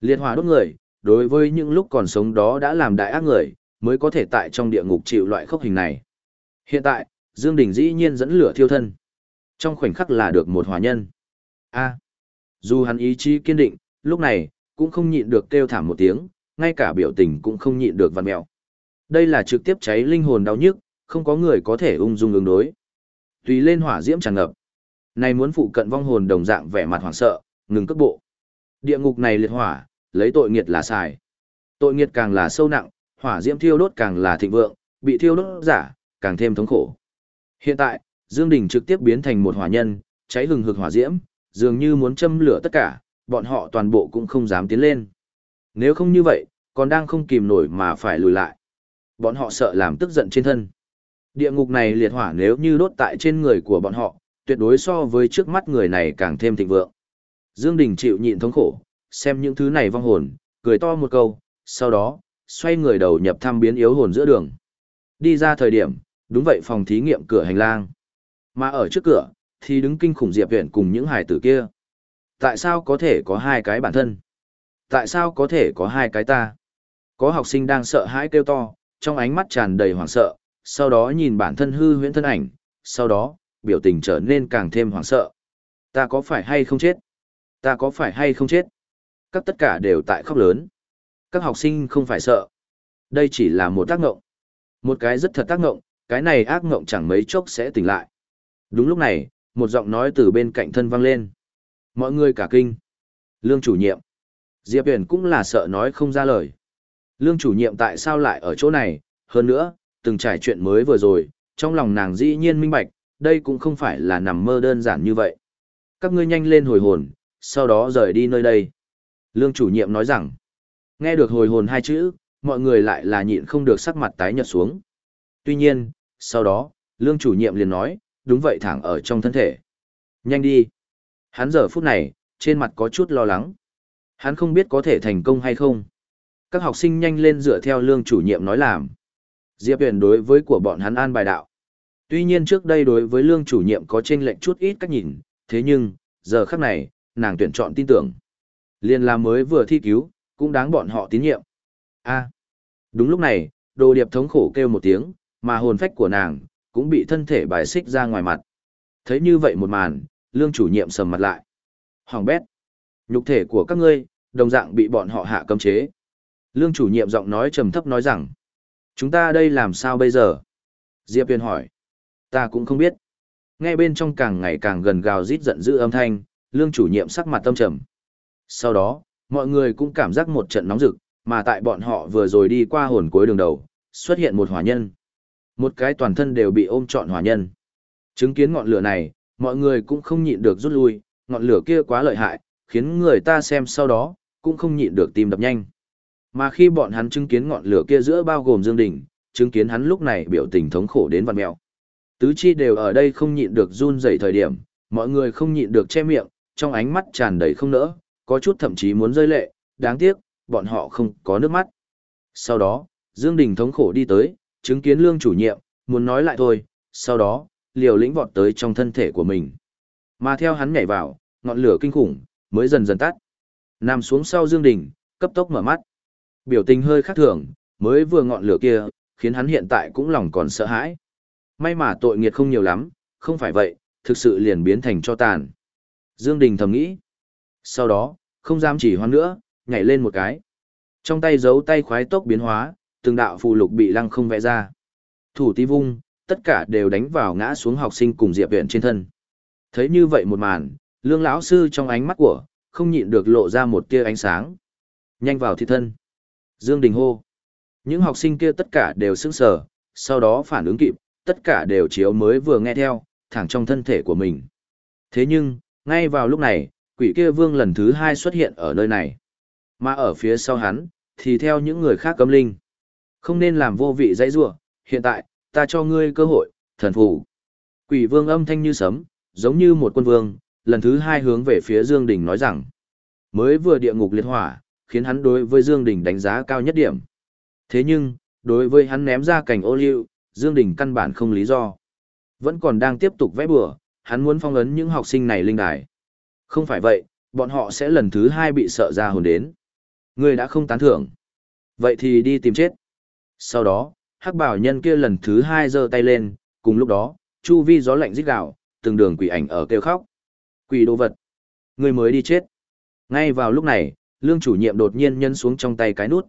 Liệt hỏa đốt người, đối với những lúc còn sống đó đã làm đại ác người, mới có thể tại trong địa ngục chịu loại khốc hình này. Hiện tại, Dương Đình dĩ nhiên dẫn lửa thiêu thân. Trong khoảnh khắc là được một hỏa nhân. A. dù hắn ý chí kiên định, lúc này, cũng không nhịn được kêu thảm một tiếng, ngay cả biểu tình cũng không nhịn được vặn mèo. Đây là trực tiếp cháy linh hồn đau nhức, không có người có thể ung dung ứng đối. Tùy lên hỏa diễm tràn ngập. Này muốn phụ cận vong hồn đồng dạng vẻ mặt hoảng sợ, ngừng cước bộ. Địa ngục này liệt hỏa, lấy tội nghiệt là xài. Tội nghiệt càng là sâu nặng, hỏa diễm thiêu đốt càng là thịnh vượng, bị thiêu đốt giả, càng thêm thống khổ. Hiện tại, Dương Đình trực tiếp biến thành một hỏa nhân, cháy hừng hực hỏa diễm, dường như muốn châm lửa tất cả, bọn họ toàn bộ cũng không dám tiến lên. Nếu không như vậy, còn đang không kìm nổi mà phải lùi lại. Bọn họ sợ làm tức giận trên thân. Địa ngục này liệt hỏa nếu như đốt tại trên người của bọn họ, tuyệt đối so với trước mắt người này càng thêm thịnh vượng. Dương Đình chịu nhịn thống khổ, xem những thứ này vong hồn, cười to một câu, sau đó, xoay người đầu nhập thăm biến yếu hồn giữa đường. Đi ra thời điểm, đúng vậy phòng thí nghiệm cửa hành lang. Mà ở trước cửa, thì đứng kinh khủng Diệp Viện cùng những hải tử kia. Tại sao có thể có hai cái bản thân? Tại sao có thể có hai cái ta? Có học sinh đang sợ hãi kêu to, trong ánh mắt tràn đầy hoảng sợ, sau đó nhìn bản thân hư huyễn thân ảnh, sau đó, biểu tình trở nên càng thêm hoảng sợ. Ta có phải hay không chết? Ta có phải hay không chết? Các tất cả đều tại khóc lớn. Các học sinh không phải sợ. Đây chỉ là một tác ngộng. Một cái rất thật tác ngộng, cái này ác ngộng chẳng mấy chốc sẽ tỉnh lại. Đúng lúc này, một giọng nói từ bên cạnh thân vang lên. Mọi người cả kinh. Lương chủ nhiệm. Diệp Huyền cũng là sợ nói không ra lời. Lương chủ nhiệm tại sao lại ở chỗ này, hơn nữa, từng trải chuyện mới vừa rồi, trong lòng nàng dĩ nhiên minh bạch, đây cũng không phải là nằm mơ đơn giản như vậy. Các ngươi nhanh lên hồi hồn, sau đó rời đi nơi đây. Lương chủ nhiệm nói rằng, nghe được hồi hồn hai chữ, mọi người lại là nhịn không được sắc mặt tái nhợt xuống. Tuy nhiên, sau đó, lương chủ nhiệm liền nói, đúng vậy thẳng ở trong thân thể. Nhanh đi. Hắn giờ phút này, trên mặt có chút lo lắng. Hắn không biết có thể thành công hay không. Các học sinh nhanh lên dựa theo lương chủ nhiệm nói làm. Diệp Huyền đối với của bọn hắn an bài đạo. Tuy nhiên trước đây đối với lương chủ nhiệm có chênh lệch chút ít cách nhìn, thế nhưng, giờ khắc này, nàng tuyển chọn tin tưởng. Liên là mới vừa thi cứu, cũng đáng bọn họ tín nhiệm. A. đúng lúc này, đồ điệp thống khổ kêu một tiếng, mà hồn phách của nàng, cũng bị thân thể bài xích ra ngoài mặt. Thấy như vậy một màn, lương chủ nhiệm sầm mặt lại. Hoàng bét. Nhục thể của các ngươi, đồng dạng bị bọn họ hạ cấm chế. Lương chủ nhiệm giọng nói trầm thấp nói rằng, chúng ta đây làm sao bây giờ? Diệp Huyền hỏi, ta cũng không biết. Nghe bên trong càng ngày càng gần gào rít giận dữ âm thanh, lương chủ nhiệm sắc mặt tâm trầm. Sau đó, mọi người cũng cảm giác một trận nóng rực, mà tại bọn họ vừa rồi đi qua hồn cuối đường đầu, xuất hiện một hỏa nhân. Một cái toàn thân đều bị ôm trọn hỏa nhân. Chứng kiến ngọn lửa này, mọi người cũng không nhịn được rút lui, ngọn lửa kia quá lợi hại, khiến người ta xem sau đó, cũng không nhịn được tim đập nhanh. Mà khi bọn hắn chứng kiến ngọn lửa kia giữa bao gồm Dương Đình, chứng kiến hắn lúc này biểu tình thống khổ đến vặn mèo. Tứ chi đều ở đây không nhịn được run rẩy thời điểm, mọi người không nhịn được che miệng, trong ánh mắt tràn đầy không nỡ, có chút thậm chí muốn rơi lệ, đáng tiếc, bọn họ không có nước mắt. Sau đó, Dương Đình thống khổ đi tới, chứng kiến lương chủ nhiệm, muốn nói lại thôi, sau đó, liều lĩnh vọt tới trong thân thể của mình. Mà theo hắn nhảy vào, ngọn lửa kinh khủng, mới dần dần tắt. Nằm xuống sau Dương Đình, cấp tốc mở mắt. Biểu tình hơi khác thường, mới vừa ngọn lửa kia, khiến hắn hiện tại cũng lòng còn sợ hãi. May mà tội nghiệt không nhiều lắm, không phải vậy, thực sự liền biến thành cho tàn. Dương Đình thầm nghĩ. Sau đó, không dám chỉ hoan nữa, nhảy lên một cái. Trong tay giấu tay khoái tốc biến hóa, từng đạo phù lục bị lăng không vẽ ra. Thủ tí vung, tất cả đều đánh vào ngã xuống học sinh cùng Diệp Viện trên thân. Thấy như vậy một màn, lương lão sư trong ánh mắt của, không nhịn được lộ ra một tia ánh sáng. Nhanh vào thi thân. Dương Đình hô. Những học sinh kia tất cả đều sững sờ, sau đó phản ứng kịp, tất cả đều chiếu mới vừa nghe theo, thẳng trong thân thể của mình. Thế nhưng, ngay vào lúc này, quỷ kia vương lần thứ hai xuất hiện ở nơi này. Mà ở phía sau hắn, thì theo những người khác cấm linh. Không nên làm vô vị dãy rủa hiện tại, ta cho ngươi cơ hội, thần phủ. Quỷ vương âm thanh như sấm, giống như một quân vương, lần thứ hai hướng về phía Dương Đình nói rằng, mới vừa địa ngục liệt hỏa, khiến hắn đối với Dương Đình đánh giá cao nhất điểm. Thế nhưng, đối với hắn ném ra cảnh ô liu, Dương Đình căn bản không lý do. Vẫn còn đang tiếp tục vẽ bừa, hắn muốn phong ấn những học sinh này linh đài. Không phải vậy, bọn họ sẽ lần thứ hai bị sợ ra hồn đến. Ngươi đã không tán thưởng. Vậy thì đi tìm chết. Sau đó, hắc bảo nhân kia lần thứ hai giơ tay lên, cùng lúc đó, chu vi gió lạnh rít gào, từng đường quỷ ảnh ở kêu khóc. Quỷ đồ vật. Ngươi mới đi chết. Ngay vào lúc này, lương chủ nhiệm đột nhiên nhân xuống trong tay cái nút.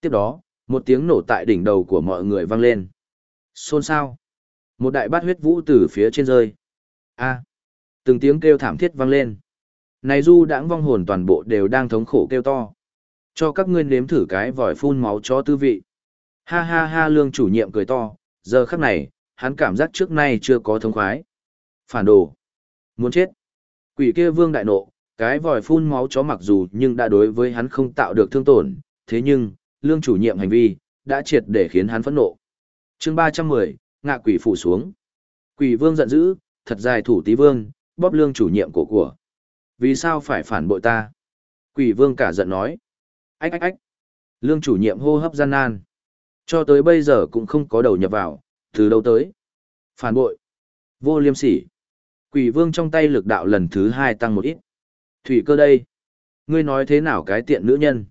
Tiếp đó, một tiếng nổ tại đỉnh đầu của mọi người vang lên. Xôn xao. Một đại bát huyết vũ từ phía trên rơi. A. Từng tiếng kêu thảm thiết vang lên. Này du đãng vong hồn toàn bộ đều đang thống khổ kêu to. Cho các ngươi nếm thử cái vòi phun máu cho tư vị. Ha ha ha lương chủ nhiệm cười to, giờ khắc này, hắn cảm giác trước nay chưa có thống khoái. Phản đồ. Muốn chết. Quỷ kia vương đại nộ, cái vòi phun máu chó mặc dù nhưng đã đối với hắn không tạo được thương tổn, thế nhưng, lương chủ nhiệm hành vi, đã triệt để khiến hắn phẫn nộ. chương 310, ngạ quỷ phủ xuống. Quỷ vương giận dữ, thật dài thủ tí vương, bóp lương chủ nhiệm của của. Vì sao phải phản bội ta? Quỷ vương cả giận nói. Ách ách ách. Lương chủ nhiệm hô hấp gian nan. Cho tới bây giờ cũng không có đầu nhập vào, từ đâu tới. Phản bội. Vô liêm sỉ. Quỷ vương trong tay lực đạo lần thứ hai tăng một ít. Thủy cơ đây. Ngươi nói thế nào cái tiện nữ nhân?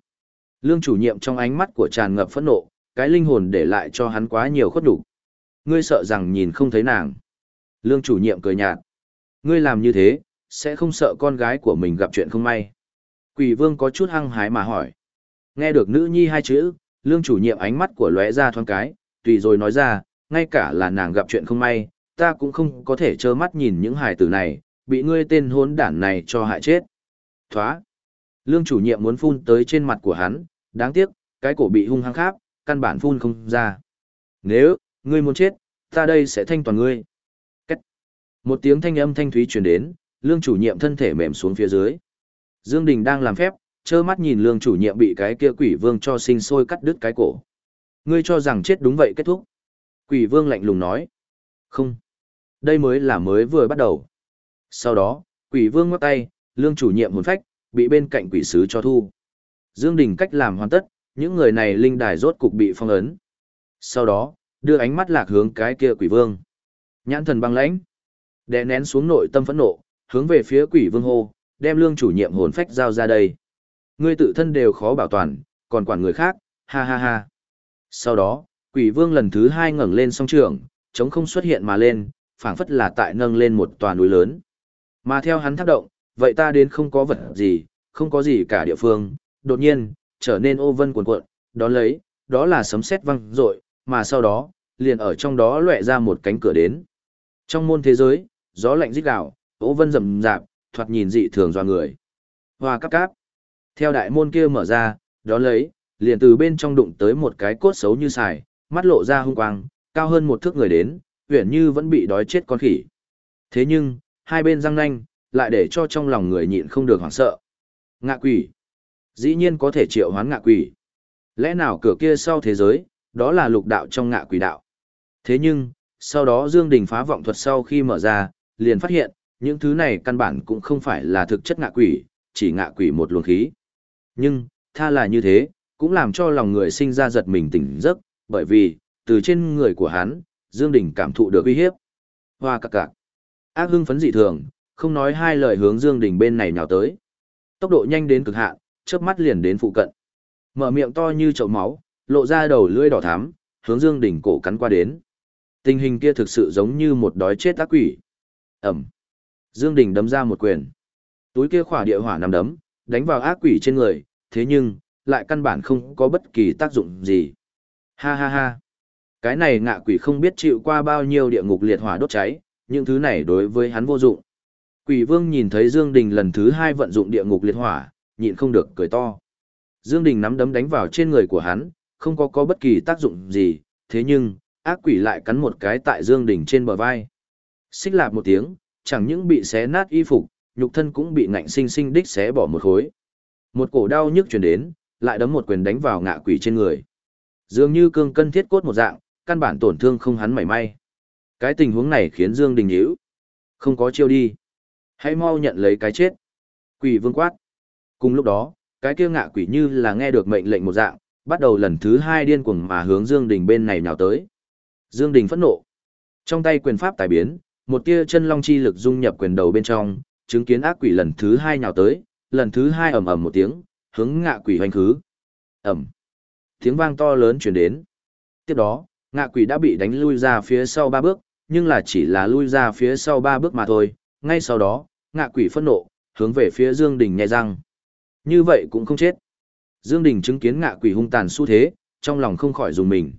Lương chủ nhiệm trong ánh mắt của tràn ngập phẫn nộ, cái linh hồn để lại cho hắn quá nhiều khuất đủ. Ngươi sợ rằng nhìn không thấy nàng. Lương chủ nhiệm cười nhạt. Ngươi làm như thế, sẽ không sợ con gái của mình gặp chuyện không may. Quỷ vương có chút hăng hái mà hỏi. Nghe được nữ nhi hai chữ, lương chủ nhiệm ánh mắt của lóe ra thoáng cái, tùy rồi nói ra, ngay cả là nàng gặp chuyện không may, ta cũng không có thể trơ mắt nhìn những hài tử này, bị ngươi tên hốn đản này cho hại chết. Thoá. Lương chủ nhiệm muốn phun tới trên mặt của hắn, đáng tiếc, cái cổ bị hung hăng kháp, căn bản phun không ra. Nếu, ngươi muốn chết, ta đây sẽ thanh toàn ngươi. Cách. Một tiếng thanh âm thanh thúy truyền đến, lương chủ nhiệm thân thể mềm xuống phía dưới. Dương Đình đang làm phép, trơ mắt nhìn lương chủ nhiệm bị cái kia quỷ vương cho sinh sôi cắt đứt cái cổ. Ngươi cho rằng chết đúng vậy kết thúc. Quỷ vương lạnh lùng nói. Không. Đây mới là mới vừa bắt đầu. Sau đó, quỷ vương ngoắc tay, lương chủ nhiệm hồn phách, bị bên cạnh quỷ sứ cho thu. Dương Đình cách làm hoàn tất, những người này linh đài rốt cục bị phong ấn. Sau đó, đưa ánh mắt lạc hướng cái kia quỷ vương. Nhãn thần băng lãnh, đè nén xuống nội tâm phẫn nộ, hướng về phía quỷ vương hô, đem lương chủ nhiệm hồn phách giao ra đây. Ngươi tự thân đều khó bảo toàn, còn quản người khác, ha ha ha. Sau đó, quỷ vương lần thứ hai ngẩng lên song trường, chống không xuất hiện mà lên, phảng phất là tại nâng lên một tòa núi lớn. Mà theo hắn tác động, vậy ta đến không có vật gì, không có gì cả địa phương, đột nhiên, trở nên ô vân cuồn cuộn, đó lấy, đó là sấm sét vang rội, mà sau đó, liền ở trong đó lóe ra một cánh cửa đến. Trong môn thế giới, gió lạnh rít gào, ố vân rầm rạp, thoạt nhìn dị thường doa người. Hoa cắp cáp. Theo đại môn kia mở ra, đó lấy, liền từ bên trong đụng tới một cái cốt xấu như xài, mắt lộ ra hung quang, cao hơn một thước người đến, uyển như vẫn bị đói chết con khỉ. Thế nhưng, hai bên răng nanh, lại để cho trong lòng người nhịn không được hoảng sợ. Ngạ quỷ. Dĩ nhiên có thể triệu hoán ngạ quỷ. Lẽ nào cửa kia sau thế giới, đó là lục đạo trong ngạ quỷ đạo. Thế nhưng, sau đó Dương Đình phá vọng thuật sau khi mở ra, liền phát hiện, những thứ này căn bản cũng không phải là thực chất ngạ quỷ, chỉ ngạ quỷ một luồng khí. Nhưng, tha là như thế, cũng làm cho lòng người sinh ra giật mình tỉnh giấc, bởi vì, từ trên người của hắn, Dương Đình cảm thụ được uy hiếp. Hoa cạc cạc. Ác hưng phấn dị thường, không nói hai lời hướng Dương Đình bên này nhào tới. Tốc độ nhanh đến cực hạn, chớp mắt liền đến phụ cận. Mở miệng to như chậu máu, lộ ra đầu lưỡi đỏ thắm, hướng Dương Đình cổ cắn qua đến. Tình hình kia thực sự giống như một đói chết ác quỷ. Ẩm. Dương Đình đấm ra một quyền. Túi kia khỏa địa hỏa nằm đấm, đánh vào ác quỷ trên người, thế nhưng, lại căn bản không có bất kỳ tác dụng gì. Ha ha ha. Cái này ngạ quỷ không biết chịu qua bao nhiêu địa ngục liệt hỏa đốt cháy, những thứ này đối với hắn vô dụng. Quỷ vương nhìn thấy Dương Đình lần thứ hai vận dụng địa ngục liệt hỏa, nhịn không được cười to. Dương Đình nắm đấm đánh vào trên người của hắn, không có có bất kỳ tác dụng gì, thế nhưng, ác quỷ lại cắn một cái tại Dương Đình trên bờ vai. Xích lạp một tiếng, chẳng những bị xé nát y phục, nhục thân cũng bị ngạnh sinh sinh đích xé bỏ một khối. Một cổ đau nhức truyền đến, lại đấm một quyền đánh vào ngạ quỷ trên người. Dường như cương cân thiết cốt một dạng, căn bản tổn thương không hắn mảy may. Cái tình huống này khiến Dương Đình hiểu. Không có chiêu đi. Hãy mau nhận lấy cái chết. Quỷ vương quát. Cùng lúc đó, cái kia ngạ quỷ như là nghe được mệnh lệnh một dạng, bắt đầu lần thứ hai điên cuồng mà hướng Dương Đình bên này nhào tới. Dương Đình phẫn nộ. Trong tay quyền pháp tài biến, một tia chân long chi lực dung nhập quyền đầu bên trong, chứng kiến ác quỷ lần thứ hai nhào tới, lần thứ hai ầm ầm một tiếng, hướng ngạ quỷ hoành khứ, ầm Tiếng vang to lớn truyền đến. Tiếp đó, ngạ quỷ đã bị đánh lui ra phía sau ba bước, nhưng là chỉ là lui ra phía sau ba bước mà thôi. Ngay sau đó, ngạ quỷ phẫn nộ, hướng về phía Dương Đình nhai răng. Như vậy cũng không chết. Dương Đình chứng kiến ngạ quỷ hung tàn xu thế, trong lòng không khỏi dùng mình.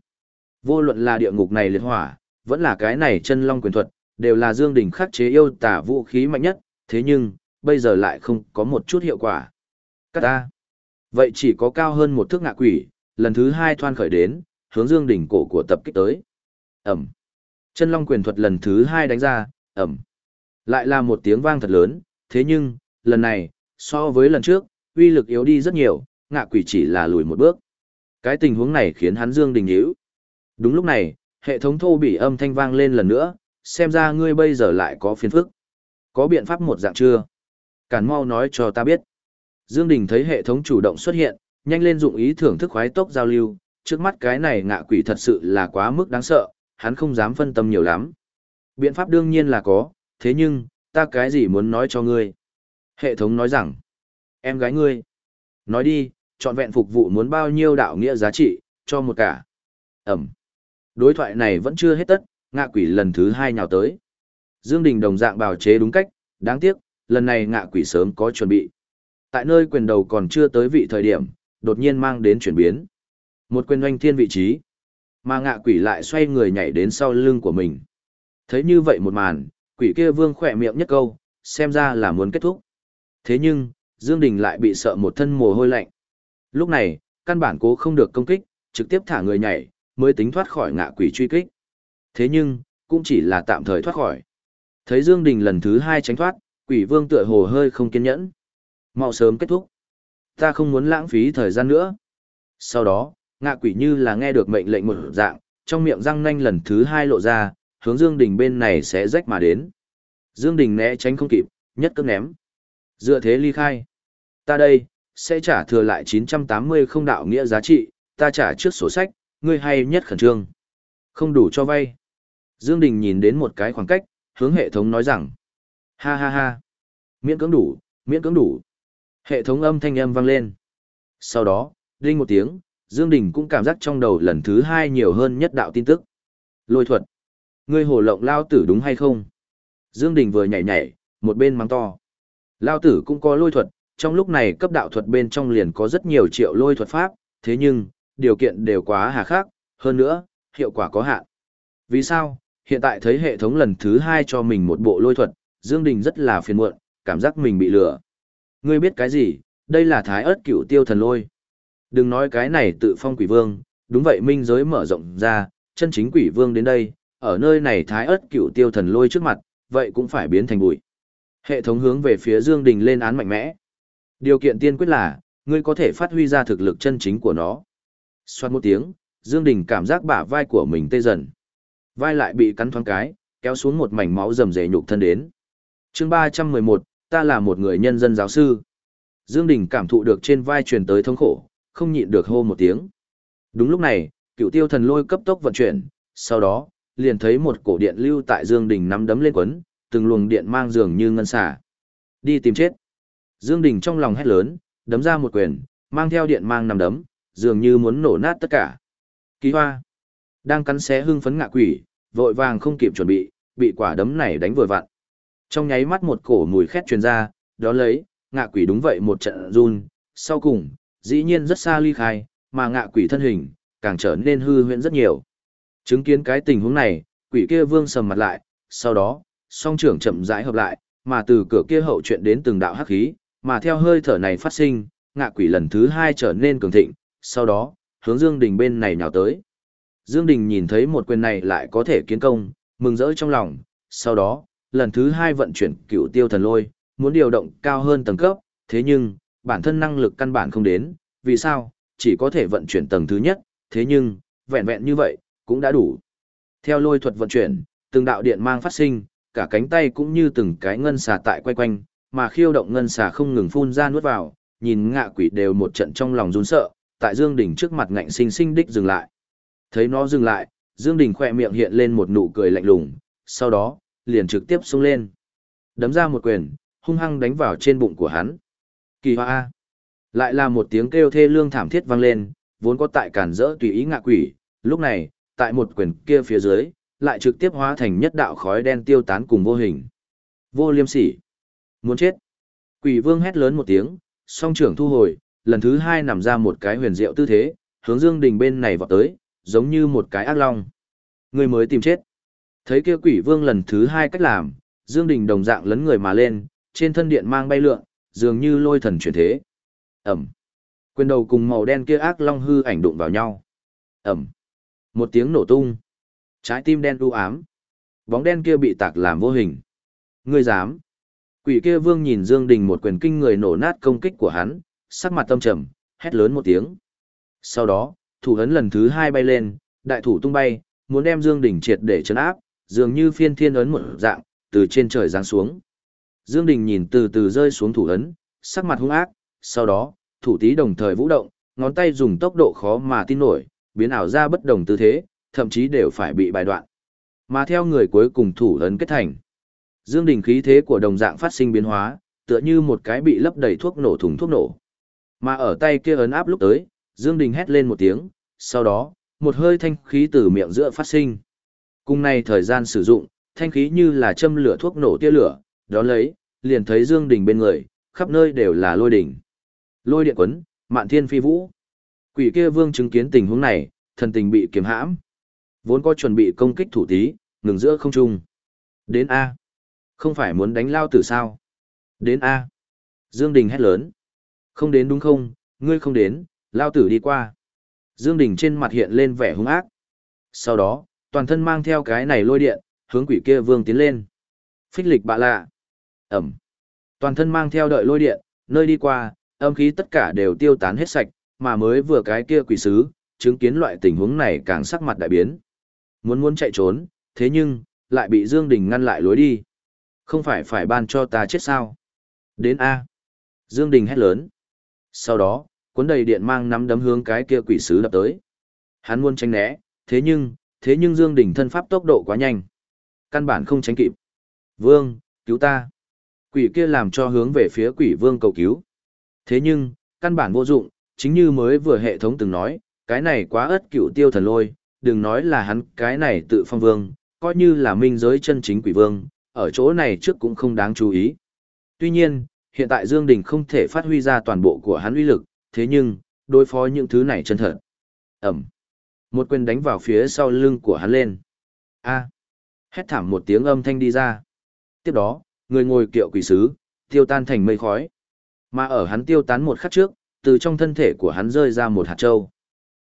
Vô luận là địa ngục này liệt hỏa, vẫn là cái này chân long quyền thuật, đều là Dương Đình khắc chế yêu tà vũ khí mạnh nhất, thế nhưng, bây giờ lại không có một chút hiệu quả. Cắt ta. Vậy chỉ có cao hơn một thước ngạ quỷ, lần thứ hai thoan khởi đến, hướng Dương Đình cổ của tập kích tới. Ẩm. Chân long quyền thuật lần thứ hai đánh ra, ẩm. Lại là một tiếng vang thật lớn, thế nhưng, lần này, so với lần trước, uy lực yếu đi rất nhiều, ngạ quỷ chỉ là lùi một bước. Cái tình huống này khiến hắn Dương Đình hiểu. Đúng lúc này, hệ thống thô bị âm thanh vang lên lần nữa, xem ra ngươi bây giờ lại có phiền phức. Có biện pháp một dạng chưa? Cản mau nói cho ta biết. Dương Đình thấy hệ thống chủ động xuất hiện, nhanh lên dụng ý thưởng thức khoái tốc giao lưu, trước mắt cái này ngạ quỷ thật sự là quá mức đáng sợ, hắn không dám phân tâm nhiều lắm. Biện pháp đương nhiên là có, thế nhưng, ta cái gì muốn nói cho ngươi? Hệ thống nói rằng, em gái ngươi. Nói đi, chọn vẹn phục vụ muốn bao nhiêu đạo nghĩa giá trị, cho một cả. Ẩm. Đối thoại này vẫn chưa hết tất, ngạ quỷ lần thứ hai nhào tới. Dương Đình đồng dạng bào chế đúng cách, đáng tiếc, lần này ngạ quỷ sớm có chuẩn bị. Tại nơi quyền đầu còn chưa tới vị thời điểm, đột nhiên mang đến chuyển biến. Một quyền oanh thiên vị trí, mà ngạ quỷ lại xoay người nhảy đến sau lưng của mình. Thấy như vậy một màn, quỷ kia vương khỏe miệng nhất câu, xem ra là muốn kết thúc. Thế nhưng, Dương Đình lại bị sợ một thân mồ hôi lạnh. Lúc này, căn bản cố không được công kích, trực tiếp thả người nhảy, mới tính thoát khỏi ngạ quỷ truy kích. Thế nhưng, cũng chỉ là tạm thời thoát khỏi. Thấy Dương Đình lần thứ hai tránh thoát, quỷ vương tựa hồ hơi không kiên nhẫn. Mau sớm kết thúc. Ta không muốn lãng phí thời gian nữa. Sau đó, ngạ quỷ như là nghe được mệnh lệnh một dạng, trong miệng răng nanh lần thứ hai lộ ra, hướng Dương Đình bên này sẽ rách mà đến. Dương Đình né tránh không kịp, nhất cước ném. Dựa thế ly khai. Ta đây, sẽ trả thừa lại 980 không đạo nghĩa giá trị, ta trả trước sổ sách, ngươi hay nhất khẩn trương. Không đủ cho vay. Dương Đình nhìn đến một cái khoảng cách, hướng hệ thống nói rằng. Ha ha ha. Miễn cưỡng đủ, miễn cưỡng đủ. Hệ thống âm thanh âm vang lên. Sau đó, đinh một tiếng, Dương Đình cũng cảm giác trong đầu lần thứ hai nhiều hơn nhất đạo tin tức. Lôi thuật. Ngươi hồ lộng lao tử đúng hay không? Dương Đình vừa nhảy nhảy, một bên mắng to. Lao tử cũng có lôi thuật, trong lúc này cấp đạo thuật bên trong liền có rất nhiều triệu lôi thuật pháp, thế nhưng, điều kiện đều quá hà khắc, hơn nữa, hiệu quả có hạn. Vì sao? Hiện tại thấy hệ thống lần thứ hai cho mình một bộ lôi thuật, Dương Đình rất là phiền muộn, cảm giác mình bị lừa. Ngươi biết cái gì? Đây là thái ớt cửu tiêu thần lôi. Đừng nói cái này tự phong quỷ vương, đúng vậy minh giới mở rộng ra, chân chính quỷ vương đến đây, ở nơi này thái ớt cửu tiêu thần lôi trước mặt, vậy cũng phải biến thành bụi. Hệ thống hướng về phía Dương Đình lên án mạnh mẽ. Điều kiện tiên quyết là, ngươi có thể phát huy ra thực lực chân chính của nó. Xoát một tiếng, Dương Đình cảm giác bả vai của mình tê dần. Vai lại bị cắn thoáng cái, kéo xuống một mảnh máu rầm rề nhục thân đến. Chương 311, ta là một người nhân dân giáo sư. Dương Đình cảm thụ được trên vai truyền tới thống khổ, không nhịn được hô một tiếng. Đúng lúc này, cựu tiêu thần lôi cấp tốc vận chuyển, sau đó, liền thấy một cổ điện lưu tại Dương Đình nắm đấm lên quấn, từng luồng điện mang dường như ngân xả. Đi tìm chết. Dương Đình trong lòng hét lớn, đấm ra một quyền, mang theo điện mang nằm đấm, dường như muốn nổ nát tất cả. Ký hoa. Đang cắn xé hưng phấn ngạ quỷ, vội vàng không kịp chuẩn bị, bị quả đấm này đánh vừa vặn. Trong nháy mắt một cổ mùi khét truyền ra, đó lấy, ngạ quỷ đúng vậy một trận run, sau cùng, dĩ nhiên rất xa ly khai, mà ngạ quỷ thân hình, càng trở nên hư huyễn rất nhiều. Chứng kiến cái tình huống này, quỷ kia vương sầm mặt lại, sau đó, song trưởng chậm rãi hợp lại, mà từ cửa kia hậu chuyện đến từng đạo hắc khí, mà theo hơi thở này phát sinh, ngạ quỷ lần thứ hai trở nên cường thịnh, sau đó, hướng Dương Đình bên này nhào tới. Dương Đình nhìn thấy một quyền này lại có thể kiến công, mừng rỡ trong lòng, sau đó, lần thứ hai vận chuyển cựu tiêu thần lôi, muốn điều động cao hơn tầng cấp, thế nhưng, bản thân năng lực căn bản không đến, vì sao, chỉ có thể vận chuyển tầng thứ nhất, thế nhưng, vẹn vẹn như vậy, cũng đã đủ. Theo lôi thuật vận chuyển, từng đạo điện mang phát sinh, cả cánh tay cũng như từng cái ngân xà tại quay quanh, mà khiêu động ngân xà không ngừng phun ra nuốt vào, nhìn ngạ quỷ đều một trận trong lòng run sợ, tại Dương Đình trước mặt ngạnh sinh sinh đích dừng lại. Thấy nó dừng lại, Dương Đình khỏe miệng hiện lên một nụ cười lạnh lùng, sau đó, liền trực tiếp xông lên. Đấm ra một quyền, hung hăng đánh vào trên bụng của hắn. Kỳ hoa A. Lại là một tiếng kêu thê lương thảm thiết vang lên, vốn có tại cản rỡ tùy ý ngạ quỷ, lúc này, tại một quyền kia phía dưới, lại trực tiếp hóa thành nhất đạo khói đen tiêu tán cùng vô hình. Vô liêm sỉ. Muốn chết. Quỷ vương hét lớn một tiếng, song trưởng thu hồi, lần thứ hai nằm ra một cái huyền diệu tư thế, hướng Dương Đình bên này vọt tới, giống như một cái ác long. Người mới tìm chết. Thấy kia quỷ vương lần thứ hai cách làm, Dương Đình đồng dạng lấn người mà lên, trên thân điện mang bay lượn, dường như lôi thần chuyển thế. Ẩm. Quyền đầu cùng màu đen kia ác long hư ảnh đụng vào nhau. Ẩm. Một tiếng nổ tung. Trái tim đen u ám. Bóng đen kia bị tạc làm vô hình. Ngươi dám. Quỷ kia vương nhìn Dương Đình một quyền kinh người nổ nát công kích của hắn, sắc mặt tâm trầm, hét lớn một tiếng. Sau đó, thủ ấn lần thứ hai bay lên, đại thủ tung bay, muốn đem Dương Đình triệt để chấn áp, dường như phiên thiên ấn một dạng, từ trên trời giáng xuống. Dương Đình nhìn từ từ rơi xuống thủ ấn, sắc mặt hung ác, sau đó, thủ tí đồng thời vũ động, ngón tay dùng tốc độ khó mà tin nổi, biến ảo ra bất đồng tư thế, thậm chí đều phải bị bài đoạn. Mà theo người cuối cùng thủ ấn kết thành. Dương Đình khí thế của đồng dạng phát sinh biến hóa, tựa như một cái bị lấp đầy thuốc nổ thùng thuốc nổ. Mà ở tay kia ấn áp lúc tới, Dương Đình hét lên một tiếng, sau đó, một hơi thanh khí từ miệng giữa phát sinh. Cùng này thời gian sử dụng, thanh khí như là châm lửa thuốc nổ tia lửa, đó lấy, liền thấy Dương Đình bên người, khắp nơi đều là lôi đỉnh. Lôi điện quấn, mạn thiên phi vũ. Quỷ kia vương chứng kiến tình huống này, thần tình bị kiềm hãm. Vốn có chuẩn bị công kích thủ tí, ngừng giữa không trung. Đến A. Không phải muốn đánh lao tử sao? Đến A. Dương Đình hét lớn. Không đến đúng không, ngươi không đến, lao tử đi qua. Dương Đình trên mặt hiện lên vẻ hung ác. Sau đó, toàn thân mang theo cái này lôi điện, hướng quỷ kia vương tiến lên. Phích lịch bạ lạ. Ẩm. Toàn thân mang theo đợi lôi điện, nơi đi qua, âm khí tất cả đều tiêu tán hết sạch, mà mới vừa cái kia quỷ sứ, chứng kiến loại tình huống này càng sắc mặt đại biến. Muốn muốn chạy trốn, thế nhưng, lại bị Dương Đình ngăn lại lối đi. Không phải phải ban cho ta chết sao? Đến A. Dương Đình hét lớn. Sau đó, cuốn đầy điện mang nắm đấm hướng cái kia quỷ sứ đập tới. Hắn muốn tránh né, thế nhưng, thế nhưng Dương Đình thân pháp tốc độ quá nhanh. Căn bản không tránh kịp. Vương, cứu ta. Quỷ kia làm cho hướng về phía quỷ vương cầu cứu. Thế nhưng, căn bản vô dụng, chính như mới vừa hệ thống từng nói, cái này quá ớt cựu tiêu thần lôi, đừng nói là hắn cái này tự phong vương, coi như là minh giới chân chính quỷ vương, ở chỗ này trước cũng không đáng chú ý. Tuy nhiên, hiện tại Dương Đình không thể phát huy ra toàn bộ của hắn uy lực, thế nhưng, đối phó những thứ này chân thật. Ẩm. Một quyền đánh vào phía sau lưng của hắn lên. A. Hét thảm một tiếng âm thanh đi ra. Tiếp đó, người ngồi kiệu quỷ sứ, tiêu tan thành mây khói. Mà ở hắn tiêu tán một khắc trước, từ trong thân thể của hắn rơi ra một hạt châu.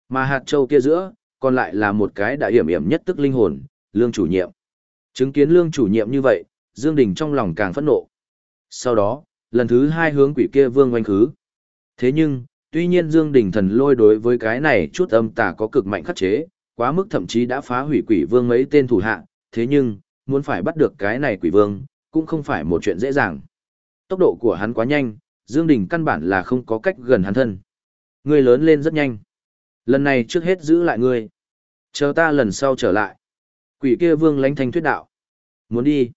Mà hạt châu kia giữa, còn lại là một cái đại hiểm hiểm nhất tức linh hồn, lương chủ nhiệm. Chứng kiến lương chủ nhiệm như vậy, Dương Đình trong lòng càng phẫn nộ. Sau đó, lần thứ hai hướng quỷ kia vương oanh khứ. Thế nhưng, tuy nhiên Dương Đình thần lôi đối với cái này chút âm tà có cực mạnh khắc chế, quá mức thậm chí đã phá hủy quỷ vương mấy tên thủ hạ, thế nhưng, muốn phải bắt được cái này quỷ vương, cũng không phải một chuyện dễ dàng. Tốc độ của hắn quá nhanh, Dương Đình căn bản là không có cách gần hắn thân. Ngươi lớn lên rất nhanh. Lần này trước hết giữ lại ngươi. Chờ ta lần sau trở lại. Quỷ kia vương lánh thanh thuyết đạo. Muốn đi.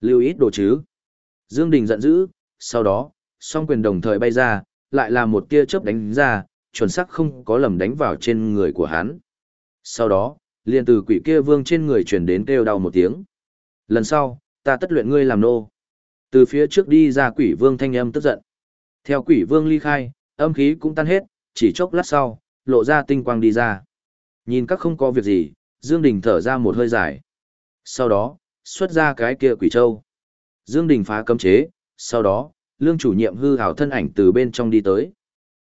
Lưu ít đồ chứ. Dương Đình giận dữ, sau đó, song quyền đồng thời bay ra, lại là một tia chớp đánh ra, chuẩn xác không có lầm đánh vào trên người của hắn. Sau đó, liền từ quỷ kia vương trên người truyền đến kêu đau một tiếng. Lần sau, ta tất luyện ngươi làm nô. Từ phía trước đi ra quỷ vương thanh âm tức giận. Theo quỷ vương ly khai, âm khí cũng tan hết, chỉ chốc lát sau, lộ ra tinh quang đi ra. Nhìn các không có việc gì, Dương Đình thở ra một hơi dài. Sau đó, xuất ra cái kia quỷ châu. Dương Đình phá cấm chế, sau đó, lương chủ nhiệm hư hào thân ảnh từ bên trong đi tới.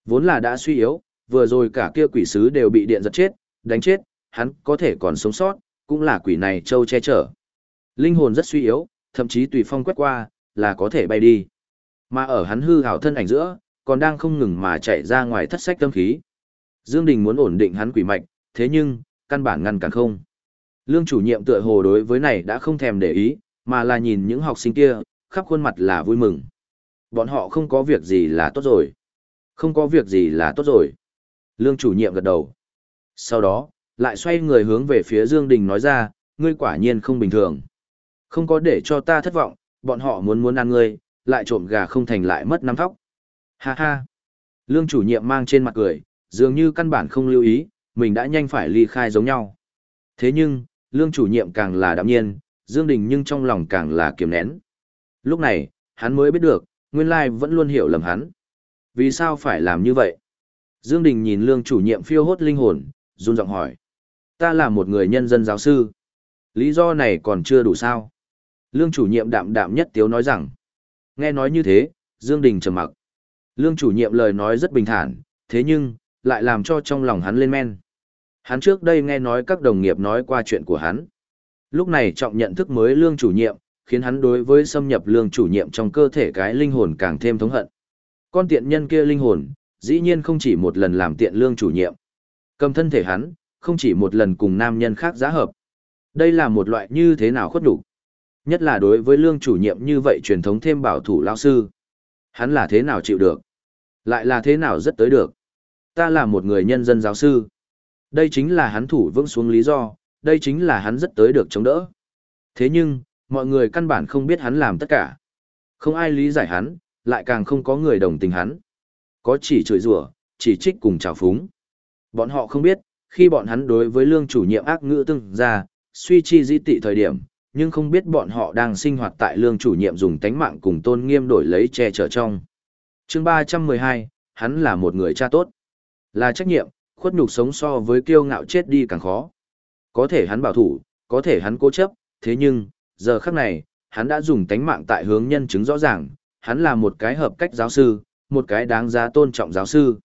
Vốn là đã suy yếu, vừa rồi cả kia quỷ sứ đều bị điện giật chết, đánh chết, hắn có thể còn sống sót, cũng là quỷ này châu che chở. Linh hồn rất suy yếu, thậm chí tùy phong quét qua, là có thể bay đi. Mà ở hắn hư hào thân ảnh giữa, còn đang không ngừng mà chạy ra ngoài thất sách tâm khí. Dương Đình muốn ổn định hắn quỷ mạch, thế nhưng, căn bản ngăn cản không. Lương chủ nhiệm tựa hồ đối với này đã không thèm để ý, mà là nhìn những học sinh kia, khắp khuôn mặt là vui mừng. Bọn họ không có việc gì là tốt rồi. Không có việc gì là tốt rồi. Lương chủ nhiệm gật đầu. Sau đó, lại xoay người hướng về phía Dương Đình nói ra, ngươi quả nhiên không bình thường. Không có để cho ta thất vọng, bọn họ muốn muốn ăn ngươi, lại trộm gà không thành lại mất năm thóc. Ha ha. Lương chủ nhiệm mang trên mặt cười, dường như căn bản không lưu ý, mình đã nhanh phải ly khai giống nhau. Thế nhưng, lương chủ nhiệm càng là đạm nhiên, Dương Đình nhưng trong lòng càng là kiềm nén. Lúc này, hắn mới biết được, nguyên lai vẫn luôn hiểu lầm hắn. Vì sao phải làm như vậy? Dương Đình nhìn lương chủ nhiệm phiêu hốt linh hồn, run giọng hỏi. Ta là một người nhân dân giáo sư. Lý do này còn chưa đủ sao? Lương chủ nhiệm đạm đạm nhất tiếu nói rằng. Nghe nói như thế, Dương Đình trầm mặc. Lương chủ nhiệm lời nói rất bình thản, thế nhưng, lại làm cho trong lòng hắn lên men. Hắn trước đây nghe nói các đồng nghiệp nói qua chuyện của hắn. Lúc này trọng nhận thức mới lương chủ nhiệm, khiến hắn đối với xâm nhập lương chủ nhiệm trong cơ thể cái linh hồn càng thêm thống hận. Con tiện nhân kia linh hồn, dĩ nhiên không chỉ một lần làm tiện lương chủ nhiệm. Cầm thân thể hắn, không chỉ một lần cùng nam nhân khác giá hợp. Đây là một loại như thế nào khuất đủ. Nhất là đối với lương chủ nhiệm như vậy truyền thống thêm bảo thủ lao sư. Hắn là thế nào chịu được? Lại là thế nào rất tới được? Ta là một người nhân dân giáo sư. Đây chính là hắn thủ vững xuống lý do, đây chính là hắn rất tới được chống đỡ. Thế nhưng, mọi người căn bản không biết hắn làm tất cả. Không ai lý giải hắn, lại càng không có người đồng tình hắn. Có chỉ chửi rủa, chỉ trích cùng trào phúng. Bọn họ không biết, khi bọn hắn đối với lương chủ nhiệm ác ngữ tương ra, suy chi di tị thời điểm, nhưng không biết bọn họ đang sinh hoạt tại lương chủ nhiệm dùng tánh mạng cùng tôn nghiêm đổi lấy che chở trong. chương 312, hắn là một người cha tốt. Là trách nhiệm, khuất nhục sống so với kiêu ngạo chết đi càng khó. Có thể hắn bảo thủ, có thể hắn cố chấp, thế nhưng, giờ khắc này, hắn đã dùng tánh mạng tại hướng nhân chứng rõ ràng, hắn là một cái hợp cách giáo sư, một cái đáng giá tôn trọng giáo sư.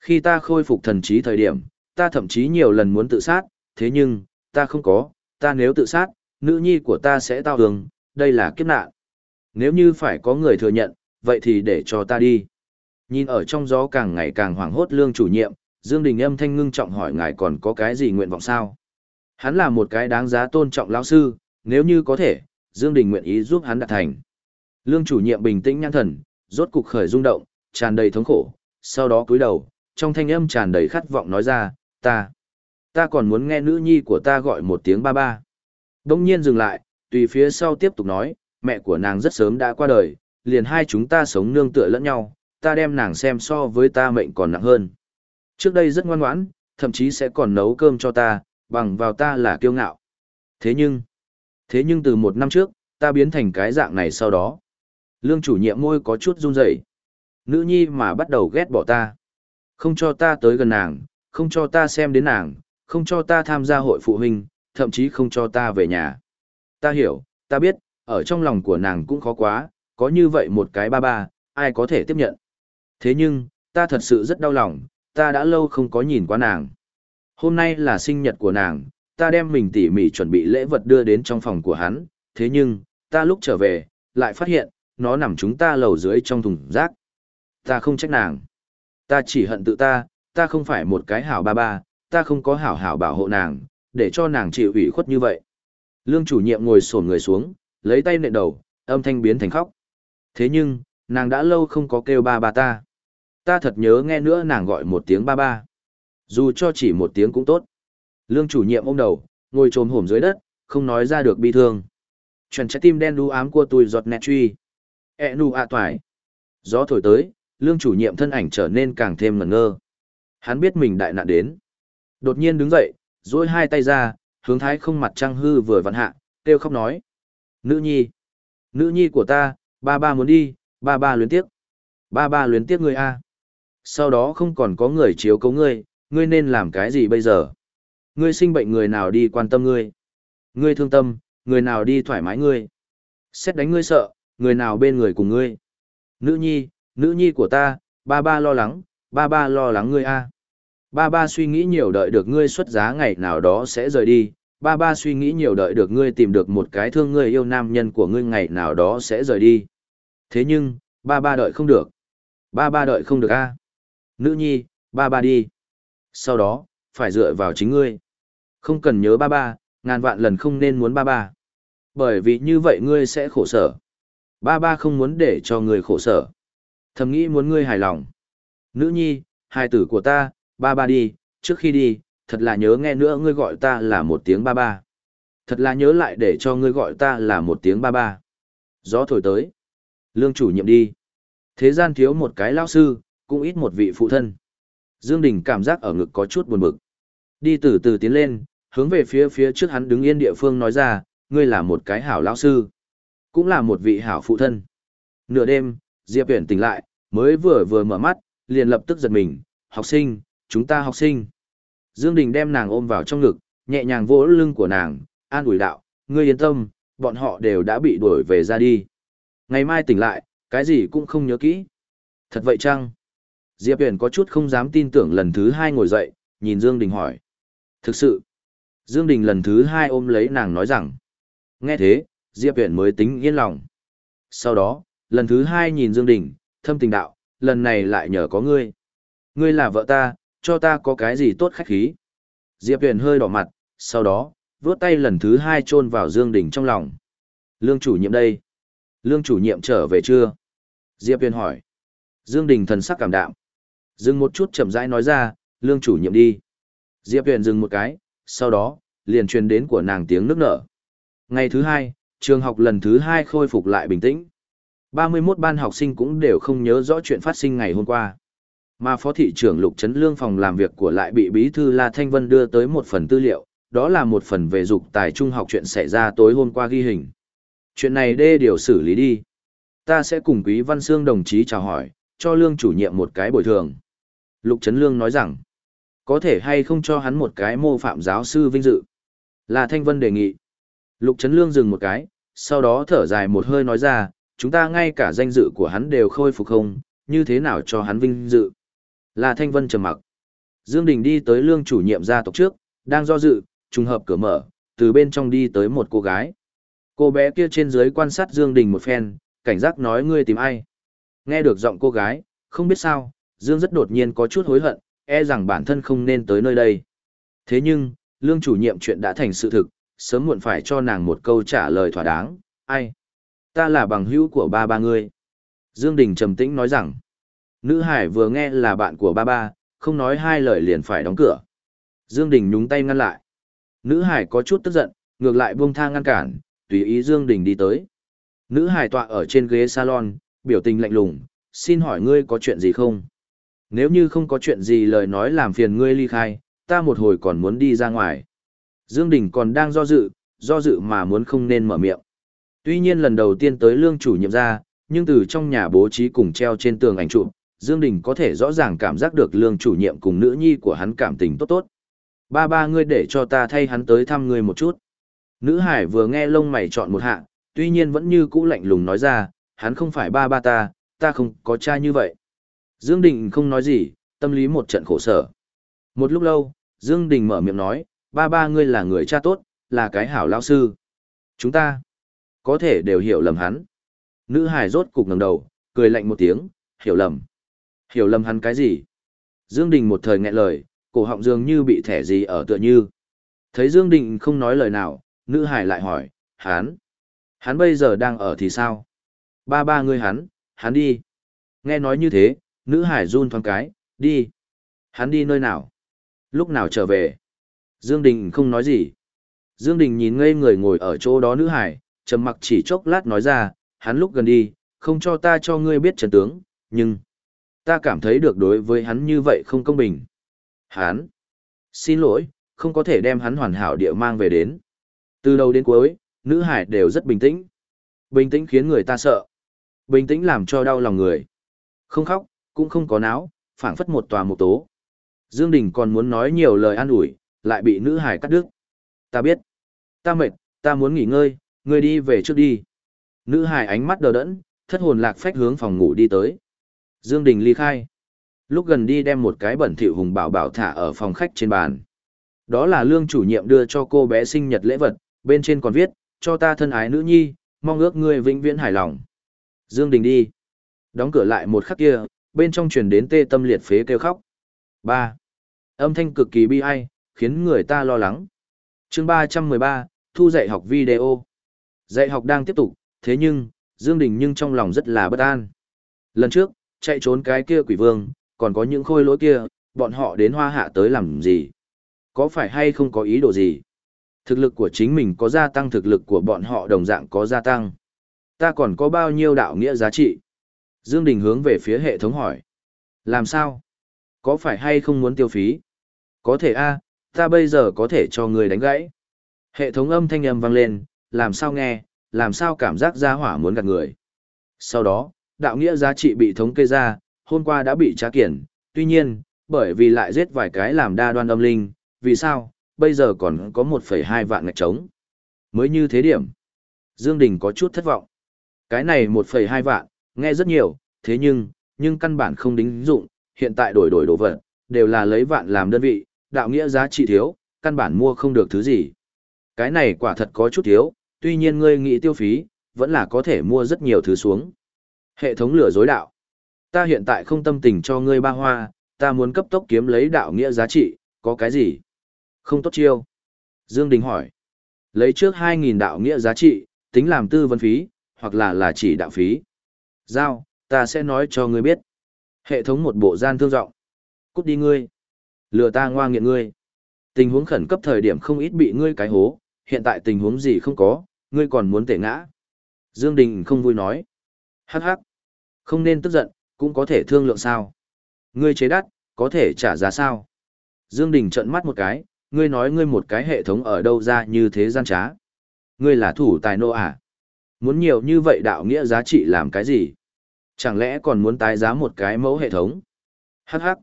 Khi ta khôi phục thần trí thời điểm, ta thậm chí nhiều lần muốn tự sát, thế nhưng, ta không có, ta nếu tự sát, nữ nhi của ta sẽ tao đường đây là kiếp nạn. Nếu như phải có người thừa nhận, vậy thì để cho ta đi. Nhìn ở trong gió càng ngày càng hoảng hốt lương chủ nhiệm, Dương Đình âm thanh ngưng trọng hỏi ngài còn có cái gì nguyện vọng sao? Hắn là một cái đáng giá tôn trọng lão sư, nếu như có thể, Dương Đình nguyện ý giúp hắn đạt thành. Lương chủ nhiệm bình tĩnh nhăn thần, rốt cục khởi rung động, tràn đầy thống khổ, sau đó cúi đầu, trong thanh âm tràn đầy khát vọng nói ra, ta, ta còn muốn nghe nữ nhi của ta gọi một tiếng ba ba. Đông nhiên dừng lại, tùy phía sau tiếp tục nói, mẹ của nàng rất sớm đã qua đời, liền hai chúng ta sống nương tựa lẫn nhau, ta đem nàng xem so với ta mệnh còn nặng hơn. Trước đây rất ngoan ngoãn, thậm chí sẽ còn nấu cơm cho ta, bằng vào ta là kiêu ngạo. Thế nhưng, thế nhưng từ một năm trước, ta biến thành cái dạng này sau đó. Lương chủ nhiệm môi có chút run rẩy. Nữ nhi mà bắt đầu ghét bỏ ta. Không cho ta tới gần nàng, không cho ta xem đến nàng, không cho ta tham gia hội phụ huynh, thậm chí không cho ta về nhà. Ta hiểu, ta biết, ở trong lòng của nàng cũng khó quá, có như vậy một cái ba ba, ai có thể tiếp nhận. Thế nhưng, ta thật sự rất đau lòng, ta đã lâu không có nhìn qua nàng. Hôm nay là sinh nhật của nàng, ta đem mình tỉ mỉ chuẩn bị lễ vật đưa đến trong phòng của hắn, thế nhưng, ta lúc trở về, lại phát hiện, nó nằm chúng ta lầu dưới trong thùng rác. Ta không trách nàng. Ta chỉ hận tự ta, ta không phải một cái hảo ba ba, ta không có hảo hảo bảo hộ nàng, để cho nàng chịu ủy khuất như vậy. Lương chủ nhiệm ngồi sổn người xuống, lấy tay nện đầu, âm thanh biến thành khóc. Thế nhưng, nàng đã lâu không có kêu ba ba ta. Ta thật nhớ nghe nữa nàng gọi một tiếng ba ba. Dù cho chỉ một tiếng cũng tốt. Lương chủ nhiệm ôm đầu, ngồi trồm hổm dưới đất, không nói ra được bi thương. Chuẩn trái tim đen đu ám của tôi giọt nẹt truy. E nu ạ toải Gió thổi tới, lương chủ nhiệm thân ảnh trở nên càng thêm ngẩn ngơ. Hắn biết mình đại nạn đến. Đột nhiên đứng dậy, duỗi hai tay ra, hướng thái không mặt trăng hư vừa vặn hạ, kêu khóc nói. Nữ nhi. Nữ nhi của ta, ba ba muốn đi, ba ba luyến tiếc. Ba ba luyến tiếc ngươi a. Sau đó không còn có người chiếu cấu ngươi, ngươi nên làm cái gì bây giờ? Ngươi sinh bệnh người nào đi quan tâm ngươi? Ngươi thương tâm, người nào đi thoải mái ngươi? Xét đánh ngươi sợ, người nào bên người cùng ngươi? Nữ nhi, nữ nhi của ta, ba ba lo lắng, ba ba lo lắng ngươi a. Ba ba suy nghĩ nhiều đợi được ngươi xuất giá ngày nào đó sẽ rời đi, ba ba suy nghĩ nhiều đợi được ngươi tìm được một cái thương ngươi yêu nam nhân của ngươi ngày nào đó sẽ rời đi. Thế nhưng, ba ba đợi không được. Ba ba đợi không được a. Nữ nhi, ba ba đi. Sau đó, phải dựa vào chính ngươi. Không cần nhớ ba ba, ngàn vạn lần không nên muốn ba ba. Bởi vì như vậy ngươi sẽ khổ sở. Ba ba không muốn để cho ngươi khổ sở. Thầm nghĩ muốn ngươi hài lòng. Nữ nhi, hài tử của ta, ba ba đi, trước khi đi, thật là nhớ nghe nữa ngươi gọi ta là một tiếng ba ba. Thật là nhớ lại để cho ngươi gọi ta là một tiếng ba ba. Gió thổi tới. Lương chủ nhiệm đi. Thế gian thiếu một cái lao sư, cũng ít một vị phụ thân. Dương Đình cảm giác ở ngực có chút buồn bực. Đi từ từ tiến lên, hướng về phía phía trước hắn đứng yên địa phương nói ra, ngươi là một cái hảo lão sư, cũng là một vị hảo phụ thân. Nửa đêm, Diệp Uyển tỉnh lại, mới vừa vừa mở mắt, liền lập tức giật mình, học sinh, chúng ta học sinh. Dương Đình đem nàng ôm vào trong ngực, nhẹ nhàng vỗ lưng của nàng, an ủi đạo, ngươi yên tâm, bọn họ đều đã bị đuổi về ra đi. Ngày mai tỉnh lại, cái gì cũng không nhớ kỹ. Thật vậy chăng? Diệp Huyền có chút không dám tin tưởng lần thứ hai ngồi dậy, nhìn Dương Đình hỏi. Thực sự. Dương Đình lần thứ hai ôm lấy nàng nói rằng. Nghe thế, Diệp Huyền mới tính yên lòng. Sau đó, lần thứ hai nhìn Dương Đình, thâm tình đạo, lần này lại nhờ có ngươi. Ngươi là vợ ta, cho ta có cái gì tốt khách khí. Diệp Huyền hơi đỏ mặt, sau đó, vuốt tay lần thứ hai chôn vào Dương Đình trong lòng. Lương chủ nhiệm đây. Lương chủ nhiệm trở về chưa? Diệp Huyền hỏi. Dương Đình thần sắc cảm đạm. Dừng một chút chậm rãi nói ra, lương chủ nhiệm đi. Diệp Huyền dừng một cái, sau đó, liền truyền đến của nàng tiếng nước nở. Ngày thứ hai, trường học lần thứ hai khôi phục lại bình tĩnh. 31 ban học sinh cũng đều không nhớ rõ chuyện phát sinh ngày hôm qua. Mà phó thị trưởng Lục Trấn Lương phòng làm việc của lại bị bí thư La Thanh Vân đưa tới một phần tư liệu, đó là một phần về dục tài trung học chuyện xảy ra tối hôm qua ghi hình. Chuyện này đê điều xử lý đi. Ta sẽ cùng Quý Văn Sương đồng chí chào hỏi, cho lương chủ nhiệm một cái bồi thường. Lục Trấn Lương nói rằng, có thể hay không cho hắn một cái mô phạm giáo sư vinh dự. Là Thanh Vân đề nghị. Lục Trấn Lương dừng một cái, sau đó thở dài một hơi nói ra, chúng ta ngay cả danh dự của hắn đều khôi phục không, như thế nào cho hắn vinh dự. Là Thanh Vân trầm mặc. Dương Đình đi tới lương chủ nhiệm gia tộc trước, đang do dự, trùng hợp cửa mở, từ bên trong đi tới một cô gái. Cô bé kia trên dưới quan sát Dương Đình một phen, cảnh giác nói ngươi tìm ai. Nghe được giọng cô gái, không biết sao, Dương rất đột nhiên có chút hối hận, e rằng bản thân không nên tới nơi đây. Thế nhưng, lương chủ nhiệm chuyện đã thành sự thực, sớm muộn phải cho nàng một câu trả lời thỏa đáng, ai? Ta là bằng hữu của ba ba ngươi. Dương Đình trầm tĩnh nói rằng, nữ hải vừa nghe là bạn của ba ba, không nói hai lời liền phải đóng cửa. Dương Đình nhúng tay ngăn lại. Nữ hải có chút tức giận, ngược lại buông tha ngăn cản, tùy ý Dương Đình đi tới. Nữ hải tọa ở trên ghế salon, biểu tình lạnh lùng, xin hỏi ngươi có chuyện gì không? Nếu như không có chuyện gì lời nói làm phiền ngươi ly khai, ta một hồi còn muốn đi ra ngoài. Dương Đình còn đang do dự, do dự mà muốn không nên mở miệng. Tuy nhiên lần đầu tiên tới lương chủ nhiệm ra, nhưng từ trong nhà bố trí cùng treo trên tường ảnh chụp, Dương Đình có thể rõ ràng cảm giác được lương chủ nhiệm cùng nữ nhi của hắn cảm tình tốt tốt. Ba ba ngươi để cho ta thay hắn tới thăm ngươi một chút. Nữ hải vừa nghe lông mày chọn một hạ, tuy nhiên vẫn như cũ lạnh lùng nói ra, hắn không phải ba ba ta, ta không có cha như vậy. Dương Đình không nói gì, tâm lý một trận khổ sở. Một lúc lâu, Dương Đình mở miệng nói, ba ba ngươi là người cha tốt, là cái hảo lão sư. Chúng ta có thể đều hiểu lầm hắn. Nữ hải rốt cục ngẩng đầu, cười lạnh một tiếng, hiểu lầm. Hiểu lầm hắn cái gì? Dương Đình một thời nghẹn lời, cổ họng dường như bị thẻ gì ở tựa như. Thấy Dương Đình không nói lời nào, nữ hải lại hỏi, hắn, hắn bây giờ đang ở thì sao? Ba ba ngươi hắn, hắn đi. Nghe nói như thế, nữ hải run thoáng cái, đi. Hắn đi nơi nào? Lúc nào trở về? Dương Đình không nói gì. Dương Đình nhìn ngây người ngồi ở chỗ đó nữ hải, trầm mặc chỉ chốc lát nói ra, hắn lúc gần đi, không cho ta cho ngươi biết trận tướng, nhưng ta cảm thấy được đối với hắn như vậy không công bình. Hắn, xin lỗi, không có thể đem hắn hoàn hảo địa mang về đến. Từ đầu đến cuối, nữ hải đều rất bình tĩnh. Bình tĩnh khiến người ta sợ. Bình tĩnh làm cho đau lòng người. Không khóc, cũng không có náo, phảng phất một tòa một tố. Dương Đình còn muốn nói nhiều lời an ủi, lại bị nữ hải cắt đứt. Ta biết. Ta mệt, ta muốn nghỉ ngơi, ngươi đi về trước đi. Nữ hải ánh mắt đờ đẫn, thất hồn lạc phách hướng phòng ngủ đi tới. Dương Đình ly khai. Lúc gần đi đem một cái bẩn thỉu hùng bảo bảo thả ở phòng khách trên bàn. Đó là lương chủ nhiệm đưa cho cô bé sinh nhật lễ vật, bên trên còn viết, cho ta thân ái nữ nhi, mong ước ngươi vĩnh viễn hài lòng. Dương Đình đi. Đóng cửa lại một khắc kia, bên trong truyền đến tê tâm liệt phế kêu khóc. 3. Âm thanh cực kỳ bi ai, khiến người ta lo lắng. chương 313, thu dạy học video. Dạy học đang tiếp tục, thế nhưng, Dương Đình nhưng trong lòng rất là bất an. Lần trước, chạy trốn cái kia quỷ vương, còn có những khôi lỗi kia, bọn họ đến hoa hạ tới làm gì? Có phải hay không có ý đồ gì? Thực lực của chính mình có gia tăng thực lực của bọn họ đồng dạng có gia tăng. Ta còn có bao nhiêu đạo nghĩa giá trị? Dương Đình hướng về phía hệ thống hỏi. Làm sao? Có phải hay không muốn tiêu phí? Có thể a, ta bây giờ có thể cho người đánh gãy. Hệ thống âm thanh âm vang lên, làm sao nghe, làm sao cảm giác ra hỏa muốn gạt người. Sau đó, đạo nghĩa giá trị bị thống kê ra, hôm qua đã bị trá kiển, tuy nhiên, bởi vì lại giết vài cái làm đa đoan âm linh, vì sao, bây giờ còn có 1,2 vạn ngạch trống. Mới như thế điểm. Dương Đình có chút thất vọng. Cái này 1,2 vạn, nghe rất nhiều, thế nhưng, nhưng căn bản không đính dụng, hiện tại đổi đổi đồ vật, đều là lấy vạn làm đơn vị, đạo nghĩa giá trị thiếu, căn bản mua không được thứ gì. Cái này quả thật có chút thiếu, tuy nhiên ngươi nghĩ tiêu phí, vẫn là có thể mua rất nhiều thứ xuống. Hệ thống lừa dối đạo. Ta hiện tại không tâm tình cho ngươi ba hoa, ta muốn cấp tốc kiếm lấy đạo nghĩa giá trị, có cái gì? Không tốt chiêu. Dương Đình hỏi. Lấy trước 2.000 đạo nghĩa giá trị, tính làm tư vấn phí, hoặc là là chỉ đạo phí. Giao, ta sẽ nói cho ngươi biết. Hệ thống một bộ gian thương rộng. Cút đi ngươi. Lừa ta ngoa nghiện ngươi. Tình huống khẩn cấp thời điểm không ít bị ngươi cái hố, hiện tại tình huống gì không có, ngươi còn muốn tể ngã. Dương Đình không vui nói. Hắc hắc. Không nên tức giận, cũng có thể thương lượng sao. Ngươi chế đắt, có thể trả giá sao. Dương Đình trợn mắt một cái, ngươi nói ngươi một cái hệ thống ở đâu ra như thế gian trá. Ngươi là thủ tài nô à? Muốn nhiều như vậy đạo nghĩa giá trị làm cái gì? Chẳng lẽ còn muốn tái giá một cái mẫu hệ thống? Hắc hắc.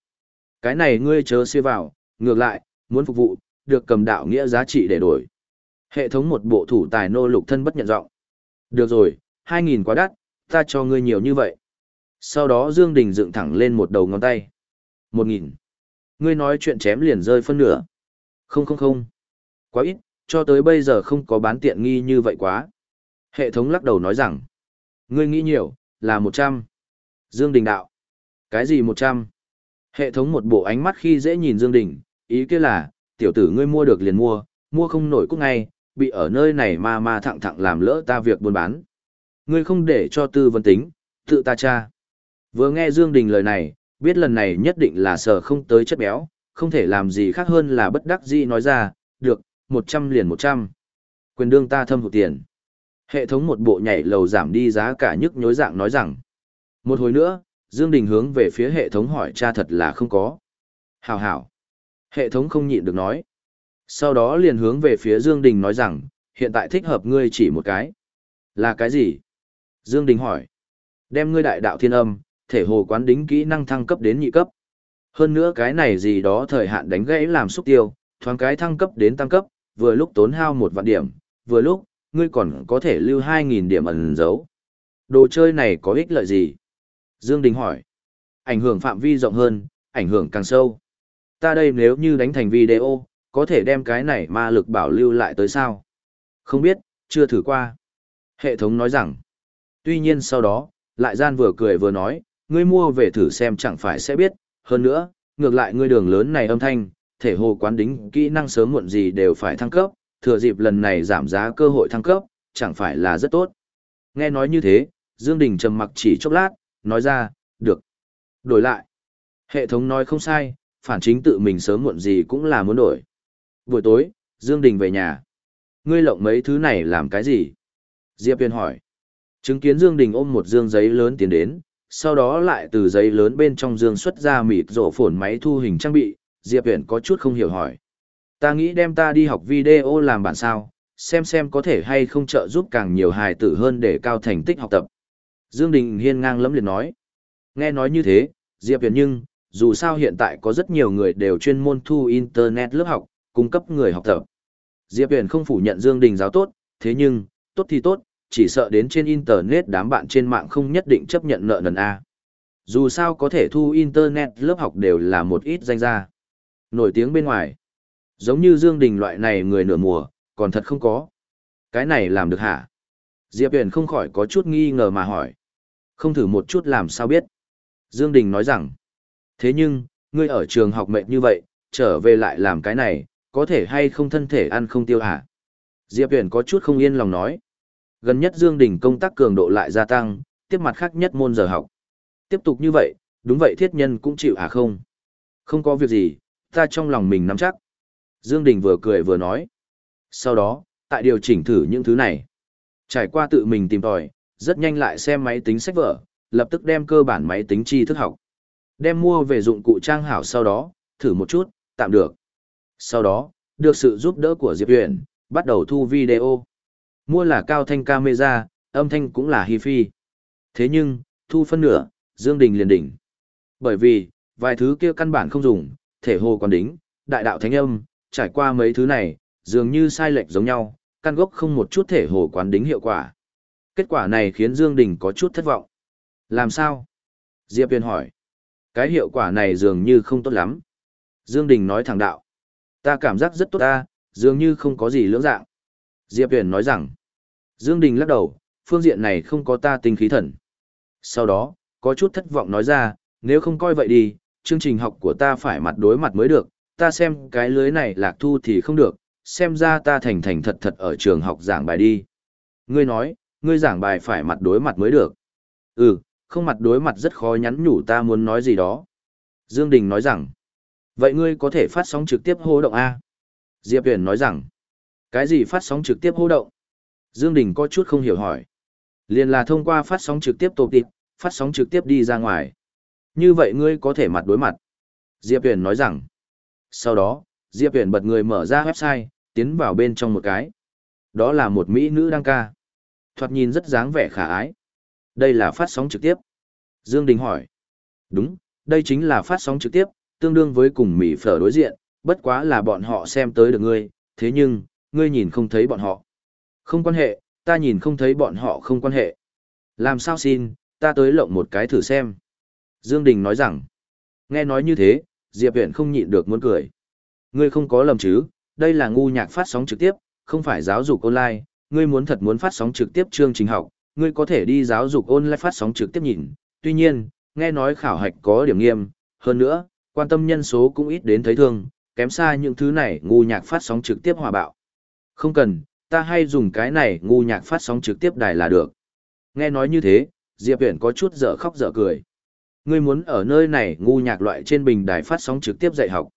Cái này ngươi chớ xia vào, ngược lại, muốn phục vụ, được cầm đạo nghĩa giá trị để đổi. Hệ thống một bộ thủ tài nô lục thân bất nhận giọng. Được rồi, 2.000 quá đắt, ta cho ngươi nhiều như vậy. Sau đó Dương Đình dựng thẳng lên một đầu ngón tay. 1.000. Ngươi nói chuyện chém liền rơi phân nửa. Không không không. Quá ít, cho tới bây giờ không có bán tiện nghi như vậy quá. Hệ thống lắc đầu nói rằng. Ngươi nghĩ nhiều, là 100. Dương Đình đạo. Cái gì 100? Hệ thống một bộ ánh mắt khi dễ nhìn Dương Đình, ý kia là, tiểu tử ngươi mua được liền mua, mua không nổi cũng ngay, bị ở nơi này ma ma thẳng thẳng làm lỡ ta việc buôn bán. Ngươi không để cho tư vấn tính, tự ta cha. Vừa nghe Dương Đình lời này, biết lần này nhất định là sở không tới chất béo, không thể làm gì khác hơn là bất đắc dĩ nói ra, được, 100 liền 100. Quyền đương ta thâm hụt tiền. Hệ thống một bộ nhảy lầu giảm đi giá cả nhức nhối dạng nói rằng. Một hồi nữa, Dương Đình hướng về phía hệ thống hỏi cha thật là không có. Hảo hảo. Hệ thống không nhịn được nói. Sau đó liền hướng về phía Dương Đình nói rằng, hiện tại thích hợp ngươi chỉ một cái. Là cái gì? Dương Đình hỏi. Đem ngươi đại đạo thiên âm, thể hồ quán đính kỹ năng thăng cấp đến nhị cấp. Hơn nữa cái này gì đó thời hạn đánh gãy làm xúc tiêu, thoáng cái thăng cấp đến tăng cấp, vừa lúc tốn hao một vạn điểm, vừa lúc, ngươi còn có thể lưu 2.000 điểm ẩn dấu. Đồ chơi này có ích lợi gì? Dương Đình hỏi. Ảnh hưởng phạm vi rộng hơn, ảnh hưởng càng sâu. Ta đây nếu như đánh thành video, có thể đem cái này ma lực bảo lưu lại tới sao? Không biết, chưa thử qua. Hệ thống nói rằng. Tuy nhiên sau đó, lại gian vừa cười vừa nói, ngươi mua về thử xem chẳng phải sẽ biết, hơn nữa, ngược lại ngươi đường lớn này âm thanh, thể hồ quán đính kỹ năng sớm muộn gì đều phải thăng cấp, thừa dịp lần này giảm giá cơ hội thăng cấp, chẳng phải là rất tốt. Nghe nói như thế, Dương Đình trầm mặc chỉ chốc lát, nói ra, được. Đổi lại. Hệ thống nói không sai, phản chính tự mình sớm muộn gì cũng là muốn đổi. Buổi tối, Dương Đình về nhà. Ngươi lộng mấy thứ này làm cái gì? Diệp Huyền hỏi. Chứng kiến Dương Đình ôm một dương giấy lớn tiến đến, sau đó lại từ giấy lớn bên trong dương xuất ra mịt rổ phổn máy thu hình trang bị, Diệp Huyền có chút không hiểu hỏi. Ta nghĩ đem ta đi học video làm bản sao, xem xem có thể hay không trợ giúp càng nhiều hài tử hơn để cao thành tích học tập. Dương Đình hiên ngang lẫm liệt nói. Nghe nói như thế, Diệp Viễn nhưng, dù sao hiện tại có rất nhiều người đều chuyên môn thu internet lớp học, cung cấp người học tập. Diệp Viễn không phủ nhận Dương Đình giáo tốt, thế nhưng, tốt thì tốt, chỉ sợ đến trên internet đám bạn trên mạng không nhất định chấp nhận nợ nần A. Dù sao có thể thu internet lớp học đều là một ít danh gia. Nổi tiếng bên ngoài. Giống như Dương Đình loại này người nửa mùa, còn thật không có. Cái này làm được hả? Diệp Huyền không khỏi có chút nghi ngờ mà hỏi. Không thử một chút làm sao biết. Dương Đình nói rằng. Thế nhưng, ngươi ở trường học mệt như vậy, trở về lại làm cái này, có thể hay không thân thể ăn không tiêu hả? Diệp Huyền có chút không yên lòng nói. Gần nhất Dương Đình công tác cường độ lại gia tăng, tiếp mặt khác nhất môn giờ học. Tiếp tục như vậy, đúng vậy thiết nhân cũng chịu hả không? Không có việc gì, ta trong lòng mình nắm chắc. Dương Đình vừa cười vừa nói. Sau đó, tại điều chỉnh thử những thứ này. Trải qua tự mình tìm tòi, rất nhanh lại xem máy tính sách vở, lập tức đem cơ bản máy tính tri thức học. Đem mua về dụng cụ trang hảo sau đó, thử một chút, tạm được. Sau đó, được sự giúp đỡ của Diệp Huyền, bắt đầu thu video. Mua là cao thanh camera, âm thanh cũng là hi phi. Thế nhưng, thu phân nửa, Dương Đình liền đỉnh. Bởi vì, vài thứ kia căn bản không dùng, thể hồ còn đính, đại đạo thánh âm, trải qua mấy thứ này, dường như sai lệch giống nhau, căn gốc không một chút thể hồ quán đính hiệu quả. Kết quả này khiến Dương Đình có chút thất vọng. Làm sao? Diệp Huyền hỏi. Cái hiệu quả này dường như không tốt lắm. Dương Đình nói thẳng đạo. Ta cảm giác rất tốt ta, dường như không có gì lưỡng dạng. Diệp Huyền nói rằng. Dương Đình lắc đầu, phương diện này không có ta tinh khí thần. Sau đó, có chút thất vọng nói ra, nếu không coi vậy đi, chương trình học của ta phải mặt đối mặt mới được, ta xem cái lưới này lạc thu thì không được, xem ra ta thành thành thật thật ở trường học giảng bài đi. Ngươi nói, ngươi giảng bài phải mặt đối mặt mới được. Ừ, không mặt đối mặt rất khó nhắn nhủ ta muốn nói gì đó. Dương Đình nói rằng, vậy ngươi có thể phát sóng trực tiếp hô động A. Diệp Huyền nói rằng, cái gì phát sóng trực tiếp hô động? Dương Đình có chút không hiểu hỏi. Liên là thông qua phát sóng trực tiếp tổ tịp, phát sóng trực tiếp đi ra ngoài. Như vậy ngươi có thể mặt đối mặt. Diệp Huyền nói rằng, sau đó, Diệp Huyền bật người mở ra website, tiến vào bên trong một cái. Đó là một mỹ nữ đăng ca. Thoạt nhìn rất dáng vẻ khả ái. Đây là phát sóng trực tiếp. Dương Đình hỏi. Đúng, đây chính là phát sóng trực tiếp, tương đương với cùng mỹ phở đối diện, bất quá là bọn họ xem tới được ngươi, thế nhưng, ngươi nhìn không thấy bọn họ. Không quan hệ, ta nhìn không thấy bọn họ không quan hệ. Làm sao xin, ta tới lộng một cái thử xem. Dương Đình nói rằng, nghe nói như thế, Diệp Viễn không nhịn được muốn cười. Ngươi không có lầm chứ, đây là ngu nhạc phát sóng trực tiếp, không phải giáo dục online, ngươi muốn thật muốn phát sóng trực tiếp chương trình học, ngươi có thể đi giáo dục online phát sóng trực tiếp nhìn. Tuy nhiên, nghe nói khảo hạch có điểm nghiêm, hơn nữa, quan tâm nhân số cũng ít đến thấy thương, kém xa những thứ này ngu nhạc phát sóng trực tiếp hòa bạo. Không cần, ta hay dùng cái này ngu nhạc phát sóng trực tiếp đài là được. Nghe nói như thế, Diệp Viễn có chút dở khóc dở cười. Ngươi muốn ở nơi này ngu nhạc loại trên bình đài phát sóng trực tiếp dạy học.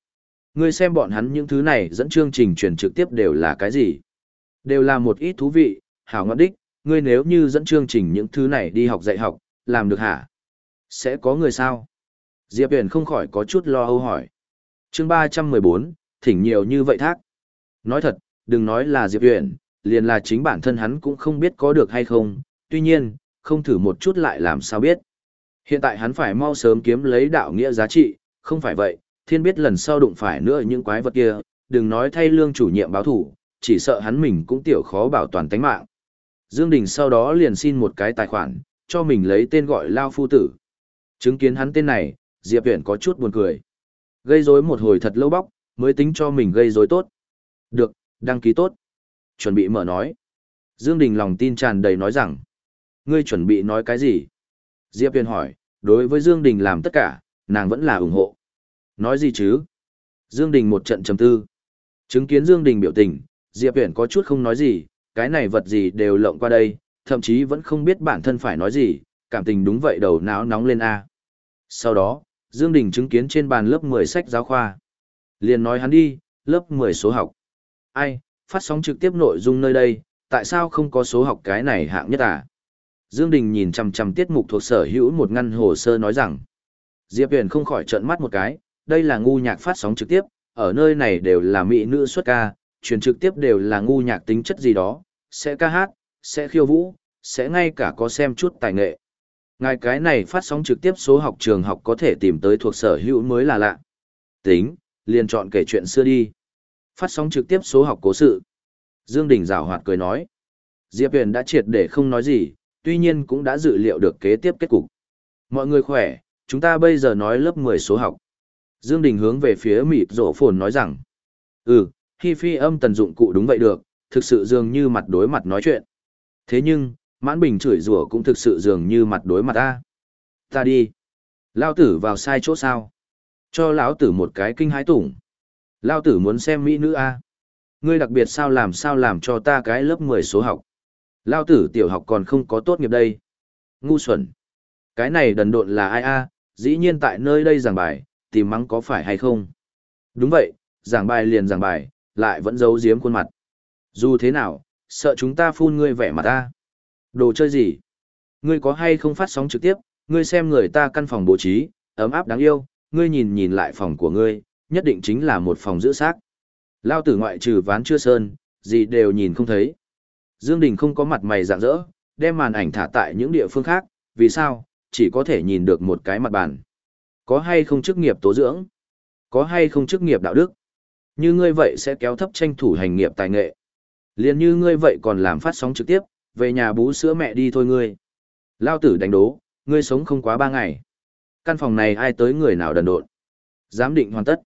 Ngươi xem bọn hắn những thứ này dẫn chương trình truyền trực tiếp đều là cái gì? Đều là một ít thú vị, hảo ngọn đích, ngươi nếu như dẫn chương trình những thứ này đi học dạy học, làm được hả? Sẽ có người sao? Diệp Huyền không khỏi có chút lo âu hỏi. chương 314, thỉnh nhiều như vậy thác. Nói thật, đừng nói là Diệp Huyền, liền là chính bản thân hắn cũng không biết có được hay không, tuy nhiên, không thử một chút lại làm sao biết. Hiện tại hắn phải mau sớm kiếm lấy đạo nghĩa giá trị, không phải vậy, thiên biết lần sau đụng phải nữa những quái vật kia, đừng nói thay lương chủ nhiệm báo thủ, chỉ sợ hắn mình cũng tiểu khó bảo toàn tánh mạng. Dương Đình sau đó liền xin một cái tài khoản, cho mình lấy tên gọi Lao Phu Tử. Chứng kiến hắn tên này, Diệp Viễn có chút buồn cười. Gây rối một hồi thật lâu bóc, mới tính cho mình gây rối tốt. Được, đăng ký tốt. Chuẩn bị mở nói. Dương Đình lòng tin tràn đầy nói rằng. Ngươi chuẩn bị nói cái gì? Diệp Huyền hỏi, đối với Dương Đình làm tất cả, nàng vẫn là ủng hộ. Nói gì chứ? Dương Đình một trận trầm tư. Chứng kiến Dương Đình biểu tình, Diệp Huyền có chút không nói gì, cái này vật gì đều lộng qua đây, thậm chí vẫn không biết bản thân phải nói gì, cảm tình đúng vậy đầu não nóng lên A. Sau đó, Dương Đình chứng kiến trên bàn lớp 10 sách giáo khoa. Liền nói hắn đi, lớp 10 số học. Ai, phát sóng trực tiếp nội dung nơi đây, tại sao không có số học cái này hạng nhất à? Dương Đình nhìn chằm chằm tiết mục thuộc sở hữu một ngăn hồ sơ nói rằng. Diệp Huyền không khỏi trợn mắt một cái, đây là ngu nhạc phát sóng trực tiếp, ở nơi này đều là mỹ nữ xuất ca, truyền trực tiếp đều là ngu nhạc tính chất gì đó, sẽ ca hát, sẽ khiêu vũ, sẽ ngay cả có xem chút tài nghệ. Ngài cái này phát sóng trực tiếp số học trường học có thể tìm tới thuộc sở hữu mới là lạ. Tính, liền chọn kể chuyện xưa đi. Phát sóng trực tiếp số học cố sự. Dương Đình rào hoạt cười nói. Diệp Huyền đã triệt để không nói gì, tuy nhiên cũng đã dự liệu được kế tiếp kết cục. Mọi người khỏe, chúng ta bây giờ nói lớp 10 số học. Dương Đình hướng về phía mịt rổ phồn nói rằng. Ừ, khi phi âm tần dụng cụ đúng vậy được, thực sự dường như mặt đối mặt nói chuyện. Thế nhưng, mãn bình chửi rủa cũng thực sự dường như mặt đối mặt ta. Ta đi. Lao tử vào sai chỗ sao. Cho lão tử một cái kinh hái tủng. Lao tử muốn xem mỹ nữ A. Ngươi đặc biệt sao làm sao làm cho ta cái lớp 10 số học. Lao tử tiểu học còn không có tốt nghiệp đây. Ngu xuẩn. Cái này đần độn là ai A, dĩ nhiên tại nơi đây giảng bài, tìm mắng có phải hay không. Đúng vậy, giảng bài liền giảng bài, lại vẫn giấu giếm khuôn mặt. Dù thế nào, sợ chúng ta phun ngươi vẻ mặt ta. Đồ chơi gì? Ngươi có hay không phát sóng trực tiếp, ngươi xem người ta căn phòng bố trí, ấm áp đáng yêu, ngươi nhìn nhìn lại phòng của ngươi, nhất định chính là một phòng giữ xác. Lao tử ngoại trừ ván chưa sơn, gì đều nhìn không thấy. Dương Đình không có mặt mày rạng rỡ, đem màn ảnh thả tại những địa phương khác, vì sao, chỉ có thể nhìn được một cái mặt bàn. Có hay không chức nghiệp tố dưỡng? Có hay không chức nghiệp đạo đức? Như ngươi vậy sẽ kéo thấp tranh thủ hành nghiệp tài nghệ. Liên như ngươi vậy còn làm phát sóng trực tiếp, về nhà bú sữa mẹ đi thôi ngươi. Lao tử đánh đố, ngươi sống không quá ba ngày. Căn phòng này ai tới người nào đần độn. Giám định hoàn tất.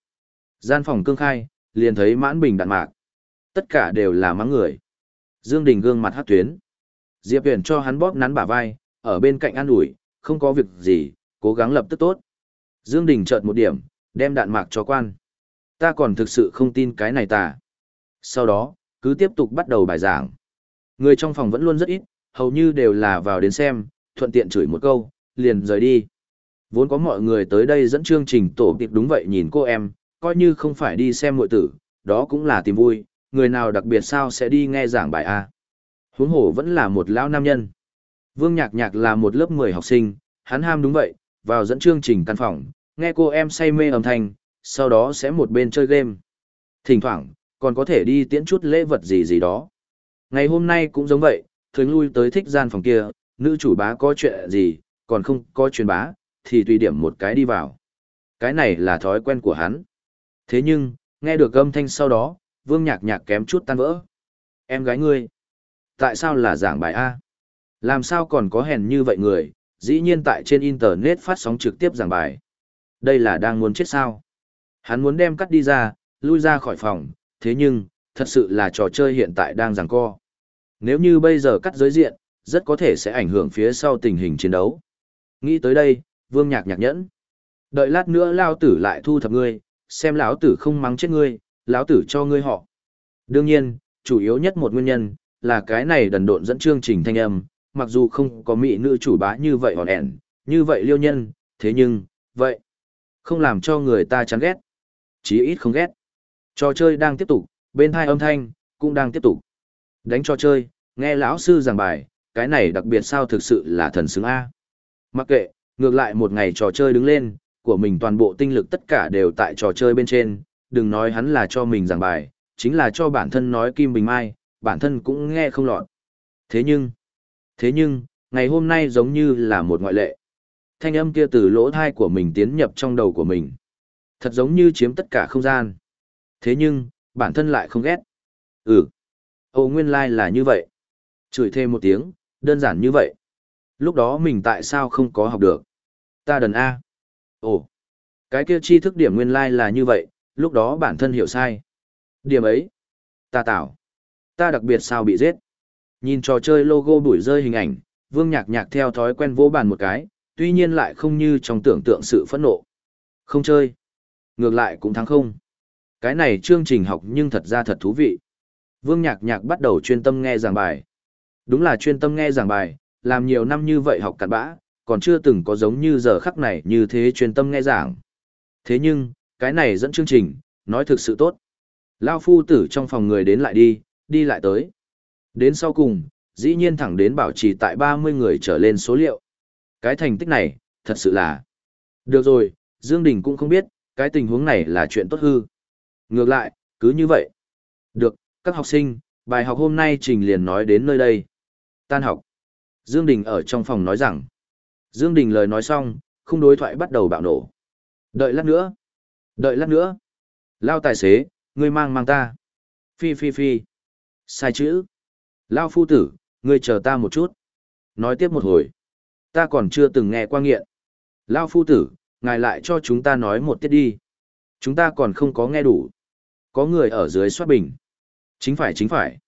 Gian phòng cương khai, liền thấy mãn bình đạn mạc. Tất cả đều là mắng người. Dương Đình gương mặt hát tuyến. Diệp Huyền cho hắn bóp nắn bả vai, ở bên cạnh an ủi, không có việc gì, cố gắng lập tức tốt. Dương Đình chợt một điểm, đem đạn mạc cho quan. Ta còn thực sự không tin cái này ta. Sau đó, cứ tiếp tục bắt đầu bài giảng. Người trong phòng vẫn luôn rất ít, hầu như đều là vào đến xem, thuận tiện chửi một câu, liền rời đi. Vốn có mọi người tới đây dẫn chương trình tổ tiệp đúng vậy nhìn cô em, coi như không phải đi xem muội tử, đó cũng là tìm vui, người nào đặc biệt sao sẽ đi nghe giảng bài A. Huống hồ vẫn là một lão nam nhân. Vương Nhạc Nhạc là một lớp 10 học sinh, hắn ham đúng vậy, vào dẫn chương trình căn phòng, nghe cô em say mê âm thanh, sau đó sẽ một bên chơi game. Thỉnh thoảng, còn có thể đi tiễn chút lễ vật gì gì đó. Ngày hôm nay cũng giống vậy, thường lui tới thích gian phòng kia, nữ chủ bá có chuyện gì, còn không có truyền bá, thì tùy điểm một cái đi vào. Cái này là thói quen của hắn. Thế nhưng, nghe được âm thanh sau đó, vương nhạc nhạc kém chút tan vỡ. Em gái ngươi, tại sao là giảng bài A? Làm sao còn có hèn như vậy người, dĩ nhiên tại trên Internet phát sóng trực tiếp giảng bài. Đây là đang muốn chết sao? Hắn muốn đem cắt đi ra, lui ra khỏi phòng, thế nhưng, thật sự là trò chơi hiện tại đang giằng co. Nếu như bây giờ cắt giới diện, rất có thể sẽ ảnh hưởng phía sau tình hình chiến đấu. Nghĩ tới đây, vương nhạc nhạc nhẫn. Đợi lát nữa lao tử lại thu thập ngươi, xem lão tử không mắng chết ngươi, lão tử cho ngươi họ. Đương nhiên, chủ yếu nhất một nguyên nhân, là cái này đần độn dẫn chương trình thanh âm, mặc dù không có mỹ nữ chủ bá như vậy hòn ẻn, như vậy liêu nhân, thế nhưng, vậy, không làm cho người ta chán ghét. Chí ít không ghét. Trò chơi đang tiếp tục, bên hai âm thanh, cũng đang tiếp tục. Đánh trò chơi, nghe lão sư giảng bài, cái này đặc biệt sao thực sự là thần xứng A. Mặc kệ, ngược lại một ngày trò chơi đứng lên, của mình toàn bộ tinh lực tất cả đều tại trò chơi bên trên, đừng nói hắn là cho mình giảng bài, chính là cho bản thân nói Kim Bình Mai, bản thân cũng nghe không lọt. Thế nhưng, thế nhưng, ngày hôm nay giống như là một ngoại lệ. Thanh âm kia từ lỗ thai của mình tiến nhập trong đầu của mình. Thật giống như chiếm tất cả không gian. Thế nhưng, bản thân lại không ghét. Ừ. Ồ nguyên lai like là như vậy. Chửi thêm một tiếng, đơn giản như vậy. Lúc đó mình tại sao không có học được? Ta đần A. Ồ. Cái kia tri thức điểm nguyên lai like là như vậy, lúc đó bản thân hiểu sai. Điểm ấy. Ta tạo. Ta đặc biệt sao bị giết. Nhìn trò chơi logo đuổi rơi hình ảnh, vương nhạc nhạc theo thói quen vỗ bàn một cái, tuy nhiên lại không như trong tưởng tượng sự phẫn nộ. Không chơi. Ngược lại cũng thắng không. Cái này chương trình học nhưng thật ra thật thú vị. Vương nhạc nhạc bắt đầu chuyên tâm nghe giảng bài. Đúng là chuyên tâm nghe giảng bài, làm nhiều năm như vậy học cặn bã, còn chưa từng có giống như giờ khắc này như thế chuyên tâm nghe giảng. Thế nhưng, cái này dẫn chương trình, nói thực sự tốt. Lao phu tử trong phòng người đến lại đi, đi lại tới. Đến sau cùng, dĩ nhiên thẳng đến bảo trì tại 30 người trở lên số liệu. Cái thành tích này, thật sự là... Được rồi, Dương Đình cũng không biết, cái tình huống này là chuyện tốt hư. Ngược lại, cứ như vậy. Được, các học sinh, bài học hôm nay trình liền nói đến nơi đây. Tan học. Dương Đình ở trong phòng nói rằng. Dương Đình lời nói xong, không đối thoại bắt đầu bạo nổ. Đợi lát nữa. Đợi lát nữa. Lao tài xế, ngươi mang mang ta. Phi phi phi. Sai chữ. Lao phu tử, ngươi chờ ta một chút. Nói tiếp một hồi. Ta còn chưa từng nghe qua nghiện. Lao phu tử, ngài lại cho chúng ta nói một tiết đi. Chúng ta còn không có nghe đủ. Có người ở dưới soát bình. Chính phải chính phải.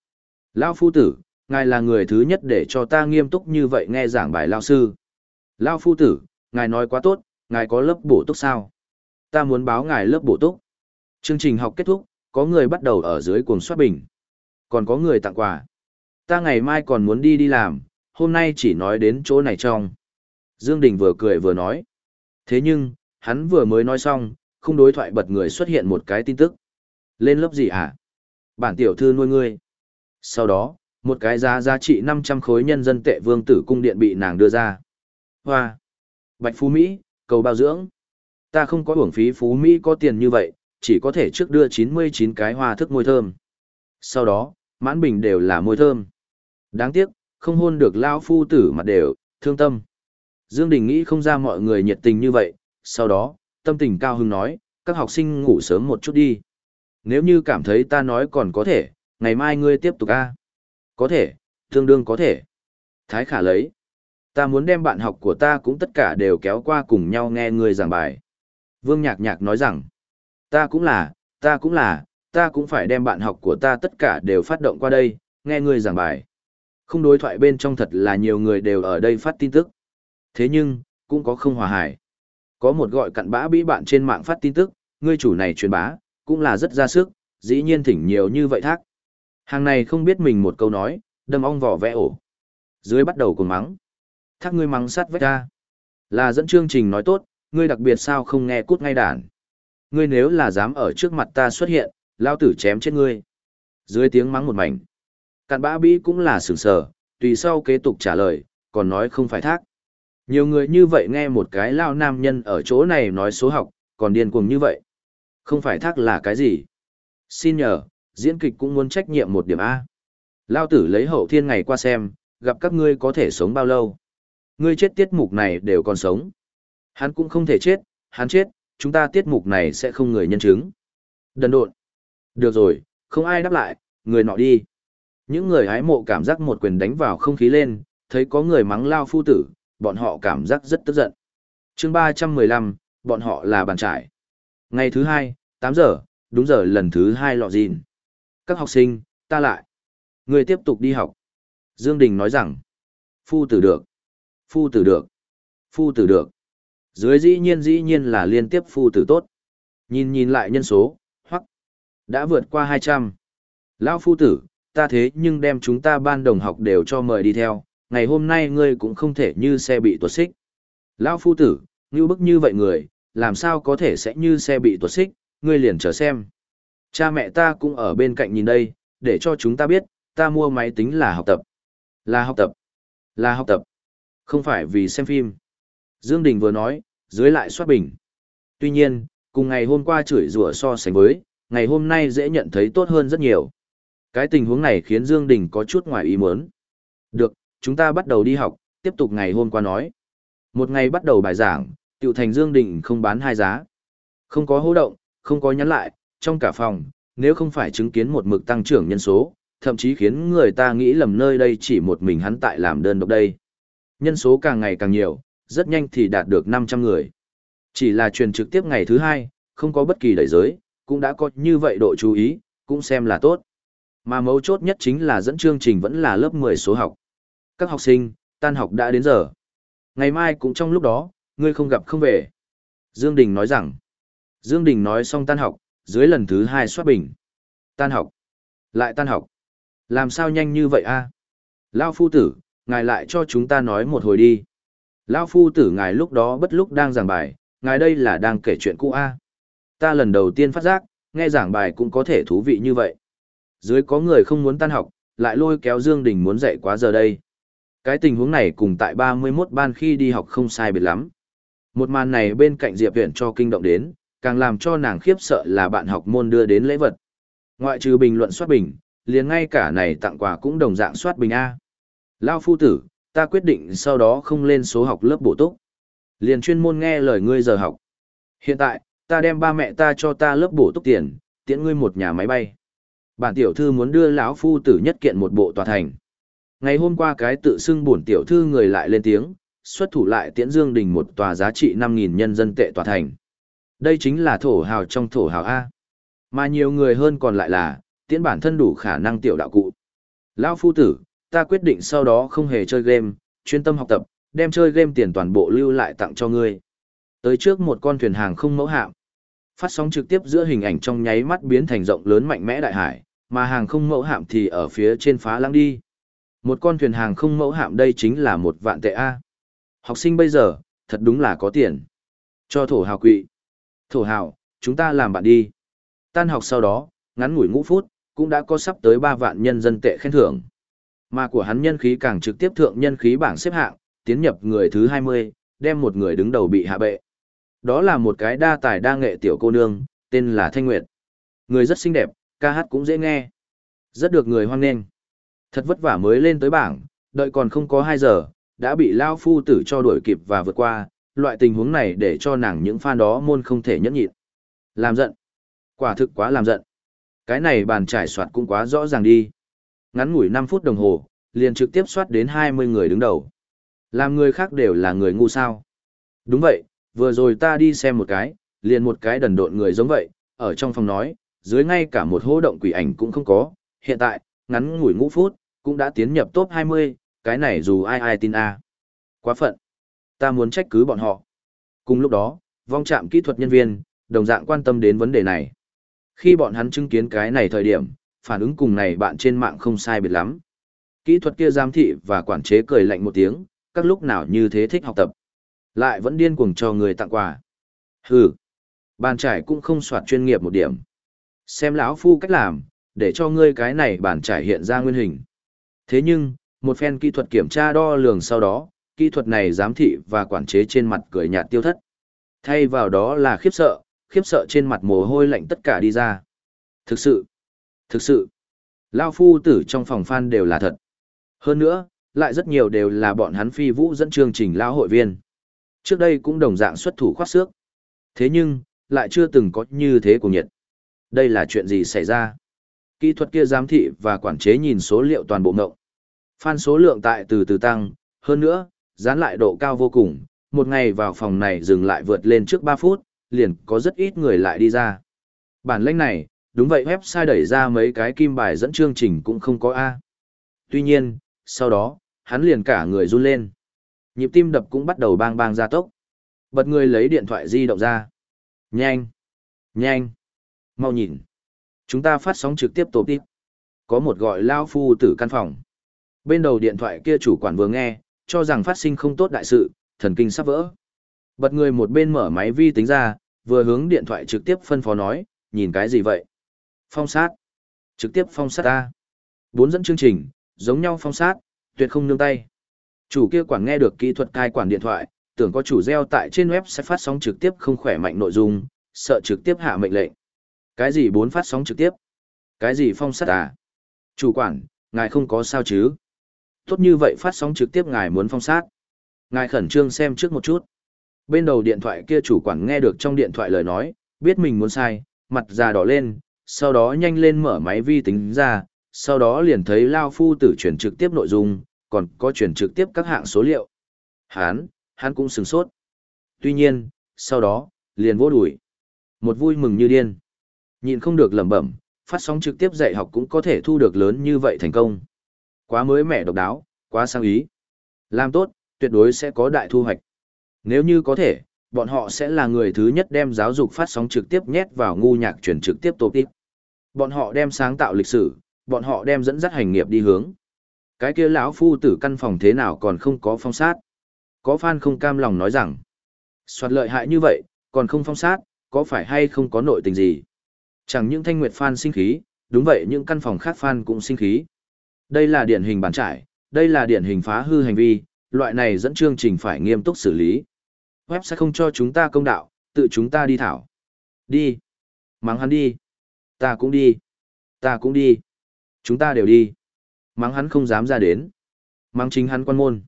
Lao phu tử, ngài là người thứ nhất để cho ta nghiêm túc như vậy nghe giảng bài Lao sư. Lao phu tử, ngài nói quá tốt, ngài có lớp bổ túc sao? Ta muốn báo ngài lớp bổ túc. Chương trình học kết thúc, có người bắt đầu ở dưới cuồng soát bình. Còn có người tặng quà. Ta ngày mai còn muốn đi đi làm, hôm nay chỉ nói đến chỗ này trong. Dương Đình vừa cười vừa nói. Thế nhưng, hắn vừa mới nói xong, không đối thoại bật người xuất hiện một cái tin tức. Lên lớp gì hả? Bản tiểu thư nuôi ngươi. Sau đó, một cái giá giá trị 500 khối nhân dân tệ vương tử cung điện bị nàng đưa ra. Hoa! Bạch Phú Mỹ, cầu bao dưỡng. Ta không có hưởng phí phú Mỹ có tiền như vậy, chỉ có thể trước đưa 99 cái hoa thức môi thơm. Sau đó, mãn bình đều là môi thơm. Đáng tiếc, không hôn được lao phu tử mặt đều, thương tâm. Dương Đình nghĩ không ra mọi người nhiệt tình như vậy, sau đó, tâm tình cao hứng nói, các học sinh ngủ sớm một chút đi. Nếu như cảm thấy ta nói còn có thể, ngày mai ngươi tiếp tục a. Có thể, tương đương có thể. Thái khả lấy. Ta muốn đem bạn học của ta cũng tất cả đều kéo qua cùng nhau nghe ngươi giảng bài. Vương Nhạc Nhạc nói rằng, ta cũng là, ta cũng là, ta cũng phải đem bạn học của ta tất cả đều phát động qua đây, nghe ngươi giảng bài. Không đối thoại bên trong thật là nhiều người đều ở đây phát tin tức. Thế nhưng, cũng có không hòa hải. Có một gọi cặn bã bí bạn trên mạng phát tin tức, ngươi chủ này truyền bá, cũng là rất ra sức, dĩ nhiên thỉnh nhiều như vậy thác. Hàng này không biết mình một câu nói, đâm ong vỏ vẽ ổ. Dưới bắt đầu cùng mắng. Thác ngươi mắng sát vách ra. Là dẫn chương trình nói tốt, ngươi đặc biệt sao không nghe cút ngay đàn. Ngươi nếu là dám ở trước mặt ta xuất hiện, lao tử chém chết ngươi. Dưới tiếng mắng một mảnh. Cạn bã bĩ cũng là sửng sở, tùy sau kế tục trả lời, còn nói không phải thác. Nhiều người như vậy nghe một cái lao nam nhân ở chỗ này nói số học, còn điên cuồng như vậy. Không phải thác là cái gì. Xin nhờ, diễn kịch cũng muốn trách nhiệm một điểm A. Lao tử lấy hậu thiên ngày qua xem, gặp các ngươi có thể sống bao lâu. Ngươi chết tiết mục này đều còn sống. Hắn cũng không thể chết, hắn chết, chúng ta tiết mục này sẽ không người nhân chứng. Đần độn. Được rồi, không ai đáp lại, người nọ đi. Những người hái mộ cảm giác một quyền đánh vào không khí lên, thấy có người mắng lao phu tử, bọn họ cảm giác rất tức giận. chương 315, bọn họ là bàn trải. Ngày thứ hai, 8 giờ, đúng giờ lần thứ hai lọ gìn. Các học sinh, ta lại. Người tiếp tục đi học. Dương Đình nói rằng, phu tử được, phu tử được, phu tử được. Dưới dĩ nhiên dĩ nhiên là liên tiếp phu tử tốt. Nhìn nhìn lại nhân số, hoặc đã vượt qua 200. Lão phu tử, ta thế nhưng đem chúng ta ban đồng học đều cho mời đi theo, ngày hôm nay ngươi cũng không thể như xe bị tuột xích. Lão phu tử, như bức như vậy người, làm sao có thể sẽ như xe bị tuột xích, ngươi liền chờ xem. Cha mẹ ta cũng ở bên cạnh nhìn đây, để cho chúng ta biết, ta mua máy tính là học tập. Là học tập. Là học tập. Không phải vì xem phim. Dương Đình vừa nói, dưới lại soát bình. Tuy nhiên, cùng ngày hôm qua chửi rủa so sánh với, ngày hôm nay dễ nhận thấy tốt hơn rất nhiều. Cái tình huống này khiến Dương Đình có chút ngoài ý muốn. Được, chúng ta bắt đầu đi học, tiếp tục ngày hôm qua nói. Một ngày bắt đầu bài giảng, tiểu thành Dương Đình không bán hai giá. Không có hô động, không có nhắn lại, trong cả phòng, nếu không phải chứng kiến một mực tăng trưởng nhân số, thậm chí khiến người ta nghĩ lầm nơi đây chỉ một mình hắn tại làm đơn độc đây. Nhân số càng ngày càng nhiều, rất nhanh thì đạt được 500 người. Chỉ là truyền trực tiếp ngày thứ hai, không có bất kỳ đẩy giới, cũng đã có như vậy độ chú ý, cũng xem là tốt. Mà mấu chốt nhất chính là dẫn chương trình vẫn là lớp 10 số học. Các học sinh, tan học đã đến giờ. Ngày mai cũng trong lúc đó, ngươi không gặp không về. Dương Đình nói rằng, Dương Đình nói xong tan học, dưới lần thứ hai soát bình. Tan học. Lại tan học. Làm sao nhanh như vậy a? Lão phu tử, ngài lại cho chúng ta nói một hồi đi. Lão phu tử ngài lúc đó bất lúc đang giảng bài, ngài đây là đang kể chuyện cũ a. Ta lần đầu tiên phát giác, nghe giảng bài cũng có thể thú vị như vậy. Dưới có người không muốn tan học, lại lôi kéo Dương Đình muốn dạy quá giờ đây. Cái tình huống này cùng tại 31 ban khi đi học không sai biệt lắm. Một màn này bên cạnh Diệp Viễn cho kinh động đến, càng làm cho nàng khiếp sợ là bạn học môn đưa đến lễ vật. Ngoại trừ bình luận soát bình, liền ngay cả này tặng quà cũng đồng dạng soát bình A. Lao phu tử, ta quyết định sau đó không lên số học lớp bổ túc. Liền chuyên môn nghe lời ngươi giờ học. Hiện tại, ta đem ba mẹ ta cho ta lớp bổ túc tiền, tiễn ngươi một nhà máy bay. Bản tiểu thư muốn đưa lão phu tử nhất kiện một bộ tòa thành. Ngày hôm qua cái tự xưng bổn tiểu thư người lại lên tiếng, xuất thủ lại tiễn Dương Đình một tòa giá trị 5.000 nhân dân tệ tòa thành. Đây chính là thổ hào trong thổ hào A. Mà nhiều người hơn còn lại là, tiễn bản thân đủ khả năng tiểu đạo cụ. Lão phu tử, ta quyết định sau đó không hề chơi game, chuyên tâm học tập, đem chơi game tiền toàn bộ lưu lại tặng cho ngươi. Tới trước một con thuyền hàng không mẫu hạm. Phát sóng trực tiếp giữa hình ảnh trong nháy mắt biến thành rộng lớn mạnh mẽ đại hải, mà hàng không mẫu hạm thì ở phía trên phá lăng đi. Một con thuyền hàng không mẫu hạm đây chính là một vạn tệ A. Học sinh bây giờ, thật đúng là có tiền. Cho thổ hào quỵ. Thổ hào, chúng ta làm bạn đi. Tan học sau đó, ngắn ngủi ngũ phút, cũng đã có sắp tới 3 vạn nhân dân tệ khen thưởng. Mà của hắn nhân khí càng trực tiếp thượng nhân khí bảng xếp hạng, tiến nhập người thứ 20, đem một người đứng đầu bị hạ bệ. Đó là một cái đa tài đa nghệ tiểu cô nương, tên là Thanh Nguyệt. Người rất xinh đẹp, ca hát cũng dễ nghe. Rất được người hoan nghênh. Thật vất vả mới lên tới bảng, đợi còn không có 2 giờ, đã bị Lao Phu tử cho đuổi kịp và vượt qua, loại tình huống này để cho nàng những fan đó môn không thể nhẫn nhịn. Làm giận. Quả thực quá làm giận. Cái này bàn trải soạt cũng quá rõ ràng đi. Ngắn ngủi 5 phút đồng hồ, liền trực tiếp soát đến 20 người đứng đầu. Làm người khác đều là người ngu sao. Đúng vậy, vừa rồi ta đi xem một cái, liền một cái đần độn người giống vậy, ở trong phòng nói, dưới ngay cả một hô động quỷ ảnh cũng không có, hiện tại, ngắn ngủi ngũ phút, cũng đã tiến nhập top 20, cái này dù ai ai tin a Quá phận. Ta muốn trách cứ bọn họ. Cùng lúc đó, vong trạm kỹ thuật nhân viên, đồng dạng quan tâm đến vấn đề này. Khi bọn hắn chứng kiến cái này thời điểm, phản ứng cùng này bạn trên mạng không sai biệt lắm. Kỹ thuật kia giám thị và quản chế cười lạnh một tiếng, các lúc nào như thế thích học tập. Lại vẫn điên cuồng cho người tặng quà. Hừ, bàn trải cũng không soạt chuyên nghiệp một điểm. Xem lão phu cách làm, để cho ngươi cái này bàn trải hiện ra nguyên hình. Thế nhưng, một phen kỹ thuật kiểm tra đo lường sau đó, kỹ thuật này giám thị và quản chế trên mặt cười nhạt tiêu thất. Thay vào đó là khiếp sợ, khiếp sợ trên mặt mồ hôi lạnh tất cả đi ra. Thực sự, thực sự, Lao phu tử trong phòng fan đều là thật. Hơn nữa, lại rất nhiều đều là bọn hắn phi vũ dẫn chương trình Lao hội viên. Trước đây cũng đồng dạng xuất thủ khoát xước. Thế nhưng, lại chưa từng có như thế của nhiệt. Đây là chuyện gì xảy ra? Kỹ thuật kia giám thị và quản chế nhìn số liệu toàn bộ ngộng. Fan số lượng tại từ từ tăng, hơn nữa, dán lại độ cao vô cùng, một ngày vào phòng này dừng lại vượt lên trước 3 phút, liền có rất ít người lại đi ra. Bản lĩnh này, đúng vậy website đẩy ra mấy cái kim bài dẫn chương trình cũng không có A. Tuy nhiên, sau đó, hắn liền cả người run lên. Nhịp tim đập cũng bắt đầu bang bang ra tốc. Bật người lấy điện thoại di động ra. Nhanh! Nhanh! Mau nhìn! Chúng ta phát sóng trực tiếp tổ tiếp. Có một gọi lao phu tử căn phòng. Bên đầu điện thoại kia chủ quản vừa nghe, cho rằng phát sinh không tốt đại sự, thần kinh sắp vỡ. Bật người một bên mở máy vi tính ra, vừa hướng điện thoại trực tiếp phân phó nói, nhìn cái gì vậy? Phong sát. Trực tiếp phong sát ta. Bốn dẫn chương trình, giống nhau phong sát, tuyệt không nương tay. Chủ kia quản nghe được kỹ thuật cai quản điện thoại, tưởng có chủ gieo tại trên web sẽ phát sóng trực tiếp không khỏe mạnh nội dung, sợ trực tiếp hạ mệnh lệnh. Cái gì bốn phát sóng trực tiếp? Cái gì phong sát à? Chủ quản, ngài không có sao chứ? Tốt như vậy phát sóng trực tiếp ngài muốn phong sát. Ngài khẩn trương xem trước một chút. Bên đầu điện thoại kia chủ quản nghe được trong điện thoại lời nói, biết mình muốn sai, mặt già đỏ lên, sau đó nhanh lên mở máy vi tính ra, sau đó liền thấy Lao Phu tử chuyển trực tiếp nội dung, còn có chuyển trực tiếp các hạng số liệu. Hán, hắn cũng sừng sốt. Tuy nhiên, sau đó, liền vô đuổi. Một vui mừng như điên. Nhìn không được lẩm bẩm, phát sóng trực tiếp dạy học cũng có thể thu được lớn như vậy thành công. Quá mới mẻ độc đáo, quá sang ý. Làm tốt, tuyệt đối sẽ có đại thu hoạch. Nếu như có thể, bọn họ sẽ là người thứ nhất đem giáo dục phát sóng trực tiếp nhét vào ngu nhạc chuyển trực tiếp tổ tiếp. Bọn họ đem sáng tạo lịch sử, bọn họ đem dẫn dắt hành nghiệp đi hướng. Cái kia lão phu tử căn phòng thế nào còn không có phong sát. Có fan không cam lòng nói rằng, soạt lợi hại như vậy, còn không phong sát, có phải hay không có nội tình gì? Chẳng những thanh nguyệt fan sinh khí, đúng vậy những căn phòng khác fan cũng sinh khí. Đây là điển hình bản trải, đây là điển hình phá hư hành vi, loại này dẫn chương trình phải nghiêm túc xử lý. Web sẽ không cho chúng ta công đạo, tự chúng ta đi thảo. Đi. Mắng hắn đi. Ta cũng đi. Ta cũng đi. Chúng ta đều đi. Mắng hắn không dám ra đến. Mắng chính hắn quan môn.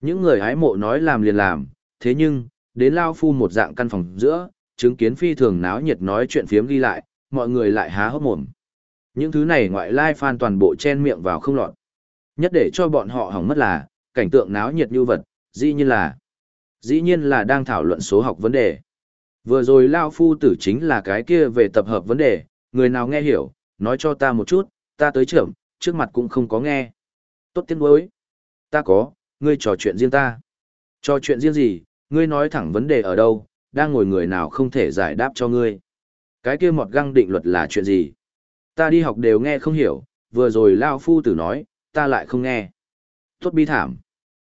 Những người hái mộ nói làm liền làm, thế nhưng, đến lao phu một dạng căn phòng giữa, chứng kiến phi thường náo nhiệt nói chuyện phiếm ghi lại, mọi người lại há hốc mồm. Những thứ này ngoại lai phan toàn bộ chen miệng vào không lọt. Nhất để cho bọn họ hỏng mất là, cảnh tượng náo nhiệt như vật, dĩ nhiên là, dĩ nhiên là đang thảo luận số học vấn đề. Vừa rồi Lao Phu tử chính là cái kia về tập hợp vấn đề, người nào nghe hiểu, nói cho ta một chút, ta tới trưởng, trước mặt cũng không có nghe. Tốt tiếng đối. Ta có, ngươi trò chuyện riêng ta. Trò chuyện riêng gì, ngươi nói thẳng vấn đề ở đâu, đang ngồi người nào không thể giải đáp cho ngươi. Cái kia mọt găng định luật là chuyện gì? Ta đi học đều nghe không hiểu, vừa rồi Lao Phu tử nói, ta lại không nghe. Tốt bi thảm.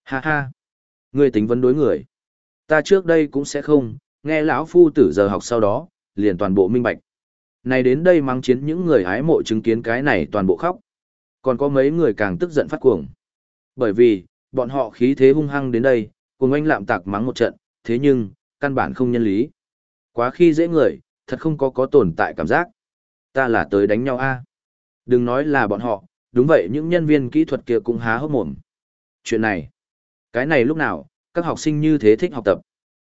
Ha ha. Ngươi tính vấn đối người. Ta trước đây cũng sẽ không, nghe lão phu tử giờ học sau đó, liền toàn bộ minh bạch. Này đến đây mang chiến những người hái mộ chứng kiến cái này toàn bộ khóc. Còn có mấy người càng tức giận phát cuồng. Bởi vì, bọn họ khí thế hung hăng đến đây, cùng anh lạm tạc mắng một trận, thế nhưng, căn bản không nhân lý. Quá khi dễ người, thật không có có tồn tại cảm giác. Ta là tới đánh nhau a. Đừng nói là bọn họ, đúng vậy những nhân viên kỹ thuật kia cũng há hốc mồm. Chuyện này, cái này lúc nào, các học sinh như thế thích học tập.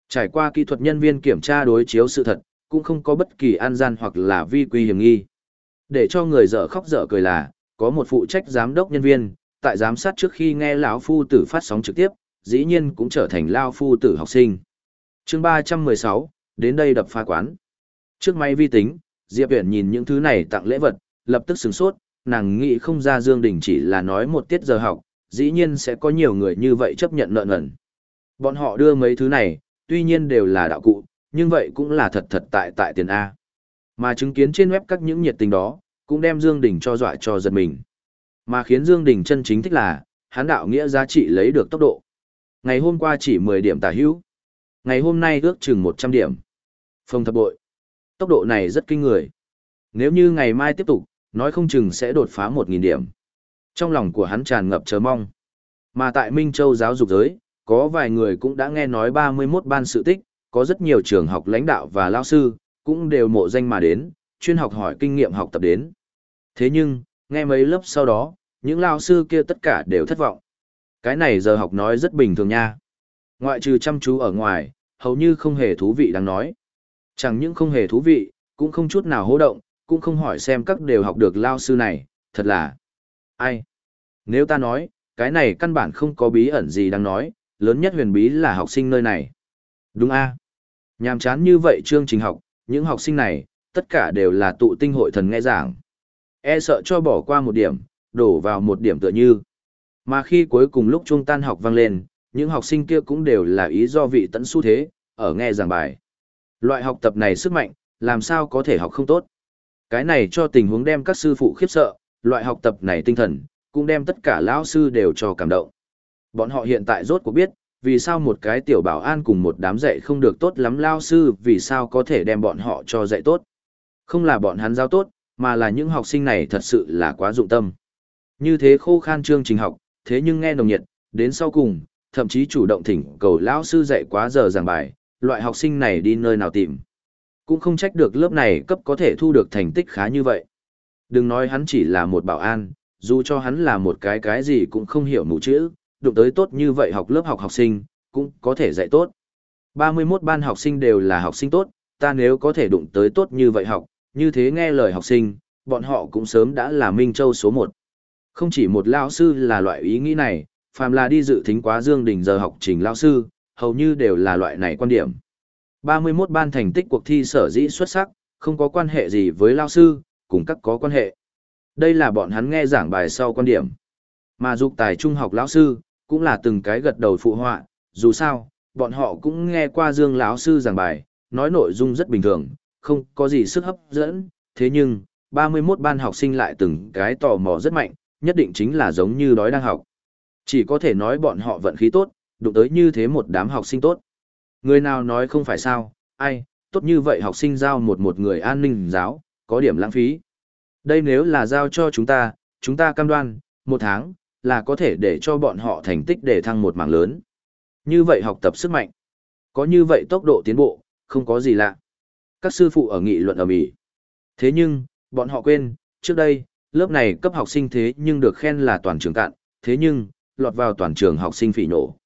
Trải qua kỹ thuật nhân viên kiểm tra đối chiếu sự thật, cũng không có bất kỳ an gian hoặc là vi quy hiểm nghi. Để cho người dở khóc dở cười là, có một phụ trách giám đốc nhân viên, tại giám sát trước khi nghe lão phu tử phát sóng trực tiếp, dĩ nhiên cũng trở thành lao phu tử học sinh. chương 316, đến đây đập pha quán. Trước máy vi tính, Diệp uyển nhìn những thứ này tặng lễ vật, lập tức sửng sốt, nàng nghĩ không ra Dương Đình chỉ là nói một tiết giờ học, dĩ nhiên sẽ có nhiều người như vậy chấp nhận nợ nần. Bọn họ đưa mấy thứ này, tuy nhiên đều là đạo cụ, nhưng vậy cũng là thật thật tại tại tiền A. Mà chứng kiến trên web các những nhiệt tình đó, cũng đem Dương Đình cho dọa cho giật mình. Mà khiến Dương Đình chân chính thích là, hắn đạo nghĩa giá trị lấy được tốc độ. Ngày hôm qua chỉ 10 điểm tả hữu. Ngày hôm nay ước chừng 100 điểm. Phong thập bội. Tốc độ này rất kinh người. Nếu như ngày mai tiếp tục, nói không chừng sẽ đột phá 1.000 điểm. Trong lòng của hắn tràn ngập chờ mong. Mà tại Minh Châu giáo dục giới, có vài người cũng đã nghe nói 31 ban sự tích, có rất nhiều trường học lãnh đạo và lao sư, cũng đều mộ danh mà đến, chuyên học hỏi kinh nghiệm học tập đến. Thế nhưng, nghe mấy lớp sau đó, những lao sư kia tất cả đều thất vọng. Cái này giờ học nói rất bình thường nha. Ngoại trừ chăm chú ở ngoài, hầu như không hề thú vị đáng nói. Chẳng những không hề thú vị, cũng không chút nào hô động, cũng không hỏi xem các đều học được lao sư này, thật là... Ai? Nếu ta nói, cái này căn bản không có bí ẩn gì đang nói, lớn nhất huyền bí là học sinh nơi này. Đúng a Nhàm chán như vậy chương trình học, những học sinh này, tất cả đều là tụ tinh hội thần nghe giảng. E sợ cho bỏ qua một điểm, đổ vào một điểm tựa như. Mà khi cuối cùng lúc trung tan học vang lên, những học sinh kia cũng đều là ý do vị tận xu thế, ở nghe giảng bài. Loại học tập này sức mạnh, làm sao có thể học không tốt. Cái này cho tình huống đem các sư phụ khiếp sợ, loại học tập này tinh thần, cũng đem tất cả lão sư đều cho cảm động. Bọn họ hiện tại rốt cuộc biết, vì sao một cái tiểu bảo an cùng một đám dạy không được tốt lắm lao sư vì sao có thể đem bọn họ cho dạy tốt. Không là bọn hắn giao tốt, mà là những học sinh này thật sự là quá dụng tâm. Như thế khô khan chương trình học, thế nhưng nghe nồng nhiệt, đến sau cùng, thậm chí chủ động thỉnh cầu lão sư dạy quá giờ giảng bài, loại học sinh này đi nơi nào tìm. Cũng không trách được lớp này cấp có thể thu được thành tích khá như vậy. Đừng nói hắn chỉ là một bảo an, dù cho hắn là một cái cái gì cũng không hiểu mụ chữ, đụng tới tốt như vậy học lớp học học sinh, cũng có thể dạy tốt. 31 ban học sinh đều là học sinh tốt, ta nếu có thể đụng tới tốt như vậy học, như thế nghe lời học sinh, bọn họ cũng sớm đã là Minh Châu số 1. Không chỉ một lao sư là loại ý nghĩ này, phàm là đi dự thính quá dương đỉnh giờ học trình lao sư, hầu như đều là loại này quan điểm. 31 ban thành tích cuộc thi sở dĩ xuất sắc, không có quan hệ gì với lao sư, cùng các có quan hệ. Đây là bọn hắn nghe giảng bài sau quan điểm. Mà dục tài trung học lão sư, cũng là từng cái gật đầu phụ họa, dù sao, bọn họ cũng nghe qua Dương lão sư giảng bài, nói nội dung rất bình thường, không có gì sức hấp dẫn, thế nhưng, 31 ban học sinh lại từng cái tò mò rất mạnh, nhất định chính là giống như đói đang học. Chỉ có thể nói bọn họ vận khí tốt, đụng tới như thế một đám học sinh tốt. Người nào nói không phải sao, ai, tốt như vậy học sinh giao một một người an ninh giáo, có điểm lãng phí. Đây nếu là giao cho chúng ta, chúng ta cam đoan, một tháng, là có thể để cho bọn họ thành tích để thăng một mảng lớn. Như vậy học tập sức mạnh. Có như vậy tốc độ tiến bộ, không có gì lạ. Các sư phụ ở nghị luận ở Mỹ. Thế nhưng, bọn họ quên, trước đây, lớp này cấp học sinh thế nhưng được khen là toàn trường cạn, thế nhưng, lọt vào toàn trường học sinh phỉ nổ.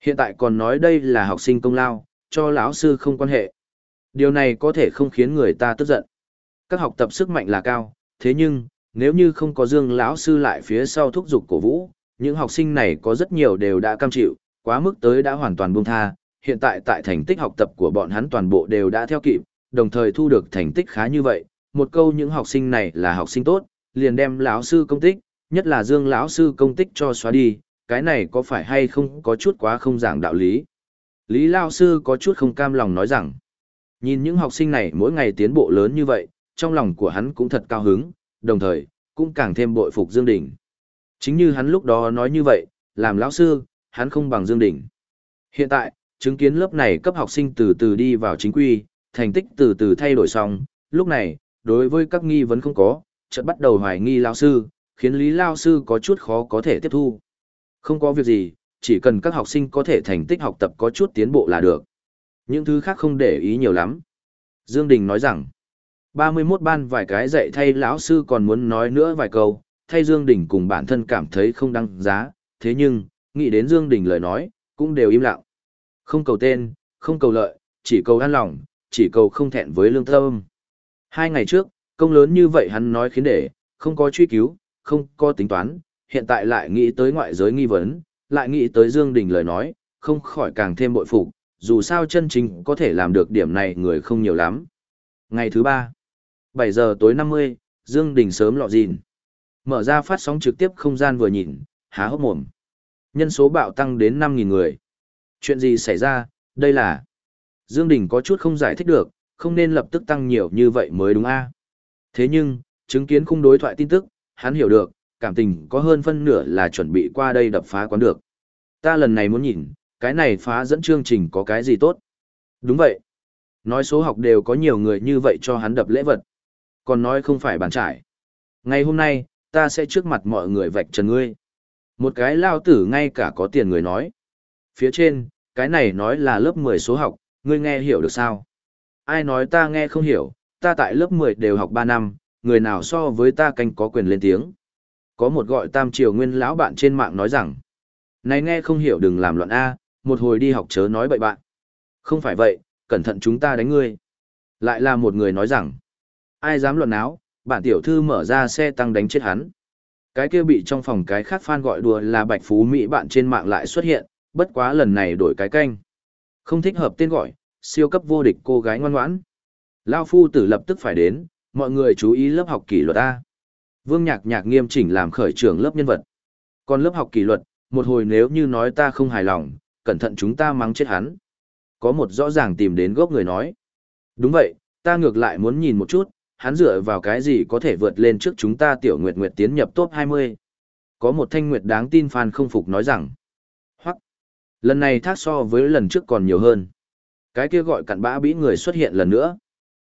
Hiện tại còn nói đây là học sinh công lao, cho lão sư không quan hệ. Điều này có thể không khiến người ta tức giận. Các học tập sức mạnh là cao, thế nhưng, nếu như không có Dương lão sư lại phía sau thúc giục cổ vũ, những học sinh này có rất nhiều đều đã cam chịu, quá mức tới đã hoàn toàn buông tha, hiện tại tại thành tích học tập của bọn hắn toàn bộ đều đã theo kịp, đồng thời thu được thành tích khá như vậy, một câu những học sinh này là học sinh tốt, liền đem lão sư công tích, nhất là Dương lão sư công tích cho xóa đi, cái này có phải hay không có chút quá không giảng đạo lý. Lý lão sư có chút không cam lòng nói rằng, nhìn những học sinh này mỗi ngày tiến bộ lớn như vậy, trong lòng của hắn cũng thật cao hứng, đồng thời, cũng càng thêm bội phục Dương Đình. Chính như hắn lúc đó nói như vậy, làm lão sư, hắn không bằng Dương Đình. Hiện tại, chứng kiến lớp này cấp học sinh từ từ đi vào chính quy, thành tích từ từ thay đổi xong, lúc này, đối với các nghi vấn không có, chợt bắt đầu hoài nghi lão sư, khiến Lý lão sư có chút khó có thể tiếp thu. Không có việc gì, chỉ cần các học sinh có thể thành tích học tập có chút tiến bộ là được. Những thứ khác không để ý nhiều lắm. Dương Đình nói rằng, 31 ban vài cái dạy thay lão sư còn muốn nói nữa vài câu, thay Dương Đình cùng bản thân cảm thấy không đăng giá, thế nhưng, nghĩ đến Dương Đình lời nói, cũng đều im lặng. Không cầu tên, không cầu lợi, chỉ cầu an lòng, chỉ cầu không thẹn với lương tâm. Hai ngày trước, công lớn như vậy hắn nói khiến để, không có truy cứu, không có tính toán, hiện tại lại nghĩ tới ngoại giới nghi vấn, lại nghĩ tới Dương Đình lời nói, không khỏi càng thêm bội phục, dù sao chân chính có thể làm được điểm này người không nhiều lắm. Ngày thứ ba, 7 giờ tối 50, Dương Đình sớm lọ dìn. Mở ra phát sóng trực tiếp không gian vừa nhìn, há hốc mồm. Nhân số bạo tăng đến 5.000 người. Chuyện gì xảy ra, đây là... Dương Đình có chút không giải thích được, không nên lập tức tăng nhiều như vậy mới đúng a. Thế nhưng, chứng kiến khung đối thoại tin tức, hắn hiểu được, cảm tình có hơn phân nửa là chuẩn bị qua đây đập phá quán được. Ta lần này muốn nhìn, cái này phá dẫn chương trình có cái gì tốt? Đúng vậy. Nói số học đều có nhiều người như vậy cho hắn đập lễ vật. Còn nói không phải bàn trải. Ngày hôm nay, ta sẽ trước mặt mọi người vạch trần ngươi. Một cái lao tử ngay cả có tiền người nói. Phía trên, cái này nói là lớp 10 số học, ngươi nghe hiểu được sao? Ai nói ta nghe không hiểu, ta tại lớp 10 đều học 3 năm, người nào so với ta canh có quyền lên tiếng. Có một gọi tam triều nguyên lão bạn trên mạng nói rằng, này nghe không hiểu đừng làm loạn A, một hồi đi học chớ nói bậy bạn. Không phải vậy, cẩn thận chúng ta đánh ngươi. Lại là một người nói rằng, ai dám luận áo, bản tiểu thư mở ra xe tăng đánh chết hắn. Cái kia bị trong phòng cái khác fan gọi đùa là Bạch Phú Mỹ bạn trên mạng lại xuất hiện, bất quá lần này đổi cái canh. Không thích hợp tên gọi, siêu cấp vô địch cô gái ngoan ngoãn. Lao phu tử lập tức phải đến, mọi người chú ý lớp học kỷ luật A. Vương Nhạc Nhạc nghiêm chỉnh làm khởi trưởng lớp nhân vật. Còn lớp học kỷ luật, một hồi nếu như nói ta không hài lòng, cẩn thận chúng ta mắng chết hắn. Có một rõ ràng tìm đến gốc người nói. Đúng vậy, ta ngược lại muốn nhìn một chút, hắn dựa vào cái gì có thể vượt lên trước chúng ta tiểu nguyệt nguyệt tiến nhập top 20. Có một thanh nguyệt đáng tin fan không phục nói rằng. Hoặc, lần này thác so với lần trước còn nhiều hơn. Cái kia gọi cặn bã bĩ người xuất hiện lần nữa.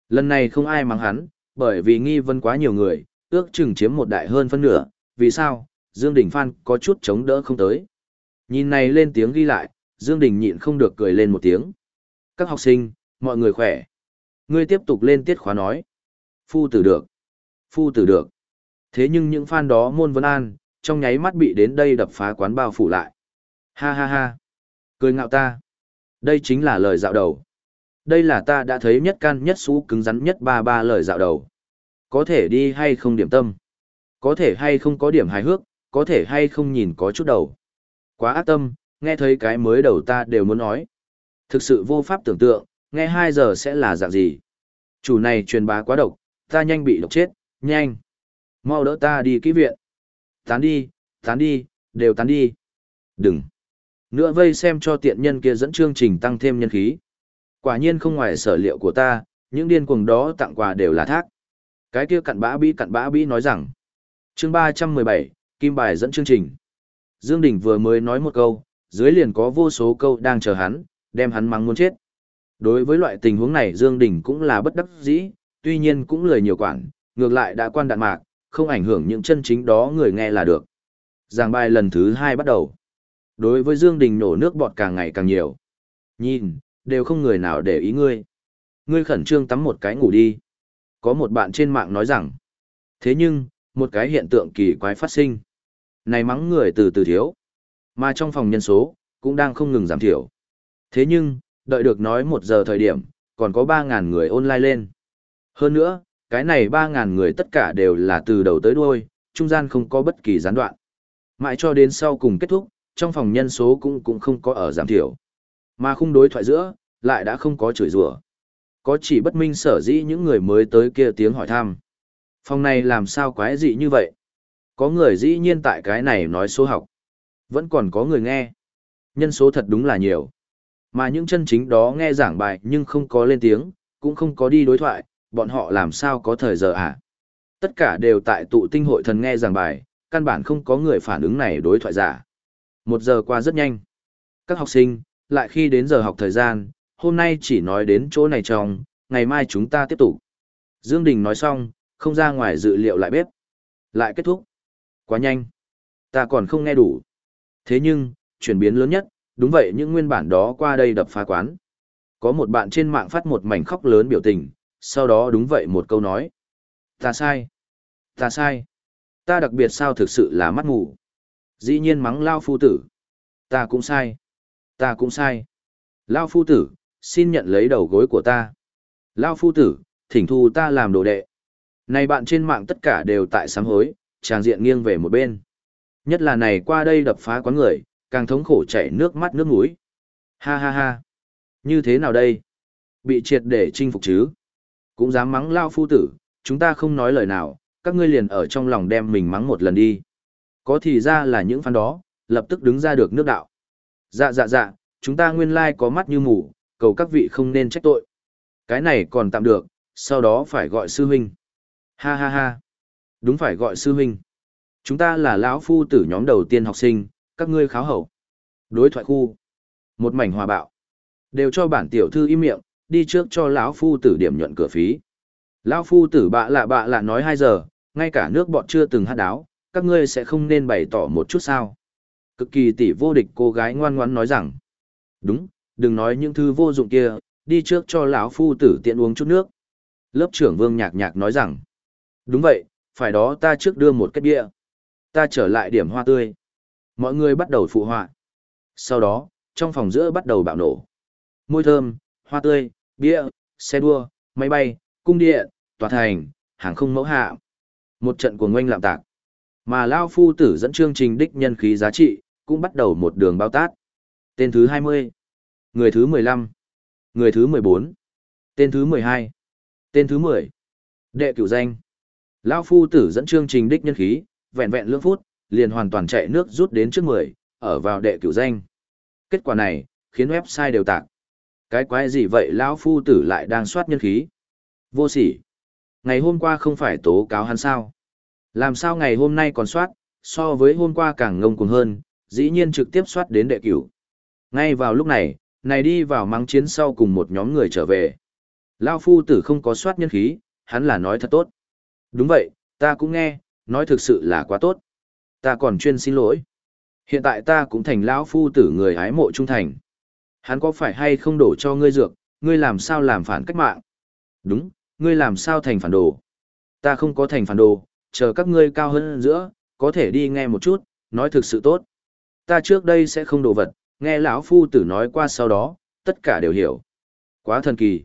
Lần này không ai mắng hắn, bởi vì nghi vấn quá nhiều người, ước chừng chiếm một đại hơn phân nửa, vì sao, Dương Đình Phan có chút chống đỡ không tới. Nhìn này lên tiếng ghi lại, Dương Đình nhịn không được cười lên một tiếng. Các học sinh, mọi người khỏe. Ngươi tiếp tục lên tiết khóa nói. Phu tử được. Phu tử được. Thế nhưng những fan đó môn vấn an, trong nháy mắt bị đến đây đập phá quán bao phủ lại. Ha ha ha. Cười ngạo ta. Đây chính là lời dạo đầu. Đây là ta đã thấy nhất can nhất xú cứng rắn nhất ba ba lời dạo đầu. Có thể đi hay không điểm tâm. Có thể hay không có điểm hài hước, có thể hay không nhìn có chút đầu. Quá ác tâm, nghe thấy cái mới đầu ta đều muốn nói. Thực sự vô pháp tưởng tượng, nghe 2 giờ sẽ là dạng gì. Chủ này truyền bá quá độc, ta nhanh bị độc chết, nhanh. Mau đỡ ta đi kỹ viện. Tán đi, tán đi, đều tán đi. Đừng. Nữa vây xem cho tiện nhân kia dẫn chương trình tăng thêm nhân khí. Quả nhiên không ngoài sở liệu của ta, những điên cuồng đó tặng quà đều là thác. Cái kia cặn bã bí cặn bã bí nói rằng. chương 317, Kim Bài dẫn chương trình. Dương Đình vừa mới nói một câu, dưới liền có vô số câu đang chờ hắn, đem hắn mắng muốn chết. Đối với loại tình huống này Dương Đình cũng là bất đắc dĩ, tuy nhiên cũng lười nhiều quản, ngược lại đã quan đạn mạc, không ảnh hưởng những chân chính đó người nghe là được. Giảng bài lần thứ hai bắt đầu. Đối với Dương Đình nổ nước bọt càng ngày càng nhiều. Nhìn, đều không người nào để ý ngươi. Ngươi khẩn trương tắm một cái ngủ đi. Có một bạn trên mạng nói rằng. Thế nhưng, một cái hiện tượng kỳ quái phát sinh. Này mắng người từ từ thiếu. Mà trong phòng nhân số, cũng đang không ngừng giảm thiểu. Thế nhưng, đợi được nói một giờ thời điểm, còn có 3.000 người online lên. Hơn nữa, cái này 3.000 người tất cả đều là từ đầu tới đuôi, trung gian không có bất kỳ gián đoạn. Mãi cho đến sau cùng kết thúc, trong phòng nhân số cũng cũng không có ở giảm thiểu. Mà khung đối thoại giữa, lại đã không có chửi rủa. Có chỉ bất minh sở dĩ những người mới tới kia tiếng hỏi thăm. Phòng này làm sao quái dị như vậy? Có người dĩ nhiên tại cái này nói số học. Vẫn còn có người nghe. Nhân số thật đúng là nhiều. Mà những chân chính đó nghe giảng bài nhưng không có lên tiếng, cũng không có đi đối thoại, bọn họ làm sao có thời giờ à? Tất cả đều tại tụ tinh hội thần nghe giảng bài, căn bản không có người phản ứng này đối thoại giả. Một giờ qua rất nhanh. Các học sinh, lại khi đến giờ học thời gian, hôm nay chỉ nói đến chỗ này trong, ngày mai chúng ta tiếp tục. Dương Đình nói xong, không ra ngoài dự liệu lại bếp. Lại kết thúc. Quá nhanh. Ta còn không nghe đủ. Thế nhưng, chuyển biến lớn nhất, đúng vậy những nguyên bản đó qua đây đập phá quán. Có một bạn trên mạng phát một mảnh khóc lớn biểu tình, sau đó đúng vậy một câu nói. Ta sai. Ta sai. Ta đặc biệt sao thực sự là mắt mù Dĩ nhiên mắng Lao Phu Tử. Ta cũng sai. Ta cũng sai. Lao Phu Tử, xin nhận lấy đầu gối của ta. Lao Phu Tử, thỉnh thu ta làm đồ đệ. Này bạn trên mạng tất cả đều tại sám hối, tràng diện nghiêng về một bên. Nhất là này qua đây đập phá quán người, càng thống khổ chảy nước mắt nước mũi. Ha ha ha. Như thế nào đây? Bị triệt để chinh phục chứ? Cũng dám mắng lao phu tử, chúng ta không nói lời nào, các ngươi liền ở trong lòng đem mình mắng một lần đi. Có thì ra là những phán đó, lập tức đứng ra được nước đạo. Dạ dạ dạ, chúng ta nguyên lai có mắt như mù, cầu các vị không nên trách tội. Cái này còn tạm được, sau đó phải gọi sư huynh. Ha ha ha. Đúng phải gọi sư huynh. Chúng ta là lão phu tử nhóm đầu tiên học sinh, các ngươi kháo hậu. Đối thoại khu. Một mảnh hòa bạo. Đều cho bản tiểu thư im miệng, đi trước cho lão phu tử điểm nhuận cửa phí. Lão phu tử bạ lạ bạ lạ nói 2 giờ, ngay cả nước bọn chưa từng hát đáo, các ngươi sẽ không nên bày tỏ một chút sao. Cực kỳ tỷ vô địch cô gái ngoan ngoãn nói rằng. Đúng, đừng nói những thứ vô dụng kia, đi trước cho lão phu tử tiện uống chút nước. Lớp trưởng vương nhạc nhạc nói rằng. Đúng vậy, phải đó ta trước đưa một cái bia. Ta trở lại điểm hoa tươi. Mọi người bắt đầu phụ họa. Sau đó, trong phòng giữa bắt đầu bạo nổ. Môi thơm, hoa tươi, bia, xe đua, máy bay, cung điện, tòa thành, hàng không mẫu hạ. Một trận của ngoanh lạm tạc. Mà Lao Phu tử dẫn chương trình đích nhân khí giá trị, cũng bắt đầu một đường bao tát. Tên thứ 20. Người thứ 15. Người thứ 14. Tên thứ 12. Tên thứ 10. Đệ cửu danh. Lao Phu tử dẫn chương trình đích nhân khí, vẹn vẹn lưỡng phút, liền hoàn toàn chạy nước rút đến trước 10, ở vào đệ cửu danh. Kết quả này, khiến website đều tạc. Cái quái gì vậy lão phu tử lại đang soát nhân khí? Vô sỉ. Ngày hôm qua không phải tố cáo hắn sao? Làm sao ngày hôm nay còn soát, so với hôm qua càng ngông cuồng hơn, dĩ nhiên trực tiếp soát đến đệ cửu. Ngay vào lúc này, này đi vào mắng chiến sau cùng một nhóm người trở về. Lao phu tử không có soát nhân khí, hắn là nói thật tốt. Đúng vậy, ta cũng nghe, nói thực sự là quá tốt. Ta còn chuyên xin lỗi. Hiện tại ta cũng thành lão phu tử người hái mộ trung thành. Hắn có phải hay không đổ cho ngươi dược, ngươi làm sao làm phản cách mạng? Đúng, ngươi làm sao thành phản đồ? Ta không có thành phản đồ, chờ các ngươi cao hơn giữa, có thể đi nghe một chút, nói thực sự tốt. Ta trước đây sẽ không đồ vật, nghe lão phu tử nói qua sau đó, tất cả đều hiểu. Quá thần kỳ.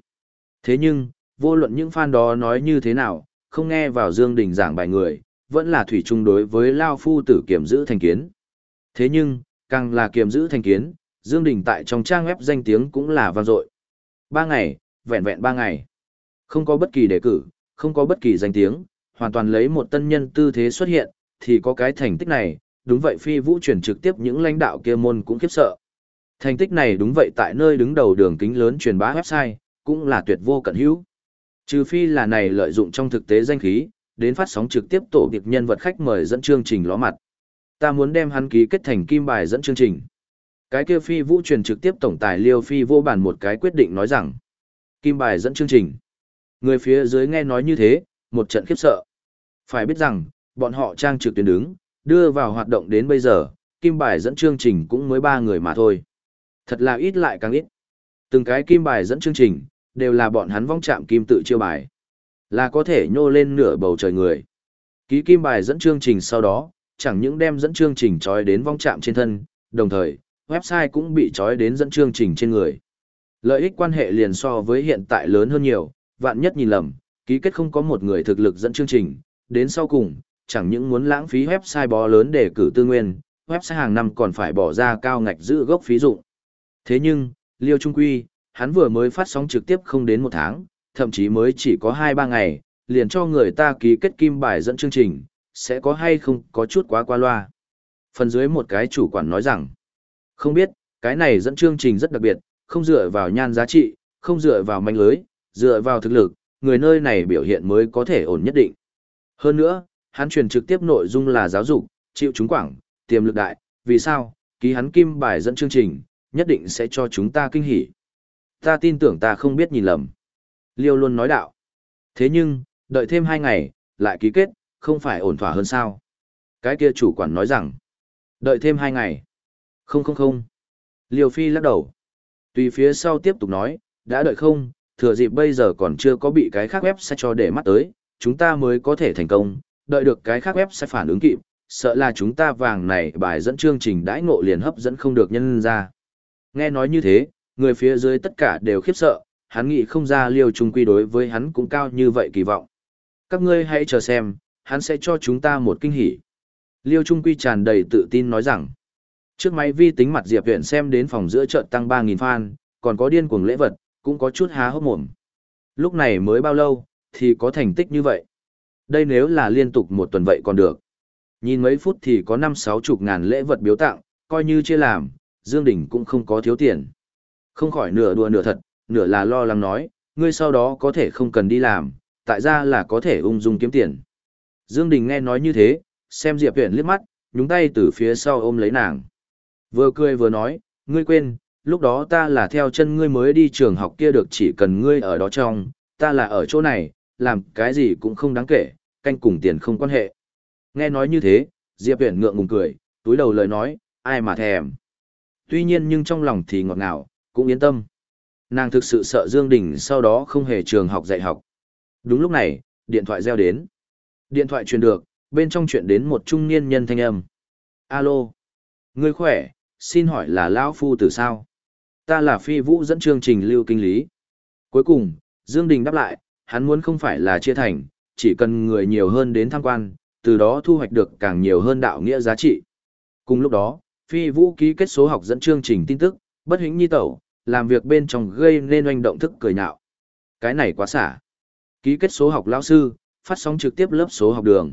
Thế nhưng, vô luận những fan đó nói như thế nào, không nghe vào Dương Đình giảng bài người, vẫn là thủy chung đối với Lao Phu tử kiểm giữ thành kiến. Thế nhưng, càng là kiểm giữ thành kiến, Dương Đình tại trong trang web danh tiếng cũng là vang dội. Ba ngày, vẹn vẹn ba ngày. Không có bất kỳ đề cử, không có bất kỳ danh tiếng, hoàn toàn lấy một tân nhân tư thế xuất hiện, thì có cái thành tích này, đúng vậy phi vũ truyền trực tiếp những lãnh đạo kia môn cũng khiếp sợ. Thành tích này đúng vậy tại nơi đứng đầu đường kính lớn truyền bá website, cũng là tuyệt vô cận hữu. Trừ phi là này lợi dụng trong thực tế danh khí, đến phát sóng trực tiếp tổ điệp nhân vật khách mời dẫn chương trình ló mặt. Ta muốn đem hắn ký kết thành kim bài dẫn chương trình. Cái kia phi vũ truyền trực tiếp tổng tài liêu phi vô bản một cái quyết định nói rằng. Kim bài dẫn chương trình. Người phía dưới nghe nói như thế, một trận khiếp sợ. Phải biết rằng, bọn họ trang trực tuyến đứng, đưa vào hoạt động đến bây giờ, kim bài dẫn chương trình cũng mới ba người mà thôi. Thật là ít lại càng ít. Từng cái kim bài dẫn chương trình, đều là bọn hắn vong chạm kim tự chiêu bài. Là có thể nhô lên nửa bầu trời người. Ký kim bài dẫn chương trình sau đó, chẳng những đem dẫn chương trình trói đến vong chạm trên thân, đồng thời, website cũng bị trói đến dẫn chương trình trên người. Lợi ích quan hệ liền so với hiện tại lớn hơn nhiều, vạn nhất nhìn lầm, ký kết không có một người thực lực dẫn chương trình, đến sau cùng, chẳng những muốn lãng phí website bó lớn để cử tư nguyên, website hàng năm còn phải bỏ ra cao ngạch giữ gốc phí dụng. Thế nhưng, Liêu Trung Quy, hắn vừa mới phát sóng trực tiếp không đến một tháng, thậm chí mới chỉ có 2-3 ngày, liền cho người ta ký kết kim bài dẫn chương trình, sẽ có hay không có chút quá qua loa. Phần dưới một cái chủ quản nói rằng, không biết, cái này dẫn chương trình rất đặc biệt, không dựa vào nhan giá trị, không dựa vào manh lưới, dựa vào thực lực, người nơi này biểu hiện mới có thể ổn nhất định. Hơn nữa, hắn truyền trực tiếp nội dung là giáo dục, chịu chúng quảng, tiềm lực đại, vì sao, ký hắn kim bài dẫn chương trình, nhất định sẽ cho chúng ta kinh hỉ. Ta tin tưởng ta không biết nhìn lầm. Liêu luôn nói đạo. Thế nhưng, đợi thêm hai ngày, lại ký kết, không phải ổn thỏa hơn sao. Cái kia chủ quản nói rằng, đợi thêm hai ngày. Không không không. Liêu Phi lắc đầu. Tùy phía sau tiếp tục nói, đã đợi không, thừa dịp bây giờ còn chưa có bị cái khác web sẽ cho để mắt tới, chúng ta mới có thể thành công, đợi được cái khác web sẽ phản ứng kịp, sợ là chúng ta vàng này bài dẫn chương trình đãi ngộ liền hấp dẫn không được nhân ra. Nghe nói như thế, người phía dưới tất cả đều khiếp sợ, hắn nghĩ không ra liêu trung quy đối với hắn cũng cao như vậy kỳ vọng. Các ngươi hãy chờ xem, hắn sẽ cho chúng ta một kinh hỉ. Liêu trung quy tràn đầy tự tin nói rằng, trước máy vi tính mặt Diệp Viện xem đến phòng giữa chợt tăng ba nghìn fan, còn có điên cuồng lễ vật, cũng có chút há hốc mồm. Lúc này mới bao lâu, thì có thành tích như vậy. Đây nếu là liên tục một tuần vậy còn được. Nhìn mấy phút thì có năm sáu chục ngàn lễ vật biếu tặng, coi như chia làm, Dương Đình cũng không có thiếu tiền. Không khỏi nửa đùa nửa thật, nửa là lo lắng nói, ngươi sau đó có thể không cần đi làm, tại ra là có thể ung dung kiếm tiền. Dương Đình nghe nói như thế, xem Diệp Viễn liếc mắt, nhúng tay từ phía sau ôm lấy nàng. Vừa cười vừa nói, ngươi quên, lúc đó ta là theo chân ngươi mới đi trường học kia được chỉ cần ngươi ở đó trong, ta là ở chỗ này, làm cái gì cũng không đáng kể, canh cùng tiền không quan hệ. Nghe nói như thế, Diệp Viễn ngượng ngùng cười, túi đầu lời nói, ai mà thèm. Tuy nhiên nhưng trong lòng thì ngọt ngào, cũng yên tâm. Nàng thực sự sợ Dương Đình sau đó không hề trường học dạy học. Đúng lúc này, điện thoại reo đến. Điện thoại truyền được, bên trong chuyện đến một trung niên nhân thanh âm. Alo. Ngươi khỏe, xin hỏi là Lão Phu từ sao? Ta là phi vũ dẫn chương trình lưu kinh lý. Cuối cùng, Dương Đình đáp lại, hắn muốn không phải là chia thành, chỉ cần người nhiều hơn đến tham quan, từ đó thu hoạch được càng nhiều hơn đạo nghĩa giá trị. Cùng lúc đó, phi vũ ký kết số học dẫn chương trình tin tức, bất hĩnh nhi tẩu, làm việc bên trong gây nên oanh động thức cười nhạo. Cái này quá xả. Ký kết số học lão sư, phát sóng trực tiếp lớp số học đường.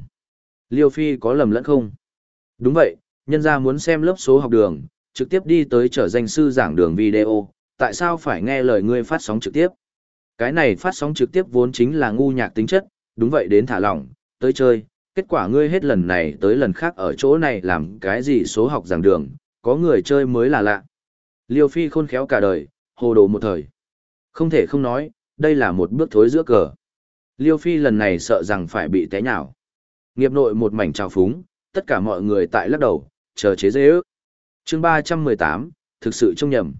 Liêu Phi có lầm lẫn không? Đúng vậy, nhân gia muốn xem lớp số học đường, trực tiếp đi tới trở danh sư giảng đường video, tại sao phải nghe lời ngươi phát sóng trực tiếp? Cái này phát sóng trực tiếp vốn chính là ngu nhạc tính chất, đúng vậy đến thả lỏng, tới chơi, kết quả ngươi hết lần này tới lần khác ở chỗ này làm cái gì số học giảng đường, có người chơi mới là lạ. Liêu Phi khôn khéo cả đời, hồ đồ một thời. Không thể không nói, đây là một bước thối giữa cờ. Liêu Phi lần này sợ rằng phải bị té nhào. Nghiệp nội một mảnh trào phúng, tất cả mọi người tại lắc đầu, chờ chế dễ ước chương 318, thực sự trông nhầm.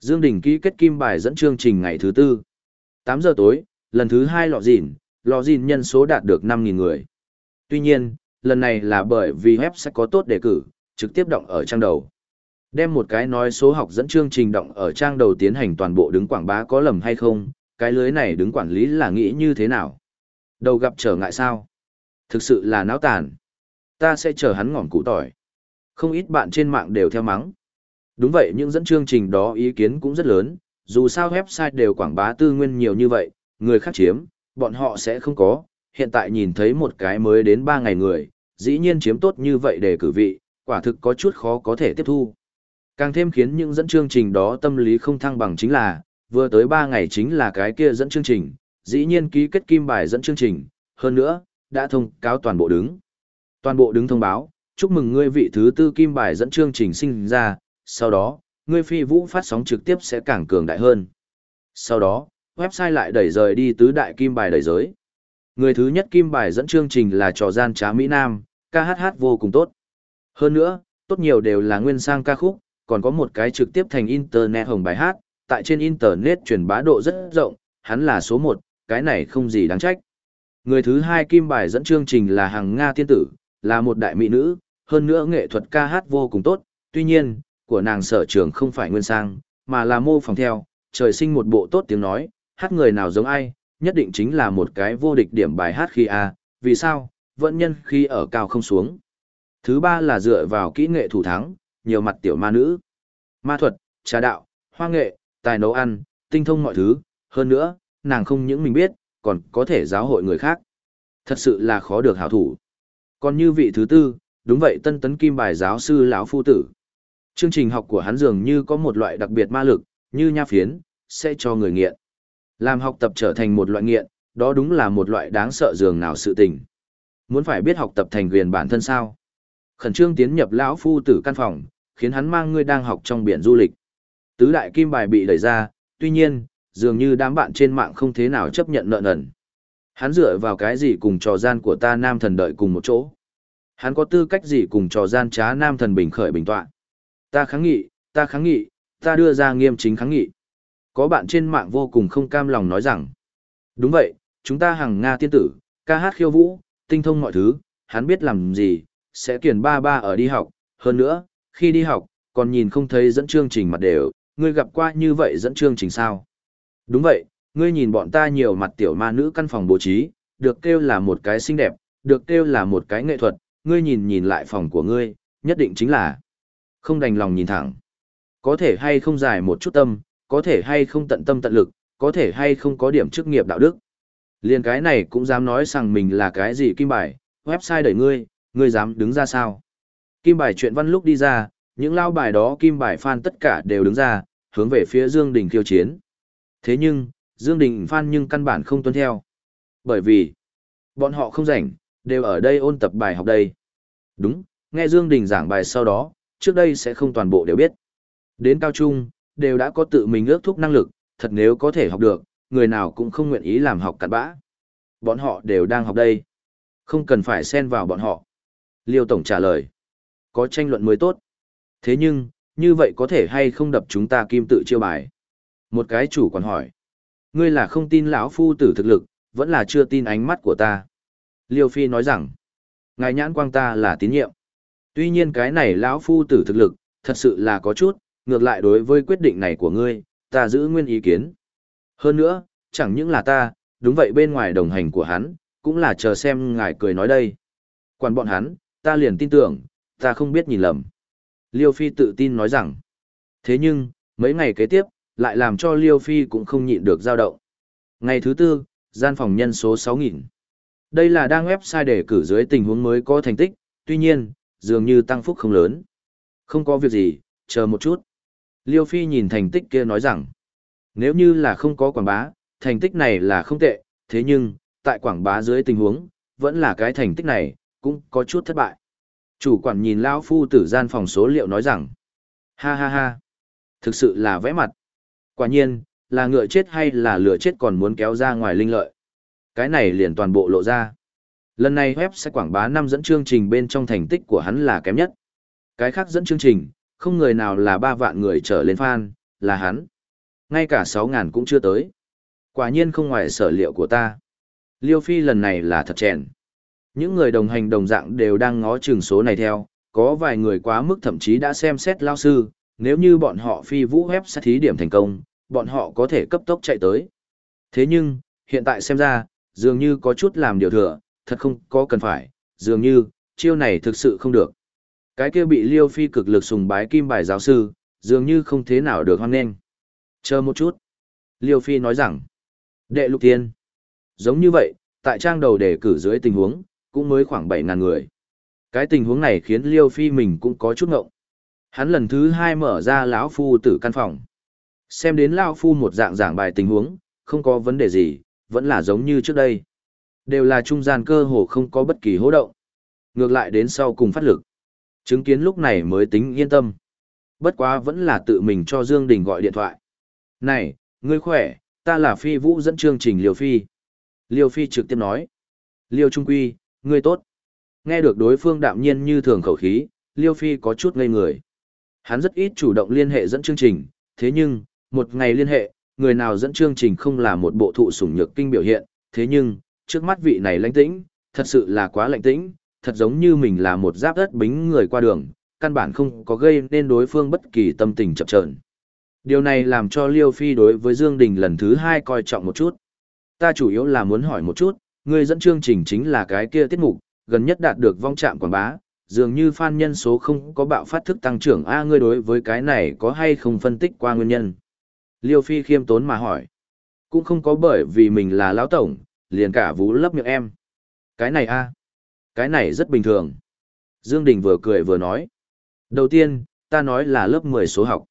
Dương Đình ký kết kim bài dẫn chương trình ngày thứ tư. 8 giờ tối, lần thứ hai lọ dìn, lọ dìn nhân số đạt được 5.000 người. Tuy nhiên, lần này là bởi vì web sẽ có tốt đề cử, trực tiếp động ở trang đầu. Đem một cái nói số học dẫn chương trình động ở trang đầu tiến hành toàn bộ đứng quảng bá có lầm hay không, cái lưới này đứng quản lý là nghĩ như thế nào? Đầu gặp trở ngại sao? Thực sự là náo tàn. Ta sẽ chờ hắn ngỏm củ tỏi. Không ít bạn trên mạng đều theo mắng. Đúng vậy những dẫn chương trình đó ý kiến cũng rất lớn, dù sao website đều quảng bá tư nguyên nhiều như vậy, người khác chiếm, bọn họ sẽ không có. Hiện tại nhìn thấy một cái mới đến 3 ngày người, dĩ nhiên chiếm tốt như vậy để cử vị, quả thực có chút khó có thể tiếp thu. Càng thêm khiến những dẫn chương trình đó tâm lý không thăng bằng chính là, vừa tới 3 ngày chính là cái kia dẫn chương trình, dĩ nhiên ký kết kim bài dẫn chương trình, hơn nữa, đã thông cáo toàn bộ đứng. Toàn bộ đứng thông báo, chúc mừng ngươi vị thứ tư kim bài dẫn chương trình sinh ra, sau đó, ngươi phi vũ phát sóng trực tiếp sẽ càng cường đại hơn. Sau đó, website lại đẩy rời đi tứ đại kim bài đẩy giới. Người thứ nhất kim bài dẫn chương trình là trò gian trá Mỹ Nam, ca hát hát vô cùng tốt. Hơn nữa, tốt nhiều đều là nguyên sang ca khúc, còn có một cái trực tiếp thành internet hồng bài hát, tại trên internet truyền bá độ rất rộng, hắn là số một, cái này không gì đáng trách. Người thứ hai kim bài dẫn chương trình là hàng Nga tiên tử, là một đại mỹ nữ, hơn nữa nghệ thuật ca hát vô cùng tốt, tuy nhiên, của nàng sở trường không phải nguyên sang, mà là mô phỏng theo, trời sinh một bộ tốt tiếng nói, hát người nào giống ai, nhất định chính là một cái vô địch điểm bài hát khi a vì sao, vẫn nhân khi ở cao không xuống. Thứ ba là dựa vào kỹ nghệ thủ thắng, nhiều mặt tiểu ma nữ. Ma thuật, trà đạo, hoa nghệ, tài nấu ăn, tinh thông mọi thứ, hơn nữa, nàng không những mình biết, còn có thể giáo hội người khác. Thật sự là khó được hảo thủ. Còn như vị thứ tư, đúng vậy tân tấn kim bài giáo sư lão phu tử. Chương trình học của hắn dường như có một loại đặc biệt ma lực, như nha phiến, sẽ cho người nghiện. Làm học tập trở thành một loại nghiện, đó đúng là một loại đáng sợ dường nào sự tình. Muốn phải biết học tập thành quyền bản thân sao? Khẩn trương tiến nhập lão phu tử căn phòng, khiến hắn mang ngươi đang học trong biển du lịch. Tứ đại kim bài bị đẩy ra, tuy nhiên, dường như đám bạn trên mạng không thế nào chấp nhận nợ nần. Hắn dựa vào cái gì cùng trò gian của ta nam thần đợi cùng một chỗ? Hắn có tư cách gì cùng trò gian trá nam thần bình khởi bình tọa? Ta kháng nghị, ta kháng nghị, ta đưa ra nghiêm chính kháng nghị. Có bạn trên mạng vô cùng không cam lòng nói rằng, đúng vậy, chúng ta hàng Nga tiên tử, ca hát khiêu vũ, tinh thông mọi thứ, hắn biết làm gì, sẽ kiển ba ba ở đi học, hơn nữa, khi đi học, còn nhìn không thấy dẫn chương trình mặt đều, ngươi gặp qua như vậy dẫn chương trình sao? Đúng vậy, ngươi nhìn bọn ta nhiều mặt tiểu ma nữ căn phòng bố trí, được kêu là một cái xinh đẹp, được kêu là một cái nghệ thuật, ngươi nhìn nhìn lại phòng của ngươi, nhất định chính là không đành lòng nhìn thẳng. Có thể hay không dài một chút tâm, có thể hay không tận tâm tận lực, có thể hay không có điểm chức nghiệp đạo đức. Liên cái này cũng dám nói rằng mình là cái gì kim bài, website đẩy ngươi, ngươi dám đứng ra sao? Kim bài chuyện văn lúc đi ra, những lao bài đó kim bài fan tất cả đều đứng ra, hướng về phía Dương Đình khiêu chiến. Thế nhưng, Dương Đình phan nhưng căn bản không tuân theo. Bởi vì, bọn họ không rảnh, đều ở đây ôn tập bài học đây. Đúng, nghe Dương Đình giảng bài sau đó, trước đây sẽ không toàn bộ đều biết. Đến cao trung, đều đã có tự mình ước thúc năng lực, thật nếu có thể học được, người nào cũng không nguyện ý làm học cặn bã. Bọn họ đều đang học đây. Không cần phải xen vào bọn họ. Liêu Tổng trả lời. Có tranh luận mới tốt. Thế nhưng, như vậy có thể hay không đập chúng ta kim tự chiêu bài? Một cái chủ còn hỏi. Ngươi là không tin lão phu tử thực lực, vẫn là chưa tin ánh mắt của ta. Liêu Phi nói rằng, ngài nhãn quang ta là tín nhiệm. Tuy nhiên cái này lão phu tử thực lực, thật sự là có chút, ngược lại đối với quyết định này của ngươi, ta giữ nguyên ý kiến. Hơn nữa, chẳng những là ta, đúng vậy bên ngoài đồng hành của hắn, cũng là chờ xem ngài cười nói đây. Quản bọn hắn, ta liền tin tưởng, ta không biết nhìn lầm. Liêu Phi tự tin nói rằng, thế nhưng, mấy ngày kế tiếp, lại làm cho Liêu Phi cũng không nhịn được dao động. Ngày thứ tư, gian phòng nhân số 6.000. Đây là đang website để cử dưới tình huống mới có thành tích, tuy nhiên, dường như tăng phúc không lớn. Không có việc gì, chờ một chút. Liêu Phi nhìn thành tích kia nói rằng, nếu như là không có quảng bá, thành tích này là không tệ, thế nhưng, tại quảng bá dưới tình huống, vẫn là cái thành tích này, cũng có chút thất bại. Chủ quản nhìn Lão Phu tử gian phòng số liệu nói rằng, ha ha ha, thực sự là vẽ mặt. Quả nhiên, là ngựa chết hay là lửa chết còn muốn kéo ra ngoài linh lợi. Cái này liền toàn bộ lộ ra. Lần này web sẽ quảng bá năm dẫn chương trình bên trong thành tích của hắn là kém nhất. Cái khác dẫn chương trình, không người nào là ba vạn người trở lên fan, là hắn. Ngay cả sáu ngàn cũng chưa tới. Quả nhiên không ngoài sở liệu của ta. Liêu Phi lần này là thật chèn. Những người đồng hành đồng dạng đều đang ngó chừng số này theo, có vài người quá mức thậm chí đã xem xét lao sư, nếu như bọn họ phi vũ web sẽ thí điểm thành công, bọn họ có thể cấp tốc chạy tới. Thế nhưng, hiện tại xem ra, dường như có chút làm điều thừa, thật không có cần phải, dường như, chiêu này thực sự không được. Cái kia bị Liêu Phi cực lực sùng bái kim bài giáo sư, dường như không thế nào được hoan nghênh. Chờ một chút. Liêu Phi nói rằng, đệ lục tiên. Giống như vậy, tại trang đầu đề cử dưới tình huống, cũng mới khoảng 7.000 người. Cái tình huống này khiến Liêu Phi mình cũng có chút ngộng. Hắn lần thứ hai mở ra lão phu tử căn phòng. Xem đến lão phu một dạng giảng bài tình huống, không có vấn đề gì, vẫn là giống như trước đây. Đều là trung gian cơ hồ không có bất kỳ hỗ động. Ngược lại đến sau cùng phát lực. Chứng kiến lúc này mới tính yên tâm. Bất quá vẫn là tự mình cho Dương Đình gọi điện thoại. Này, ngươi khỏe, ta là Phi Vũ dẫn chương trình Liêu Phi. Liêu Phi trực tiếp nói. Liêu Trung Quy, ngươi tốt. Nghe được đối phương đạm nhiên như thường khẩu khí, Liêu Phi có chút ngây người. Hắn rất ít chủ động liên hệ dẫn chương trình, thế nhưng, một ngày liên hệ, người nào dẫn chương trình không là một bộ thụ sủng nhược kinh biểu hiện, thế nhưng, trước mắt vị này lãnh tĩnh, thật sự là quá lãnh tĩnh, thật giống như mình là một giáp đất bính người qua đường, căn bản không có gây nên đối phương bất kỳ tâm tình chập chờn. Điều này làm cho Liêu Phi đối với Dương Đình lần thứ hai coi trọng một chút. Ta chủ yếu là muốn hỏi một chút, người dẫn chương trình chính là cái kia tiết mục, gần nhất đạt được vong trạm quảng bá, dường như fan nhân số không có bạo phát thức tăng trưởng a ngươi đối với cái này có hay không phân tích qua nguyên nhân. Liêu Phi khiêm tốn mà hỏi. Cũng không có bởi vì mình là lão tổng, liền cả vú lấp miệng em. Cái này a Cái này rất bình thường. Dương Đình vừa cười vừa nói. Đầu tiên, ta nói là lớp 10 số học.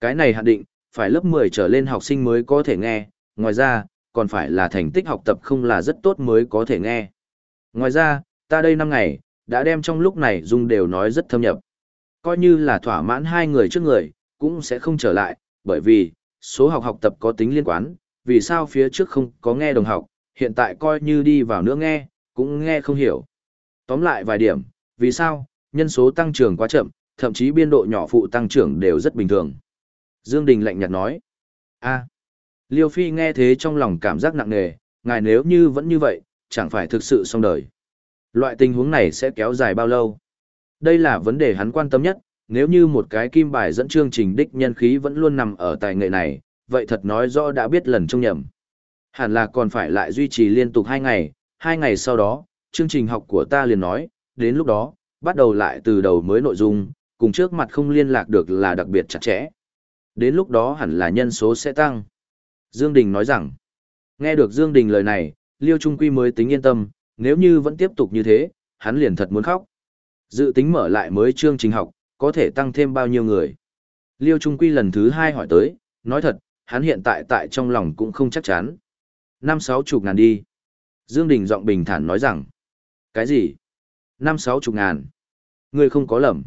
Cái này hạn định, phải lớp 10 trở lên học sinh mới có thể nghe, ngoài ra, còn phải là thành tích học tập không là rất tốt mới có thể nghe. Ngoài ra, ta đây năm ngày, đã đem trong lúc này Dung đều nói rất thâm nhập. Coi như là thỏa mãn hai người trước người, cũng sẽ không trở lại, bởi vì, số học học tập có tính liên quan, vì sao phía trước không có nghe đồng học, hiện tại coi như đi vào nữa nghe, cũng nghe không hiểu. Tóm lại vài điểm, vì sao, nhân số tăng trưởng quá chậm, thậm chí biên độ nhỏ phụ tăng trưởng đều rất bình thường. Dương Đình lạnh nhạt nói, a Liêu Phi nghe thế trong lòng cảm giác nặng nề, ngài nếu như vẫn như vậy, chẳng phải thực sự xong đời. Loại tình huống này sẽ kéo dài bao lâu? Đây là vấn đề hắn quan tâm nhất, nếu như một cái kim bài dẫn chương trình đích nhân khí vẫn luôn nằm ở tài nghệ này, vậy thật nói rõ đã biết lần trông nhầm. Hẳn là còn phải lại duy trì liên tục 2 ngày, 2 ngày sau đó, chương trình học của ta liền nói, đến lúc đó, bắt đầu lại từ đầu mới nội dung, cùng trước mặt không liên lạc được là đặc biệt chặt chẽ. Đến lúc đó hẳn là nhân số sẽ tăng. Dương Đình nói rằng, nghe được Dương Đình lời này, Liêu Trung Quy mới tính yên tâm, nếu như vẫn tiếp tục như thế, hắn liền thật muốn khóc. Dự tính mở lại mới chương trình học, có thể tăng thêm bao nhiêu người. Liêu Trung Quy lần thứ hai hỏi tới, nói thật, hắn hiện tại tại trong lòng cũng không chắc chắn. Năm sáu chục ngàn đi. Dương Đình giọng bình thản nói rằng, cái gì? Năm sáu chục ngàn. Ngươi không có lầm.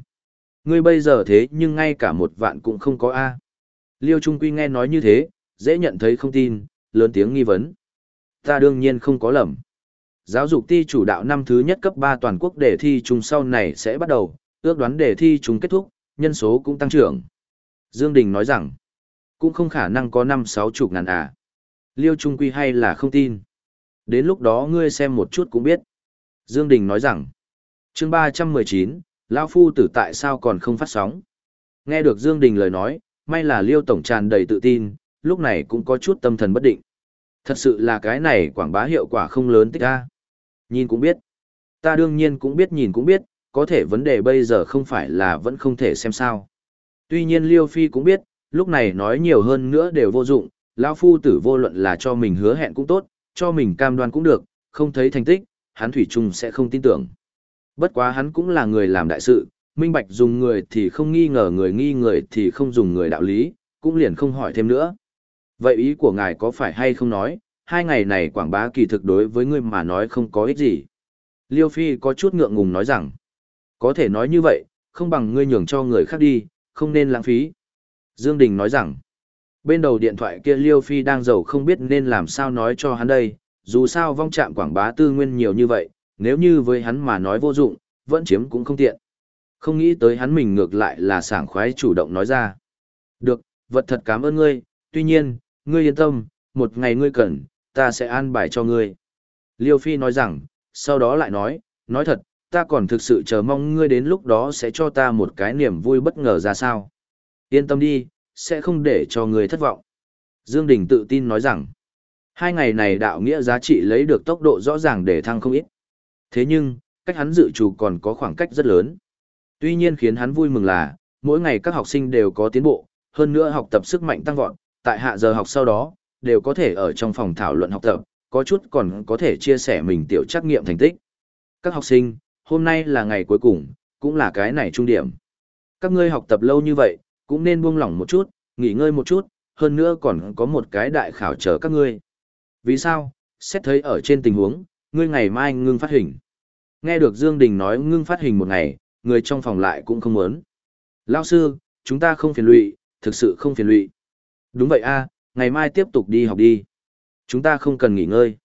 Ngươi bây giờ thế nhưng ngay cả một vạn cũng không có A. Liêu Trung Quy nghe nói như thế, dễ nhận thấy không tin, lớn tiếng nghi vấn. Ta đương nhiên không có lầm. Giáo dục ti chủ đạo năm thứ nhất cấp 3 toàn quốc đề thi chung sau này sẽ bắt đầu, ước đoán đề thi chung kết thúc, nhân số cũng tăng trưởng. Dương Đình nói rằng, cũng không khả năng có năm sáu chục ngàn à. Liêu Trung Quy hay là không tin. Đến lúc đó ngươi xem một chút cũng biết. Dương Đình nói rằng, chương 319, Lão Phu tử tại sao còn không phát sóng. Nghe được Dương Đình lời nói, may là Liêu Tổng tràn đầy tự tin, lúc này cũng có chút tâm thần bất định. Thật sự là cái này quảng bá hiệu quả không lớn tích a. Nhìn cũng biết. Ta đương nhiên cũng biết nhìn cũng biết, có thể vấn đề bây giờ không phải là vẫn không thể xem sao. Tuy nhiên Liêu Phi cũng biết, lúc này nói nhiều hơn nữa đều vô dụng, lão phu tử vô luận là cho mình hứa hẹn cũng tốt, cho mình cam đoan cũng được, không thấy thành tích, hắn thủy chung sẽ không tin tưởng. Bất quá hắn cũng là người làm đại sự, minh bạch dùng người thì không nghi ngờ người nghi người thì không dùng người đạo lý, cũng liền không hỏi thêm nữa. Vậy ý của ngài có phải hay không nói, hai ngày này quảng bá kỳ thực đối với ngươi mà nói không có ích gì. Liêu Phi có chút ngượng ngùng nói rằng, có thể nói như vậy, không bằng ngươi nhường cho người khác đi, không nên lãng phí. Dương Đình nói rằng, bên đầu điện thoại kia Liêu Phi đang giàu không biết nên làm sao nói cho hắn đây, dù sao vong trạm quảng bá tư nguyên nhiều như vậy, nếu như với hắn mà nói vô dụng, vẫn chiếm cũng không tiện. Không nghĩ tới hắn mình ngược lại là sảng khoái chủ động nói ra. Được, vật thật cảm ơn ngươi, tuy nhiên, ngươi yên tâm, một ngày ngươi cần, ta sẽ an bài cho ngươi. Liêu Phi nói rằng, sau đó lại nói, nói thật, ta còn thực sự chờ mong ngươi đến lúc đó sẽ cho ta một cái niềm vui bất ngờ ra sao. Yên tâm đi, sẽ không để cho ngươi thất vọng. Dương Đình tự tin nói rằng, hai ngày này đạo nghĩa giá trị lấy được tốc độ rõ ràng để thăng không ít. Thế nhưng, cách hắn dự trù còn có khoảng cách rất lớn. Tuy nhiên khiến hắn vui mừng là, mỗi ngày các học sinh đều có tiến bộ, hơn nữa học tập sức mạnh tăng vọt, tại hạ giờ học sau đó, đều có thể ở trong phòng thảo luận học tập, có chút còn có thể chia sẻ mình tiểu trắc nghiệm thành tích. Các học sinh, hôm nay là ngày cuối cùng, cũng là cái này trung điểm. Các ngươi học tập lâu như vậy, cũng nên buông lỏng một chút, nghỉ ngơi một chút, hơn nữa còn có một cái đại khảo chờ các ngươi. Vì sao? Xét thấy ở trên tình huống, ngươi ngày mai ngưng phát hình. Nghe được Dương Đình nói ngưng phát hình một ngày, người trong phòng lại cũng không muốn. Lão sư, chúng ta không phiền lụy, thực sự không phiền lụy. Đúng vậy a, ngày mai tiếp tục đi học đi. Chúng ta không cần nghỉ ngơi.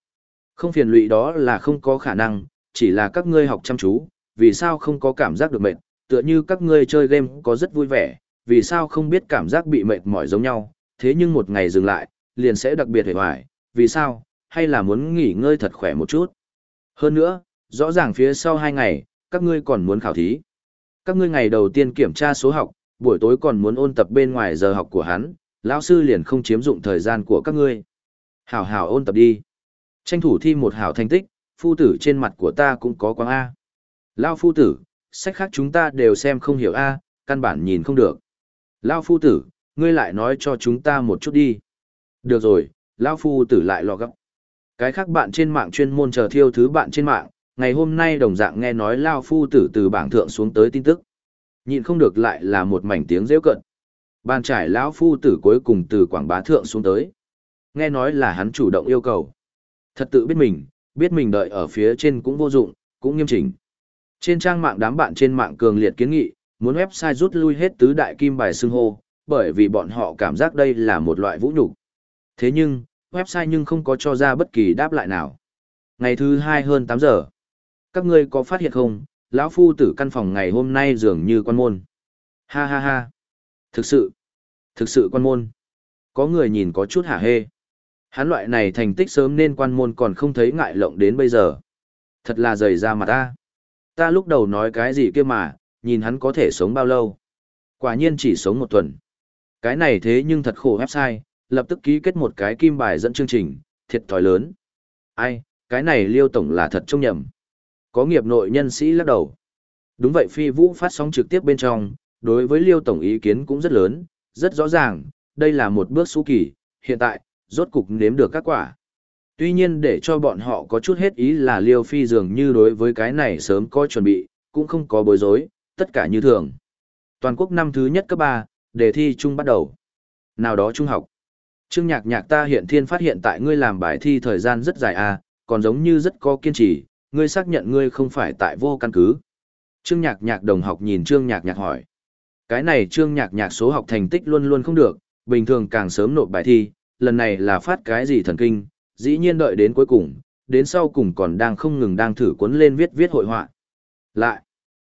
Không phiền lụy đó là không có khả năng, chỉ là các ngươi học chăm chú, vì sao không có cảm giác được mệt, tựa như các ngươi chơi game có rất vui vẻ, vì sao không biết cảm giác bị mệt mỏi giống nhau, thế nhưng một ngày dừng lại, liền sẽ đặc biệt hề hoài, vì sao, hay là muốn nghỉ ngơi thật khỏe một chút. Hơn nữa, rõ ràng phía sau hai ngày, các ngươi còn muốn khảo thí. Các ngươi ngày đầu tiên kiểm tra số học, buổi tối còn muốn ôn tập bên ngoài giờ học của hắn, lão sư liền không chiếm dụng thời gian của các ngươi. Hảo hảo ôn tập đi. Tranh thủ thi một hảo thành tích, phu tử trên mặt của ta cũng có quang A. Lao phu tử, sách khác chúng ta đều xem không hiểu A, căn bản nhìn không được. Lao phu tử, ngươi lại nói cho chúng ta một chút đi. Được rồi, Lao phu tử lại lọ gấp. Cái khác bạn trên mạng chuyên môn chờ thiêu thứ bạn trên mạng, ngày hôm nay đồng dạng nghe nói Lao phu tử từ bảng thượng xuống tới tin tức. Nhìn không được lại là một mảnh tiếng rêu cận. Bàn trải lão phu tử cuối cùng từ quảng bá thượng xuống tới. Nghe nói là hắn chủ động yêu cầu. Thật tự biết mình, biết mình đợi ở phía trên cũng vô dụng, cũng nghiêm chỉnh. Trên trang mạng đám bạn trên mạng cường liệt kiến nghị, muốn website rút lui hết tứ đại kim bài xưng hô, bởi vì bọn họ cảm giác đây là một loại vũ nhục. Thế nhưng, website nhưng không có cho ra bất kỳ đáp lại nào. Ngày thứ hai hơn 8 giờ. Các ngươi có phát hiện không, lão phu tử căn phòng ngày hôm nay dường như quan môn. Ha ha ha. Thực sự, thực sự quan môn. Có người nhìn có chút hả hê. Hắn loại này thành tích sớm nên quan môn còn không thấy ngại lộng đến bây giờ. Thật là dày ra mặt ta. Ta lúc đầu nói cái gì kia mà, nhìn hắn có thể sống bao lâu. Quả nhiên chỉ sống một tuần. Cái này thế nhưng thật khổ website, lập tức ký kết một cái kim bài dẫn chương trình, thiệt thòi lớn. Ai, cái này liêu tổng là thật trông nhầm. Có nghiệp nội nhân sĩ lắc đầu. Đúng vậy phi vũ phát sóng trực tiếp bên trong, đối với liêu tổng ý kiến cũng rất lớn, rất rõ ràng, đây là một bước xú kỳ, hiện tại, rốt cục nếm được các quả. Tuy nhiên để cho bọn họ có chút hết ý là liêu phi dường như đối với cái này sớm có chuẩn bị, cũng không có bối rối, tất cả như thường. Toàn quốc năm thứ nhất cấp 3, đề thi chung bắt đầu. Nào đó trung học. Trương nhạc nhạc ta hiện thiên phát hiện tại ngươi làm bài thi thời gian rất dài à, còn giống như rất có kiên trì, ngươi xác nhận ngươi không phải tại vô căn cứ. Trương nhạc nhạc đồng học nhìn trương nhạc nhạc hỏi. Cái này trương nhạc nhạc số học thành tích luôn luôn không được, bình thường càng sớm nộp bài thi, lần này là phát cái gì thần kinh, dĩ nhiên đợi đến cuối cùng, đến sau cùng còn đang không ngừng đang thử cuốn lên viết viết hội họa. Lại,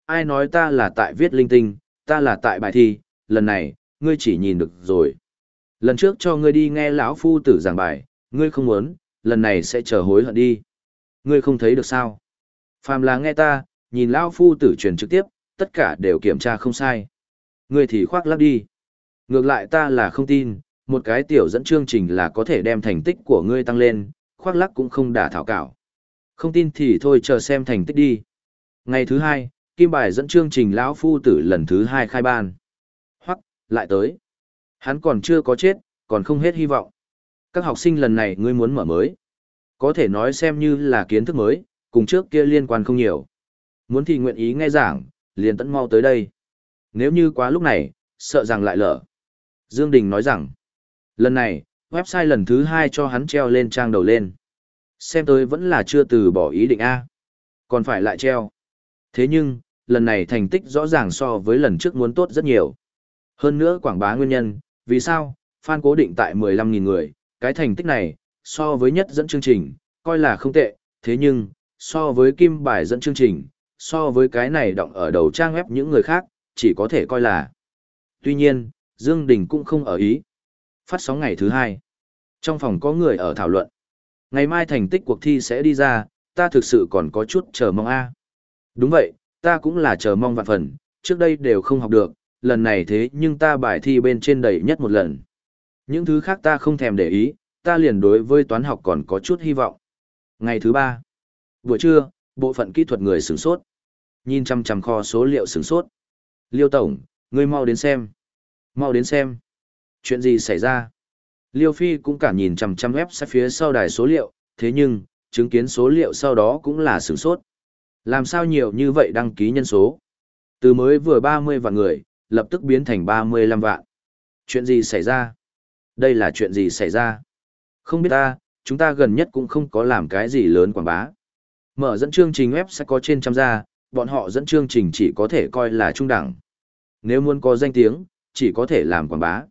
ai nói ta là tại viết linh tinh, ta là tại bài thi, lần này, ngươi chỉ nhìn được rồi. Lần trước cho ngươi đi nghe lão phu tử giảng bài, ngươi không muốn, lần này sẽ chờ hối hận đi. Ngươi không thấy được sao? Phàm là nghe ta, nhìn lão phu tử truyền trực tiếp, tất cả đều kiểm tra không sai. Ngươi thì khoác lắp đi. Ngược lại ta là không tin, một cái tiểu dẫn chương trình là có thể đem thành tích của ngươi tăng lên, khoác lắc cũng không đả thảo cảo. Không tin thì thôi chờ xem thành tích đi. Ngày thứ hai, kim bài dẫn chương trình lão phu tử lần thứ hai khai ban. Hoặc, lại tới. Hắn còn chưa có chết, còn không hết hy vọng. Các học sinh lần này ngươi muốn mở mới. Có thể nói xem như là kiến thức mới, cùng trước kia liên quan không nhiều. Muốn thì nguyện ý nghe giảng, liền tận mau tới đây. Nếu như quá lúc này, sợ rằng lại lỡ. Dương Đình nói rằng, lần này, website lần thứ hai cho hắn treo lên trang đầu lên. Xem tới vẫn là chưa từ bỏ ý định A. Còn phải lại treo. Thế nhưng, lần này thành tích rõ ràng so với lần trước muốn tốt rất nhiều. Hơn nữa quảng bá nguyên nhân, vì sao, fan cố định tại 15.000 người, cái thành tích này, so với nhất dẫn chương trình, coi là không tệ, thế nhưng, so với kim bài dẫn chương trình, so với cái này động ở đầu trang web những người khác, chỉ có thể coi là. Tuy nhiên, Dương Đình cũng không ở ý. Phát sóng ngày thứ hai. Trong phòng có người ở thảo luận. Ngày mai thành tích cuộc thi sẽ đi ra, ta thực sự còn có chút chờ mong a. Đúng vậy, ta cũng là chờ mong vạn phần, trước đây đều không học được, lần này thế nhưng ta bài thi bên trên đầy nhất một lần. Những thứ khác ta không thèm để ý, ta liền đối với toán học còn có chút hy vọng. Ngày thứ ba. Buổi trưa, bộ phận kỹ thuật người sửng sốt. Nhìn chăm chăm kho số liệu sửng sốt. Liêu Tổng, ngươi mau đến xem. Mau đến xem. Chuyện gì xảy ra? Liêu Phi cũng cả nhìn chằm chằm ép sát phía sau đài số liệu, thế nhưng, chứng kiến số liệu sau đó cũng là sửng sốt. Làm sao nhiều như vậy đăng ký nhân số? Từ mới vừa 30 vạn người, lập tức biến thành 35 vạn. Chuyện gì xảy ra? Đây là chuyện gì xảy ra? Không biết ta, chúng ta gần nhất cũng không có làm cái gì lớn quảng bá. Mở dẫn chương trình web sẽ có trên trăm gia, bọn họ dẫn chương trình chỉ có thể coi là trung đẳng. Nếu muốn có danh tiếng, chỉ có thể làm quảng bá.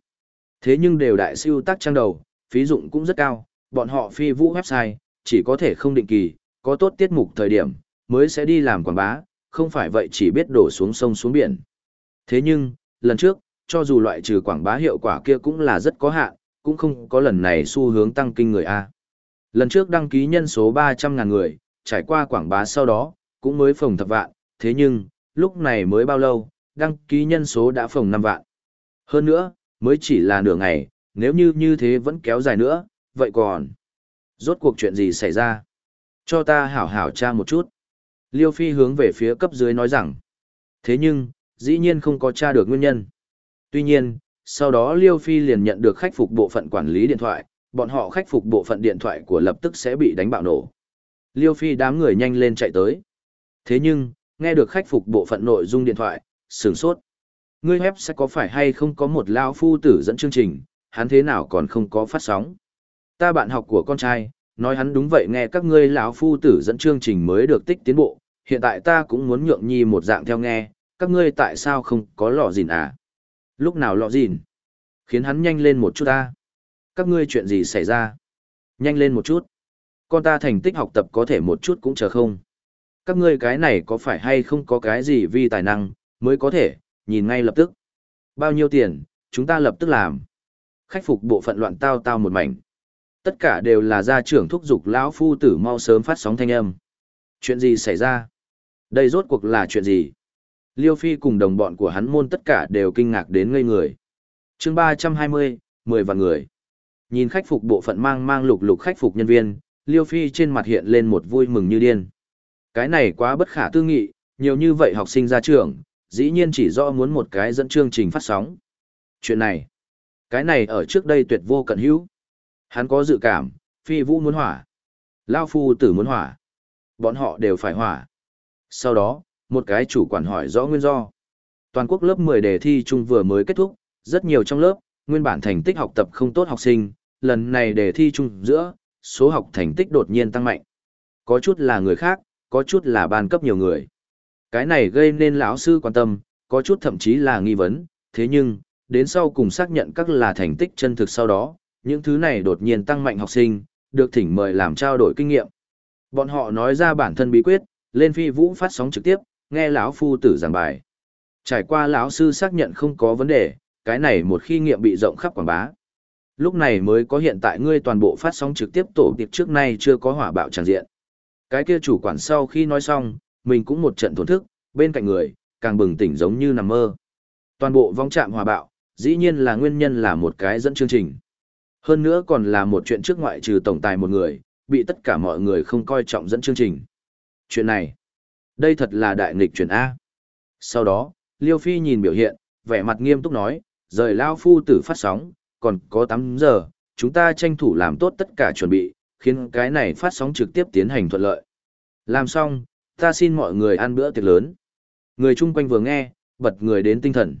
Thế nhưng đều đại siêu tác trang đầu, phí dụng cũng rất cao, bọn họ phi vũ website, chỉ có thể không định kỳ, có tốt tiết mục thời điểm, mới sẽ đi làm quảng bá, không phải vậy chỉ biết đổ xuống sông xuống biển. Thế nhưng, lần trước, cho dù loại trừ quảng bá hiệu quả kia cũng là rất có hạn, cũng không có lần này xu hướng tăng kinh người A. Lần trước đăng ký nhân số 300.000 người, trải qua quảng bá sau đó, cũng mới phồng thập vạn, thế nhưng, lúc này mới bao lâu, đăng ký nhân số đã phồng 5 vạn. Hơn nữa, mới chỉ là nửa ngày, nếu như như thế vẫn kéo dài nữa, vậy còn... Rốt cuộc chuyện gì xảy ra? Cho ta hảo hảo tra một chút. Liêu Phi hướng về phía cấp dưới nói rằng. Thế nhưng, dĩ nhiên không có tra được nguyên nhân. Tuy nhiên, sau đó Liêu Phi liền nhận được khách phục bộ phận quản lý điện thoại, bọn họ khách phục bộ phận điện thoại của lập tức sẽ bị đánh bạo nổ. Liêu Phi đám người nhanh lên chạy tới. Thế nhưng, nghe được khách phục bộ phận nội dung điện thoại, sửng sốt. Ngươi web sẽ có phải hay không có một lao phu tử dẫn chương trình, hắn thế nào còn không có phát sóng. Ta bạn học của con trai, nói hắn đúng vậy nghe các ngươi lão phu tử dẫn chương trình mới được tích tiến bộ, hiện tại ta cũng muốn nhượng nhi một dạng theo nghe, các ngươi tại sao không có lọ gìn à? Lúc nào lọ gìn? Khiến hắn nhanh lên một chút ta. Các ngươi chuyện gì xảy ra? Nhanh lên một chút. Con ta thành tích học tập có thể một chút cũng chờ không. Các ngươi cái này có phải hay không có cái gì vi tài năng, mới có thể, nhìn ngay lập tức. Bao nhiêu tiền, chúng ta lập tức làm. Khách phục bộ phận loạn tao tao một mảnh. Tất cả đều là gia trưởng thúc giục lão phu tử mau sớm phát sóng thanh âm. Chuyện gì xảy ra? Đây rốt cuộc là chuyện gì? Liêu Phi cùng đồng bọn của hắn môn tất cả đều kinh ngạc đến ngây người. chương 320, 10 vạn người. Nhìn khách phục bộ phận mang mang lục lục khách phục nhân viên, Liêu Phi trên mặt hiện lên một vui mừng như điên. Cái này quá bất khả tư nghị, nhiều như vậy học sinh ra trường, dĩ nhiên chỉ do muốn một cái dẫn chương trình phát sóng. Chuyện này, cái này ở trước đây tuyệt vô cận hữu. Hắn có dự cảm, Phi Vũ muốn hỏa, Lao Phu tử muốn hỏa, bọn họ đều phải hỏa. Sau đó, một cái chủ quản hỏi rõ nguyên do. Toàn quốc lớp 10 đề thi chung vừa mới kết thúc, rất nhiều trong lớp, nguyên bản thành tích học tập không tốt học sinh, lần này đề thi chung giữa, số học thành tích đột nhiên tăng mạnh. Có chút là người khác, có chút là ban cấp nhiều người. Cái này gây nên lão sư quan tâm, có chút thậm chí là nghi vấn, thế nhưng, đến sau cùng xác nhận các là thành tích chân thực sau đó, những thứ này đột nhiên tăng mạnh học sinh, được thỉnh mời làm trao đổi kinh nghiệm. Bọn họ nói ra bản thân bí quyết, lên phi vũ phát sóng trực tiếp, nghe lão phu tử giảng bài. Trải qua lão sư xác nhận không có vấn đề, cái này một khi nghiệm bị rộng khắp quảng bá. Lúc này mới có hiện tại ngươi toàn bộ phát sóng trực tiếp tổ tiệp trước nay chưa có hỏa bạo tràn diện. Cái kia chủ quản sau khi nói xong, mình cũng một trận thổn thức, bên cạnh người, càng bừng tỉnh giống như nằm mơ. Toàn bộ vong trạm hòa bạo, dĩ nhiên là nguyên nhân là một cái dẫn chương trình. Hơn nữa còn là một chuyện trước ngoại trừ tổng tài một người, bị tất cả mọi người không coi trọng dẫn chương trình. Chuyện này, đây thật là đại nghịch chuyển A. Sau đó, Liêu Phi nhìn biểu hiện, vẻ mặt nghiêm túc nói, rời Lao Phu tử phát sóng, còn có 8 giờ, chúng ta tranh thủ làm tốt tất cả chuẩn bị, khiến cái này phát sóng trực tiếp tiến hành thuận lợi. Làm xong, ta xin mọi người ăn bữa tiệc lớn. Người chung quanh vừa nghe, bật người đến tinh thần.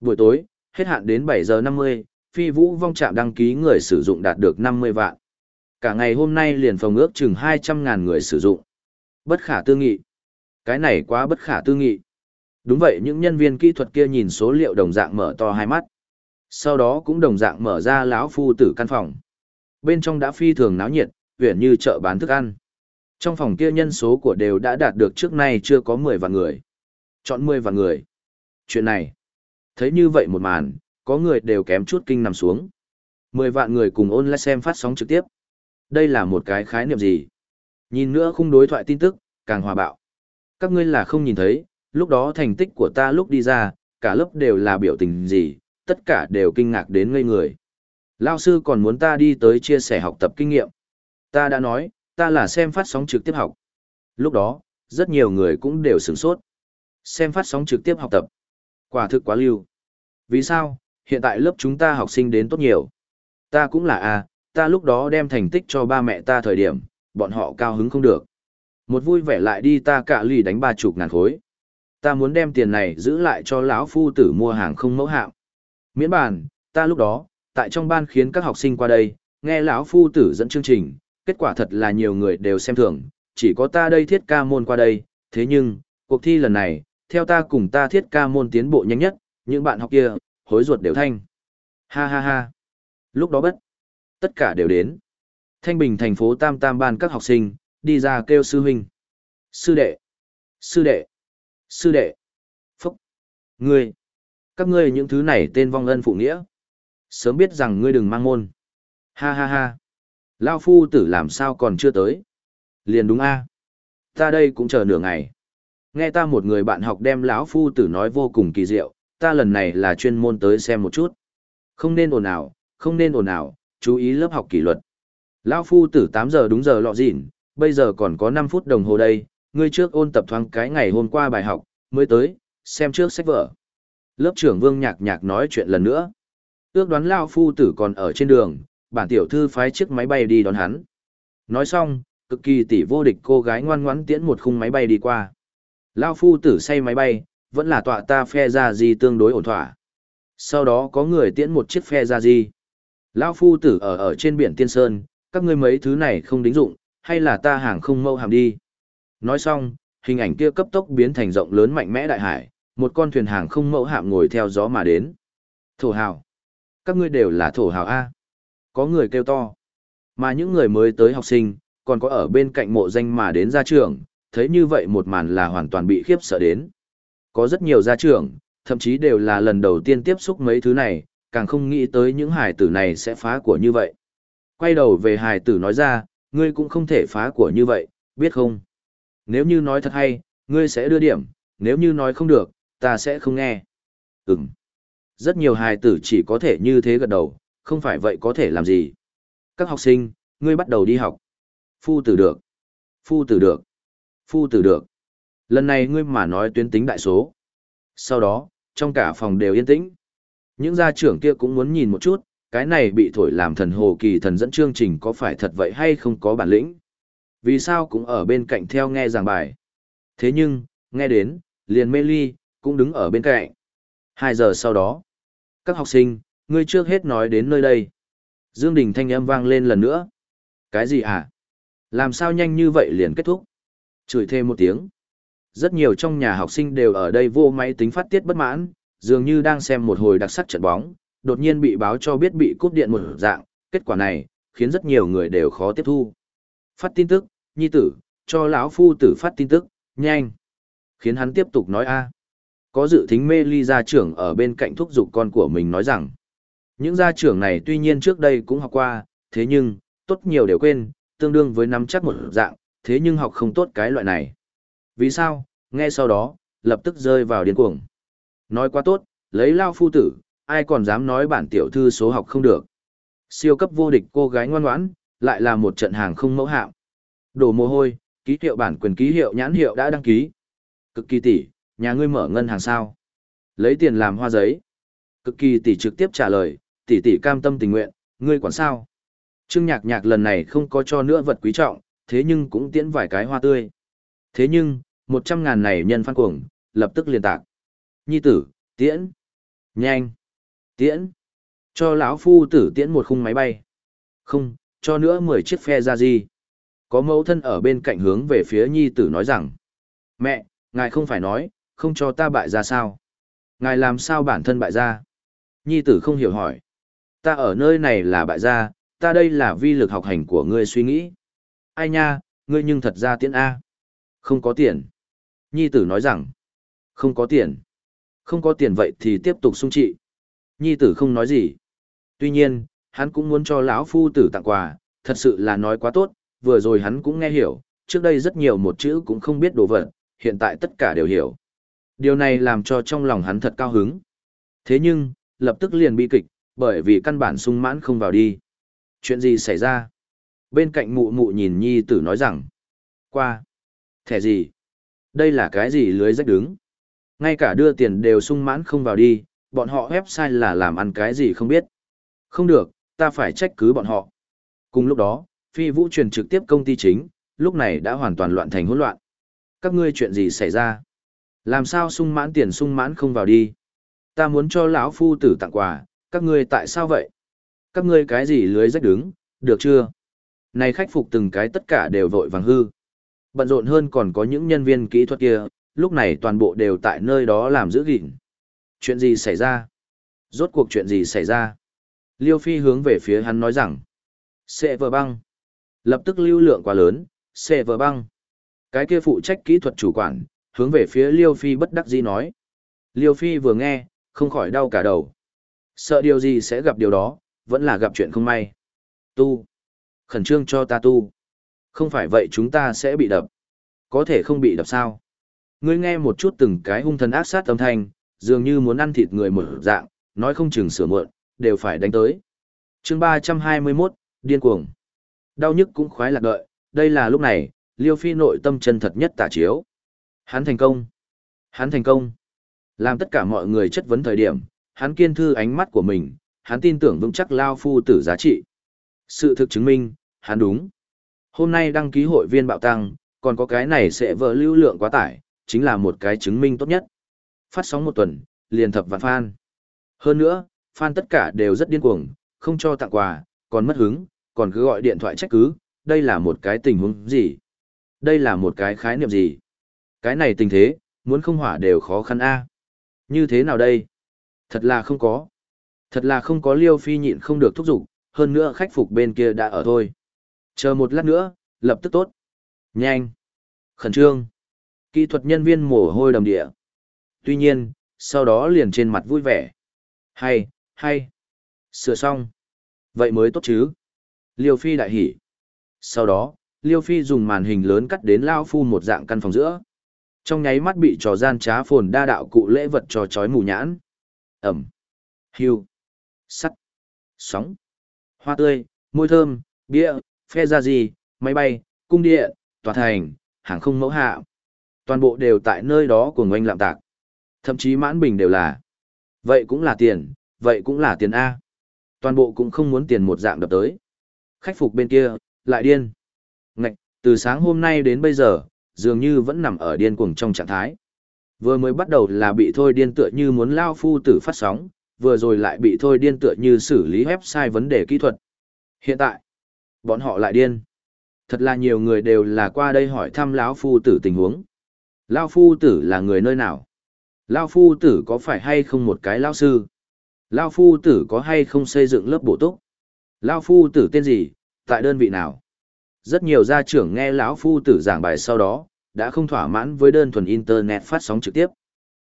Buổi tối, hết hạn đến 7 giờ 50, phi vũ vong trạm đăng ký người sử dụng đạt được 50 vạn. Cả ngày hôm nay liền phòng ước chừng 200.000 người sử dụng. Bất khả tư nghị. Cái này quá bất khả tư nghị. Đúng vậy những nhân viên kỹ thuật kia nhìn số liệu đồng dạng mở to hai mắt. Sau đó cũng đồng dạng mở ra lão phu tử căn phòng. Bên trong đã phi thường náo nhiệt, uyển như chợ bán thức ăn. Trong phòng kia nhân số của đều đã đạt được trước nay chưa có 10 vạn người. Chọn 10 vạn người. Chuyện này, thấy như vậy một màn, có người đều kém chút kinh nằm xuống. 10 vạn người cùng online xem phát sóng trực tiếp. Đây là một cái khái niệm gì? Nhìn nữa khung đối thoại tin tức, càng hòa bạo. Các ngươi là không nhìn thấy, lúc đó thành tích của ta lúc đi ra, cả lớp đều là biểu tình gì, tất cả đều kinh ngạc đến ngây người. Lao sư còn muốn ta đi tới chia sẻ học tập kinh nghiệm. Ta đã nói, ta là xem phát sóng trực tiếp học. Lúc đó, rất nhiều người cũng đều sửng sốt. Xem phát sóng trực tiếp học tập. Quả thực quá lưu. Vì sao, hiện tại lớp chúng ta học sinh đến tốt nhiều. Ta cũng là A, ta lúc đó đem thành tích cho ba mẹ ta thời điểm, bọn họ cao hứng không được. Một vui vẻ lại đi ta cả lì đánh ba chục ngàn khối. Ta muốn đem tiền này giữ lại cho lão phu tử mua hàng không mẫu hạm. Miễn bàn, ta lúc đó, tại trong ban khiến các học sinh qua đây, nghe lão phu tử dẫn chương trình, kết quả thật là nhiều người đều xem thường, chỉ có ta đây thiết ca môn qua đây, thế nhưng, cuộc thi lần này, theo ta cùng ta thiết ca môn tiến bộ nhanh nhất, những bạn học kia, hối ruột đều thanh. Ha ha ha. Lúc đó bất, tất cả đều đến. Thanh Bình thành phố Tam Tam ban các học sinh, đi ra kêu sư huynh. Sư đệ, sư đệ, sư đệ, phúc, ngươi, các ngươi những thứ này tên vong ân phụ nghĩa. Sớm biết rằng ngươi đừng mang môn. Ha ha ha. Lao phu tử làm sao còn chưa tới. Liền đúng a Ta đây cũng chờ nửa ngày. Nghe ta một người bạn học đem lão phu tử nói vô cùng kỳ diệu, ta lần này là chuyên môn tới xem một chút. Không nên ồn ào, không nên ồn ào, chú ý lớp học kỷ luật. Lão phu tử 8 giờ đúng giờ lọ dịn, bây giờ còn có 5 phút đồng hồ đây, ngươi trước ôn tập thoáng cái ngày hôm qua bài học, mới tới, xem trước sách vở. Lớp trưởng Vương Nhạc Nhạc nói chuyện lần nữa. Ước đoán Lão phu tử còn ở trên đường, bản tiểu thư phái chiếc máy bay đi đón hắn. Nói xong, cực kỳ tỷ vô địch cô gái ngoan ngoãn tiễn một khung máy bay đi qua. Lão phu tử say máy bay, vẫn là tọa ta phe ra gì tương đối ổn thỏa. Sau đó có người tiễn một chiếc phe ra gì. Lão phu tử ở ở trên biển Tiên Sơn, các ngươi mấy thứ này không đính dụng, hay là ta hàng không mâu hàm đi. Nói xong, hình ảnh kia cấp tốc biến thành rộng lớn mạnh mẽ đại hải, một con thuyền hàng không mẫu hạm ngồi theo gió mà đến. Thổ hào. Các ngươi đều là thổ hào A. Có người kêu to. Mà những người mới tới học sinh, còn có ở bên cạnh mộ danh mà đến gia trưởng, thấy như vậy một màn là hoàn toàn bị khiếp sợ đến. Có rất nhiều gia trưởng, thậm chí đều là lần đầu tiên tiếp xúc mấy thứ này, càng không nghĩ tới những hải tử này sẽ phá của như vậy. Quay đầu về hài tử nói ra, ngươi cũng không thể phá của như vậy, biết không? Nếu như nói thật hay, ngươi sẽ đưa điểm, nếu như nói không được, ta sẽ không nghe. Ừm. Rất nhiều hài tử chỉ có thể như thế gật đầu, không phải vậy có thể làm gì. Các học sinh, ngươi bắt đầu đi học. Phu tử được. Phu tử được. Phu tử được. Lần này ngươi mà nói tuyến tính đại số. Sau đó, trong cả phòng đều yên tĩnh. Những gia trưởng kia cũng muốn nhìn một chút, cái này bị thổi làm thần hồ kỳ thần dẫn chương trình có phải thật vậy hay không có bản lĩnh. Vì sao cũng ở bên cạnh theo nghe giảng bài. Thế nhưng, nghe đến, liền mê ly, cũng đứng ở bên cạnh. Hai giờ sau đó, các học sinh, ngươi trước hết nói đến nơi đây. Dương Đình thanh âm vang lên lần nữa. Cái gì hả? Làm sao nhanh như vậy liền kết thúc? Chửi thêm một tiếng. Rất nhiều trong nhà học sinh đều ở đây vô máy tính phát tiết bất mãn, dường như đang xem một hồi đặc sắc trận bóng, đột nhiên bị báo cho biết bị cúp điện một dạng, kết quả này, khiến rất nhiều người đều khó tiếp thu. Phát tin tức, nhi tử, cho lão phu tử phát tin tức, nhanh. Khiến hắn tiếp tục nói a. Có dự thính mê ly gia trưởng ở bên cạnh thúc giục con của mình nói rằng, những gia trưởng này tuy nhiên trước đây cũng học qua, thế nhưng, tốt nhiều đều quên, tương đương với nắm chắc một dạng, thế nhưng học không tốt cái loại này. Vì sao? Nghe sau đó, lập tức rơi vào điên cuồng. Nói quá tốt, lấy lao phu tử, ai còn dám nói bản tiểu thư số học không được. Siêu cấp vô địch cô gái ngoan ngoãn, lại là một trận hàng không mẫu hạm. Đổ mồ hôi, ký hiệu bản quyền ký hiệu nhãn hiệu đã đăng ký. Cực kỳ tỷ, nhà ngươi mở ngân hàng sao? Lấy tiền làm hoa giấy. Cực kỳ tỷ trực tiếp trả lời, tỷ tỷ cam tâm tình nguyện, ngươi quản sao? Trương Nhạc Nhạc lần này không có cho nữa vật quý trọng, thế nhưng cũng tiễn vài cái hoa tươi. Thế nhưng, một trăm ngàn này nhân phan cuồng, lập tức liền tạc. Nhi tử, tiễn. Nhanh. Tiễn. Cho lão phu tử tiễn một khung máy bay. Không, cho nữa mười chiếc phe ra gì. Có mẫu thân ở bên cạnh hướng về phía nhi tử nói rằng. Mẹ, ngài không phải nói, không cho ta bại ra sao? Ngài làm sao bản thân bại ra? Nhi tử không hiểu hỏi. Ta ở nơi này là bại gia, ta đây là vi lực học hành của ngươi suy nghĩ. Ai nha, ngươi nhưng thật ra tiễn A. Không có tiền. Nhi tử nói rằng, không có tiền. Không có tiền vậy thì tiếp tục sung trị. Nhi tử không nói gì. Tuy nhiên, hắn cũng muốn cho lão phu tử tặng quà, thật sự là nói quá tốt, vừa rồi hắn cũng nghe hiểu, trước đây rất nhiều một chữ cũng không biết đồ vật, hiện tại tất cả đều hiểu. Điều này làm cho trong lòng hắn thật cao hứng. Thế nhưng, lập tức liền bi kịch, bởi vì căn bản sung mãn không vào đi. Chuyện gì xảy ra? Bên cạnh mụ mụ nhìn nhi tử nói rằng, qua. Thẻ gì? Đây là cái gì lưới rách đứng? Ngay cả đưa tiền đều sung mãn không vào đi, bọn họ website là làm ăn cái gì không biết. Không được, ta phải trách cứ bọn họ. Cùng lúc đó, phi vũ truyền trực tiếp công ty chính, lúc này đã hoàn toàn loạn thành hỗn loạn. Các ngươi chuyện gì xảy ra? Làm sao sung mãn tiền sung mãn không vào đi? Ta muốn cho lão phu tử tặng quà, các ngươi tại sao vậy? Các ngươi cái gì lưới rách đứng, được chưa? Này khách phục từng cái tất cả đều vội vàng hư. Bận rộn hơn còn có những nhân viên kỹ thuật kia, lúc này toàn bộ đều tại nơi đó làm giữ gìn. Chuyện gì xảy ra? Rốt cuộc chuyện gì xảy ra? Liêu Phi hướng về phía hắn nói rằng, sẽ vờ băng. Lập tức lưu lượng quá lớn, sẽ vờ băng. Cái kia phụ trách kỹ thuật chủ quản, hướng về phía Liêu Phi bất đắc dĩ nói. Liêu Phi vừa nghe, không khỏi đau cả đầu. Sợ điều gì sẽ gặp điều đó, vẫn là gặp chuyện không may. Tu. Khẩn trương cho ta tu. Không phải vậy chúng ta sẽ bị đập. Có thể không bị đập sao? Ngươi nghe một chút từng cái hung thần ác sát âm thanh, dường như muốn ăn thịt người một dạng, nói không chừng sửa muộn, đều phải đánh tới. chương 321, điên cuồng. Đau nhức cũng khoái lạc đợi, đây là lúc này, Liêu Phi nội tâm chân thật nhất tả chiếu. Hắn thành công. Hắn thành công. Làm tất cả mọi người chất vấn thời điểm, hắn kiên thư ánh mắt của mình, hắn tin tưởng vững chắc Lao Phu tử giá trị. Sự thực chứng minh, hắn đúng. Hôm nay đăng ký hội viên bạo tăng, còn có cái này sẽ vỡ lưu lượng quá tải, chính là một cái chứng minh tốt nhất. Phát sóng một tuần, liền thập vạn fan. Hơn nữa, fan tất cả đều rất điên cuồng, không cho tặng quà, còn mất hứng, còn cứ gọi điện thoại trách cứ, đây là một cái tình huống gì? Đây là một cái khái niệm gì? Cái này tình thế, muốn không hỏa đều khó khăn a. Như thế nào đây? Thật là không có. Thật là không có liêu phi nhịn không được thúc giục, hơn nữa khách phục bên kia đã ở thôi. Chờ một lát nữa, lập tức tốt. Nhanh. Khẩn trương. Kỹ thuật nhân viên mồ hôi đầm địa. Tuy nhiên, sau đó liền trên mặt vui vẻ. Hay, hay. Sửa xong. Vậy mới tốt chứ. Liêu Phi đại hỉ. Sau đó, Liêu Phi dùng màn hình lớn cắt đến Lao Phu một dạng căn phòng giữa. Trong nháy mắt bị trò gian trá phồn đa đạo cụ lễ vật trò chói mù nhãn. Ẩm. Hiu. Sắt. Sóng. Hoa tươi, môi thơm, bia, phe ra gì, máy bay, cung địa, tòa thành, hàng không mẫu hạ. Toàn bộ đều tại nơi đó của ngoanh lạm tạc. Thậm chí mãn bình đều là. Vậy cũng là tiền, vậy cũng là tiền A. Toàn bộ cũng không muốn tiền một dạng đập tới. Khách phục bên kia, lại điên. Ngạch, từ sáng hôm nay đến bây giờ, dường như vẫn nằm ở điên cuồng trong trạng thái. Vừa mới bắt đầu là bị thôi điên tựa như muốn lao phu tử phát sóng, vừa rồi lại bị thôi điên tựa như xử lý website vấn đề kỹ thuật. Hiện tại, bọn họ lại điên. Thật là nhiều người đều là qua đây hỏi thăm lão phu tử tình huống. lao phu tử là người nơi nào? lao phu tử có phải hay không một cái lao sư? lao phu tử có hay không xây dựng lớp bổ túc? lao phu tử tên gì? Tại đơn vị nào? Rất nhiều gia trưởng nghe lão phu tử giảng bài sau đó, đã không thỏa mãn với đơn thuần internet phát sóng trực tiếp.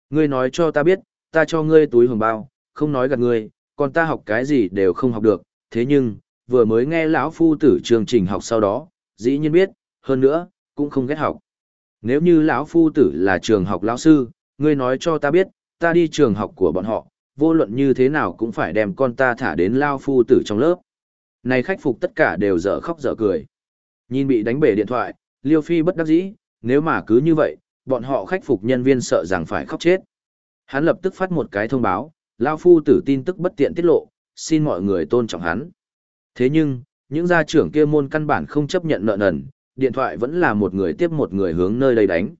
Ngươi nói cho ta biết, ta cho ngươi túi hồng bao, không nói gạt ngươi, còn ta học cái gì đều không học được, thế nhưng, vừa mới nghe lão phu tử chương trình học sau đó, dĩ nhiên biết, hơn nữa, cũng không ghét học. Nếu như lão phu tử là trường học lão sư, ngươi nói cho ta biết, ta đi trường học của bọn họ, vô luận như thế nào cũng phải đem con ta thả đến lão phu tử trong lớp. Này khách phục tất cả đều dở khóc dở cười. Nhìn bị đánh bể điện thoại, Liêu Phi bất đắc dĩ, nếu mà cứ như vậy, bọn họ khách phục nhân viên sợ rằng phải khóc chết. Hắn lập tức phát một cái thông báo, Lao Phu tử tin tức bất tiện tiết lộ, xin mọi người tôn trọng hắn. Thế nhưng, những gia trưởng kia môn căn bản không chấp nhận nợ nần, điện thoại vẫn là một người tiếp một người hướng nơi đây đánh.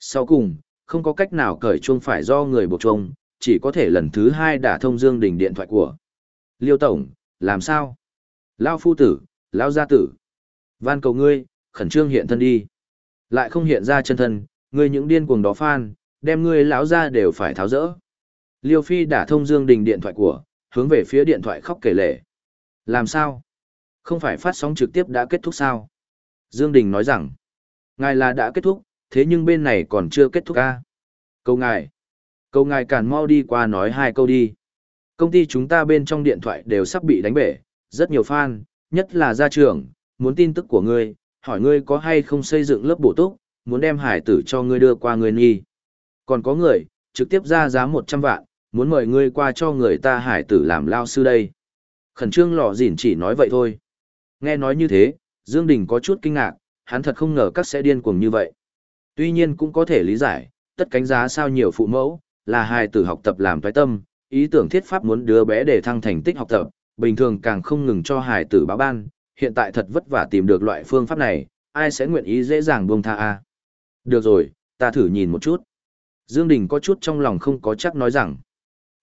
Sau cùng, không có cách nào cởi chuông phải do người buộc chuông, chỉ có thể lần thứ hai đả thông Dương Đình điện thoại của. Liêu Tổng, làm sao? Lao Phu Tử, Lao Gia Tử. Van cầu ngươi, khẩn trương hiện thân đi. Lại không hiện ra chân thân, ngươi những điên cuồng đó phan, đem ngươi lão ra đều phải tháo rỡ. Liêu Phi đã thông Dương Đình điện thoại của, hướng về phía điện thoại khóc kể lể. Làm sao? Không phải phát sóng trực tiếp đã kết thúc sao? Dương Đình nói rằng, ngài là đã kết thúc, thế nhưng bên này còn chưa kết thúc ca. Câu ngài. Câu ngài cản mau đi qua nói hai câu đi. Công ty chúng ta bên trong điện thoại đều sắp bị đánh bể, rất nhiều fan, nhất là gia trưởng, muốn tin tức của ngươi, hỏi ngươi có hay không xây dựng lớp bổ túc, muốn đem hải tử cho ngươi đưa qua người nghi. Còn có người, trực tiếp ra giá 100 vạn, muốn mời ngươi qua cho người ta hải tử làm lao sư đây. Khẩn trương lò dỉn chỉ nói vậy thôi. Nghe nói như thế, Dương Đình có chút kinh ngạc, hắn thật không ngờ các sẽ điên cuồng như vậy. Tuy nhiên cũng có thể lý giải, tất cánh giá sao nhiều phụ mẫu, là hài tử học tập làm toái tâm, ý tưởng thiết pháp muốn đưa bé để thăng thành tích học tập, bình thường càng không ngừng cho hài tử báo ban, hiện tại thật vất vả tìm được loại phương pháp này, ai sẽ nguyện ý dễ dàng buông tha a? Được rồi, ta thử nhìn một chút. Dương Đình có chút trong lòng không có chắc nói rằng.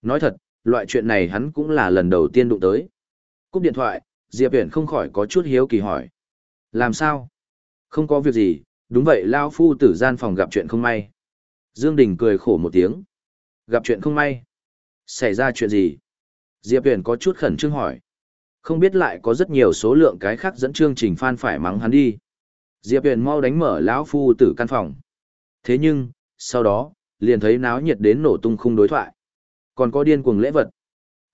Nói thật, loại chuyện này hắn cũng là lần đầu tiên đụng tới. Cúp điện thoại, Diệp Viễn không khỏi có chút hiếu kỳ hỏi. Làm sao? Không có việc gì, đúng vậy Lao Phu tử gian phòng gặp chuyện không may. Dương Đình cười khổ một tiếng. Gặp chuyện không may? Xảy ra chuyện gì? Diệp Viễn có chút khẩn trương hỏi. Không biết lại có rất nhiều số lượng cái khác dẫn chương trình fan phải mắng hắn đi. Diệp Huyền mau đánh mở lão phu tử căn phòng. Thế nhưng, sau đó, liền thấy náo nhiệt đến nổ tung khung đối thoại. Còn có điên cuồng lễ vật.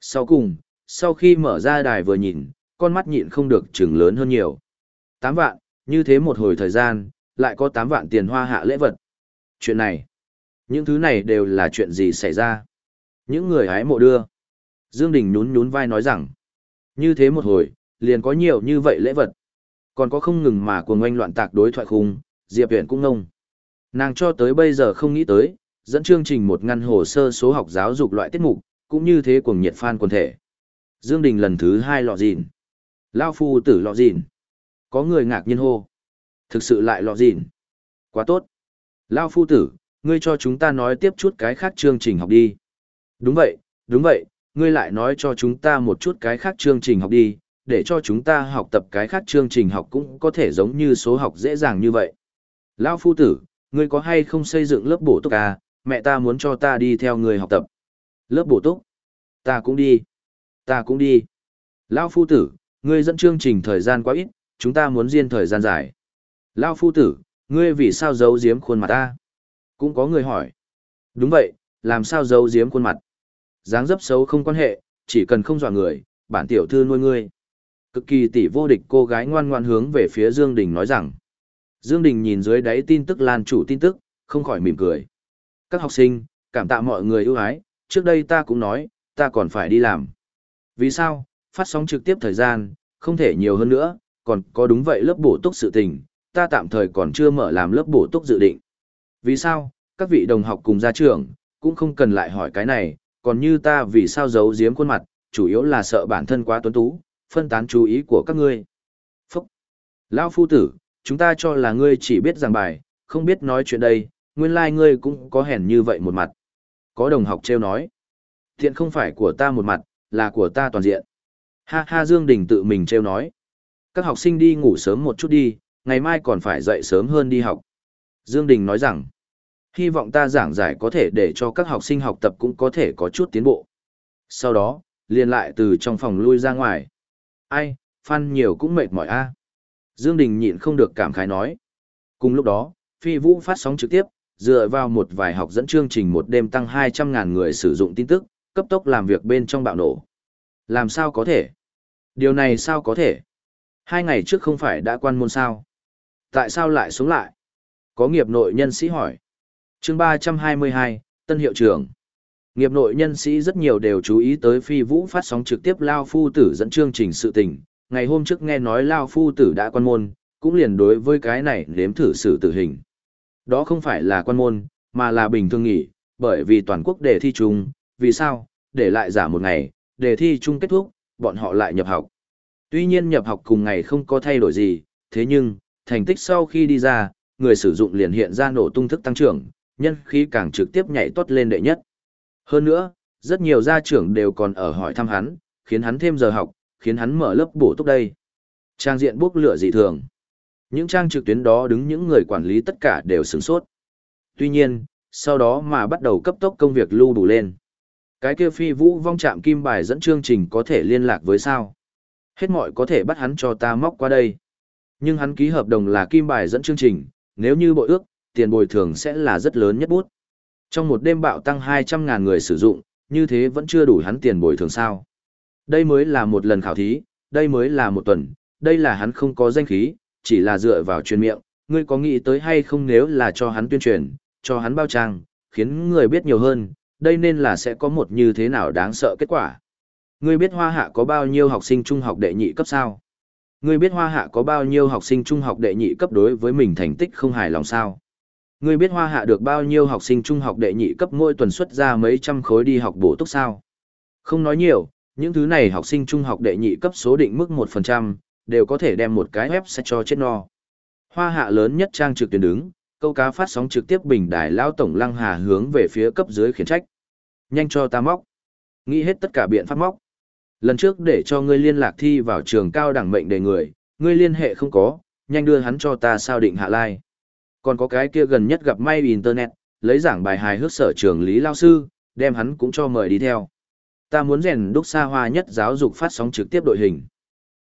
Sau cùng, sau khi mở ra đài vừa nhìn, con mắt nhịn không được chừng lớn hơn nhiều. Tám vạn, như thế một hồi thời gian, lại có tám vạn tiền hoa hạ lễ vật. Chuyện này, những thứ này đều là chuyện gì xảy ra? Những người hái mộ đưa. Dương Đình nhún nhún vai nói rằng, như thế một hồi, liền có nhiều như vậy lễ vật. Còn có không ngừng mà cuồng oanh loạn tạc đối thoại khung, Diệp Huyền cũng ngông. Nàng cho tới bây giờ không nghĩ tới, dẫn chương trình một ngăn hồ sơ số học giáo dục loại tiết mục, cũng như thế cuồng nhiệt fan quần thể. Dương Đình lần thứ hai lọ dìn. Lao phu tử lọ dìn. Có người ngạc nhiên hô. Thực sự lại lọ dìn. Quá tốt. Lao phu tử, ngươi cho chúng ta nói tiếp chút cái khác chương trình học đi. Đúng vậy, đúng vậy, ngươi lại nói cho chúng ta một chút cái khác chương trình học đi, để cho chúng ta học tập cái khác chương trình học cũng có thể giống như số học dễ dàng như vậy. Lão phu tử, ngươi có hay không xây dựng lớp bổ túc à, mẹ ta muốn cho ta đi theo người học tập. Lớp bổ túc? Ta cũng đi. Ta cũng đi. Lão phu tử, ngươi dẫn chương trình thời gian quá ít, chúng ta muốn riêng thời gian dài. Lão phu tử, ngươi vì sao giấu giếm khuôn mặt ta? Cũng có người hỏi. Đúng vậy, làm sao giấu giếm khuôn mặt? Dáng dấp xấu không quan hệ, chỉ cần không dọa người, bản tiểu thư nuôi ngươi. Cực kỳ tỷ vô địch cô gái ngoan ngoan hướng về phía Dương Đình nói rằng. Dương Đình nhìn dưới đáy tin tức lan chủ tin tức, không khỏi mỉm cười. Các học sinh, cảm tạ mọi người ưu ái, trước đây ta cũng nói, ta còn phải đi làm. Vì sao, phát sóng trực tiếp thời gian, không thể nhiều hơn nữa, còn có đúng vậy lớp bổ túc sự tình, ta tạm thời còn chưa mở làm lớp bổ túc dự định. Vì sao, các vị đồng học cùng gia trưởng, cũng không cần lại hỏi cái này, còn như ta vì sao giấu giếm khuôn mặt, chủ yếu là sợ bản thân quá tuấn tú, phân tán chú ý của các ngươi. Phúc! Lão phu tử, chúng ta cho là ngươi chỉ biết giảng bài, không biết nói chuyện đây, nguyên lai like ngươi cũng có hèn như vậy một mặt. Có đồng học trêu nói. Thiện không phải của ta một mặt, là của ta toàn diện. Ha ha Dương Đình tự mình trêu nói. Các học sinh đi ngủ sớm một chút đi, ngày mai còn phải dậy sớm hơn đi học. Dương Đình nói rằng, hy vọng ta giảng giải có thể để cho các học sinh học tập cũng có thể có chút tiến bộ. Sau đó, liền lại từ trong phòng lui ra ngoài. Ai, Phan nhiều cũng mệt mỏi a. Dương Đình nhịn không được cảm khái nói. Cùng lúc đó, Phi Vũ phát sóng trực tiếp, dựa vào một vài học dẫn chương trình một đêm tăng 200.000 người sử dụng tin tức, cấp tốc làm việc bên trong bạo nổ. Làm sao có thể? Điều này sao có thể? Hai ngày trước không phải đã quan môn sao? Tại sao lại xuống lại? Có nghiệp nội nhân sĩ hỏi chương 322, Tân Hiệu trưởng. Nghiệp nội nhân sĩ rất nhiều đều chú ý tới phi vũ phát sóng trực tiếp Lao Phu Tử dẫn chương trình sự tình. Ngày hôm trước nghe nói Lao Phu Tử đã quan môn, cũng liền đối với cái này nếm thử xử tử hình. Đó không phải là quan môn, mà là bình thường nghỉ, bởi vì toàn quốc đề thi chung, vì sao, để lại giả một ngày, đề thi chung kết thúc, bọn họ lại nhập học. Tuy nhiên nhập học cùng ngày không có thay đổi gì, thế nhưng, thành tích sau khi đi ra, người sử dụng liền hiện ra nổ tung thức tăng trưởng, nhân khí càng trực tiếp nhảy tốt lên đệ nhất. Hơn nữa, rất nhiều gia trưởng đều còn ở hỏi thăm hắn, khiến hắn thêm giờ học, khiến hắn mở lớp bổ túc đây. Trang diện bốc lửa dị thường. Những trang trực tuyến đó đứng những người quản lý tất cả đều sửng sốt. Tuy nhiên, sau đó mà bắt đầu cấp tốc công việc lưu đủ lên. Cái kia phi vũ vong chạm kim bài dẫn chương trình có thể liên lạc với sao? Hết mọi có thể bắt hắn cho ta móc qua đây. Nhưng hắn ký hợp đồng là kim bài dẫn chương trình, nếu như bội ước, tiền bồi thường sẽ là rất lớn nhất bút. Trong một đêm bạo tăng 200.000 người sử dụng, như thế vẫn chưa đủ hắn tiền bồi thường sao. Đây mới là một lần khảo thí, đây mới là một tuần, đây là hắn không có danh khí, chỉ là dựa vào truyền miệng, ngươi có nghĩ tới hay không nếu là cho hắn tuyên truyền, cho hắn bao trang, khiến người biết nhiều hơn, đây nên là sẽ có một như thế nào đáng sợ kết quả. Ngươi biết hoa hạ có bao nhiêu học sinh trung học đệ nhị cấp sao? Ngươi biết hoa hạ có bao nhiêu học sinh trung học đệ nhị cấp đối với mình thành tích không hài lòng sao? Ngươi biết hoa hạ được bao nhiêu học sinh trung học đệ nhị cấp mỗi tuần xuất ra mấy trăm khối đi học bổ túc sao? Không nói nhiều, những thứ này học sinh trung học đệ nhị cấp số định mức 1%, đều có thể đem một cái web sẽ cho chết no. Hoa hạ lớn nhất trang trực tuyến đứng, câu cá phát sóng trực tiếp bình đài lao tổng lăng hà hướng về phía cấp dưới khiển trách. Nhanh cho ta móc. Nghĩ hết tất cả biện pháp móc. Lần trước để cho ngươi liên lạc thi vào trường cao đẳng mệnh đề người, ngươi liên hệ không có, nhanh đưa hắn cho ta sao định hạ lai. Còn có cái kia gần nhất gặp may internet, lấy giảng bài hài hước sở trường lý lao sư, đem hắn cũng cho mời đi theo. Ta muốn rèn đúc xa hoa nhất giáo dục phát sóng trực tiếp đội hình.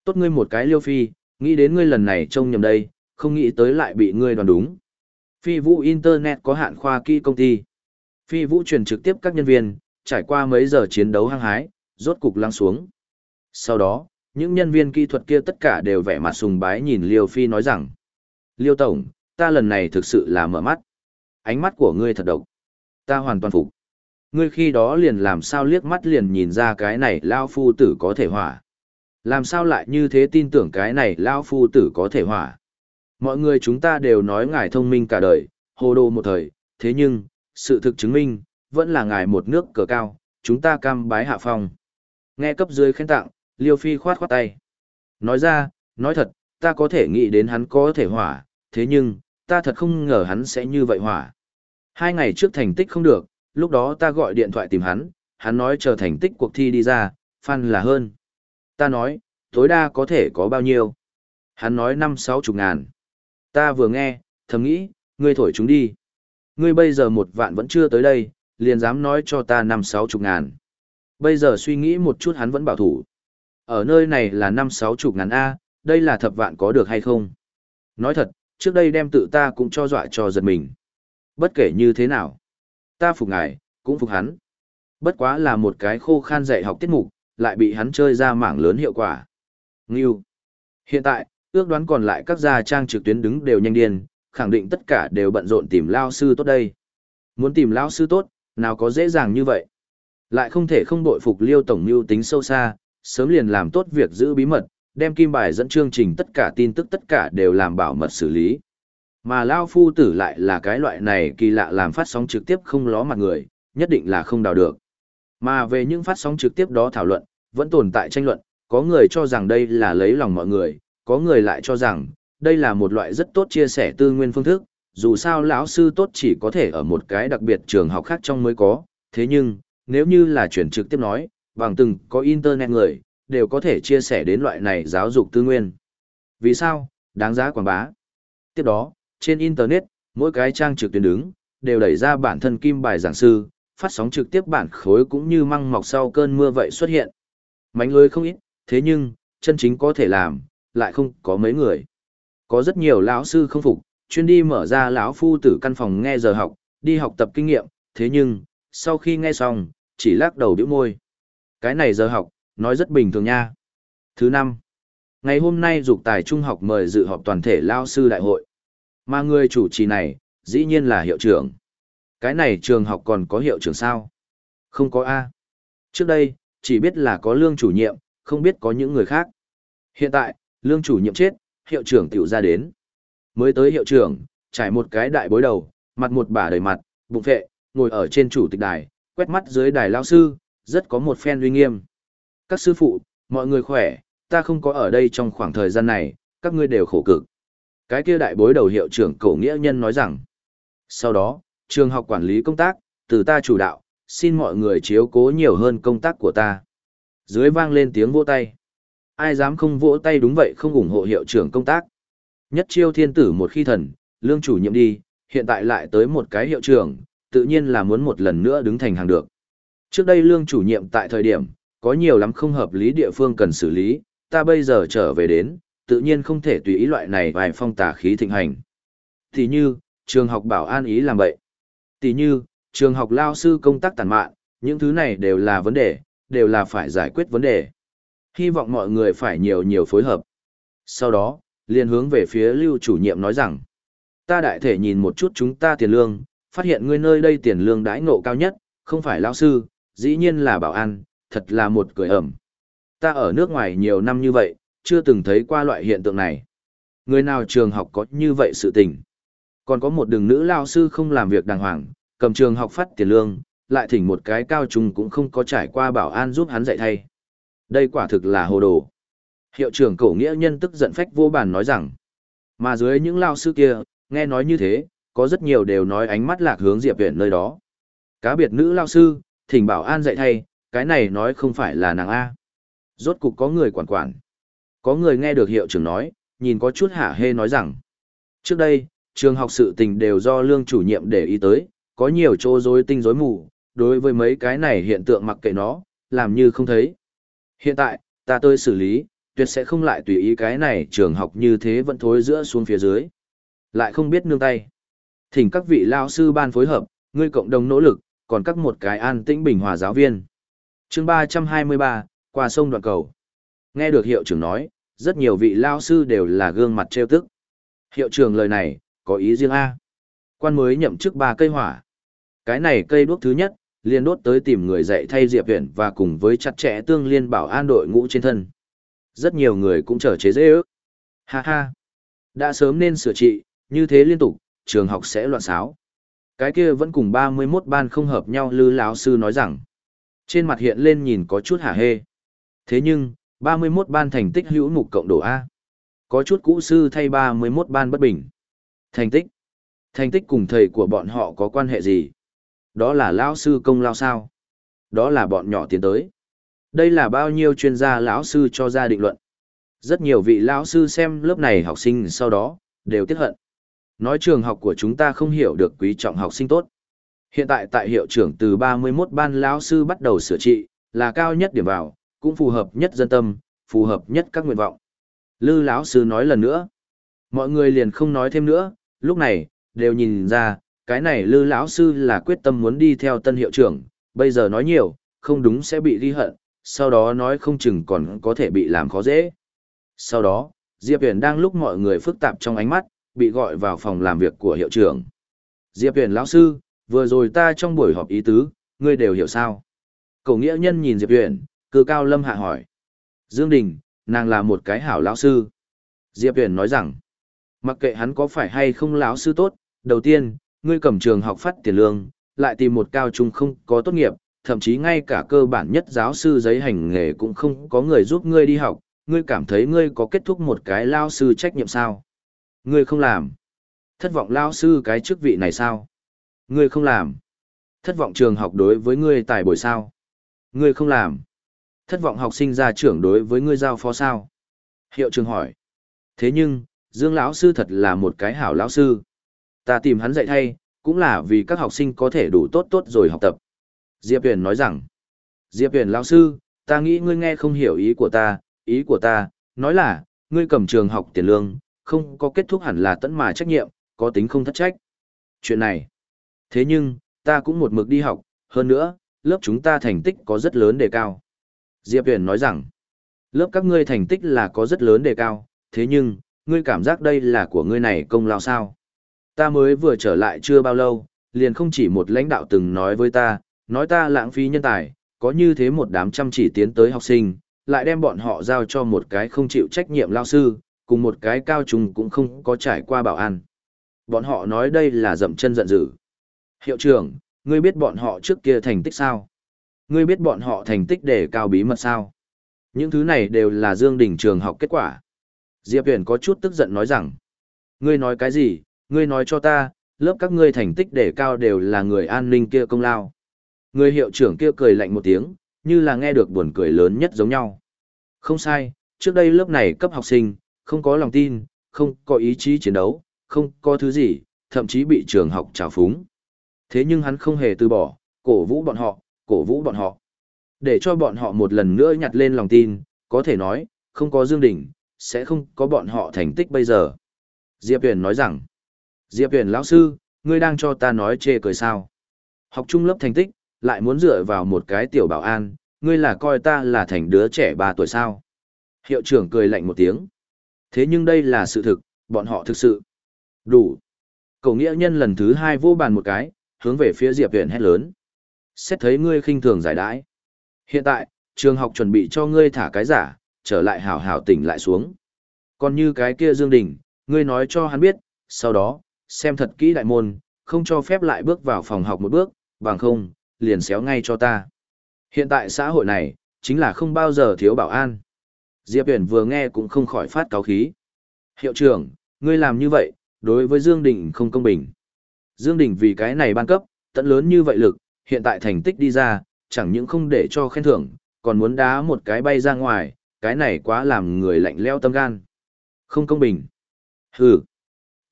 Tốt ngươi một cái liêu phi, nghĩ đến ngươi lần này trông nhầm đây, không nghĩ tới lại bị ngươi đoán đúng. Phi vũ Internet có hạn khoa kỹ công ty. Phi vũ truyền trực tiếp các nhân viên, trải qua mấy giờ chiến đấu hăng hái, rốt cục lăng xuống. Sau đó, những nhân viên kỹ thuật kia tất cả đều vẻ mặt sùng bái nhìn Liêu Phi nói rằng. Liêu Tổng, ta lần này thực sự là mở mắt. Ánh mắt của ngươi thật độc. Ta hoàn toàn phục. Ngươi khi đó liền làm sao liếc mắt liền nhìn ra cái này Lao Phu Tử có thể hỏa. Làm sao lại như thế tin tưởng cái này Lao Phu Tử có thể hỏa. Mọi người chúng ta đều nói ngài thông minh cả đời, hồ đồ một thời, thế nhưng, sự thực chứng minh, vẫn là ngài một nước cờ cao, chúng ta cam bái hạ phong. Nghe cấp dưới khen tặng, Liêu Phi khoát khoát tay. Nói ra, nói thật, ta có thể nghĩ đến hắn có thể hỏa, thế nhưng, ta thật không ngờ hắn sẽ như vậy hỏa. Hai ngày trước thành tích không được, lúc đó ta gọi điện thoại tìm hắn, hắn nói chờ thành tích cuộc thi đi ra, phan là hơn. Ta nói, tối đa có thể có bao nhiêu? Hắn nói năm sáu chục ngàn. Ta vừa nghe, thầm nghĩ, ngươi thổi chúng đi. Ngươi bây giờ một vạn vẫn chưa tới đây, liền dám nói cho ta năm sáu chục ngàn. Bây giờ suy nghĩ một chút hắn vẫn bảo thủ. Ở nơi này là năm sáu chục ngàn A, đây là thập vạn có được hay không? Nói thật, trước đây đem tự ta cũng cho dọa cho giật mình. Bất kể như thế nào, ta phục ngài, cũng phục hắn. Bất quá là một cái khô khan dạy học tiết mục, lại bị hắn chơi ra mảng lớn hiệu quả. Ngưu. Hiện tại, ước đoán còn lại các gia trang trực tuyến đứng đều nhanh điên, khẳng định tất cả đều bận rộn tìm lao sư tốt đây. Muốn tìm lao sư tốt, nào có dễ dàng như vậy. Lại không thể không bội phục liêu tổng mưu tính sâu xa, sớm liền làm tốt việc giữ bí mật, đem kim bài dẫn chương trình tất cả tin tức tất cả đều làm bảo mật xử lý. Mà Lao Phu Tử lại là cái loại này kỳ lạ làm phát sóng trực tiếp không ló mặt người, nhất định là không đào được. Mà về những phát sóng trực tiếp đó thảo luận, vẫn tồn tại tranh luận, có người cho rằng đây là lấy lòng mọi người, có người lại cho rằng, đây là một loại rất tốt chia sẻ tư nguyên phương thức, dù sao lão sư tốt chỉ có thể ở một cái đặc biệt trường học khác trong mới có, thế nhưng, nếu như là chuyển trực tiếp nói, bằng từng có internet người, đều có thể chia sẻ đến loại này giáo dục tư nguyên. Vì sao? Đáng giá quảng bá. Tiếp đó, trên internet, mỗi cái trang trực tuyến đứng, đều đẩy ra bản thân kim bài giảng sư, phát sóng trực tiếp bản khối cũng như măng mọc sau cơn mưa vậy xuất hiện. Mánh lưới không ít, thế nhưng, chân chính có thể làm, lại không có mấy người. Có rất nhiều lão sư không phục, chuyên đi mở ra lão phu tử căn phòng nghe giờ học, đi học tập kinh nghiệm, thế nhưng, sau khi nghe xong, chỉ lắc đầu bĩu môi. Cái này giờ học, nói rất bình thường nha. Thứ năm, ngày hôm nay dục tài trung học mời dự họp toàn thể lao sư đại hội. Mà người chủ trì này, dĩ nhiên là hiệu trưởng. Cái này trường học còn có hiệu trưởng sao? Không có A. Trước đây, chỉ biết là có lương chủ nhiệm, không biết có những người khác. Hiện tại, lương chủ nhiệm chết, hiệu trưởng tiểu ra đến. Mới tới hiệu trưởng, trải một cái đại bối đầu, mặt một bả đầy mặt, bụng phệ ngồi ở trên chủ tịch đài, quét mắt dưới đài lao sư, rất có một phen uy nghiêm. Các sư phụ, mọi người khỏe, ta không có ở đây trong khoảng thời gian này, các ngươi đều khổ cực. Cái kia đại bối đầu hiệu trưởng cổ nghĩa nhân nói rằng, sau đó, trường học quản lý công tác, từ ta chủ đạo, xin mọi người chiếu cố nhiều hơn công tác của ta. Dưới vang lên tiếng vỗ tay. Ai dám không vỗ tay đúng vậy không ủng hộ hiệu trưởng công tác. Nhất chiêu thiên tử một khi thần, lương chủ nhiệm đi, hiện tại lại tới một cái hiệu trưởng, tự nhiên là muốn một lần nữa đứng thành hàng được. Trước đây lương chủ nhiệm tại thời điểm, có nhiều lắm không hợp lý địa phương cần xử lý, ta bây giờ trở về đến, tự nhiên không thể tùy ý loại này vài phong tà khí thịnh hành. Thì như, trường học bảo an ý làm vậy. Tỷ như, trường học lao sư công tác tàn mạn, những thứ này đều là vấn đề, đều là phải giải quyết vấn đề. Hy vọng mọi người phải nhiều nhiều phối hợp. Sau đó, liền hướng về phía lưu chủ nhiệm nói rằng, ta đại thể nhìn một chút chúng ta tiền lương, phát hiện ngươi nơi đây tiền lương đãi ngộ cao nhất, không phải lao sư, dĩ nhiên là bảo an, thật là một cười ẩm. Ta ở nước ngoài nhiều năm như vậy, chưa từng thấy qua loại hiện tượng này. Người nào trường học có như vậy sự tình. Còn có một đường nữ lao sư không làm việc đàng hoàng, cầm trường học phát tiền lương, lại thỉnh một cái cao trung cũng không có trải qua bảo an giúp hắn dạy thay. Đây quả thực là hồ đồ. Hiệu trưởng cổ nghĩa nhân tức giận phách vô bản nói rằng, mà dưới những lao sư kia, nghe nói như thế, có rất nhiều đều nói ánh mắt lạc hướng Diệp Viễn nơi đó. Cá biệt nữ lao sư, thỉnh bảo an dạy thay, cái này nói không phải là nàng A. Rốt cục có người quản quản. Có người nghe được hiệu trưởng nói, nhìn có chút hả hê nói rằng, trước đây, trường học sự tình đều do lương chủ nhiệm để ý tới, có nhiều chỗ rối tinh rối mù, đối với mấy cái này hiện tượng mặc kệ nó, làm như không thấy. Hiện tại, ta tôi xử lý, tuyệt sẽ không lại tùy ý cái này trường học như thế vẫn thối giữa xuống phía dưới. Lại không biết nương tay. Thỉnh các vị lao sư ban phối hợp, ngươi cộng đồng nỗ lực, còn các một cái an tĩnh bình hòa giáo viên chương 323, qua sông đoạn cầu. Nghe được hiệu trưởng nói, rất nhiều vị lao sư đều là gương mặt trêu tức. Hiệu trưởng lời này, có ý riêng A. Quan mới nhậm chức ba cây hỏa. Cái này cây đuốc thứ nhất, liền đốt tới tìm người dạy thay Diệp Viễn và cùng với chặt chẽ tương liên bảo an đội ngũ trên thân. Rất nhiều người cũng trở chế dễ ước. Ha ha. Đã sớm nên sửa trị, như thế liên tục, trường học sẽ loạn xáo. Cái kia vẫn cùng 31 ban không hợp nhau lư lão sư nói rằng. Trên mặt hiện lên nhìn có chút hả hê. Thế nhưng, 31 ban thành tích hữu mục cộng đổ A. Có chút cũ sư thay 31 ban bất bình. Thành tích. Thành tích cùng thầy của bọn họ có quan hệ gì? Đó là lão sư công lao sao? Đó là bọn nhỏ tiến tới. Đây là bao nhiêu chuyên gia lão sư cho ra định luận. Rất nhiều vị lão sư xem lớp này học sinh sau đó, đều tiếc hận. Nói trường học của chúng ta không hiểu được quý trọng học sinh tốt. Hiện tại tại hiệu trưởng từ 31 ban lão sư bắt đầu sửa trị, là cao nhất điểm vào, cũng phù hợp nhất dân tâm, phù hợp nhất các nguyện vọng. Lư lão sư nói lần nữa. Mọi người liền không nói thêm nữa, lúc này, đều nhìn ra, cái này lư lão sư là quyết tâm muốn đi theo tân hiệu trưởng, bây giờ nói nhiều, không đúng sẽ bị ghi hận, sau đó nói không chừng còn có thể bị làm khó dễ. Sau đó, Diệp Huyền đang lúc mọi người phức tạp trong ánh mắt, bị gọi vào phòng làm việc của hiệu trưởng. Diệp Huyền lão sư, vừa rồi ta trong buổi họp ý tứ, ngươi đều hiểu sao? Cổ nghĩa nhân nhìn Diệp Huyền, cư cao lâm hạ hỏi. Dương Đình, nàng là một cái hảo lão sư. Diệp Huyền nói rằng, mặc kệ hắn có phải hay không lão sư tốt, đầu tiên, ngươi cầm trường học phát tiền lương, lại tìm một cao trung không có tốt nghiệp, thậm chí ngay cả cơ bản nhất giáo sư giấy hành nghề cũng không có người giúp ngươi đi học, ngươi cảm thấy ngươi có kết thúc một cái lao sư trách nhiệm sao? Ngươi không làm. Thất vọng lao sư cái chức vị này sao? Ngươi không làm. Thất vọng trường học đối với ngươi tài bồi sao? Ngươi không làm. Thất vọng học sinh ra trưởng đối với ngươi giao phó sao? Hiệu trường hỏi. Thế nhưng, Dương lão sư thật là một cái hảo lão sư. Ta tìm hắn dạy thay, cũng là vì các học sinh có thể đủ tốt tốt rồi học tập. Diệp Huyền nói rằng, Diệp Huyền lão sư, ta nghĩ ngươi nghe không hiểu ý của ta, ý của ta, nói là, ngươi cầm trường học tiền lương, không có kết thúc hẳn là tận mà trách nhiệm, có tính không thất trách. Chuyện này, thế nhưng, ta cũng một mực đi học, hơn nữa, lớp chúng ta thành tích có rất lớn đề cao. Diệp Huyền nói rằng, lớp các ngươi thành tích là có rất lớn đề cao, thế nhưng, ngươi cảm giác đây là của ngươi này công lao sao? Ta mới vừa trở lại chưa bao lâu, liền không chỉ một lãnh đạo từng nói với ta, nói ta lãng phí nhân tài, có như thế một đám chăm chỉ tiến tới học sinh, lại đem bọn họ giao cho một cái không chịu trách nhiệm lao sư, cùng một cái cao trùng cũng không có trải qua bảo an. Bọn họ nói đây là dậm chân giận dữ. Hiệu trưởng, ngươi biết bọn họ trước kia thành tích sao? Ngươi biết bọn họ thành tích để cao bí mật sao? Những thứ này đều là Dương Đình trường học kết quả. Diệp Huyền có chút tức giận nói rằng, ngươi nói cái gì, ngươi nói cho ta, lớp các ngươi thành tích để cao đều là người an ninh kia công lao. Người hiệu trưởng kia cười lạnh một tiếng, như là nghe được buồn cười lớn nhất giống nhau. Không sai, trước đây lớp này cấp học sinh, không có lòng tin, không có ý chí chiến đấu, không có thứ gì, thậm chí bị trường học trào phúng. Thế nhưng hắn không hề từ bỏ, cổ vũ bọn họ, cổ vũ bọn họ. Để cho bọn họ một lần nữa nhặt lên lòng tin, có thể nói, không có Dương Đình, sẽ không có bọn họ thành tích bây giờ. Diệp Huyền nói rằng, Diệp Huyền lão sư, ngươi đang cho ta nói chê cười sao? Học trung lớp thành tích, lại muốn dựa vào một cái tiểu bảo an, ngươi là coi ta là thành đứa trẻ 3 tuổi sao? Hiệu trưởng cười lạnh một tiếng. Thế nhưng đây là sự thực, bọn họ thực sự. Đủ. Cầu nghĩa nhân lần thứ hai vô bàn một cái, hướng về phía Diệp Huyền hét lớn. Xét thấy ngươi khinh thường giải đãi. Hiện tại, trường học chuẩn bị cho ngươi thả cái giả, trở lại hảo hảo tỉnh lại xuống. Còn như cái kia Dương Đình, ngươi nói cho hắn biết, sau đó, xem thật kỹ đại môn, không cho phép lại bước vào phòng học một bước, bằng không, liền xéo ngay cho ta. Hiện tại xã hội này, chính là không bao giờ thiếu bảo an. Diệp Huyền vừa nghe cũng không khỏi phát cáo khí. Hiệu trưởng, ngươi làm như vậy, đối với Dương Đình không công bình. Dương Đình vì cái này ban cấp, tận lớn như vậy lực, hiện tại thành tích đi ra, chẳng những không để cho khen thưởng, còn muốn đá một cái bay ra ngoài, cái này quá làm người lạnh lẽo tâm gan. Không công bình. Hừ.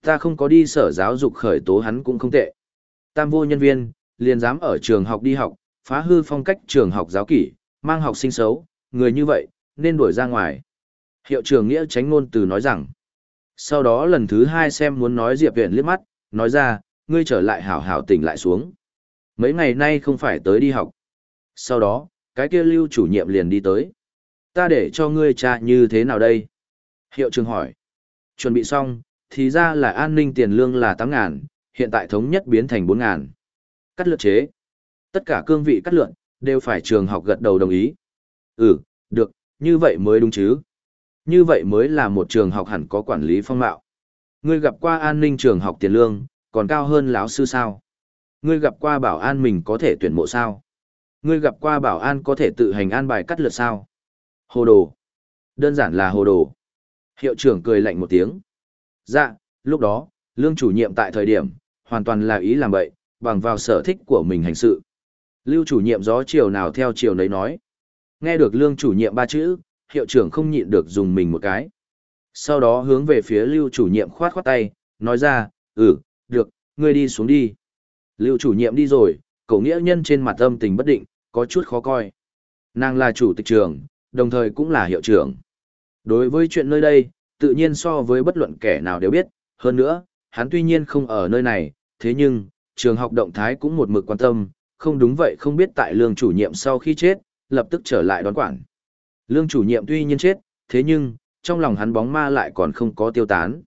Ta không có đi sở giáo dục khởi tố hắn cũng không tệ. Tam vô nhân viên, liền dám ở trường học đi học, phá hư phong cách trường học giáo kỷ, mang học sinh xấu, người như vậy, nên đuổi ra ngoài. Hiệu trưởng Nghĩa tránh ngôn từ nói rằng, sau đó lần thứ hai xem muốn nói Diệp Viện liếc mắt, nói ra, ngươi trở lại hảo hảo tỉnh lại xuống. Mấy ngày nay không phải tới đi học. Sau đó, cái kia lưu chủ nhiệm liền đi tới. Ta để cho ngươi tra như thế nào đây? Hiệu trường hỏi. Chuẩn bị xong, thì ra là an ninh tiền lương là 8 ngàn, hiện tại thống nhất biến thành 4 ngàn. Cắt lượt chế. Tất cả cương vị cắt lượn, đều phải trường học gật đầu đồng ý. Ừ, được, như vậy mới đúng chứ. Như vậy mới là một trường học hẳn có quản lý phong mạo. Ngươi gặp qua an ninh trường học tiền lương, còn cao hơn lão sư sao? Ngươi gặp qua bảo an mình có thể tuyển mộ sao? Ngươi gặp qua bảo an có thể tự hành an bài cắt lượt sao? Hồ đồ. Đơn giản là hồ đồ. Hiệu trưởng cười lạnh một tiếng. Dạ, lúc đó, lương chủ nhiệm tại thời điểm, hoàn toàn là ý làm bậy, bằng vào sở thích của mình hành sự. Lưu chủ nhiệm gió chiều nào theo chiều nấy nói. Nghe được lương chủ nhiệm ba chữ, hiệu trưởng không nhịn được dùng mình một cái. Sau đó hướng về phía lưu chủ nhiệm khoát khoát tay, nói ra, ừ, được, ngươi đi xuống đi. Lưu chủ nhiệm đi rồi, cậu nghĩa nhân trên mặt âm tình bất định, có chút khó coi. Nàng là chủ tịch trường, đồng thời cũng là hiệu trưởng. Đối với chuyện nơi đây, tự nhiên so với bất luận kẻ nào đều biết, hơn nữa, hắn tuy nhiên không ở nơi này, thế nhưng, trường học động thái cũng một mực quan tâm, không đúng vậy không biết tại lương chủ nhiệm sau khi chết, lập tức trở lại đón quản. Lương chủ nhiệm tuy nhiên chết, thế nhưng, trong lòng hắn bóng ma lại còn không có tiêu tán.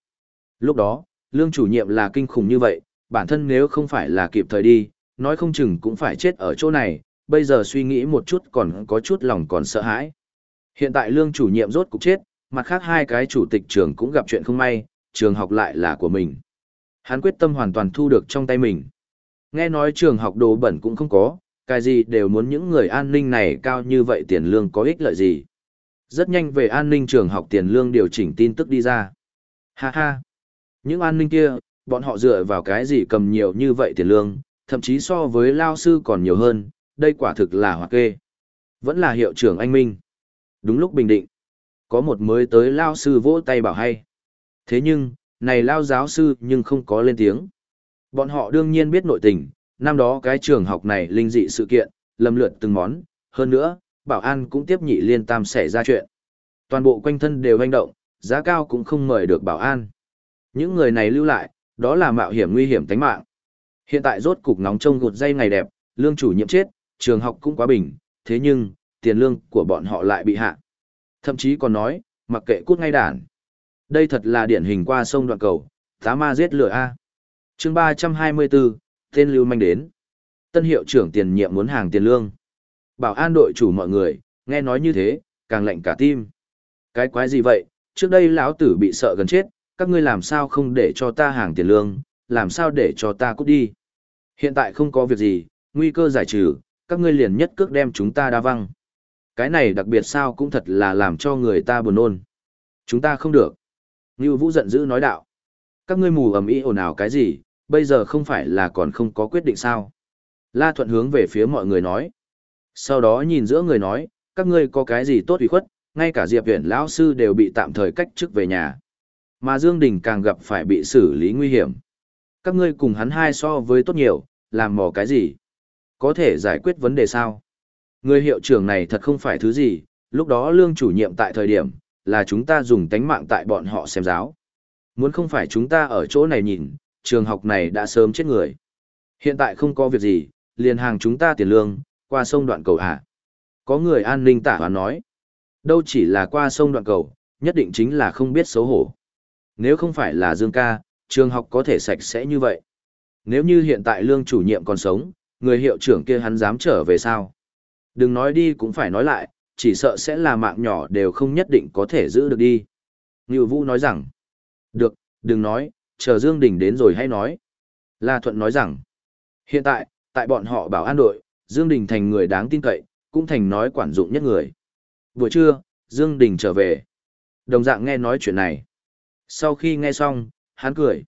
Lúc đó, lương chủ nhiệm là kinh khủng như vậy, bản thân nếu không phải là kịp thời đi, nói không chừng cũng phải chết ở chỗ này, bây giờ suy nghĩ một chút còn có chút lòng còn sợ hãi. Hiện tại lương chủ nhiệm rốt cục chết, mặt khác hai cái chủ tịch trường cũng gặp chuyện không may, trường học lại là của mình. Hắn quyết tâm hoàn toàn thu được trong tay mình. Nghe nói trường học đồ bẩn cũng không có, cái gì đều muốn những người an ninh này cao như vậy tiền lương có ích lợi gì. Rất nhanh về an ninh trường học tiền lương điều chỉnh tin tức đi ra. Ha ha. Những an ninh kia, bọn họ dựa vào cái gì cầm nhiều như vậy tiền lương, thậm chí so với lao sư còn nhiều hơn, đây quả thực là hoặc kê. Vẫn là hiệu trưởng anh Minh. Đúng lúc bình định, có một mới tới lao sư vỗ tay bảo hay. Thế nhưng, này lao giáo sư nhưng không có lên tiếng. Bọn họ đương nhiên biết nội tình, năm đó cái trường học này linh dị sự kiện, lầm lượt từng món, hơn nữa, bảo an cũng tiếp nhị liên tam xảy ra chuyện. Toàn bộ quanh thân đều hành động, giá cao cũng không mời được bảo an. Những người này lưu lại, đó là mạo hiểm nguy hiểm tính mạng. Hiện tại rốt cục nóng trông gột dây ngày đẹp, lương chủ nhiệm chết, trường học cũng quá bình, thế nhưng, tiền lương của bọn họ lại bị hạ. Thậm chí còn nói, mặc kệ cút ngay đàn. Đây thật là điển hình qua sông đoạn cầu, tá ma giết lửa A. chương 324, tên Lưu Manh đến. Tân hiệu trưởng tiền nhiệm muốn hàng tiền lương. Bảo an đội chủ mọi người, nghe nói như thế, càng lạnh cả tim. Cái quái gì vậy, trước đây lão tử bị sợ gần chết, các ngươi làm sao không để cho ta hàng tiền lương, làm sao để cho ta cút đi. Hiện tại không có việc gì, nguy cơ giải trừ, các ngươi liền nhất cước đem chúng ta đa văng. Cái này đặc biệt sao cũng thật là làm cho người ta buồn nôn. Chúng ta không được. Như Vũ giận dữ nói đạo. Các ngươi mù ầm ĩ ồn ào cái gì, bây giờ không phải là còn không có quyết định sao. La Thuận hướng về phía mọi người nói. Sau đó nhìn giữa người nói, các ngươi có cái gì tốt ủy khuất, ngay cả Diệp Viễn lão sư đều bị tạm thời cách chức về nhà. Mà Dương Đình càng gặp phải bị xử lý nguy hiểm. Các ngươi cùng hắn hai so với tốt nhiều, làm mò cái gì? Có thể giải quyết vấn đề sao? Người hiệu trưởng này thật không phải thứ gì, lúc đó lương chủ nhiệm tại thời điểm, là chúng ta dùng tánh mạng tại bọn họ xem giáo. Muốn không phải chúng ta ở chỗ này nhìn, trường học này đã sớm chết người. Hiện tại không có việc gì, liền hàng chúng ta tiền lương, qua sông đoạn cầu à. Có người an ninh tả hoán nói. Đâu chỉ là qua sông đoạn cầu, nhất định chính là không biết xấu hổ. Nếu không phải là Dương ca, trường học có thể sạch sẽ như vậy. Nếu như hiện tại lương chủ nhiệm còn sống, người hiệu trưởng kia hắn dám trở về sao? Đừng nói đi cũng phải nói lại, chỉ sợ sẽ là mạng nhỏ đều không nhất định có thể giữ được đi. Ngưu Vũ nói rằng, được, đừng nói, chờ Dương Đình đến rồi hay nói. La Thuận nói rằng, hiện tại, tại bọn họ bảo an đội, Dương Đình thành người đáng tin cậy, cũng thành nói quản dụng nhất người. Buổi trưa, Dương Đình trở về. Đồng dạng nghe nói chuyện này. Sau khi nghe xong, hắn cười.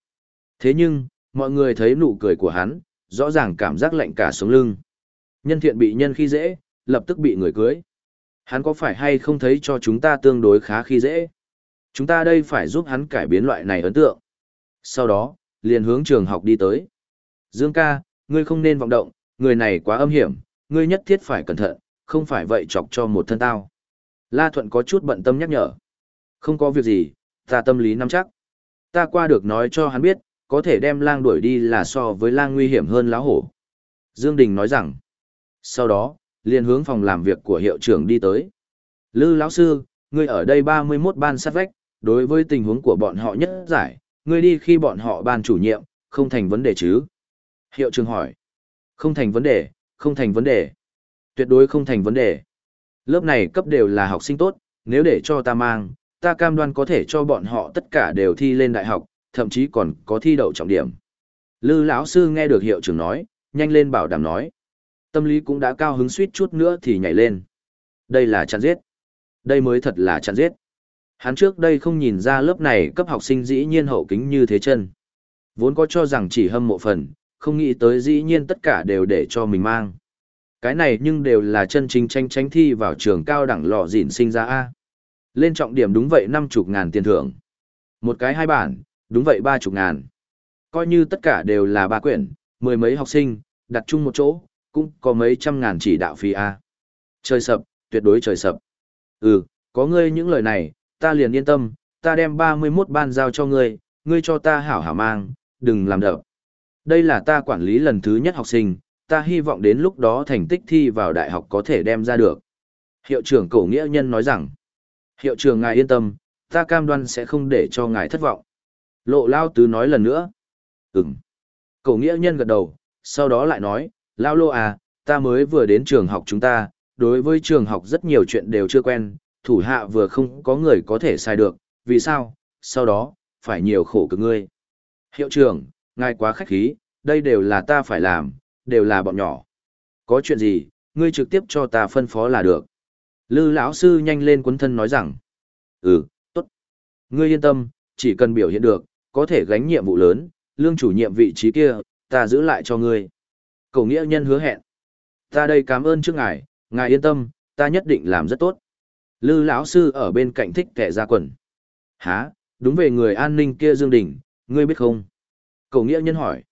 Thế nhưng, mọi người thấy nụ cười của hắn, rõ ràng cảm giác lạnh cả sống lưng. Nhân thiện bị nhân khi dễ, lập tức bị người cưới. Hắn có phải hay không thấy cho chúng ta tương đối khá khi dễ? Chúng ta đây phải giúp hắn cải biến loại này ấn tượng. Sau đó, liền hướng trường học đi tới. Dương ca, ngươi không nên vọng động, người này quá âm hiểm, ngươi nhất thiết phải cẩn thận, không phải vậy chọc cho một thân tao. La Thuận có chút bận tâm nhắc nhở. Không có việc gì, ta tâm lý nắm chắc. Ta qua được nói cho hắn biết, có thể đem lang đuổi đi là so với lang nguy hiểm hơn lá hổ. Dương Đình nói rằng. Sau đó, liền hướng phòng làm việc của hiệu trưởng đi tới. Lư lão sư, ngươi ở đây 31 ban sát vách, đối với tình huống của bọn họ nhất giải, ngươi đi khi bọn họ ban chủ nhiệm, không thành vấn đề chứ? Hiệu trưởng hỏi. Không thành vấn đề, không thành vấn đề. Tuyệt đối không thành vấn đề. Lớp này cấp đều là học sinh tốt, nếu để cho ta mang, ta cam đoan có thể cho bọn họ tất cả đều thi lên đại học, thậm chí còn có thi đậu trọng điểm. Lư lão sư nghe được hiệu trưởng nói, nhanh lên bảo đảm nói. Tâm lý cũng đã cao hứng suýt chút nữa thì nhảy lên. Đây là chặn giết. Đây mới thật là chặn giết. Hắn trước đây không nhìn ra lớp này cấp học sinh dĩ nhiên hậu kính như thế chân. Vốn có cho rằng chỉ hâm mộ phần, không nghĩ tới dĩ nhiên tất cả đều để cho mình mang. Cái này nhưng đều là chân chính tranh tranh thi vào trường cao đẳng lò dịn sinh ra A. Lên trọng điểm đúng vậy năm chục ngàn tiền thưởng. Một cái hai bản, đúng vậy ba chục ngàn. Coi như tất cả đều là ba quyển, mười mấy học sinh, đặt chung một chỗ, cũng có mấy trăm ngàn chỉ đạo phí A. Trời sập, tuyệt đối trời sập. Ừ, có ngươi những lời này, ta liền yên tâm, ta đem 31 ban giao cho ngươi, ngươi cho ta hảo hảo mang, đừng làm đập. Đây là ta quản lý lần thứ nhất học sinh, ta hy vọng đến lúc đó thành tích thi vào đại học có thể đem ra được. Hiệu trưởng cổ nghĩa nhân nói rằng, hiệu trưởng ngài yên tâm, ta cam đoan sẽ không để cho ngài thất vọng. Lộ lao tứ nói lần nữa. Ừm. Cậu nghĩa nhân gật đầu, sau đó lại nói, lao lô à, ta mới vừa đến trường học chúng ta, đối với trường học rất nhiều chuyện đều chưa quen, thủ hạ vừa không có người có thể sai được, vì sao, sau đó, phải nhiều khổ cực ngươi. Hiệu trưởng, ngài quá khách khí, đây đều là ta phải làm, đều là bọn nhỏ. Có chuyện gì, ngươi trực tiếp cho ta phân phó là được. Lư lão sư nhanh lên quấn thân nói rằng, ừ, tốt. Ngươi yên tâm, chỉ cần biểu hiện được, có thể gánh nhiệm vụ lớn, lương chủ nhiệm vị trí kia, ta giữ lại cho ngươi. Cầu nghĩa nhân hứa hẹn. Ta đây cảm ơn trước ngài, ngài yên tâm, ta nhất định làm rất tốt. Lư lão sư ở bên cạnh thích kẻ ra quần. Hả, đúng về người an ninh kia Dương Đình, ngươi biết không? Cầu nghĩa nhân hỏi.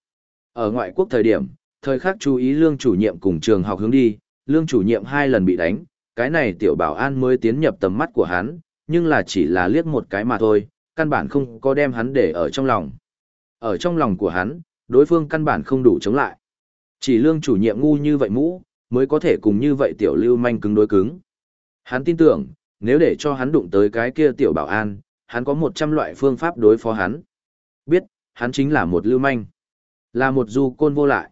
Ở ngoại quốc thời điểm, thời khắc chú ý lương chủ nhiệm cùng trường học hướng đi, lương chủ nhiệm hai lần bị đánh, cái này tiểu bảo an mới tiến nhập tầm mắt của hắn, nhưng là chỉ là liếc một cái mà thôi, căn bản không có đem hắn để ở trong lòng. Ở trong lòng của hắn, đối phương căn bản không đủ chống lại. Chỉ lương chủ nhiệm ngu như vậy mũ, mới có thể cùng như vậy tiểu lưu manh cứng đối cứng. Hắn tin tưởng, nếu để cho hắn đụng tới cái kia tiểu bảo an, hắn có một trăm loại phương pháp đối phó hắn. Biết, hắn chính là một lưu manh. Là một du côn vô lại.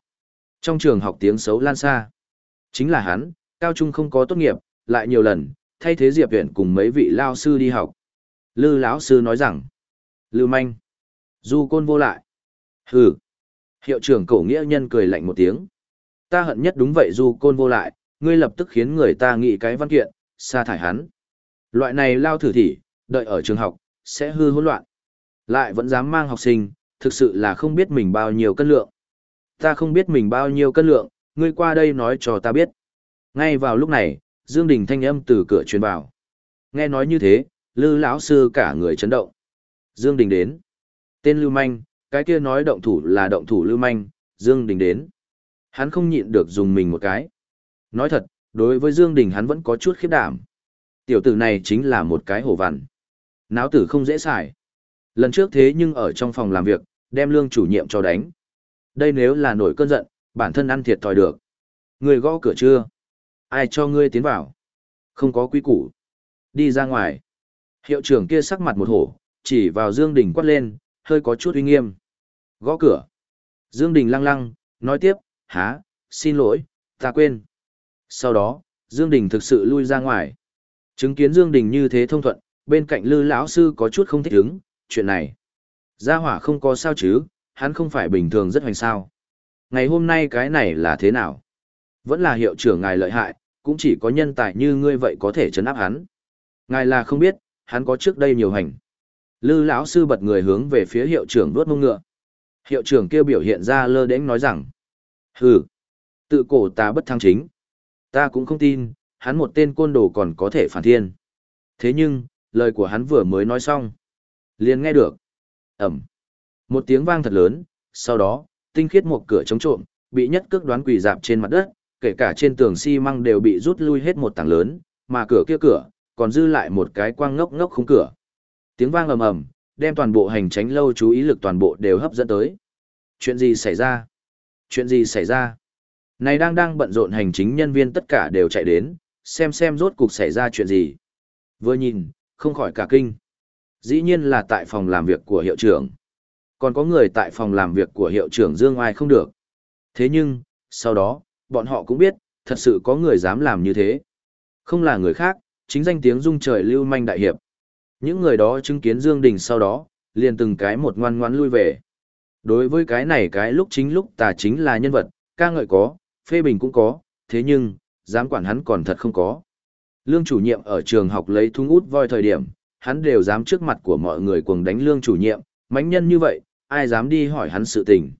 Trong trường học tiếng xấu lan xa. Chính là hắn, cao trung không có tốt nghiệp, lại nhiều lần, thay thế Diệp Huyền cùng mấy vị lao sư đi học. Lư lão sư nói rằng, Lưu manh, du côn vô lại. Hừ. Hiệu trưởng cổ nghĩa nhân cười lạnh một tiếng. Ta hận nhất đúng vậy du côn vô lại, ngươi lập tức khiến người ta nghĩ cái văn kiện, sa thải hắn. Loại này lao thử thỉ, đợi ở trường học, sẽ hư hỗn loạn. Lại vẫn dám mang học sinh, thực sự là không biết mình bao nhiêu cân lượng. Ta không biết mình bao nhiêu cân lượng, ngươi qua đây nói cho ta biết. Ngay vào lúc này, Dương Đình thanh âm từ cửa truyền vào. Nghe nói như thế, Lư lão sư cả người chấn động. Dương Đình đến. Tên Lưu Manh, cái kia nói động thủ là động thủ Lưu Manh, Dương Đình đến. Hắn không nhịn được dùng mình một cái. Nói thật, đối với Dương Đình hắn vẫn có chút khiếp đảm. Tiểu tử này chính là một cái hổ vằn. Náo tử không dễ xài. Lần trước thế nhưng ở trong phòng làm việc, đem lương chủ nhiệm cho đánh. Đây nếu là nổi cơn giận, bản thân ăn thiệt thòi được. Người gõ cửa chưa? Ai cho ngươi tiến vào? Không có quý củ. Đi ra ngoài. Hiệu trưởng kia sắc mặt một hổ, chỉ vào Dương Đình quát lên, hơi có chút uy nghiêm. Gõ cửa. Dương Đình lăng lăng, nói tiếp, há, xin lỗi, ta quên. Sau đó, Dương Đình thực sự lui ra ngoài. Chứng kiến Dương Đình như thế thông thuận, bên cạnh Lư lão sư có chút không thích ứng, chuyện này. Gia hỏa không có sao chứ, hắn không phải bình thường rất hoành sao. Ngày hôm nay cái này là thế nào? Vẫn là hiệu trưởng ngài lợi hại, cũng chỉ có nhân tài như ngươi vậy có thể chấn áp hắn. Ngài là không biết, hắn có trước đây nhiều hành. Lư lão sư bật người hướng về phía hiệu trưởng vuốt mông ngựa. Hiệu trưởng kêu biểu hiện ra lơ đễnh nói rằng: "Hừ, tự cổ ta bất thăng chính. Ta cũng không tin, hắn một tên côn đồ còn có thể phản thiên." Thế nhưng, lời của hắn vừa mới nói xong, liền nghe được. Ầm. Một tiếng vang thật lớn, sau đó, tinh khiết một cửa chống trộm, bị nhất cước đoán quỳ dạp trên mặt đất, kể cả trên tường xi măng đều bị rút lui hết một tảng lớn, mà cửa kia cửa, còn dư lại một cái quang ngốc ngốc khung cửa. Tiếng vang ầm ầm, đem toàn bộ hành tránh lâu chú ý lực toàn bộ đều hấp dẫn tới. Chuyện gì xảy ra? Chuyện gì xảy ra? Này đang đang bận rộn hành chính nhân viên tất cả đều chạy đến, xem xem rốt cuộc xảy ra chuyện gì. Vừa nhìn, không khỏi cả kinh. Dĩ nhiên là tại phòng làm việc của hiệu trưởng. Còn có người tại phòng làm việc của hiệu trưởng Dương Ai không được. Thế nhưng, sau đó, bọn họ cũng biết, thật sự có người dám làm như thế. Không là người khác, chính danh tiếng dung trời lưu manh đại hiệp. Những người đó chứng kiến Dương Đình sau đó, liền từng cái một ngoan ngoãn lui về. Đối với cái này cái lúc chính lúc tà chính là nhân vật, ca ngợi có, phê bình cũng có, thế nhưng, dám quản hắn còn thật không có. Lương chủ nhiệm ở trường học lấy thung út voi thời điểm, hắn đều dám trước mặt của mọi người cuồng đánh lương chủ nhiệm, mánh nhân như vậy, ai dám đi hỏi hắn sự tình.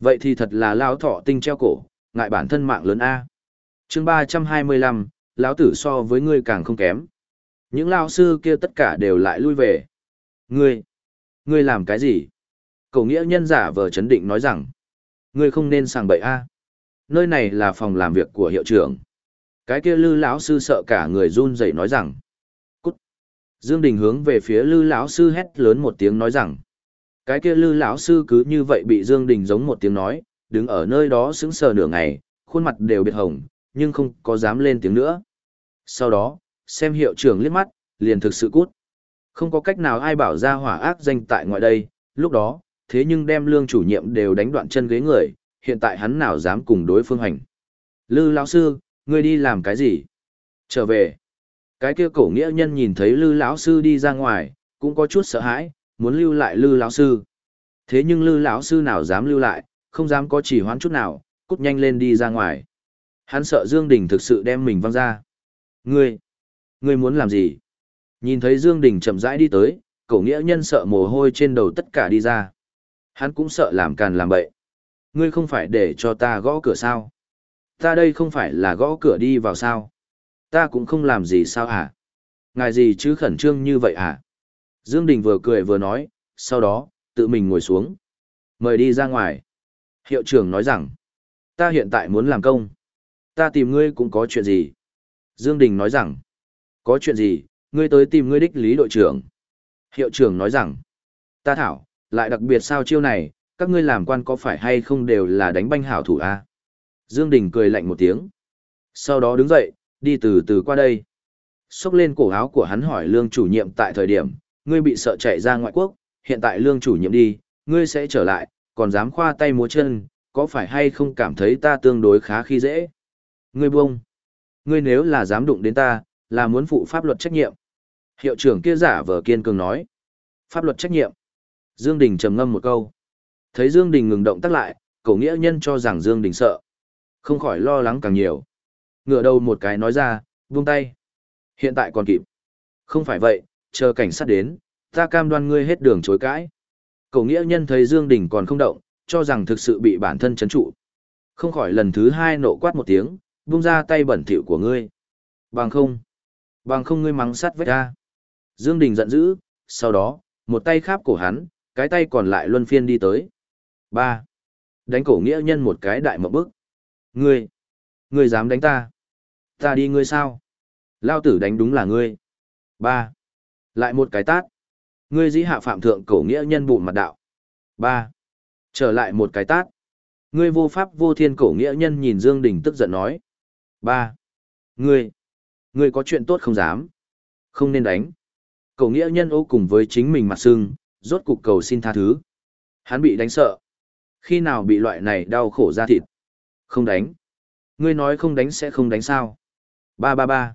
Vậy thì thật là lao thọ tinh treo cổ, ngại bản thân mạng lớn A. chương 325, lão tử so với ngươi càng không kém. Những lao sư kia tất cả đều lại lui về. Ngươi, ngươi làm cái gì? Cầu nghĩa nhân giả vờ chấn định nói rằng, ngươi không nên sàng bậy A. Nơi này là phòng làm việc của hiệu trưởng. Cái kia lư lão sư sợ cả người run rẩy nói rằng, cút. Dương Đình hướng về phía lư lão sư hét lớn một tiếng nói rằng, cái kia lư lão sư cứ như vậy bị Dương Đình giống một tiếng nói, đứng ở nơi đó sững sờ nửa ngày, khuôn mặt đều biệt hồng, nhưng không có dám lên tiếng nữa. Sau đó, xem hiệu trưởng liếc mắt, liền thực sự cút. Không có cách nào ai bảo ra hỏa ác danh tại ngoại đây, lúc đó, thế nhưng đem lương chủ nhiệm đều đánh đoạn chân ghế người, hiện tại hắn nào dám cùng đối phương hành. Lư lão sư, ngươi đi làm cái gì? Trở về. Cái kia cổ nghĩa nhân nhìn thấy Lư lão sư đi ra ngoài, cũng có chút sợ hãi, muốn lưu lại Lư lão sư. Thế nhưng Lư lão sư nào dám lưu lại, không dám có chỉ hoán chút nào, cút nhanh lên đi ra ngoài. Hắn sợ Dương Đình thực sự đem mình văng ra. Ngươi, ngươi muốn làm gì? Nhìn thấy Dương Đình chậm rãi đi tới, cổ nghĩa nhân sợ mồ hôi trên đầu tất cả đi ra. Hắn cũng sợ làm càn làm bậy. Ngươi không phải để cho ta gõ cửa sao? Ta đây không phải là gõ cửa đi vào sao? Ta cũng không làm gì sao hả? Ngài gì chứ khẩn trương như vậy hả? Dương Đình vừa cười vừa nói, sau đó, tự mình ngồi xuống. Mời đi ra ngoài. Hiệu trưởng nói rằng, ta hiện tại muốn làm công. Ta tìm ngươi cũng có chuyện gì? Dương Đình nói rằng, có chuyện gì, ngươi tới tìm ngươi đích lý đội trưởng. Hiệu trưởng nói rằng, ta thảo, lại đặc biệt sao chiêu này, các ngươi làm quan có phải hay không đều là đánh banh hảo thủ a? À? Dương Đình cười lạnh một tiếng. Sau đó đứng dậy, đi từ từ qua đây. Xốc lên cổ áo của hắn hỏi lương chủ nhiệm tại thời điểm, ngươi bị sợ chạy ra ngoại quốc, hiện tại lương chủ nhiệm đi, ngươi sẽ trở lại, còn dám khoa tay múa chân, có phải hay không cảm thấy ta tương đối khá khi dễ? Ngươi buông. Ngươi nếu là dám đụng đến ta, là muốn phụ pháp luật trách nhiệm. Hiệu trưởng kia giả vờ kiên cường nói. Pháp luật trách nhiệm. Dương Đình trầm ngâm một câu. Thấy Dương Đình ngừng động tác lại, cổ nghĩa nhân cho rằng Dương Đình sợ. Không khỏi lo lắng càng nhiều. Ngửa đầu một cái nói ra, buông tay. Hiện tại còn kịp. Không phải vậy, chờ cảnh sát đến, ta cam đoan ngươi hết đường chối cãi. Cổ nghĩa nhân thấy Dương Đình còn không động, cho rằng thực sự bị bản thân chấn trụ. Không khỏi lần thứ hai nộ quát một tiếng, buông ra tay bẩn thỉu của ngươi. Bằng không. Bằng không ngươi mắng sát vết ra. Dương Đình giận dữ, sau đó, một tay kháp cổ hắn, cái tay còn lại luân phiên đi tới. ba Đánh cổ nghĩa nhân một cái đại mộng bức. Ngươi! Ngươi dám đánh ta? Ta đi ngươi sao? Lao tử đánh đúng là ngươi. ba Lại một cái tát. Ngươi dĩ hạ phạm thượng cổ nghĩa nhân bụng mặt đạo. ba Trở lại một cái tát. Ngươi vô pháp vô thiên cổ nghĩa nhân nhìn Dương Đình tức giận nói. ba Ngươi! Ngươi có chuyện tốt không dám? Không nên đánh. Cổ nghĩa nhân ô cùng với chính mình mặt sưng, rốt cục cầu xin tha thứ. Hắn bị đánh sợ. Khi nào bị loại này đau khổ ra thịt? Không đánh. Ngươi nói không đánh sẽ không đánh sao? Ba ba ba.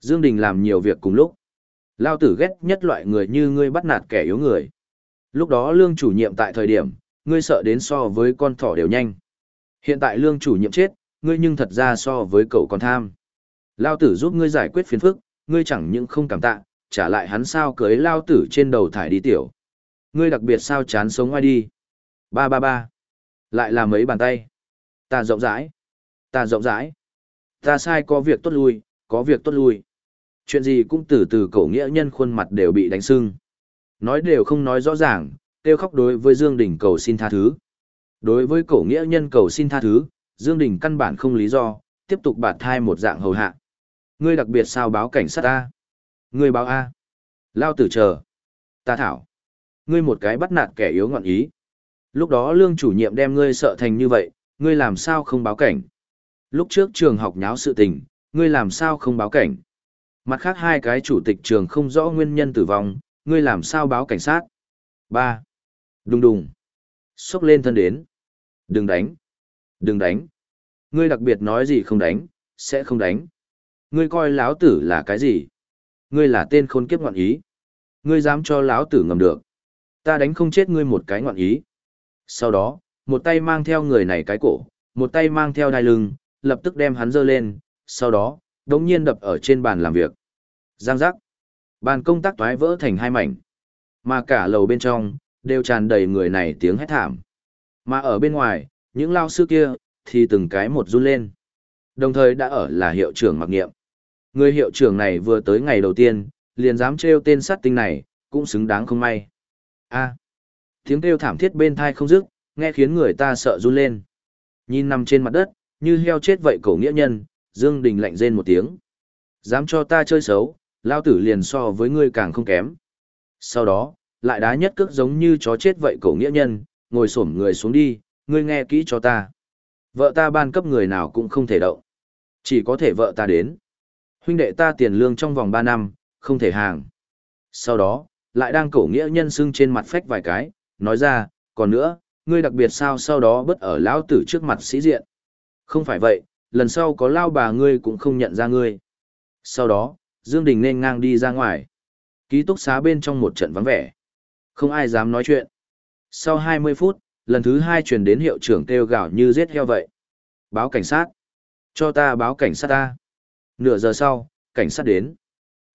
Dương Đình làm nhiều việc cùng lúc. Lao tử ghét nhất loại người như ngươi bắt nạt kẻ yếu người. Lúc đó lương chủ nhiệm tại thời điểm, ngươi sợ đến so với con thỏ đều nhanh. Hiện tại lương chủ nhiệm chết, ngươi nhưng thật ra so với cậu còn tham. Lao tử giúp ngươi giải quyết phiền phức, ngươi chẳng những không cảm tạ, trả lại hắn sao cưới lao tử trên đầu thải đi tiểu. Ngươi đặc biệt sao chán sống ngoài đi. Ba ba ba. Lại là mấy bàn tay. Ta rộng rãi. Ta rộng rãi. Ta sai có việc tốt lui, có việc tốt lui. Chuyện gì cũng từ từ cổ nghĩa nhân khuôn mặt đều bị đánh sưng. Nói đều không nói rõ ràng, kêu khóc đối với Dương Đình cầu xin tha thứ. Đối với cổ nghĩa nhân cầu xin tha thứ, Dương Đình căn bản không lý do, tiếp tục bạt thai một dạng hầu hạ. Ngươi đặc biệt sao báo cảnh sát ta? Ngươi báo A. Lao tử chờ. Ta thảo. Ngươi một cái bắt nạt kẻ yếu ngọn ý. Lúc đó lương chủ nhiệm đem ngươi sợ thành như vậy, ngươi làm sao không báo cảnh? Lúc trước trường học nháo sự tình, ngươi làm sao không báo cảnh? Mặt khác hai cái chủ tịch trường không rõ nguyên nhân tử vong, ngươi làm sao báo cảnh sát? ba Đùng đùng. Xốc lên thân đến. Đừng đánh. Đừng đánh. Ngươi đặc biệt nói gì không đánh, sẽ không đánh. Ngươi coi lão tử là cái gì? Ngươi là tên khôn kiếp ngoạn ý. Ngươi dám cho lão tử ngầm được. Ta đánh không chết ngươi một cái ngoạn ý. Sau đó, một tay mang theo người này cái cổ, một tay mang theo đai lưng, lập tức đem hắn dơ lên, sau đó, đống nhiên đập ở trên bàn làm việc. Giang giác. Bàn công tác toái vỡ thành hai mảnh. Mà cả lầu bên trong, đều tràn đầy người này tiếng hét thảm. Mà ở bên ngoài, những lao sư kia, thì từng cái một run lên. Đồng thời đã ở là hiệu trưởng mặc nghiệm. Người hiệu trưởng này vừa tới ngày đầu tiên, liền dám trêu tên sát tinh này, cũng xứng đáng không may. A. tiếng kêu thảm thiết bên thai không dứt, nghe khiến người ta sợ run lên. Nhìn nằm trên mặt đất, như heo chết vậy cổ nghĩa nhân, Dương Đình lạnh rên một tiếng. Dám cho ta chơi xấu, lao tử liền so với ngươi càng không kém. Sau đó, lại đá nhất cước giống như chó chết vậy cổ nghĩa nhân, ngồi xổm người xuống đi, ngươi nghe kỹ cho ta. Vợ ta ban cấp người nào cũng không thể động. Chỉ có thể vợ ta đến. Huynh đệ ta tiền lương trong vòng 3 năm, không thể hàng. Sau đó, lại đang cổ nghĩa nhân xưng trên mặt phách vài cái, nói ra, còn nữa, ngươi đặc biệt sao sau đó bất ở lão tử trước mặt sĩ diện. Không phải vậy, lần sau có lao bà ngươi cũng không nhận ra ngươi. Sau đó, Dương Đình nên ngang đi ra ngoài. Ký túc xá bên trong một trận vắng vẻ. Không ai dám nói chuyện. Sau 20 phút, lần thứ hai truyền đến hiệu trưởng kêu gào như giết heo vậy. Báo cảnh sát. Cho ta báo cảnh sát ta. Nửa giờ sau, cảnh sát đến.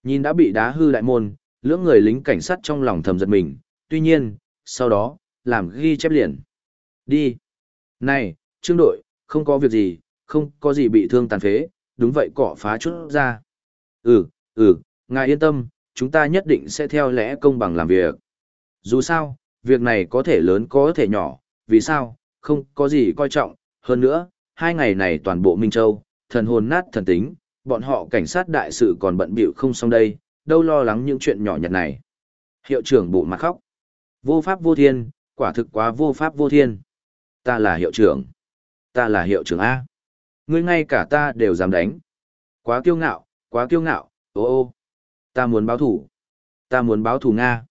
Nhìn đã bị đá hư đại môn, lưỡng người lính cảnh sát trong lòng thầm giật mình. Tuy nhiên, sau đó, làm ghi chép liền. Đi. Này, trương đội, không có việc gì, không có gì bị thương tàn phế, đúng vậy cọ phá chút ra. Ừ, ừ, ngài yên tâm, chúng ta nhất định sẽ theo lẽ công bằng làm việc. Dù sao, việc này có thể lớn có thể nhỏ, vì sao, không có gì coi trọng, hơn nữa, hai ngày này toàn bộ Minh Châu, thần hồn nát thần tính, bọn họ cảnh sát đại sự còn bận bịu không xong đây, đâu lo lắng những chuyện nhỏ nhặt này. Hiệu trưởng bụ mặt khóc. Vô pháp vô thiên, quả thực quá vô pháp vô thiên. Ta là hiệu trưởng. Ta là hiệu trưởng A. Ngươi ngay cả ta đều dám đánh. Quá kiêu ngạo, quá kiêu ngạo, ô ô. Ta muốn báo thủ. Ta muốn báo thủ Nga.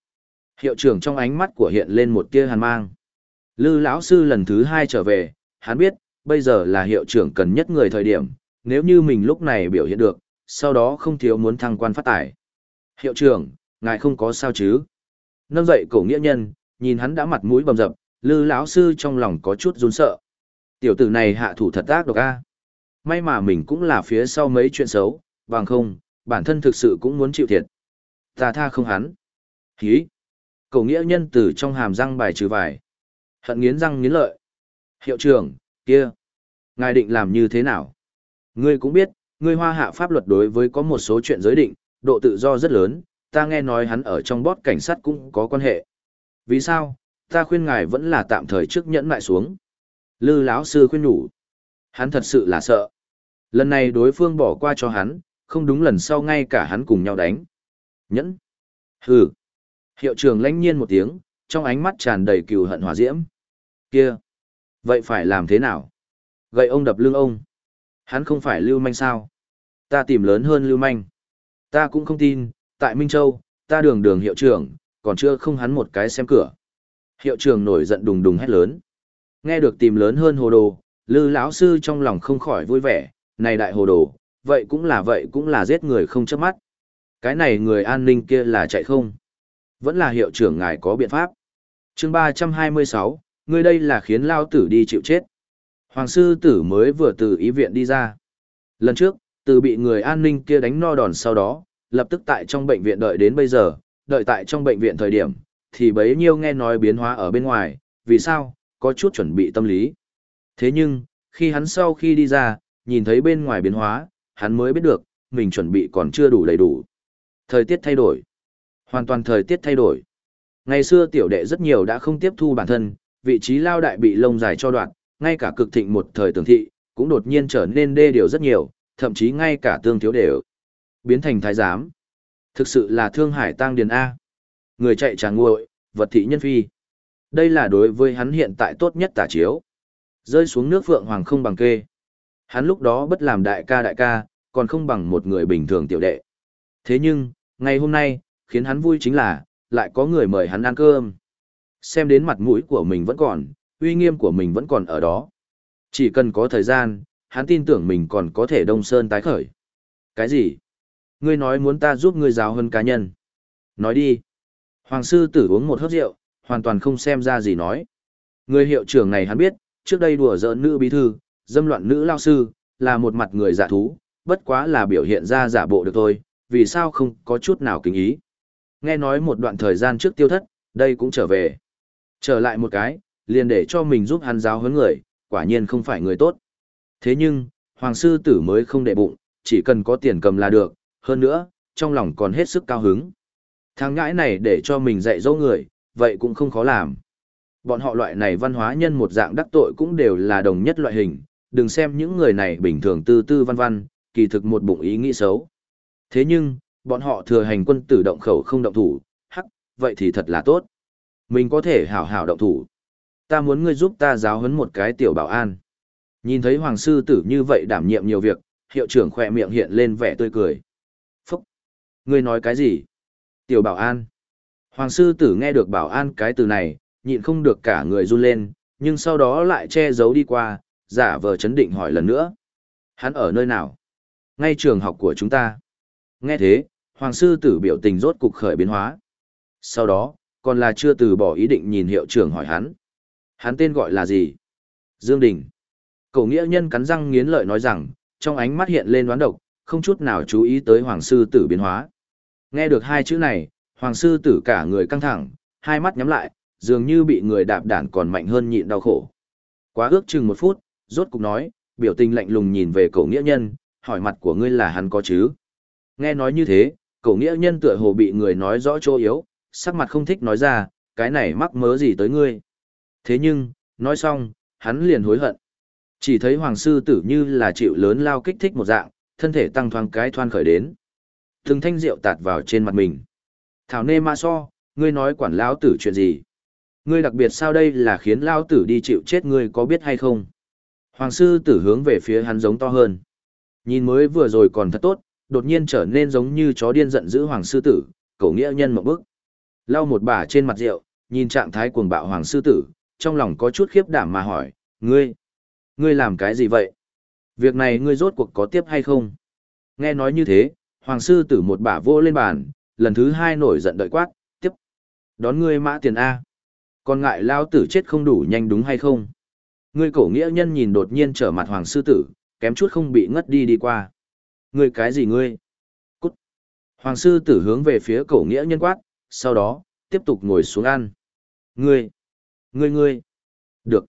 Hiệu trưởng trong ánh mắt của hiện lên một tia hàn mang. Lư lão sư lần thứ hai trở về, hắn biết, bây giờ là hiệu trưởng cần nhất người thời điểm, nếu như mình lúc này biểu hiện được, sau đó không thiếu muốn thăng quan phát tài. Hiệu trưởng, ngài không có sao chứ? Nâng dậy cổ nghĩa nhân, nhìn hắn đã mặt mũi bầm dập, lư lão sư trong lòng có chút run sợ. Tiểu tử này hạ thủ thật ác độc a. May mà mình cũng là phía sau mấy chuyện xấu, bằng không, bản thân thực sự cũng muốn chịu thiệt. Ta tha không hắn. Hí. Cổ nghĩa nhân từ trong hàm răng bài trừ vải. Hận nghiến răng nghiến lợi. Hiệu trưởng, kia. Ngài định làm như thế nào? Ngươi cũng biết, ngươi hoa hạ pháp luật đối với có một số chuyện giới định, độ tự do rất lớn, ta nghe nói hắn ở trong bót cảnh sát cũng có quan hệ. Vì sao? Ta khuyên ngài vẫn là tạm thời trước nhẫn lại xuống. Lư lão sư khuyên nhủ. Hắn thật sự là sợ. Lần này đối phương bỏ qua cho hắn, không đúng lần sau ngay cả hắn cùng nhau đánh. Nhẫn. Hừ. Hiệu trưởng lãnh nhiên một tiếng, trong ánh mắt tràn đầy cừu hận hỏa diễm. Kia. Vậy phải làm thế nào? Gậy ông đập lưng ông. Hắn không phải lưu manh sao? Ta tìm lớn hơn lưu manh. Ta cũng không tin, tại Minh Châu, ta đường đường hiệu trưởng, còn chưa không hắn một cái xem cửa. Hiệu trưởng nổi giận đùng đùng hét lớn. Nghe được tìm lớn hơn hồ đồ, lư lão sư trong lòng không khỏi vui vẻ, này đại hồ đồ, vậy cũng là vậy cũng là giết người không chớp mắt. Cái này người an ninh kia là chạy không? Vẫn là hiệu trưởng ngài có biện pháp. chương 326, người đây là khiến lao tử đi chịu chết. Hoàng sư tử mới vừa từ ý viện đi ra. Lần trước, từ bị người an ninh kia đánh no đòn sau đó, lập tức tại trong bệnh viện đợi đến bây giờ, đợi tại trong bệnh viện thời điểm, thì bấy nhiêu nghe nói biến hóa ở bên ngoài, vì sao, có chút chuẩn bị tâm lý. Thế nhưng, khi hắn sau khi đi ra, nhìn thấy bên ngoài biến hóa, hắn mới biết được, mình chuẩn bị còn chưa đủ đầy đủ. Thời tiết thay đổi. Hoàn toàn thời tiết thay đổi. Ngày xưa tiểu đệ rất nhiều đã không tiếp thu bản thân, vị trí lao đại bị lông dài cho đoạn, ngay cả cực thịnh một thời tưởng thị, cũng đột nhiên trở nên đê điều rất nhiều, thậm chí ngay cả tương thiếu đều. Biến thành thái giám. Thực sự là thương hải tăng điền A. Người chạy tràng nguội, vật thị nhân phi. Đây là đối với hắn hiện tại tốt nhất tả chiếu. Rơi xuống nước vượng hoàng không bằng kê. Hắn lúc đó bất làm đại ca đại ca, còn không bằng một người bình thường tiểu đệ. Thế nhưng, ngày hôm nay, khiến hắn vui chính là, lại có người mời hắn ăn cơm. Xem đến mặt mũi của mình vẫn còn, uy nghiêm của mình vẫn còn ở đó. Chỉ cần có thời gian, hắn tin tưởng mình còn có thể đông sơn tái khởi. Cái gì? Ngươi nói muốn ta giúp ngươi giáo hơn cá nhân. Nói đi. Hoàng sư tử uống một hớp rượu, hoàn toàn không xem ra gì nói. Người hiệu trưởng này hắn biết, trước đây đùa giỡn nữ bí thư, dâm loạn nữ lao sư, là một mặt người giả thú, bất quá là biểu hiện ra giả bộ được thôi, vì sao không có chút nào kính ý. Nghe nói một đoạn thời gian trước tiêu thất, đây cũng trở về. Trở lại một cái, liền để cho mình giúp hắn giáo huấn người, quả nhiên không phải người tốt. Thế nhưng, Hoàng sư tử mới không đệ bụng, chỉ cần có tiền cầm là được, hơn nữa, trong lòng còn hết sức cao hứng. Thằng ngãi này để cho mình dạy dỗ người, vậy cũng không khó làm. Bọn họ loại này văn hóa nhân một dạng đắc tội cũng đều là đồng nhất loại hình, đừng xem những người này bình thường tư tư văn văn, kỳ thực một bụng ý nghĩ xấu. Thế nhưng, bọn họ thừa hành quân tử động khẩu không động thủ, hắc, vậy thì thật là tốt. Mình có thể hảo hảo động thủ. Ta muốn ngươi giúp ta giáo huấn một cái tiểu bảo an. Nhìn thấy hoàng sư tử như vậy đảm nhiệm nhiều việc, hiệu trưởng khỏe miệng hiện lên vẻ tươi cười. Phúc! Ngươi nói cái gì? Tiểu bảo an. Hoàng sư tử nghe được bảo an cái từ này, nhịn không được cả người run lên, nhưng sau đó lại che giấu đi qua, giả vờ chấn định hỏi lần nữa. Hắn ở nơi nào? Ngay trường học của chúng ta. Nghe thế, Hoàng sư tử biểu tình rốt cục khởi biến hóa. Sau đó, còn là chưa từ bỏ ý định nhìn hiệu trưởng hỏi hắn. Hắn tên gọi là gì? Dương Đình. Cậu nghĩa nhân cắn răng nghiến lợi nói rằng, trong ánh mắt hiện lên đoán độc, không chút nào chú ý tới Hoàng sư tử biến hóa. Nghe được hai chữ này, Hoàng sư tử cả người căng thẳng, hai mắt nhắm lại, dường như bị người đạp đản còn mạnh hơn nhịn đau khổ. Quá ước chừng một phút, rốt cục nói, biểu tình lạnh lùng nhìn về cậu nghĩa nhân, hỏi mặt của ngươi là hắn có chứ? Nghe nói như thế, cậu nghĩa nhân tựa hồ bị người nói rõ chỗ yếu, sắc mặt không thích nói ra, cái này mắc mớ gì tới ngươi. Thế nhưng, nói xong, hắn liền hối hận. Chỉ thấy hoàng sư tử như là chịu lớn lao kích thích một dạng, thân thể tăng thoáng cái thoan khởi đến. Từng thanh rượu tạt vào trên mặt mình. Thảo nê ma so, ngươi nói quản lão tử chuyện gì? Ngươi đặc biệt sao đây là khiến lao tử đi chịu chết ngươi có biết hay không? Hoàng sư tử hướng về phía hắn giống to hơn. Nhìn mới vừa rồi còn thật tốt, đột nhiên trở nên giống như chó điên giận dữ hoàng sư tử, cổ nghĩa nhân một bước. Lau một bả trên mặt rượu, nhìn trạng thái cuồng bạo hoàng sư tử, trong lòng có chút khiếp đảm mà hỏi, ngươi, ngươi làm cái gì vậy? Việc này ngươi rốt cuộc có tiếp hay không? Nghe nói như thế, hoàng sư tử một bả vô lên bàn, lần thứ hai nổi giận đợi quát, tiếp. Đón ngươi mã tiền A. Còn ngại lao tử chết không đủ nhanh đúng hay không? Ngươi cổ nghĩa nhân nhìn đột nhiên trở mặt hoàng sư tử, kém chút không bị ngất đi đi qua. Ngươi cái gì ngươi? Cút. Hoàng sư tử hướng về phía cổ nghĩa nhân quát, sau đó, tiếp tục ngồi xuống ăn. Ngươi, ngươi ngươi. Được.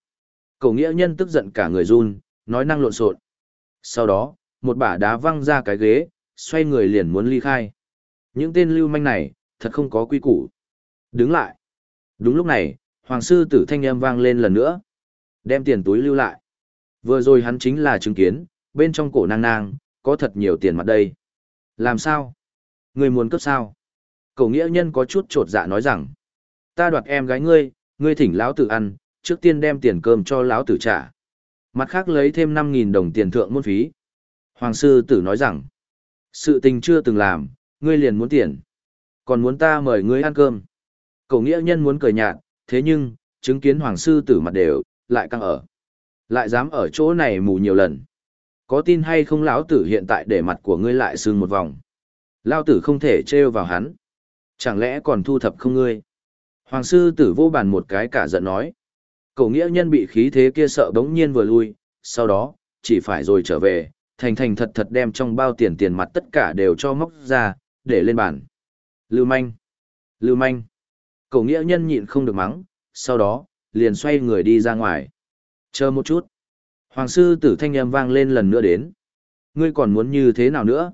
Cổ nghĩa nhân tức giận cả người run, nói năng lộn xộn. Sau đó, một bả đá văng ra cái ghế, xoay người liền muốn ly khai. Những tên lưu manh này, thật không có quy củ. Đứng lại. Đúng lúc này, hoàng sư tử thanh âm vang lên lần nữa. Đem tiền túi lưu lại. Vừa rồi hắn chính là chứng kiến, bên trong cổ nang nang, có thật nhiều tiền mặt đây. Làm sao? Người muốn cấp sao? Cậu nghĩa nhân có chút trột dạ nói rằng, ta đoạt em gái ngươi, ngươi thỉnh lão tử ăn, trước tiên đem tiền cơm cho lão tử trả. Mặt khác lấy thêm 5.000 đồng tiền thượng môn phí. Hoàng sư tử nói rằng, sự tình chưa từng làm, ngươi liền muốn tiền. Còn muốn ta mời ngươi ăn cơm. Cậu nghĩa nhân muốn cười nhạt, thế nhưng, chứng kiến hoàng sư tử mặt đều, lại căng ở. Lại dám ở chỗ này mù nhiều lần. Có tin hay không lão tử hiện tại để mặt của ngươi lại sưng một vòng. Lão tử không thể trêu vào hắn. Chẳng lẽ còn thu thập không ngươi? Hoàng sư tử vô bàn một cái cả giận nói. Cậu nghĩa nhân bị khí thế kia sợ bỗng nhiên vừa lui, sau đó, chỉ phải rồi trở về, thành thành thật thật đem trong bao tiền tiền mặt tất cả đều cho móc ra, để lên bàn. Lưu manh! Lưu manh! Cậu nghĩa nhân nhịn không được mắng, sau đó, liền xoay người đi ra ngoài. Chờ một chút. Hoàng sư tử thanh âm vang lên lần nữa đến. Ngươi còn muốn như thế nào nữa?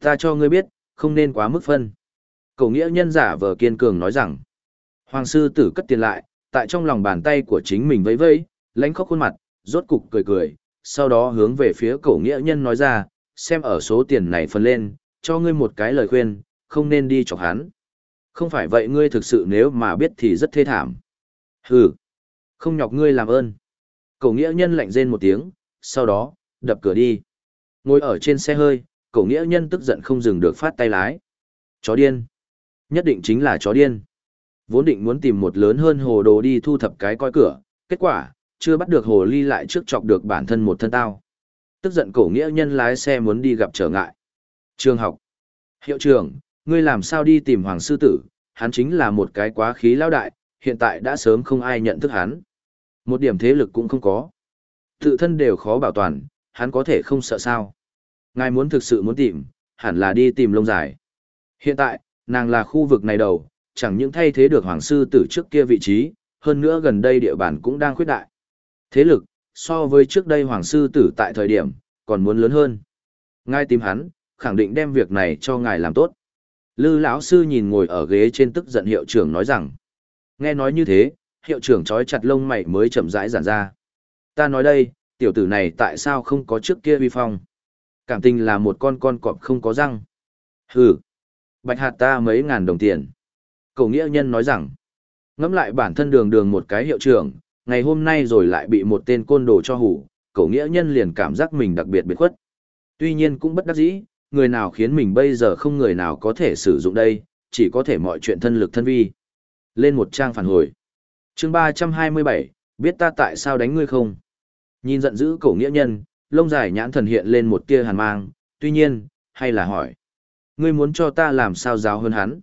Ta cho ngươi biết, không nên quá mức phân. Cậu nghĩa nhân giả vờ kiên cường nói rằng. Hoàng sư tử cất tiền lại, tại trong lòng bàn tay của chính mình vẫy vẫy, lánh khóc khuôn mặt, rốt cục cười cười, sau đó hướng về phía cậu nghĩa nhân nói ra, xem ở số tiền này phân lên, cho ngươi một cái lời khuyên, không nên đi chọc hắn. Không phải vậy ngươi thực sự nếu mà biết thì rất thê thảm. Hừ, không nhọc ngươi làm ơn. Cậu nghĩa nhân lạnh rên một tiếng, sau đó, đập cửa đi. Ngồi ở trên xe hơi, cậu nghĩa nhân tức giận không dừng được phát tay lái. Chó điên. Nhất định chính là chó điên. Vốn định muốn tìm một lớn hơn hồ đồ đi thu thập cái coi cửa, kết quả, chưa bắt được hồ ly lại trước chọc được bản thân một thân tao. Tức giận cổ nghĩa nhân lái xe muốn đi gặp trở ngại. Trường học. Hiệu trưởng, ngươi làm sao đi tìm Hoàng Sư Tử, hắn chính là một cái quá khí lao đại, hiện tại đã sớm không ai nhận thức hắn. Một điểm thế lực cũng không có. Tự thân đều khó bảo toàn, hắn có thể không sợ sao. Ngài muốn thực sự muốn tìm, hẳn là đi tìm lông dài. Hiện tại, nàng là khu vực này đầu, chẳng những thay thế được hoàng sư tử trước kia vị trí, hơn nữa gần đây địa bàn cũng đang khuyết đại. Thế lực, so với trước đây hoàng sư tử tại thời điểm, còn muốn lớn hơn. Ngài tìm hắn, khẳng định đem việc này cho ngài làm tốt. Lư lão sư nhìn ngồi ở ghế trên tức giận hiệu trưởng nói rằng. Nghe nói như thế, hiệu trưởng trói chặt lông mày mới chậm rãi giản ra. Ta nói đây, tiểu tử này tại sao không có trước kia uy phong? Cảm tình là một con con cọp không có răng. Hừ, bạch hạt ta mấy ngàn đồng tiền. Cổ nghĩa nhân nói rằng, ngẫm lại bản thân đường đường một cái hiệu trưởng, ngày hôm nay rồi lại bị một tên côn đồ cho hủ, cổ nghĩa nhân liền cảm giác mình đặc biệt biệt khuất. Tuy nhiên cũng bất đắc dĩ, người nào khiến mình bây giờ không người nào có thể sử dụng đây, chỉ có thể mọi chuyện thân lực thân vi. Lên một trang phản hồi. chương 327, biết ta tại sao đánh ngươi không? Nhìn giận dữ cổ nghĩa nhân, lông dài nhãn thần hiện lên một tia hàn mang, tuy nhiên, hay là hỏi. Ngươi muốn cho ta làm sao giáo hơn hắn?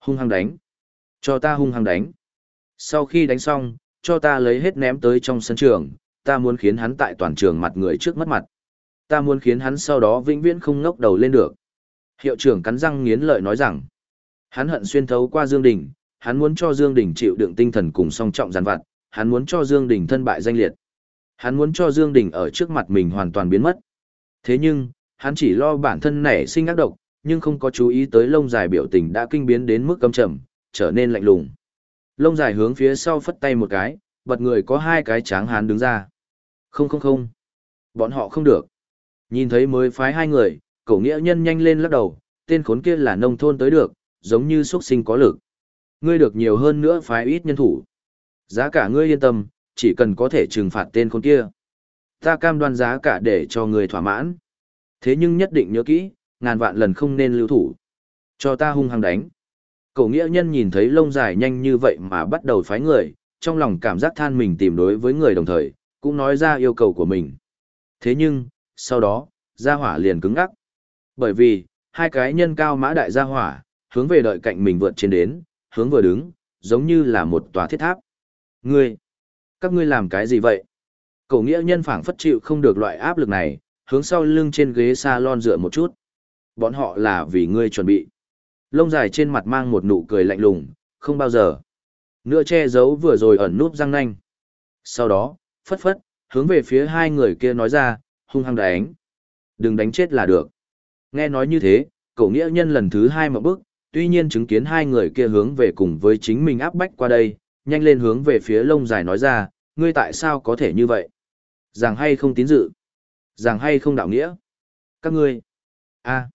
Hung hăng đánh. Cho ta hung hăng đánh. Sau khi đánh xong, cho ta lấy hết ném tới trong sân trường, ta muốn khiến hắn tại toàn trường mặt người trước mất mặt. Ta muốn khiến hắn sau đó vĩnh viễn không ngóc đầu lên được. Hiệu trưởng cắn răng nghiến lợi nói rằng, hắn hận xuyên thấu qua Dương Đình, hắn muốn cho Dương Đình chịu đựng tinh thần cùng song trọng giàn vặt, hắn muốn cho Dương Đình thân bại danh liệt. Hắn muốn cho Dương Đình ở trước mặt mình hoàn toàn biến mất. Thế nhưng, hắn chỉ lo bản thân nảy sinh ác độc, nhưng không có chú ý tới lông dài biểu tình đã kinh biến đến mức căm trầm, trở nên lạnh lùng. Lông dài hướng phía sau phất tay một cái, bật người có hai cái tráng hán đứng ra. Không không không. Bọn họ không được. Nhìn thấy mới phái hai người, cậu nghĩa nhân nhanh lên lắc đầu, tên khốn kia là nông thôn tới được, giống như xuất sinh có lực. Ngươi được nhiều hơn nữa phái ít nhân thủ. Giá cả ngươi yên tâm, chỉ cần có thể trừng phạt tên con kia. Ta cam đoan giá cả để cho ngươi thỏa mãn. Thế nhưng nhất định nhớ kỹ, ngàn vạn lần không nên lưu thủ. Cho ta hung hăng đánh. Cổ nghĩa nhân nhìn thấy lông dài nhanh như vậy mà bắt đầu phái người, trong lòng cảm giác than mình tìm đối với người đồng thời, cũng nói ra yêu cầu của mình. Thế nhưng, sau đó, gia hỏa liền cứng ngắc. Bởi vì, hai cái nhân cao mã đại gia hỏa, hướng về đợi cạnh mình vượt trên đến, hướng vừa đứng, giống như là một tòa thiết tháp. Ngươi, các ngươi làm cái gì vậy? Cậu nghĩa nhân phảng phất chịu không được loại áp lực này, hướng sau lưng trên ghế salon dựa một chút. Bọn họ là vì ngươi chuẩn bị. Lông dài trên mặt mang một nụ cười lạnh lùng, không bao giờ. Nữa che giấu vừa rồi ẩn núp răng nanh. Sau đó, phất phất, hướng về phía hai người kia nói ra, hung hăng đánh. Đừng đánh chết là được. Nghe nói như thế, cậu nghĩa nhân lần thứ hai một bước, tuy nhiên chứng kiến hai người kia hướng về cùng với chính mình áp bách qua đây, nhanh lên hướng về phía lông dài nói ra, ngươi tại sao có thể như vậy? Rằng hay không tín dự? Rằng hay không đạo nghĩa? Các ngươi? a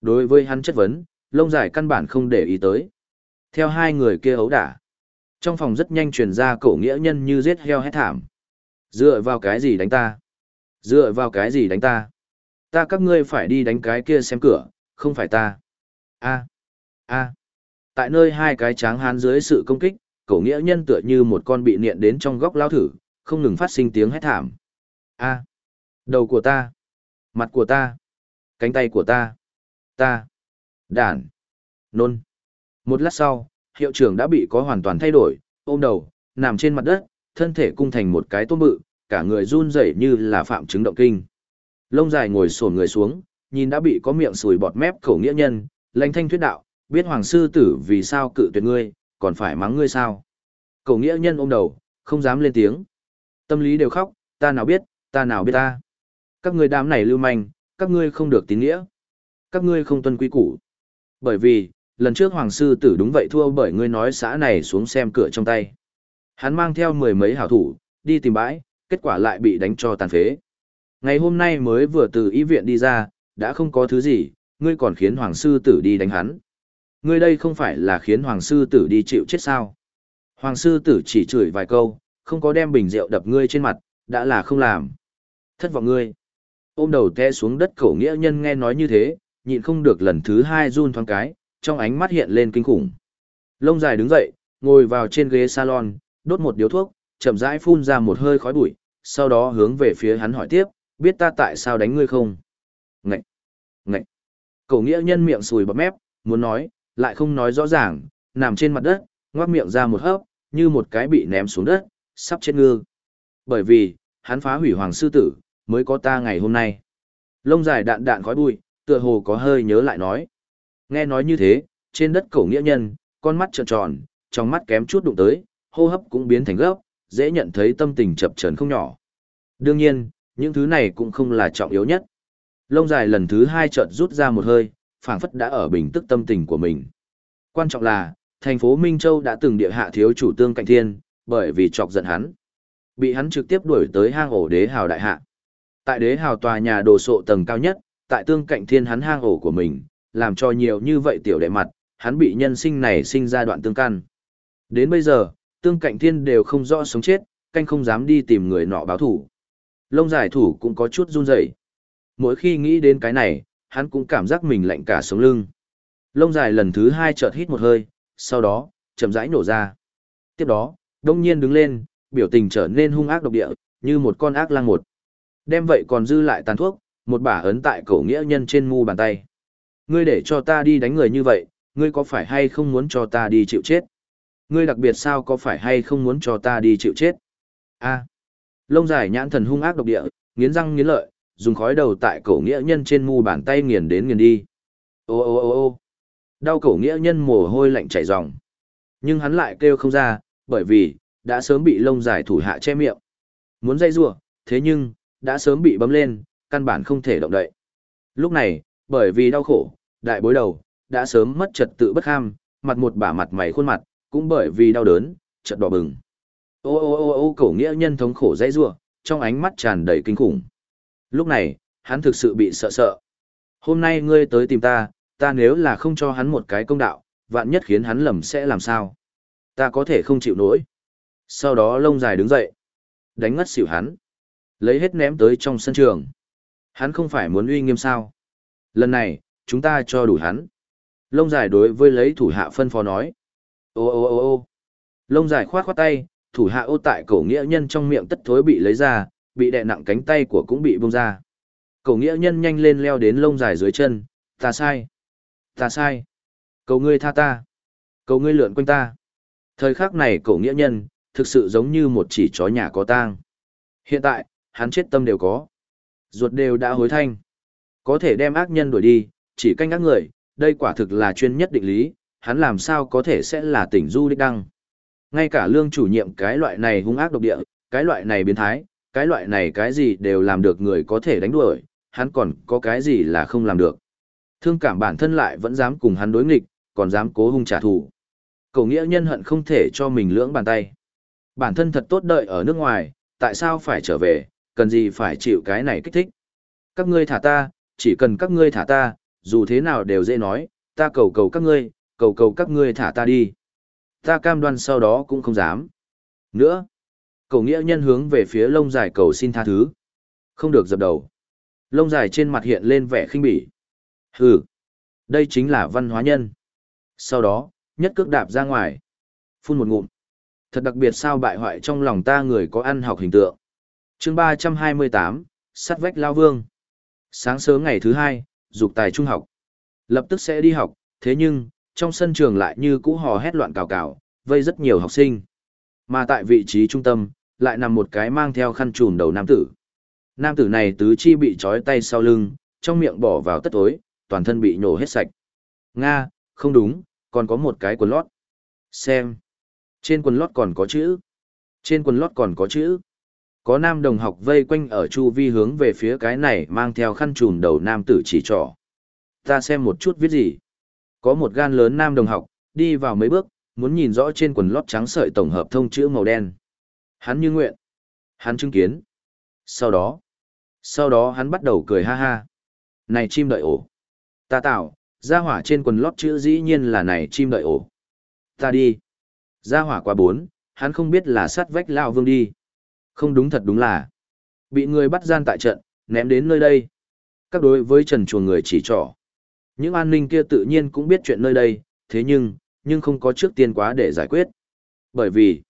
Đối với hắn chất vấn, lông dài căn bản không để ý tới. Theo hai người kia ấu đả. Trong phòng rất nhanh truyền ra cổ nghĩa nhân như giết heo hét thảm. Dựa vào cái gì đánh ta? Dựa vào cái gì đánh ta? Ta các ngươi phải đi đánh cái kia xem cửa, không phải ta. a a Tại nơi hai cái tráng hán dưới sự công kích, cổ nghĩa nhân tựa như một con bị niện đến trong góc lao thử, không ngừng phát sinh tiếng hét thảm. a Đầu của ta. Mặt của ta. Cánh tay của ta. Ta. Đản. Nôn. Một lát sau, hiệu trưởng đã bị có hoàn toàn thay đổi, ôm đầu, nằm trên mặt đất, thân thể cung thành một cái tôm bự, cả người run rẩy như là phạm chứng động kinh. Lông dài ngồi sổn người xuống, nhìn đã bị có miệng sùi bọt mép khẩu nghĩa nhân, lãnh thanh thuyết đạo, biết hoàng sư tử vì sao cự tuyệt ngươi, còn phải mắng ngươi sao? Cậu nghĩa nhân ôm đầu, không dám lên tiếng. Tâm lý đều khóc, ta nào biết, ta nào biết ta. Các ngươi đám này lưu manh, các ngươi không được tín nghĩa. Các ngươi không tuân quy củ. Bởi vì, lần trước hoàng sư tử đúng vậy thua bởi ngươi nói xã này xuống xem cửa trong tay. Hắn mang theo mười mấy hảo thủ, đi tìm bãi, kết quả lại bị đánh cho tàn phế. Ngày hôm nay mới vừa từ y viện đi ra, đã không có thứ gì, ngươi còn khiến hoàng sư tử đi đánh hắn. Ngươi đây không phải là khiến hoàng sư tử đi chịu chết sao. Hoàng sư tử chỉ chửi vài câu, không có đem bình rượu đập ngươi trên mặt, đã là không làm. Thất vọng ngươi. Ôm đầu te xuống đất cổ nghĩa nhân nghe nói như thế, nhịn không được lần thứ hai run thoáng cái, trong ánh mắt hiện lên kinh khủng. Lông dài đứng dậy, ngồi vào trên ghế salon, đốt một điếu thuốc, chậm rãi phun ra một hơi khói bụi, sau đó hướng về phía hắn hỏi tiếp, biết ta tại sao đánh ngươi không? Ngậy! Ngậy! Cậu nghĩa nhân miệng sùi bọt mép, muốn nói, lại không nói rõ ràng, nằm trên mặt đất, ngoác miệng ra một hớp, như một cái bị ném xuống đất, sắp chết ngư. Bởi vì, hắn phá hủy hoàng sư tử, mới có ta ngày hôm nay. Lông dài đạn đạn khói bụi, tựa hồ có hơi nhớ lại nói. Nghe nói như thế, trên đất cổ nghĩa nhân, con mắt trợn tròn, trong mắt kém chút đụng tới, hô hấp cũng biến thành gấp, dễ nhận thấy tâm tình chập chờn không nhỏ. Đương nhiên, những thứ này cũng không là trọng yếu nhất. Lông dài lần thứ hai chợt rút ra một hơi, phảng phất đã ở bình tức tâm tình của mình. Quan trọng là, thành phố Minh Châu đã từng địa hạ thiếu chủ tương cạnh thiên, bởi vì chọc giận hắn. Bị hắn trực tiếp đuổi tới hang ổ đế hào đại hạ. Tại đế hào tòa nhà đồ sộ tầng cao nhất, tại tương cạnh thiên hắn hang ổ của mình, làm cho nhiều như vậy tiểu đệ mặt, hắn bị nhân sinh này sinh ra đoạn tương căn. Đến bây giờ, tương cạnh thiên đều không rõ sống chết, canh không dám đi tìm người nọ báo thủ. Lông giải thủ cũng có chút run rẩy. Mỗi khi nghĩ đến cái này, hắn cũng cảm giác mình lạnh cả sống lưng. Lông dài lần thứ hai chợt hít một hơi, sau đó, chậm rãi nổ ra. Tiếp đó, đông nhiên đứng lên, biểu tình trở nên hung ác độc địa, như một con ác lang một. Đem vậy còn dư lại tàn thuốc, một bả ấn tại cổ nghĩa nhân trên mu bàn tay. Ngươi để cho ta đi đánh người như vậy, ngươi có phải hay không muốn cho ta đi chịu chết? Ngươi đặc biệt sao có phải hay không muốn cho ta đi chịu chết? A. Lông dài nhãn thần hung ác độc địa, nghiến răng nghiến lợi, dùng khói đầu tại cổ nghĩa nhân trên mu bàn tay nghiền đến nghiền đi. Ô ô ô ô. Đau cổ nghĩa nhân mồ hôi lạnh chảy ròng. Nhưng hắn lại kêu không ra, bởi vì, đã sớm bị lông dài thủ hạ che miệng. Muốn dây rua, thế nhưng, đã sớm bị bấm lên, căn bản không thể động đậy. Lúc này, bởi vì đau khổ, đại bối đầu, đã sớm mất trật tự bất ham, mặt một bả mặt mày khuôn mặt, cũng bởi vì đau đớn, chợt đỏ bừng. Ô ô ô ô cổ nghĩa nhân thống khổ dây rua, trong ánh mắt tràn đầy kinh khủng. Lúc này, hắn thực sự bị sợ sợ. Hôm nay ngươi tới tìm ta, ta nếu là không cho hắn một cái công đạo, vạn nhất khiến hắn lầm sẽ làm sao? Ta có thể không chịu nổi. Sau đó lông dài đứng dậy, đánh ngất xỉu hắn, lấy hết ném tới trong sân trường. Hắn không phải muốn uy nghiêm sao? Lần này, chúng ta cho đủ hắn. Lông dài đối với lấy thủ hạ phân phó nói. Ô ô ô ô Lông dài khoát khoát tay, thủ hạ ô tại cổ nghĩa nhân trong miệng tất thối bị lấy ra, bị đè nặng cánh tay của cũng bị bông ra. Cổ nghĩa nhân nhanh lên leo đến lông dài dưới chân, ta sai. Ta sai. Cầu ngươi tha ta. Cầu ngươi lượn quanh ta. Thời khắc này cổ nghĩa nhân, thực sự giống như một chỉ chó nhà có tang. Hiện tại, hắn chết tâm đều có. Ruột đều đã hối thanh. Có thể đem ác nhân đuổi đi, chỉ canh ác người, đây quả thực là chuyên nhất định lý, hắn làm sao có thể sẽ là tỉnh du đích đăng. Ngay cả lương chủ nhiệm cái loại này hung ác độc địa, cái loại này biến thái, cái loại này cái gì đều làm được người có thể đánh đuổi, hắn còn có cái gì là không làm được. Thương cảm bản thân lại vẫn dám cùng hắn đối nghịch, còn dám cố hung trả thù. Cầu nghĩa nhân hận không thể cho mình lưỡng bàn tay. Bản thân thật tốt đợi ở nước ngoài, tại sao phải trở về, cần gì phải chịu cái này kích thích. Các ngươi thả ta, chỉ cần các ngươi thả ta, dù thế nào đều dễ nói, ta cầu cầu các ngươi, cầu cầu các ngươi thả ta đi. Ta cam đoan sau đó cũng không dám. Nữa, cầu nghĩa nhân hướng về phía lông dài cầu xin tha thứ. Không được dập đầu. Lông dài trên mặt hiện lên vẻ khinh bỉ. Hừ, đây chính là văn hóa nhân. Sau đó, nhất cước đạp ra ngoài. Phun một ngụm. Thật đặc biệt sao bại hoại trong lòng ta người có ăn học hình tượng. chương ba trăm hai mươi tám, sắt vách lao vương. Sáng sớm ngày thứ hai, dục tài trung học. Lập tức sẽ đi học, thế nhưng, trong sân trường lại như cũ hò hét loạn cào cào, vây rất nhiều học sinh. Mà tại vị trí trung tâm, lại nằm một cái mang theo khăn trùm đầu nam tử. Nam tử này tứ chi bị trói tay sau lưng, trong miệng bỏ vào tất tối, toàn thân bị nhổ hết sạch. Nga, không đúng, còn có một cái quần lót. Xem. Trên quần lót còn có chữ. Trên quần lót còn có chữ. Có nam đồng học vây quanh ở chu vi hướng về phía cái này mang theo khăn trùm đầu nam tử chỉ trỏ. Ta xem một chút viết gì. Có một gan lớn nam đồng học, đi vào mấy bước, muốn nhìn rõ trên quần lót trắng sợi tổng hợp thông chữ màu đen. Hắn như nguyện. Hắn chứng kiến. Sau đó. Sau đó hắn bắt đầu cười ha ha. Này chim đợi ổ. Ta tạo, ra hỏa trên quần lót chữ dĩ nhiên là này chim đợi ổ. Ta đi. Ra hỏa qua bốn, hắn không biết là sát vách lao vương đi. Không đúng thật đúng là. Bị người bắt gian tại trận, ném đến nơi đây. Các đối với trần chuồng người chỉ trỏ. Những an ninh kia tự nhiên cũng biết chuyện nơi đây, thế nhưng, nhưng không có trước tiên quá để giải quyết. Bởi vì,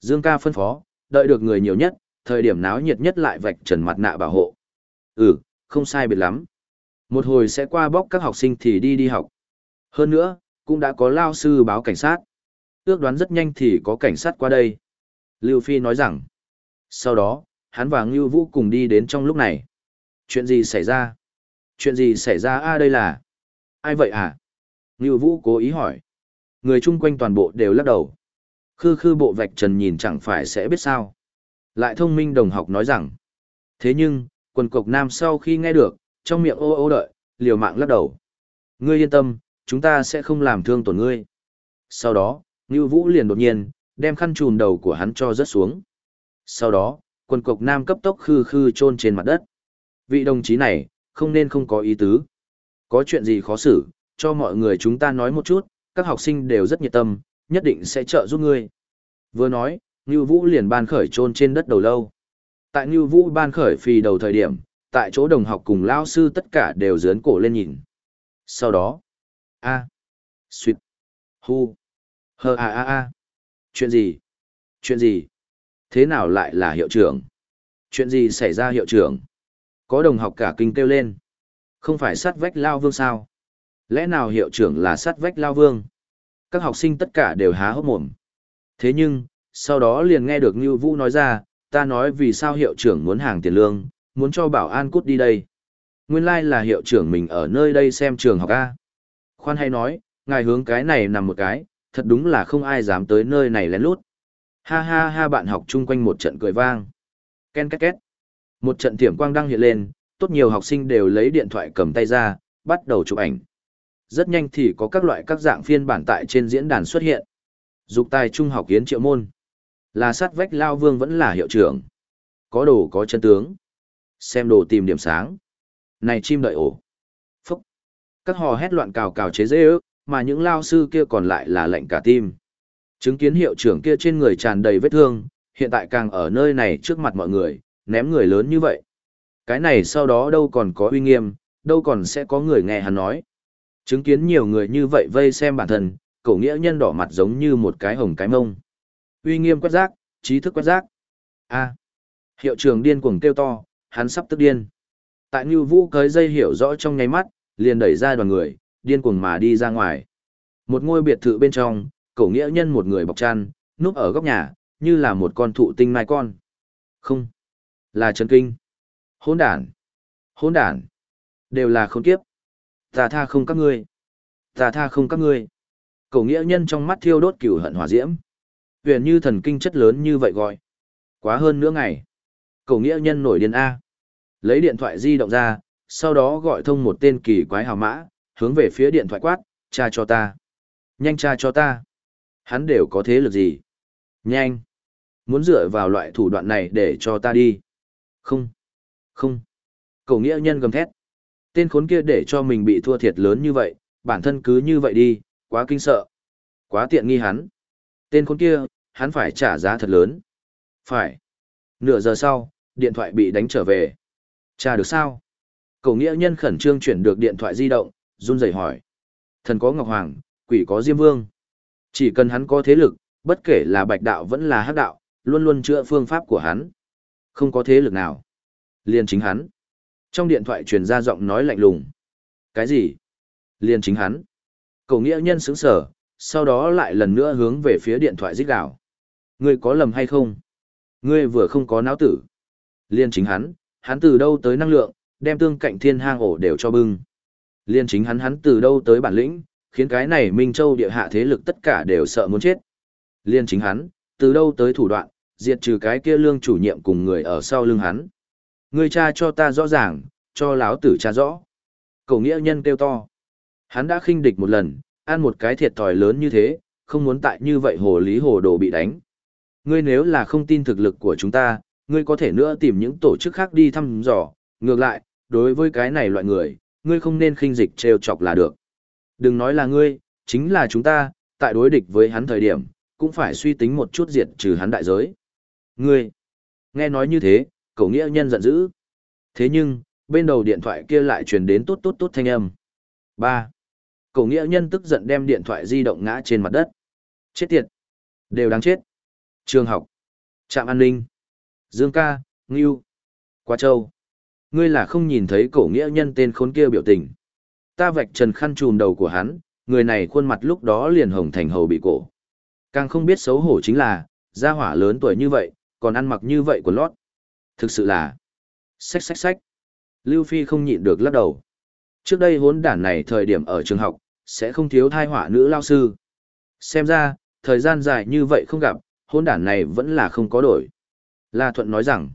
Dương ca phân phó, đợi được người nhiều nhất, thời điểm náo nhiệt nhất lại vạch trần mặt nạ bảo hộ. Ừ, không sai biệt lắm. Một hồi sẽ qua bóc các học sinh thì đi đi học. Hơn nữa, cũng đã có lao sư báo cảnh sát. Ước đoán rất nhanh thì có cảnh sát qua đây. Lưu Phi nói rằng, sau đó, hắn và Ngưu Vũ cùng đi đến trong lúc này. Chuyện gì xảy ra? Chuyện gì xảy ra a đây là? Ai vậy à? Ngưu Vũ cố ý hỏi. Người chung quanh toàn bộ đều lắc đầu. Khư khư bộ vạch trần nhìn chẳng phải sẽ biết sao. Lại thông minh đồng học nói rằng. Thế nhưng, quần cộc nam sau khi nghe được, trong miệng ô ô đợi, liều mạng lắc đầu. Ngươi yên tâm, chúng ta sẽ không làm thương tổn ngươi. Sau đó, Ngưu Vũ liền đột nhiên, đem khăn trùn đầu của hắn cho rớt xuống. Sau đó, quần cộc nam cấp tốc khư khư chôn trên mặt đất. Vị đồng chí này, không nên không có ý tứ. Có chuyện gì khó xử, cho mọi người chúng ta nói một chút, các học sinh đều rất nhiệt tâm, nhất định sẽ trợ giúp ngươi. Vừa nói, Ngưu Vũ liền ban khởi trôn trên đất đầu lâu. Tại Ngưu Vũ ban khởi phì đầu thời điểm, tại chỗ đồng học cùng lao sư tất cả đều dướn cổ lên nhìn. Sau đó, a Xuyệt. Hu. Hờ a a a. Chuyện gì? Chuyện gì? Thế nào lại là hiệu trưởng? Chuyện gì xảy ra hiệu trưởng? Có đồng học cả kinh kêu lên. Không phải sát vách lao vương sao? Lẽ nào hiệu trưởng là sát vách lao vương? Các học sinh tất cả đều há hốc mồm. Thế nhưng, sau đó liền nghe được Ngưu Vũ nói ra, ta nói vì sao hiệu trưởng muốn hàng tiền lương, muốn cho bảo an cút đi đây. Nguyên lai like là hiệu trưởng mình ở nơi đây xem trường học A. Khoan hay nói, ngài hướng cái này nằm một cái, thật đúng là không ai dám tới nơi này lén lút. Ha ha ha bạn học chung quanh một trận cười vang. Ken két két. Một trận tiệm quang đăng hiện lên, tốt nhiều học sinh đều lấy điện thoại cầm tay ra, bắt đầu chụp ảnh. Rất nhanh thì có các loại các dạng phiên bản tại trên diễn đàn xuất hiện. Dục tài trung học kiến triệu môn. Là sát vách Lao Vương vẫn là hiệu trưởng. Có đồ có chân tướng. Xem đồ tìm điểm sáng. Này chim đợi ổ. Phúc. Các hò hét loạn cào cào chế dễ ước, mà những lao sư kia còn lại là lệnh cả tim. Chứng kiến hiệu trưởng kia trên người tràn đầy vết thương, hiện tại càng ở nơi này trước mặt mọi người, ném người lớn như vậy. Cái này sau đó đâu còn có uy nghiêm, đâu còn sẽ có người nghe hắn nói. Chứng kiến nhiều người như vậy vây xem bản thân, cổ nghĩa nhân đỏ mặt giống như một cái hồng cái mông. Uy nghiêm quét rác, trí thức quét rác. A. Hiệu trưởng điên cuồng kêu to, hắn sắp tức điên. Tại Như Vũ cới dây hiểu rõ trong nháy mắt, liền đẩy ra đoàn người, điên cuồng mà đi ra ngoài. Một ngôi biệt thự bên trong, cổ nghĩa nhân một người bọc chăn, núp ở góc nhà, như là một con thụ tinh mai con. Không. Là Trần Kinh. Hôn đản. Hôn đản. Đều là khốn kiếp. Ta tha không các ngươi. Ta tha không các ngươi. Cổ nghĩa nhân trong mắt thiêu đốt cửu hận hỏa diễm. Huyền như thần kinh chất lớn như vậy gọi. Quá hơn nửa ngày. Cổ nghĩa nhân nổi điên A. Lấy điện thoại di động ra, sau đó gọi thông một tên kỳ quái hào mã, hướng về phía điện thoại quát, cha cho ta. Nhanh cha cho ta. Hắn đều có thế lực gì? Nhanh. Muốn dựa vào loại thủ đoạn này để cho ta đi. Không. Không. Cầu nghĩa nhân gầm thét. Tên khốn kia để cho mình bị thua thiệt lớn như vậy, bản thân cứ như vậy đi, quá kinh sợ. Quá tiện nghi hắn. Tên khốn kia, hắn phải trả giá thật lớn. Phải. Nửa giờ sau, điện thoại bị đánh trở về. Trả được sao? Cổ nghĩa nhân khẩn trương chuyển được điện thoại di động, run rẩy hỏi. Thần có Ngọc Hoàng, quỷ có Diêm Vương. Chỉ cần hắn có thế lực, bất kể là bạch đạo vẫn là hắc đạo, luôn luôn chữa phương pháp của hắn. Không có thế lực nào. Liên chính hắn. Trong điện thoại truyền ra giọng nói lạnh lùng. Cái gì? Liên chính hắn. Cầu nghĩa nhân sững sở, sau đó lại lần nữa hướng về phía điện thoại rít gào. Ngươi có lầm hay không? Ngươi vừa không có não tử. Liên chính hắn, hắn từ đâu tới năng lượng, đem tương cạnh thiên hang ổ đều cho bưng. Liên chính hắn hắn từ đâu tới bản lĩnh, khiến cái này Minh Châu địa hạ thế lực tất cả đều sợ muốn chết. Liên chính hắn, từ đâu tới thủ đoạn, diệt trừ cái kia lương chủ nhiệm cùng người ở sau lưng hắn. Ngươi cha cho ta rõ ràng, cho láo tử cha rõ. Cổ nghĩa nhân kêu to. Hắn đã khinh địch một lần, ăn một cái thiệt thòi lớn như thế, không muốn tại như vậy hồ lý hồ đồ bị đánh. Ngươi nếu là không tin thực lực của chúng ta, ngươi có thể nữa tìm những tổ chức khác đi thăm dò, ngược lại, đối với cái này loại người, ngươi không nên khinh dịch trêu chọc là được. Đừng nói là ngươi, chính là chúng ta, tại đối địch với hắn thời điểm, cũng phải suy tính một chút diệt trừ hắn đại giới. Ngươi, nghe nói như thế, cậu nghĩa nhân giận dữ. Thế nhưng, bên đầu điện thoại kia lại truyền đến tốt tốt tốt thanh âm. 3. Cậu nghĩa nhân tức giận đem điện thoại di động ngã trên mặt đất. Chết tiệt. Đều đáng chết. Trường học. Trạm an ninh. Dương ca, Ngưu. Qua châu. Ngươi là không nhìn thấy cổ nghĩa nhân tên khốn kia biểu tình. Ta vạch trần khăn trùm đầu của hắn, người này khuôn mặt lúc đó liền hồng thành hầu bị cổ. Càng không biết xấu hổ chính là, gia hỏa lớn tuổi như vậy, còn ăn mặc như vậy của lót. Thực sự là... Xách xách xách. Lưu Phi không nhịn được lắc đầu. Trước đây hốn đản này thời điểm ở trường học, sẽ không thiếu thai họa nữ lao sư. Xem ra, thời gian dài như vậy không gặp, hôn đản này vẫn là không có đổi. La Thuận nói rằng,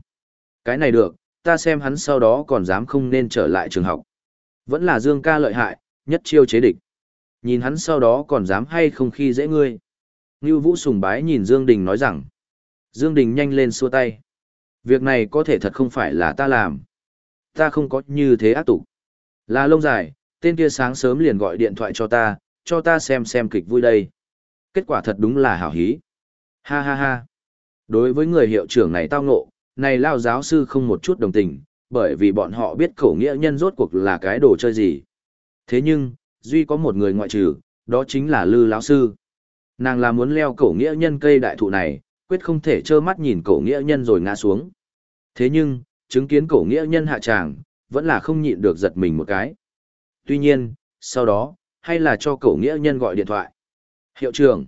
cái này được, ta xem hắn sau đó còn dám không nên trở lại trường học. Vẫn là Dương ca lợi hại, nhất chiêu chế địch. Nhìn hắn sau đó còn dám hay không khi dễ ngươi. Ngưu Vũ sùng bái nhìn Dương Đình nói rằng, Dương Đình nhanh lên xua tay. Việc này có thể thật không phải là ta làm. Ta không có như thế ác tục. Là lông dài, tên kia sáng sớm liền gọi điện thoại cho ta, cho ta xem xem kịch vui đây. Kết quả thật đúng là hảo hí. Ha ha ha. Đối với người hiệu trưởng này tao ngộ, này lao giáo sư không một chút đồng tình, bởi vì bọn họ biết khẩu nghĩa nhân rốt cuộc là cái đồ chơi gì. Thế nhưng, duy có một người ngoại trừ, đó chính là Lư lão sư. Nàng là muốn leo cổ nghĩa nhân cây đại thụ này, quyết không thể trơ mắt nhìn cổ nghĩa nhân rồi ngã xuống. Thế nhưng, chứng kiến cổ nghĩa nhân hạ tràng, vẫn là không nhịn được giật mình một cái. Tuy nhiên, sau đó, hay là cho cổ nghĩa nhân gọi điện thoại. Hiệu trưởng,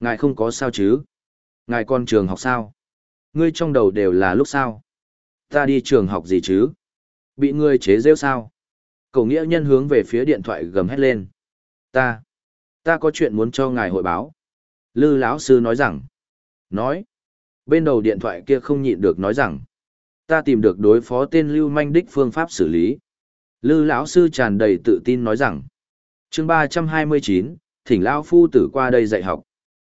ngài không có sao chứ? Ngài con trường học sao? Ngươi trong đầu đều là lúc sao? Ta đi trường học gì chứ? Bị ngươi chế rêu sao? Cổ nghĩa nhân hướng về phía điện thoại gầm hét lên. Ta, ta có chuyện muốn cho ngài hội báo. Lư lão sư nói rằng, nói, bên đầu điện thoại kia không nhịn được nói rằng, ta tìm được đối phó tên lưu manh đích phương pháp xử lý. Lư lão sư tràn đầy tự tin nói rằng, chương ba trăm hai mươi chín, thỉnh lão phu tử qua đây dạy học.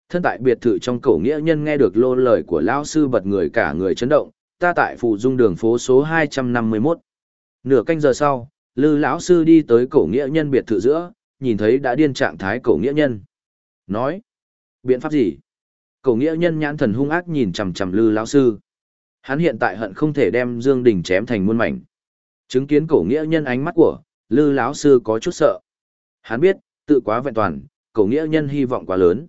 Thân tại biệt thự trong cổ nghĩa nhân nghe được lô lời của lão sư bật người cả người chấn động, ta tại phụ dung đường phố số hai trăm năm mươi 251. Nửa canh giờ sau, Lư lão sư đi tới cổ nghĩa nhân biệt thự giữa, nhìn thấy đã điên trạng thái cổ nghĩa nhân. Nói, biện pháp gì? Cổ nghĩa nhân nhãn thần hung ác nhìn chằm chằm Lư lão sư. Hắn hiện tại hận không thể đem Dương Đình chém thành muôn mảnh. Chứng kiến cổ nghĩa nhân ánh mắt của, Lư lão sư có chút sợ. Hắn biết, tự quá vẹn toàn, cổ nghĩa nhân hy vọng quá lớn.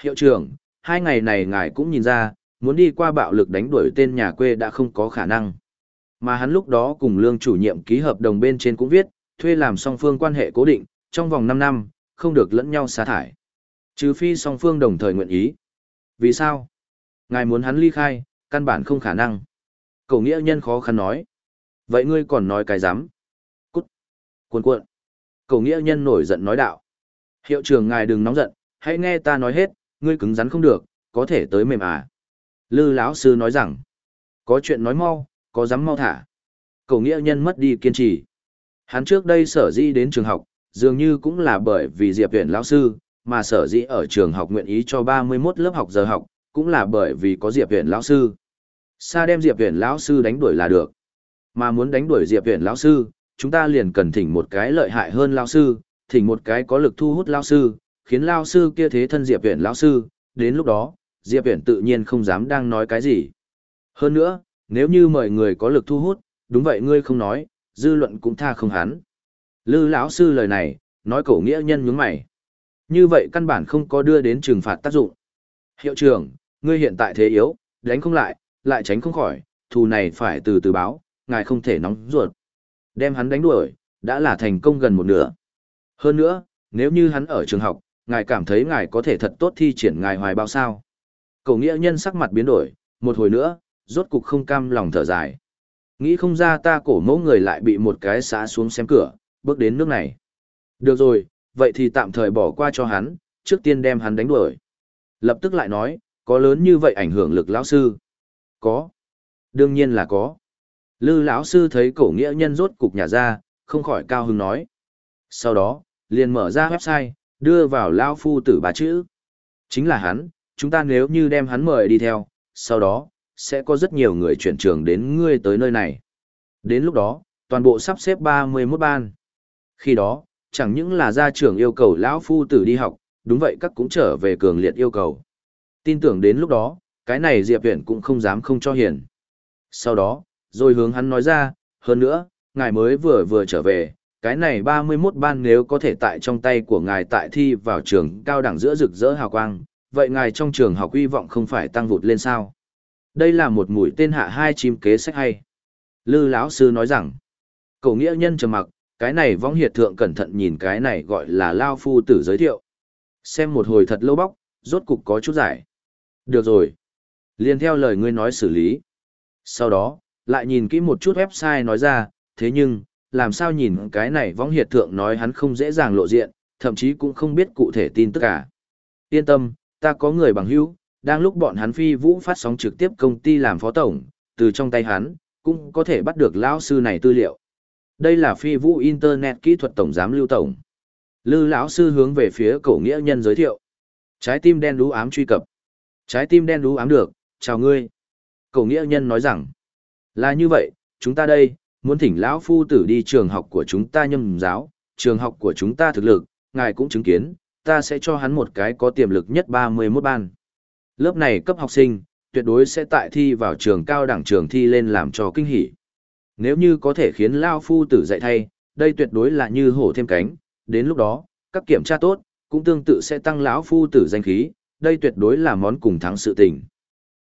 Hiệu trưởng, hai ngày này ngài cũng nhìn ra, muốn đi qua bạo lực đánh đuổi tên nhà quê đã không có khả năng. Mà hắn lúc đó cùng lương chủ nhiệm ký hợp đồng bên trên cũng viết, thuê làm song phương quan hệ cố định, trong vòng 5 năm, không được lẫn nhau xá thải. Trừ phi song phương đồng thời nguyện ý. Vì sao? Ngài muốn hắn ly khai, căn bản không khả năng. Cậu nghĩa nhân khó khăn nói. Vậy ngươi còn nói cái dám? Cút. Cuộn cuộn. Cậu nghĩa nhân nổi giận nói đạo. Hiệu trưởng ngài đừng nóng giận, hãy nghe ta nói hết, ngươi cứng rắn không được, có thể tới mềm à. Lư lão sư nói rằng, có chuyện nói mau, có dám mau thả. Cậu nghĩa nhân mất đi kiên trì. Hắn trước đây sở di đến trường học, dường như cũng là bởi vì Diệp Viễn lão sư, mà sở dĩ ở trường học nguyện ý cho 31 lớp học giờ học, cũng là bởi vì có Diệp Viễn lão sư. Sa đem Diệp Viễn lão sư đánh đuổi là được. Mà muốn đánh đuổi Diệp Viễn lão sư, chúng ta liền cần thỉnh một cái lợi hại hơn lão sư, thỉnh một cái có lực thu hút lão sư, khiến lão sư kia thế thân Diệp Viễn lão sư, đến lúc đó, Diệp Viễn tự nhiên không dám đang nói cái gì. Hơn nữa, nếu như mời người có lực thu hút, đúng vậy ngươi không nói, dư luận cũng tha không hắn. Lư lão sư lời này, nói cổ nghĩa nhân nhướng mày. Như vậy căn bản không có đưa đến trừng phạt tác dụng. Hiệu trưởng, ngươi hiện tại thế yếu, đánh không lại, lại tránh không khỏi, thù này phải từ từ báo, ngài không thể nóng ruột. Đem hắn đánh đuổi, đã là thành công gần một nửa. Hơn nữa, nếu như hắn ở trường học, ngài cảm thấy ngài có thể thật tốt thi triển ngài hoài bao sao. Cổ nghĩa nhân sắc mặt biến đổi, một hồi nữa, rốt cục không cam lòng thở dài. Nghĩ không ra ta cổ mẫu người lại bị một cái xã xuống xem cửa, bước đến nước này. Được rồi, vậy thì tạm thời bỏ qua cho hắn, trước tiên đem hắn đánh đuổi. Lập tức lại nói, có lớn như vậy ảnh hưởng lực lão sư. Có. Đương nhiên là có. Lư lão sư thấy cổ nghĩa nhân rốt cục nhà ra, không khỏi cao hứng nói. Sau đó, liền mở ra website, đưa vào lao phu tử bà chữ. Chính là hắn, chúng ta nếu như đem hắn mời đi theo, sau đó, sẽ có rất nhiều người chuyển trường đến ngươi tới nơi này. Đến lúc đó, toàn bộ sắp xếp 31 ban. Khi đó, chẳng những là gia trưởng yêu cầu lão phu tử đi học, đúng vậy các cũng trở về cường liệt yêu cầu. Tin tưởng đến lúc đó, cái này Diệp Viễn cũng không dám không cho hiền. Sau đó, rồi hướng hắn nói ra, hơn nữa, ngài mới vừa vừa trở về, cái này 31 ban nếu có thể tại trong tay của ngài tại thi vào trường cao đẳng giữa rực rỡ hào quang, vậy ngài trong trường học hy vọng không phải tăng vụt lên sao? Đây là một mũi tên hạ hai chim kế sách hay. Lư lão sư nói rằng, cậu nghĩa nhân trầm mặc, cái này võng hiệt thượng cẩn thận nhìn cái này gọi là lao phu tử giới thiệu. Xem một hồi thật lâu bóc, rốt cục có chút giải. Được rồi. liền theo lời ngươi nói xử lý. Sau đó, lại nhìn kỹ một chút website nói ra, thế nhưng, làm sao nhìn cái này võng hiệt thượng nói hắn không dễ dàng lộ diện, thậm chí cũng không biết cụ thể tin tất cả. Yên tâm, ta có người bằng hữu, đang lúc bọn hắn phi vũ phát sóng trực tiếp công ty làm phó tổng, từ trong tay hắn, cũng có thể bắt được lão sư này tư liệu. Đây là phi vũ Internet kỹ thuật tổng giám lưu tổng. Lư lão sư hướng về phía cổ nghĩa nhân giới thiệu. Trái tim đen đú ám truy cập. Trái tim đen đú ám được, chào ngươi. Cổ nghĩa nhân nói rằng, là như vậy, chúng ta đây, muốn thỉnh lão phu tử đi trường học của chúng ta nhâm giáo, trường học của chúng ta thực lực, ngài cũng chứng kiến, ta sẽ cho hắn một cái có tiềm lực nhất 31 ban. Lớp này cấp học sinh, tuyệt đối sẽ tại thi vào trường cao đẳng trường thi lên làm cho kinh hỉ. Nếu như có thể khiến Lao Phu tử dạy thay, đây tuyệt đối là như hổ thêm cánh, đến lúc đó, các kiểm tra tốt, cũng tương tự sẽ tăng lão phu tử danh khí, đây tuyệt đối là món cùng thắng sự tình.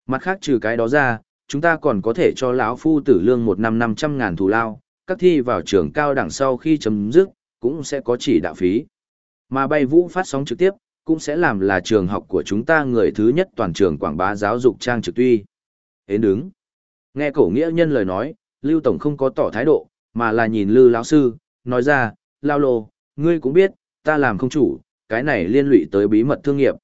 Mặt khác trừ cái đó ra, chúng ta còn có thể cho lão phu tử lương một năm năm trăm ngàn thù lao, các thi vào trường cao đẳng sau khi chấm dứt, cũng sẽ có chỉ đạo phí. Mà bay vũ phát sóng trực tiếp, cũng sẽ làm là trường học của chúng ta người thứ nhất toàn trường quảng bá giáo dục trang trực tuy. Hến đứng. Nghe cổ nghĩa nhân lời nói, Lưu Tổng không có tỏ thái độ, mà là nhìn Lư lão sư, nói ra, lao lô, ngươi cũng biết, ta làm không chủ, cái này liên lụy tới bí mật thương nghiệp.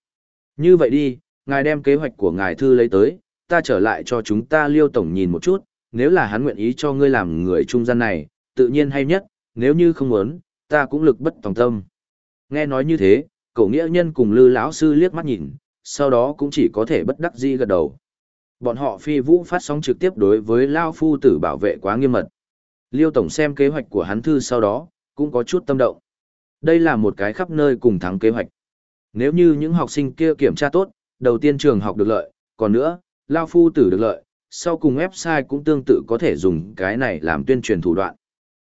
Như vậy đi, ngài đem kế hoạch của ngài thư lấy tới, ta trở lại cho chúng ta Liêu Tổng nhìn một chút, nếu là hắn nguyện ý cho ngươi làm người trung gian này, tự nhiên hay nhất, nếu như không muốn, ta cũng lực bất tòng tâm. Nghe nói như thế, cậu nghĩa nhân cùng lư lão sư liếc mắt nhìn, sau đó cũng chỉ có thể bất đắc dĩ gật đầu. Bọn họ phi vũ phát sóng trực tiếp đối với Lao Phu tử bảo vệ quá nghiêm mật. Liêu Tổng xem kế hoạch của hắn thư sau đó, cũng có chút tâm động. Đây là một cái khắp nơi cùng thắng kế hoạch. Nếu như những học sinh kia kiểm tra tốt, đầu tiên trường học được lợi, còn nữa, Lao Phu tử được lợi, sau cùng website cũng tương tự có thể dùng cái này làm tuyên truyền thủ đoạn.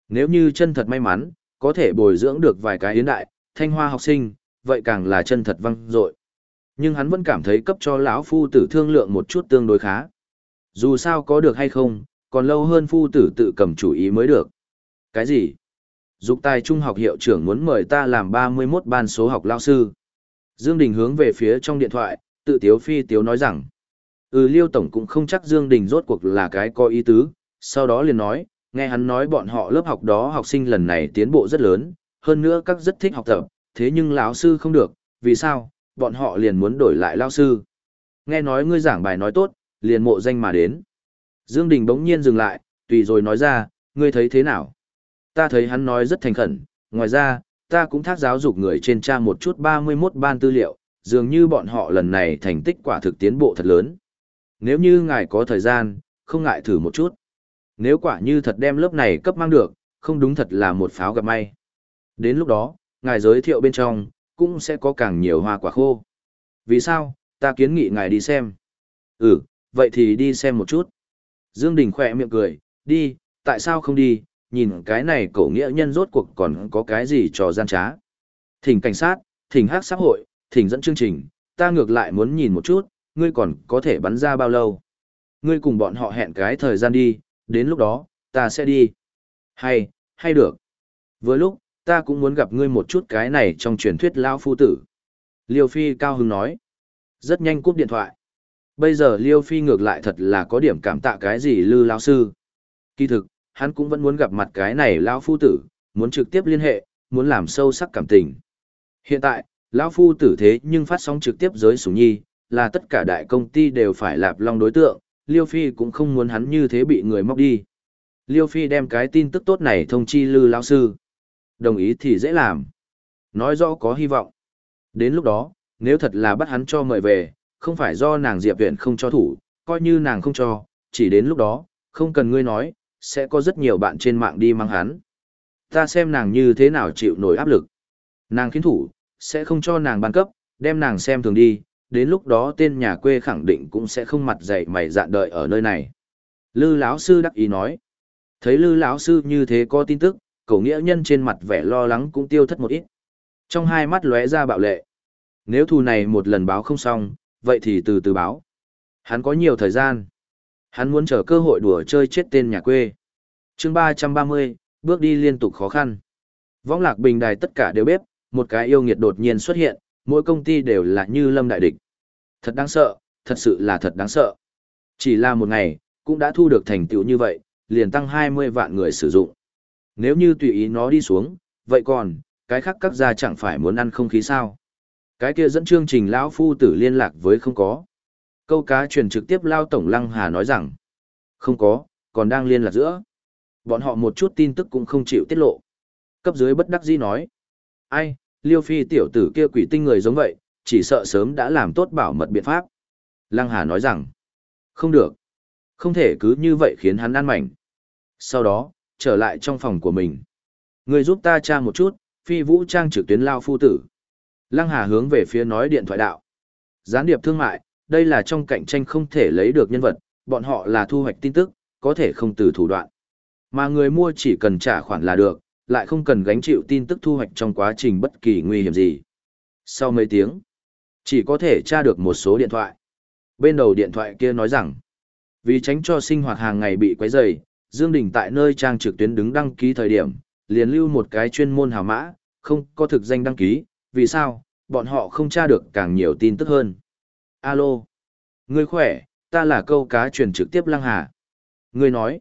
Nếu như chân thật may mắn, có thể bồi dưỡng được vài cái hiến đại, thanh hoa học sinh, vậy càng là chân thật văng dội nhưng hắn vẫn cảm thấy cấp cho lão phu tử thương lượng một chút tương đối khá. Dù sao có được hay không còn lâu hơn phu tử tự cầm chủ ý mới được. Cái gì? Dục tài trung học hiệu trưởng muốn mời ta làm ba mươi 31 ban số học lao sư. Dương đình hướng về phía trong điện thoại tự tiếu phi tiếu nói rằng ừ liêu tổng cũng không chắc dương đình rốt cuộc là cái có ý tứ. Sau đó liền nói nghe hắn nói bọn họ lớp học đó học sinh lần này tiến bộ rất lớn hơn nữa các rất thích học tập thế nhưng lão sư không được, vì sao, bọn họ liền muốn đổi lại lao sư. Nghe nói ngươi giảng bài nói tốt, liền mộ danh mà đến. Dương Đình bỗng nhiên dừng lại, tùy rồi nói ra, ngươi thấy thế nào? Ta thấy hắn nói rất thành khẩn, ngoài ra, ta cũng thác giáo dục người trên trang một chút 31 ban tư liệu, dường như bọn họ lần này thành tích quả thực tiến bộ thật lớn. Nếu như ngài có thời gian, không ngại thử một chút. Nếu quả như thật đem lớp này cấp mang được, không đúng thật là một pháo gặp may. Đến lúc đó, ngài giới thiệu bên trong, cũng sẽ có càng nhiều hoa quả khô. Vì sao, ta kiến nghị ngài đi xem. Ừ, vậy thì đi xem một chút. Dương Đình khỏe miệng cười, đi, tại sao không đi, nhìn cái này cổ nghĩa nhân rốt cuộc còn có cái gì cho gian trá. Thỉnh cảnh sát, thỉnh hát xã hội, thỉnh dẫn chương trình, ta ngược lại muốn nhìn một chút, ngươi còn có thể bắn ra bao lâu. Ngươi cùng bọn họ hẹn cái thời gian đi, đến lúc đó, ta sẽ đi. Hay, hay được. Vừa lúc, ta cũng muốn gặp ngươi một chút cái này trong truyền thuyết lão phu tử. Liêu Phi cao hứng nói. Rất nhanh cúp điện thoại. Bây giờ Liêu Phi ngược lại thật là có điểm cảm tạ cái gì lư lão sư. Kỳ thực, hắn cũng vẫn muốn gặp mặt cái này lão phu tử, muốn trực tiếp liên hệ, muốn làm sâu sắc cảm tình. Hiện tại, lão phu tử thế nhưng phát sóng trực tiếp giới sủng nhi, là tất cả đại công ty đều phải lạp long đối tượng, Liêu Phi cũng không muốn hắn như thế bị người móc đi. Liêu Phi đem cái tin tức tốt này thông chi lư lão sư. Đồng ý thì dễ làm. Nói rõ có hy vọng. Đến lúc đó, nếu thật là bắt hắn cho mời về, không phải do nàng Diệp Viễn không cho thủ, coi như nàng không cho, chỉ đến lúc đó, không cần ngươi nói, sẽ có rất nhiều bạn trên mạng đi mang hắn. Ta xem nàng như thế nào chịu nổi áp lực. Nàng khiến thủ, sẽ không cho nàng ban cấp, đem nàng xem thường đi, đến lúc đó tên nhà quê khẳng định cũng sẽ không mặt dày mày dạn đợi ở nơi này. Lư lão sư đắc ý nói. Thấy Lư lão sư như thế có tin tức, cổ nghĩa nhân trên mặt vẻ lo lắng cũng tiêu thất một ít. Trong hai mắt lóe ra bạo lệ. Nếu thù này một lần báo không xong, vậy thì từ từ báo. Hắn có nhiều thời gian. Hắn muốn chờ cơ hội đùa chơi chết tên nhà quê. chương ba trăm ba mươi bước đi liên tục khó khăn. Võng lạc bình đài tất cả đều bếp, một cái yêu nghiệt đột nhiên xuất hiện, mỗi công ty đều là như lâm đại địch. Thật đáng sợ, thật sự là thật đáng sợ. Chỉ là một ngày, cũng đã thu được thành tựu như vậy, liền tăng 20 vạn người sử dụng nếu như tùy ý nó đi xuống, vậy còn, cái khác các gia chẳng phải muốn ăn không khí sao. Cái kia dẫn chương trình lão phu tử liên lạc với không có. Câu cá truyền trực tiếp lao tổng lăng hà nói rằng, không có, còn đang liên lạc giữa. Bọn họ một chút tin tức cũng không chịu tiết lộ. Cấp dưới bất đắc dĩ nói, ai, liêu phi tiểu tử kia quỷ tinh người giống vậy, chỉ sợ sớm đã làm tốt bảo mật biện pháp. Lăng Hà nói rằng, không được, không thể cứ như vậy khiến hắn ăn mảnh. Sau đó, trở lại trong phòng của mình. Người giúp ta tra một chút, phi vũ trang trực tuyến lao phu tử. Lăng Hà hướng về phía nói điện thoại đạo. Gián điệp thương mại, đây là trong cạnh tranh không thể lấy được nhân vật, bọn họ là thu hoạch tin tức, có thể không từ thủ đoạn. Mà người mua chỉ cần trả khoản là được, lại không cần gánh chịu tin tức thu hoạch trong quá trình bất kỳ nguy hiểm gì. Sau mấy tiếng, chỉ có thể tra được một số điện thoại. Bên đầu điện thoại kia nói rằng, vì tránh cho sinh hoạt hàng ngày bị quấy rầy, Dương Đình tại nơi trang trực tuyến đứng đăng ký thời điểm, liền lưu một cái chuyên môn hào mã, không có thực danh đăng ký, vì sao, bọn họ không tra được càng nhiều tin tức hơn. Alo, ngươi khỏe, ta là câu cá truyền trực tiếp Lăng Hà. Ngươi nói,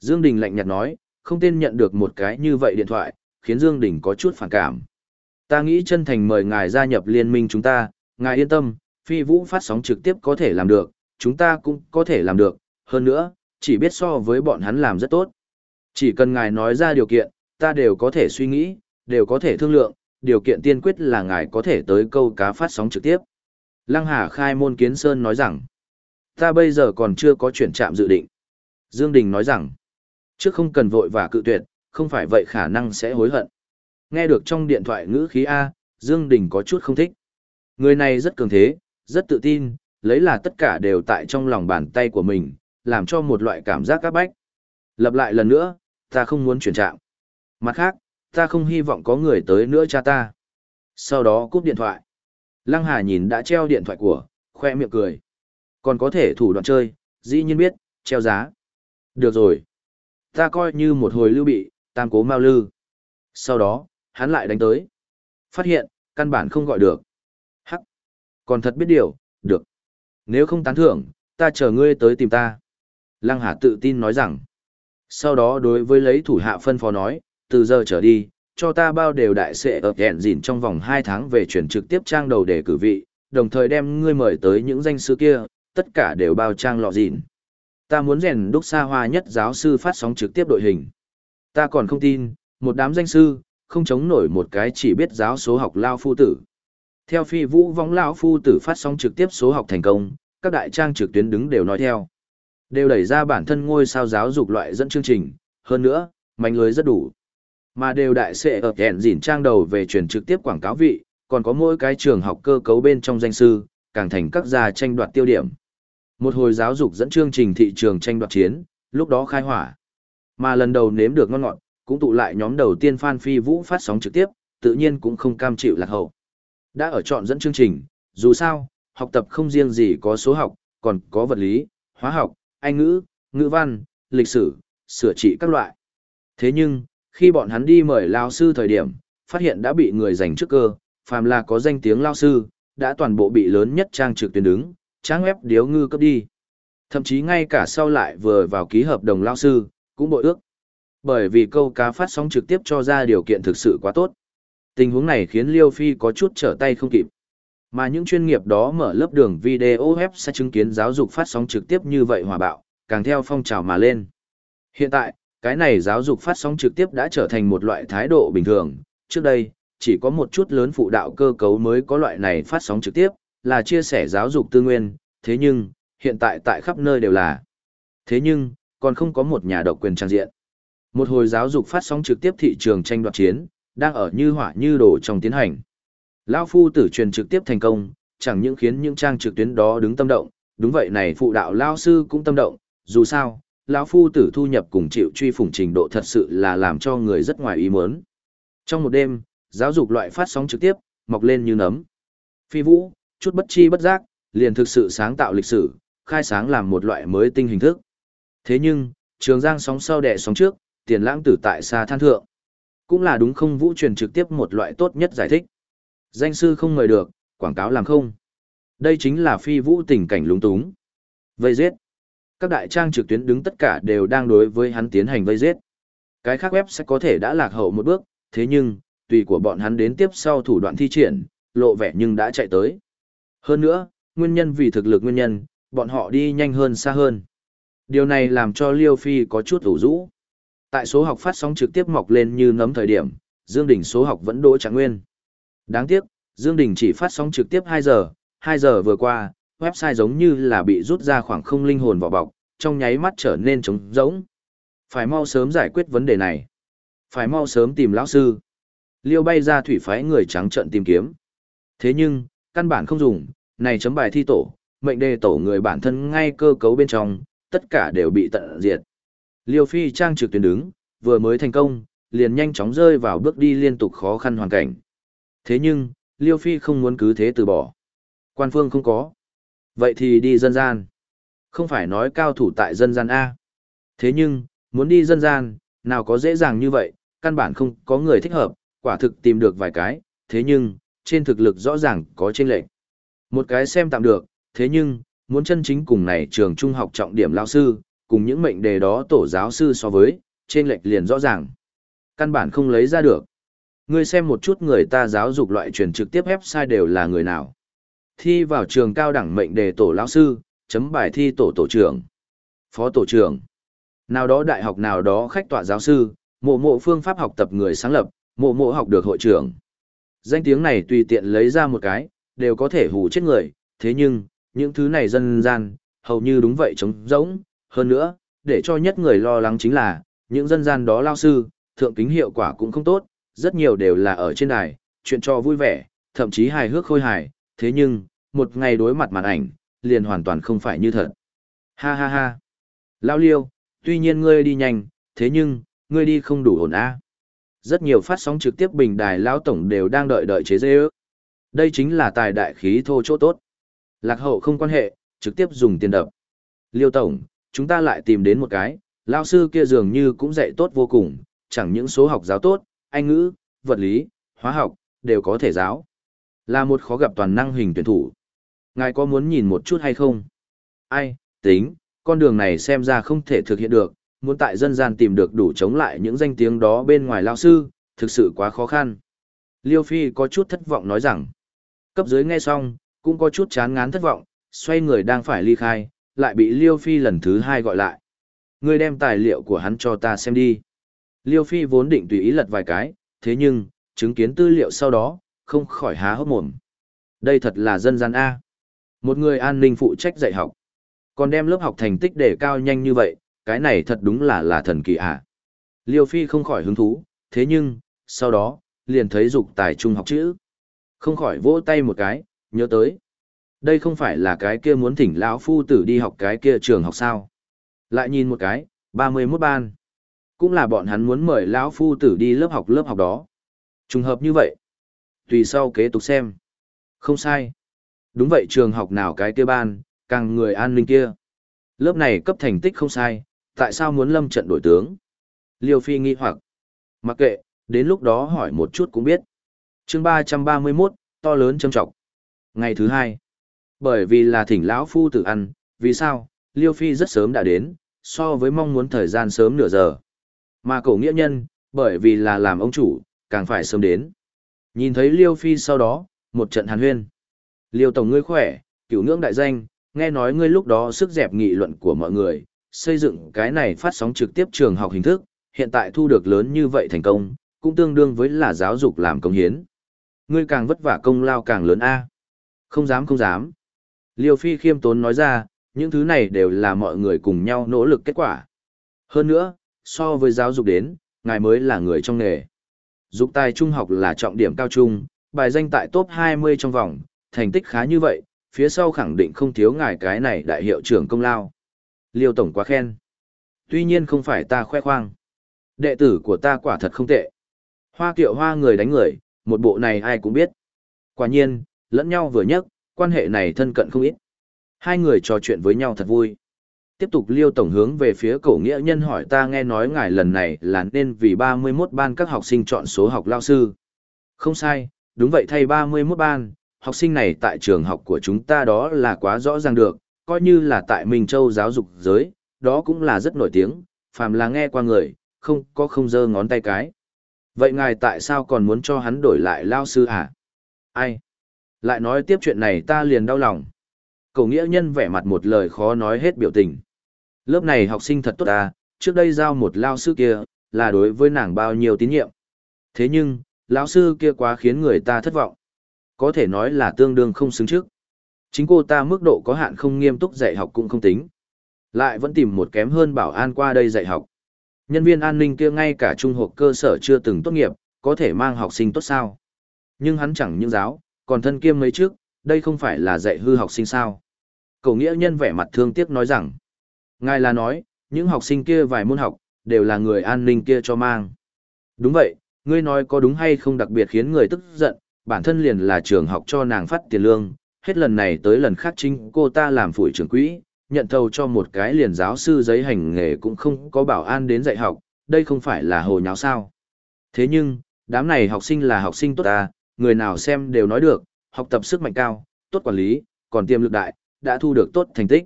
Dương Đình lạnh nhạt nói, không tên nhận được một cái như vậy điện thoại, khiến Dương Đình có chút phản cảm. Ta nghĩ chân thành mời ngài gia nhập liên minh chúng ta, ngài yên tâm, phi vũ phát sóng trực tiếp có thể làm được, chúng ta cũng có thể làm được, hơn nữa, chỉ biết so với bọn hắn làm rất tốt. Chỉ cần ngài nói ra điều kiện, ta đều có thể suy nghĩ, đều có thể thương lượng, điều kiện tiên quyết là ngài có thể tới câu cá phát sóng trực tiếp. Lăng Hà khai môn kiến sơn nói rằng, ta bây giờ còn chưa có chuyển trạm dự định. Dương Đình nói rằng, trước không cần vội và cự tuyệt, không phải vậy khả năng sẽ hối hận. Nghe được trong điện thoại ngữ khí A, Dương Đình có chút không thích. Người này rất cường thế, rất tự tin, lấy là tất cả đều tại trong lòng bàn tay của mình, làm cho một loại cảm giác áp bách. Lập lại lần nữa, ta không muốn chuyển trạng. Mặt khác, ta không hy vọng có người tới nữa cha ta. Sau đó cúp điện thoại. Lăng Hà nhìn đã treo điện thoại của, khoe miệng cười. Còn có thể thủ đoạn chơi, dĩ nhiên biết, treo giá. Được rồi. Ta coi như một hồi lưu bị, tam cố mau lư. Sau đó, hắn lại đánh tới. Phát hiện, căn bản không gọi được. Hắc. Còn thật biết điều, được. Nếu không tán thưởng, ta chờ ngươi tới tìm ta. Lăng Hà tự tin nói rằng. Sau đó đối với lấy thủ hạ phân phó nói, từ giờ trở đi, cho ta bao đều đại sẽ ở kẹn dịn trong vòng 2 tháng về chuyển trực tiếp trang đầu để cử vị, đồng thời đem ngươi mời tới những danh sư kia, tất cả đều bao trang lọ dịn. Ta muốn rèn đúc xa hoa nhất giáo sư phát sóng trực tiếp đội hình. Ta còn không tin, một đám danh sư, không chống nổi một cái chỉ biết giáo số học lao phu tử. Theo phi vũ vong lao phu tử phát sóng trực tiếp số học thành công, các đại trang trực tuyến đứng đều nói theo. Đều đẩy ra bản thân ngôi sao giáo dục loại dẫn chương trình, hơn nữa, mạnh lưới rất đủ. Mà đều đại sẽ ở kẹn dỉn trang đầu về truyền trực tiếp quảng cáo vị, còn có mỗi cái trường học cơ cấu bên trong danh sư, càng thành các gia tranh đoạt tiêu điểm. Một hồi giáo dục dẫn chương trình thị trường tranh đoạt chiến, lúc đó khai hỏa. Mà lần đầu nếm được ngon ngọt, cũng tụ lại nhóm đầu tiên Phan Phi Vũ phát sóng trực tiếp, tự nhiên cũng không cam chịu lạc hậu. Đã ở chọn dẫn chương trình, dù sao, học tập không riêng gì có số học, còn có vật lý, hóa học, anh ngữ, ngữ văn, lịch sử, sửa trị các loại. Thế nhưng, khi bọn hắn đi mời lao sư thời điểm, phát hiện đã bị người giành trước cơ, phàm là có danh tiếng lao sư, đã toàn bộ bị lớn nhất trang trực tuyến đứng, trang ép điếu ngư cấp đi. Thậm chí ngay cả sau lại vừa vào ký hợp đồng lao sư, cũng bội ước. Bởi vì câu cá phát sóng trực tiếp cho ra điều kiện thực sự quá tốt. Tình huống này khiến Liêu Phi có chút trở tay không kịp. Mà những chuyên nghiệp đó mở lớp đường video web sẽ chứng kiến giáo dục phát sóng trực tiếp như vậy hòa bạo, càng theo phong trào mà lên. Hiện tại, cái này giáo dục phát sóng trực tiếp đã trở thành một loại thái độ bình thường. Trước đây, chỉ có một chút lớn phụ đạo cơ cấu mới có loại này phát sóng trực tiếp, là chia sẻ giáo dục tư nguyên, thế nhưng, hiện tại tại khắp nơi đều là. Thế nhưng, còn không có một nhà độc quyền trang diện. Một hồi giáo dục phát sóng trực tiếp thị trường tranh đoạt chiến, đang ở như hỏa như đổ trong tiến hành. Lão phu tử truyền trực tiếp thành công, chẳng những khiến những trang trực tuyến đó đứng tâm động, đúng vậy này phụ đạo lao sư cũng tâm động, dù sao, lão phu tử thu nhập cùng chịu truy phủng trình độ thật sự là làm cho người rất ngoài ý muốn. Trong một đêm, giáo dục loại phát sóng trực tiếp, mọc lên như nấm. Phi vũ, chút bất chi bất giác, liền thực sự sáng tạo lịch sử, khai sáng làm một loại mới tinh hình thức. Thế nhưng, trường giang sóng sau đẻ sóng trước, tiền lãng tử tại xa than thượng. Cũng là đúng không vũ truyền trực tiếp một loại tốt nhất giải thích. Danh sư không mời được, quảng cáo làm không. Đây chính là phi vũ tình cảnh lúng túng. Vây giết. Các đại trang trực tuyến đứng tất cả đều đang đối với hắn tiến hành vây giết. Cái khác web sẽ có thể đã lạc hậu một bước, thế nhưng, tùy của bọn hắn đến tiếp sau thủ đoạn thi triển, lộ vẻ nhưng đã chạy tới. Hơn nữa, nguyên nhân vì thực lực nguyên nhân, bọn họ đi nhanh hơn xa hơn. Điều này làm cho Liêu Phi có chút ủ rũ. Tại số học phát sóng trực tiếp mọc lên như nấm thời điểm, Dương Đình số học vẫn đỗ trạng nguyên. Đáng tiếc, Dương Đình chỉ phát sóng trực tiếp 2 giờ, 2 giờ vừa qua, website giống như là bị rút ra khoảng không linh hồn vỏ bọc, trong nháy mắt trở nên trống rỗng. Phải mau sớm giải quyết vấn đề này. Phải mau sớm tìm lão sư. Liêu bay ra thủy phái người trắng trợn tìm kiếm. Thế nhưng, căn bản không dùng, này chấm bài thi tổ, mệnh đề tổ người bản thân ngay cơ cấu bên trong, tất cả đều bị tận diệt. Liêu Phi trang trực tuyến đứng, vừa mới thành công, liền nhanh chóng rơi vào bước đi liên tục khó khăn hoàn cảnh. Thế nhưng, Liêu Phi không muốn cứ thế từ bỏ. Quan phương không có. Vậy thì đi dân gian. Không phải nói cao thủ tại dân gian A. Thế nhưng, muốn đi dân gian, nào có dễ dàng như vậy, căn bản không có người thích hợp, quả thực tìm được vài cái, thế nhưng, trên thực lực rõ ràng có chênh lệch. Một cái xem tạm được, thế nhưng, muốn chân chính cùng này trường trung học trọng điểm lao sư, cùng những mệnh đề đó tổ giáo sư so với, trên lệch liền rõ ràng. Căn bản không lấy ra được. Ngươi xem một chút người ta giáo dục loại truyền trực tiếp website đều là người nào. Thi vào trường cao đẳng mệnh đề tổ lão sư, chấm bài thi tổ tổ trưởng, phó tổ trưởng. Nào đó đại học nào đó khách tọa giáo sư, mộ mộ phương pháp học tập người sáng lập, mộ mộ học được hội trưởng. Danh tiếng này tùy tiện lấy ra một cái, đều có thể hù chết người, thế nhưng, những thứ này dân gian, hầu như đúng vậy trống rỗng, hơn nữa, để cho nhất người lo lắng chính là, những dân gian đó lao sư, thượng kính hiệu quả cũng không tốt, rất nhiều đều là ở trên đài, chuyện cho vui vẻ, thậm chí hài hước khôi hài, thế nhưng, một ngày đối mặt màn ảnh, liền hoàn toàn không phải như thật. Ha ha ha. Lao liêu, tuy nhiên ngươi đi nhanh, thế nhưng, ngươi đi không đủ ổn a. Rất nhiều phát sóng trực tiếp bình đài lão tổng đều đang đợi đợi chế dê ước. Đây chính là tài đại khí thô chỗ tốt. Lạc hậu không quan hệ, trực tiếp dùng tiền đập. Liêu tổng, chúng ta lại tìm đến một cái, lao sư kia dường như cũng dạy tốt vô cùng, chẳng những số học giáo tốt, anh ngữ, vật lý, hóa học, đều có thể giáo. Là một khó gặp toàn năng hình tuyển thủ. Ngài có muốn nhìn một chút hay không? Ai, tính, con đường này xem ra không thể thực hiện được, muốn tại dân gian tìm được đủ chống lại những danh tiếng đó bên ngoài lao sư, thực sự quá khó khăn. Liêu Phi có chút thất vọng nói rằng, cấp dưới nghe xong, cũng có chút chán ngán thất vọng, xoay người đang phải ly khai, lại bị Liêu Phi lần thứ hai gọi lại. Ngươi đem tài liệu của hắn cho ta xem đi. Liêu Phi vốn định tùy ý lật vài cái, thế nhưng, chứng kiến tư liệu sau đó, không khỏi há hốc mồm. Đây thật là dân gian A. Một người an ninh phụ trách dạy học. Còn đem lớp học thành tích để cao nhanh như vậy, cái này thật đúng là là thần kỳ ạ. À. Liêu Phi không khỏi hứng thú, thế nhưng, sau đó, liền thấy dục tài trung học chữ. Không khỏi vỗ tay một cái, nhớ tới. Đây không phải là cái kia muốn thỉnh lão phu tử đi học cái kia trường học sao. Lại nhìn một cái, ba mươi 31 ban. Cũng là bọn hắn muốn mời lão phu tử đi lớp học lớp học đó. Trùng hợp như vậy. Tùy sau kế tục xem. Không sai. Đúng vậy trường học nào cái kia ban, càng người an ninh kia. Lớp này cấp thành tích không sai, tại sao muốn lâm trận đổi tướng? Liêu Phi nghi hoặc. Mặc kệ, đến lúc đó hỏi một chút cũng biết. chương ba trăm ba mươi 331, to lớn châm trọng. Ngày thứ hai. Bởi vì là thỉnh lão phu tử ăn, vì sao? Liêu Phi rất sớm đã đến, so với mong muốn thời gian sớm nửa giờ. Mà cổ nghĩa nhân, bởi vì là làm ông chủ, càng phải sớm đến. Nhìn thấy Liêu Phi sau đó, một trận hàn huyên. Liêu Tổng ngươi khỏe, cửu ngưỡng đại danh, nghe nói ngươi lúc đó sức dẹp nghị luận của mọi người, xây dựng cái này phát sóng trực tiếp trường học hình thức, hiện tại thu được lớn như vậy thành công, cũng tương đương với là giáo dục làm công hiến. Ngươi càng vất vả công lao càng lớn a. Không dám không dám. Liêu Phi khiêm tốn nói ra, những thứ này đều là mọi người cùng nhau nỗ lực kết quả. Hơn nữa, so với giáo dục đến, ngài mới là người trong nghề. Dục tài trung học là trọng điểm cao trung, bài danh tại top 20 trong vòng, thành tích khá như vậy, phía sau khẳng định không thiếu ngài cái này đại hiệu trưởng công lao. Liêu Tổng quá khen. Tuy nhiên không phải ta khoe khoang. Đệ tử của ta quả thật không tệ. Hoa kiệu hoa người đánh người, một bộ này ai cũng biết. Quả nhiên, lẫn nhau vừa nhắc, quan hệ này thân cận không ít. Hai người trò chuyện với nhau thật vui. Tiếp tục liêu tổng hướng về phía cổ nghĩa nhân hỏi ta nghe nói ngài lần này là nên vì 31 ban các học sinh chọn số học lao sư. Không sai, đúng vậy thay 31 ban, học sinh này tại trường học của chúng ta đó là quá rõ ràng được, coi như là tại Minh Châu giáo dục giới, đó cũng là rất nổi tiếng, phàm là nghe qua người, không có không dơ ngón tay cái. Vậy ngài tại sao còn muốn cho hắn đổi lại lao sư hả? Ai? Lại nói tiếp chuyện này ta liền đau lòng. Cầu nghĩa nhân vẻ mặt một lời khó nói hết biểu tình. Lớp này học sinh thật tốt à, trước đây giao một lao sư kia, là đối với nàng bao nhiêu tín nhiệm. Thế nhưng, lão sư kia quá khiến người ta thất vọng. Có thể nói là tương đương không xứng trước. Chính cô ta mức độ có hạn không nghiêm túc dạy học cũng không tính. Lại vẫn tìm một kém hơn bảo an qua đây dạy học. Nhân viên an ninh kia ngay cả trung học cơ sở chưa từng tốt nghiệp, có thể mang học sinh tốt sao. Nhưng hắn chẳng những giáo, còn thân kiêm mấy trước, đây không phải là dạy hư học sinh sao cổ nghĩa nhân vẻ mặt thương tiếc nói rằng, ngài là nói, những học sinh kia vài môn học, đều là người an ninh kia cho mang. Đúng vậy, ngươi nói có đúng hay không đặc biệt khiến người tức giận, bản thân liền là trường học cho nàng phát tiền lương, hết lần này tới lần khác chính cô ta làm phủi trưởng quỹ, nhận thầu cho một cái liền giáo sư giấy hành nghề cũng không có bảo an đến dạy học, đây không phải là hồ nháo sao. Thế nhưng, đám này học sinh là học sinh tốt ta, người nào xem đều nói được, học tập sức mạnh cao, tốt quản lý, còn tiềm lực đại, đã thu được tốt thành tích.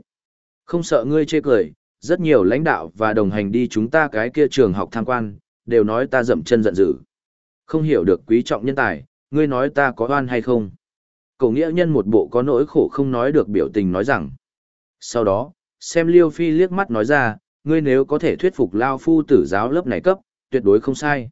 Không sợ ngươi chê cười, rất nhiều lãnh đạo và đồng hành đi chúng ta cái kia trường học tham quan, đều nói ta dậm chân giận dữ. Không hiểu được quý trọng nhân tài, ngươi nói ta có oan hay không? Cổ nghĩa nhân một bộ có nỗi khổ không nói được biểu tình nói rằng. Sau đó, xem Liêu Phi liếc mắt nói ra, ngươi nếu có thể thuyết phục Lao Phu tử giáo lớp này cấp, tuyệt đối không sai.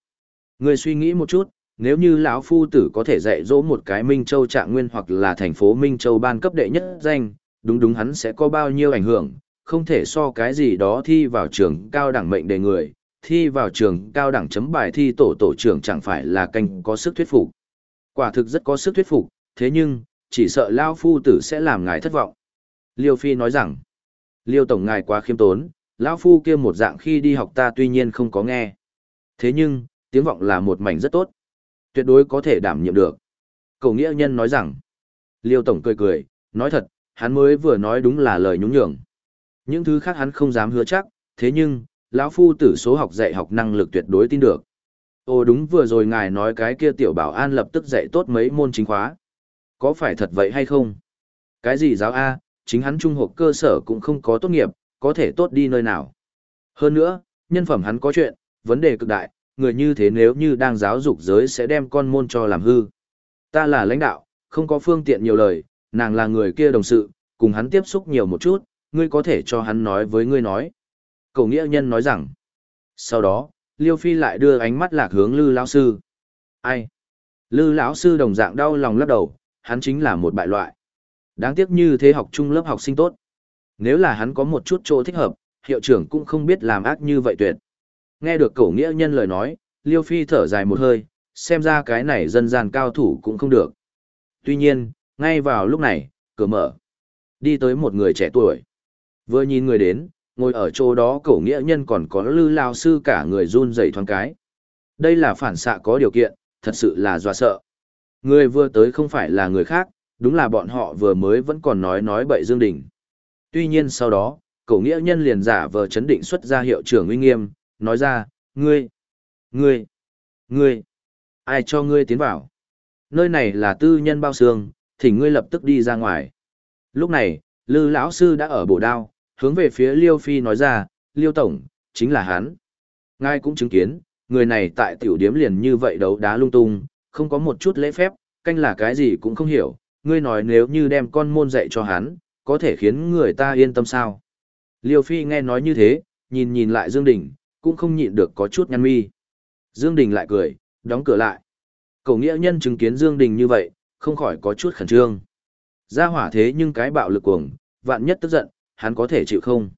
Ngươi suy nghĩ một chút, nếu như lão Phu tử có thể dạy dỗ một cái Minh Châu trạng nguyên hoặc là thành phố Minh Châu ban cấp đệ nhất danh, đúng đúng hắn sẽ có bao nhiêu ảnh hưởng, không thể so cái gì đó thi vào trường cao đẳng mệnh đề người, thi vào trường cao đẳng chấm bài thi tổ tổ trưởng chẳng phải là canh có sức thuyết phục. Quả thực rất có sức thuyết phục, thế nhưng, chỉ sợ Lao Phu tử sẽ làm ngài thất vọng. Liêu Phi nói rằng, Liêu Tổng ngài quá khiêm tốn, lão Phu kia một dạng khi đi học ta tuy nhiên không có nghe. Thế nhưng, tiếng vọng là một mảnh rất tốt. Tuyệt đối có thể đảm nhiệm được. cổ nghĩa nhân nói rằng, Liêu Tổng cười cười, nói thật, hắn mới vừa nói đúng là lời nhún nhường. Những thứ khác hắn không dám hứa chắc, thế nhưng, lão Phu tử số học dạy học năng lực tuyệt đối tin được. Ồ đúng vừa rồi ngài nói cái kia tiểu bảo an lập tức dạy tốt mấy môn chính khóa. Có phải thật vậy hay không? Cái gì giáo A, chính hắn trung học cơ sở cũng không có tốt nghiệp, có thể tốt đi nơi nào. Hơn nữa, nhân phẩm hắn có chuyện, vấn đề cực đại, người như thế nếu như đang giáo dục giới sẽ đem con môn cho làm hư. Ta là lãnh đạo, không có phương tiện nhiều lời, nàng là người kia đồng sự, cùng hắn tiếp xúc nhiều một chút, ngươi có thể cho hắn nói với ngươi nói. Cổ nghĩa nhân nói rằng, sau đó, Liêu Phi lại đưa ánh mắt lạc hướng Lư lão sư. Ai? Lư lão sư đồng dạng đau lòng lắc đầu, hắn chính là một bại loại. Đáng tiếc như thế học chung lớp học sinh tốt. Nếu là hắn có một chút chỗ thích hợp, hiệu trưởng cũng không biết làm ác như vậy tuyệt. Nghe được cổ nghĩa nhân lời nói, Liêu Phi thở dài một hơi, xem ra cái này dân gian cao thủ cũng không được. Tuy nhiên, ngay vào lúc này, cửa mở. Đi tới một người trẻ tuổi. Vừa nhìn người đến, ngồi ở chỗ đó cổ nghĩa nhân còn có lư lao sư cả người run rẩy thoáng cái. Đây là phản xạ có điều kiện, thật sự là dọa sợ. Người vừa tới không phải là người khác, đúng là bọn họ vừa mới vẫn còn nói nói bậy Dương Đình. Tuy nhiên sau đó, cổ nghĩa nhân liền giả vờ chấn định xuất ra hiệu trưởng uy nghiêm, nói ra, ngươi, ngươi, ngươi, ai cho ngươi tiến vào? Nơi này là tư nhân bao xương, thì ngươi lập tức đi ra ngoài. Lúc này, Lư lão sư đã ở bổ đao, hướng về phía Liêu Phi nói ra, Liêu Tổng, chính là hắn. Ngài cũng chứng kiến, người này tại tiểu điếm liền như vậy đấu đá lung tung, không có một chút lễ phép, canh là cái gì cũng không hiểu, ngươi nói nếu như đem con môn dạy cho hắn, có thể khiến người ta yên tâm sao. Liêu Phi nghe nói như thế, nhìn nhìn lại Dương Đình, cũng không nhịn được có chút nhăn mi. Dương Đình lại cười, đóng cửa lại. cổ nghĩa nhân chứng kiến Dương Đình như vậy, không khỏi có chút khẩn trương. Ra hỏa thế nhưng cái bạo lực cuồng, vạn nhất tức giận, hắn có thể chịu không?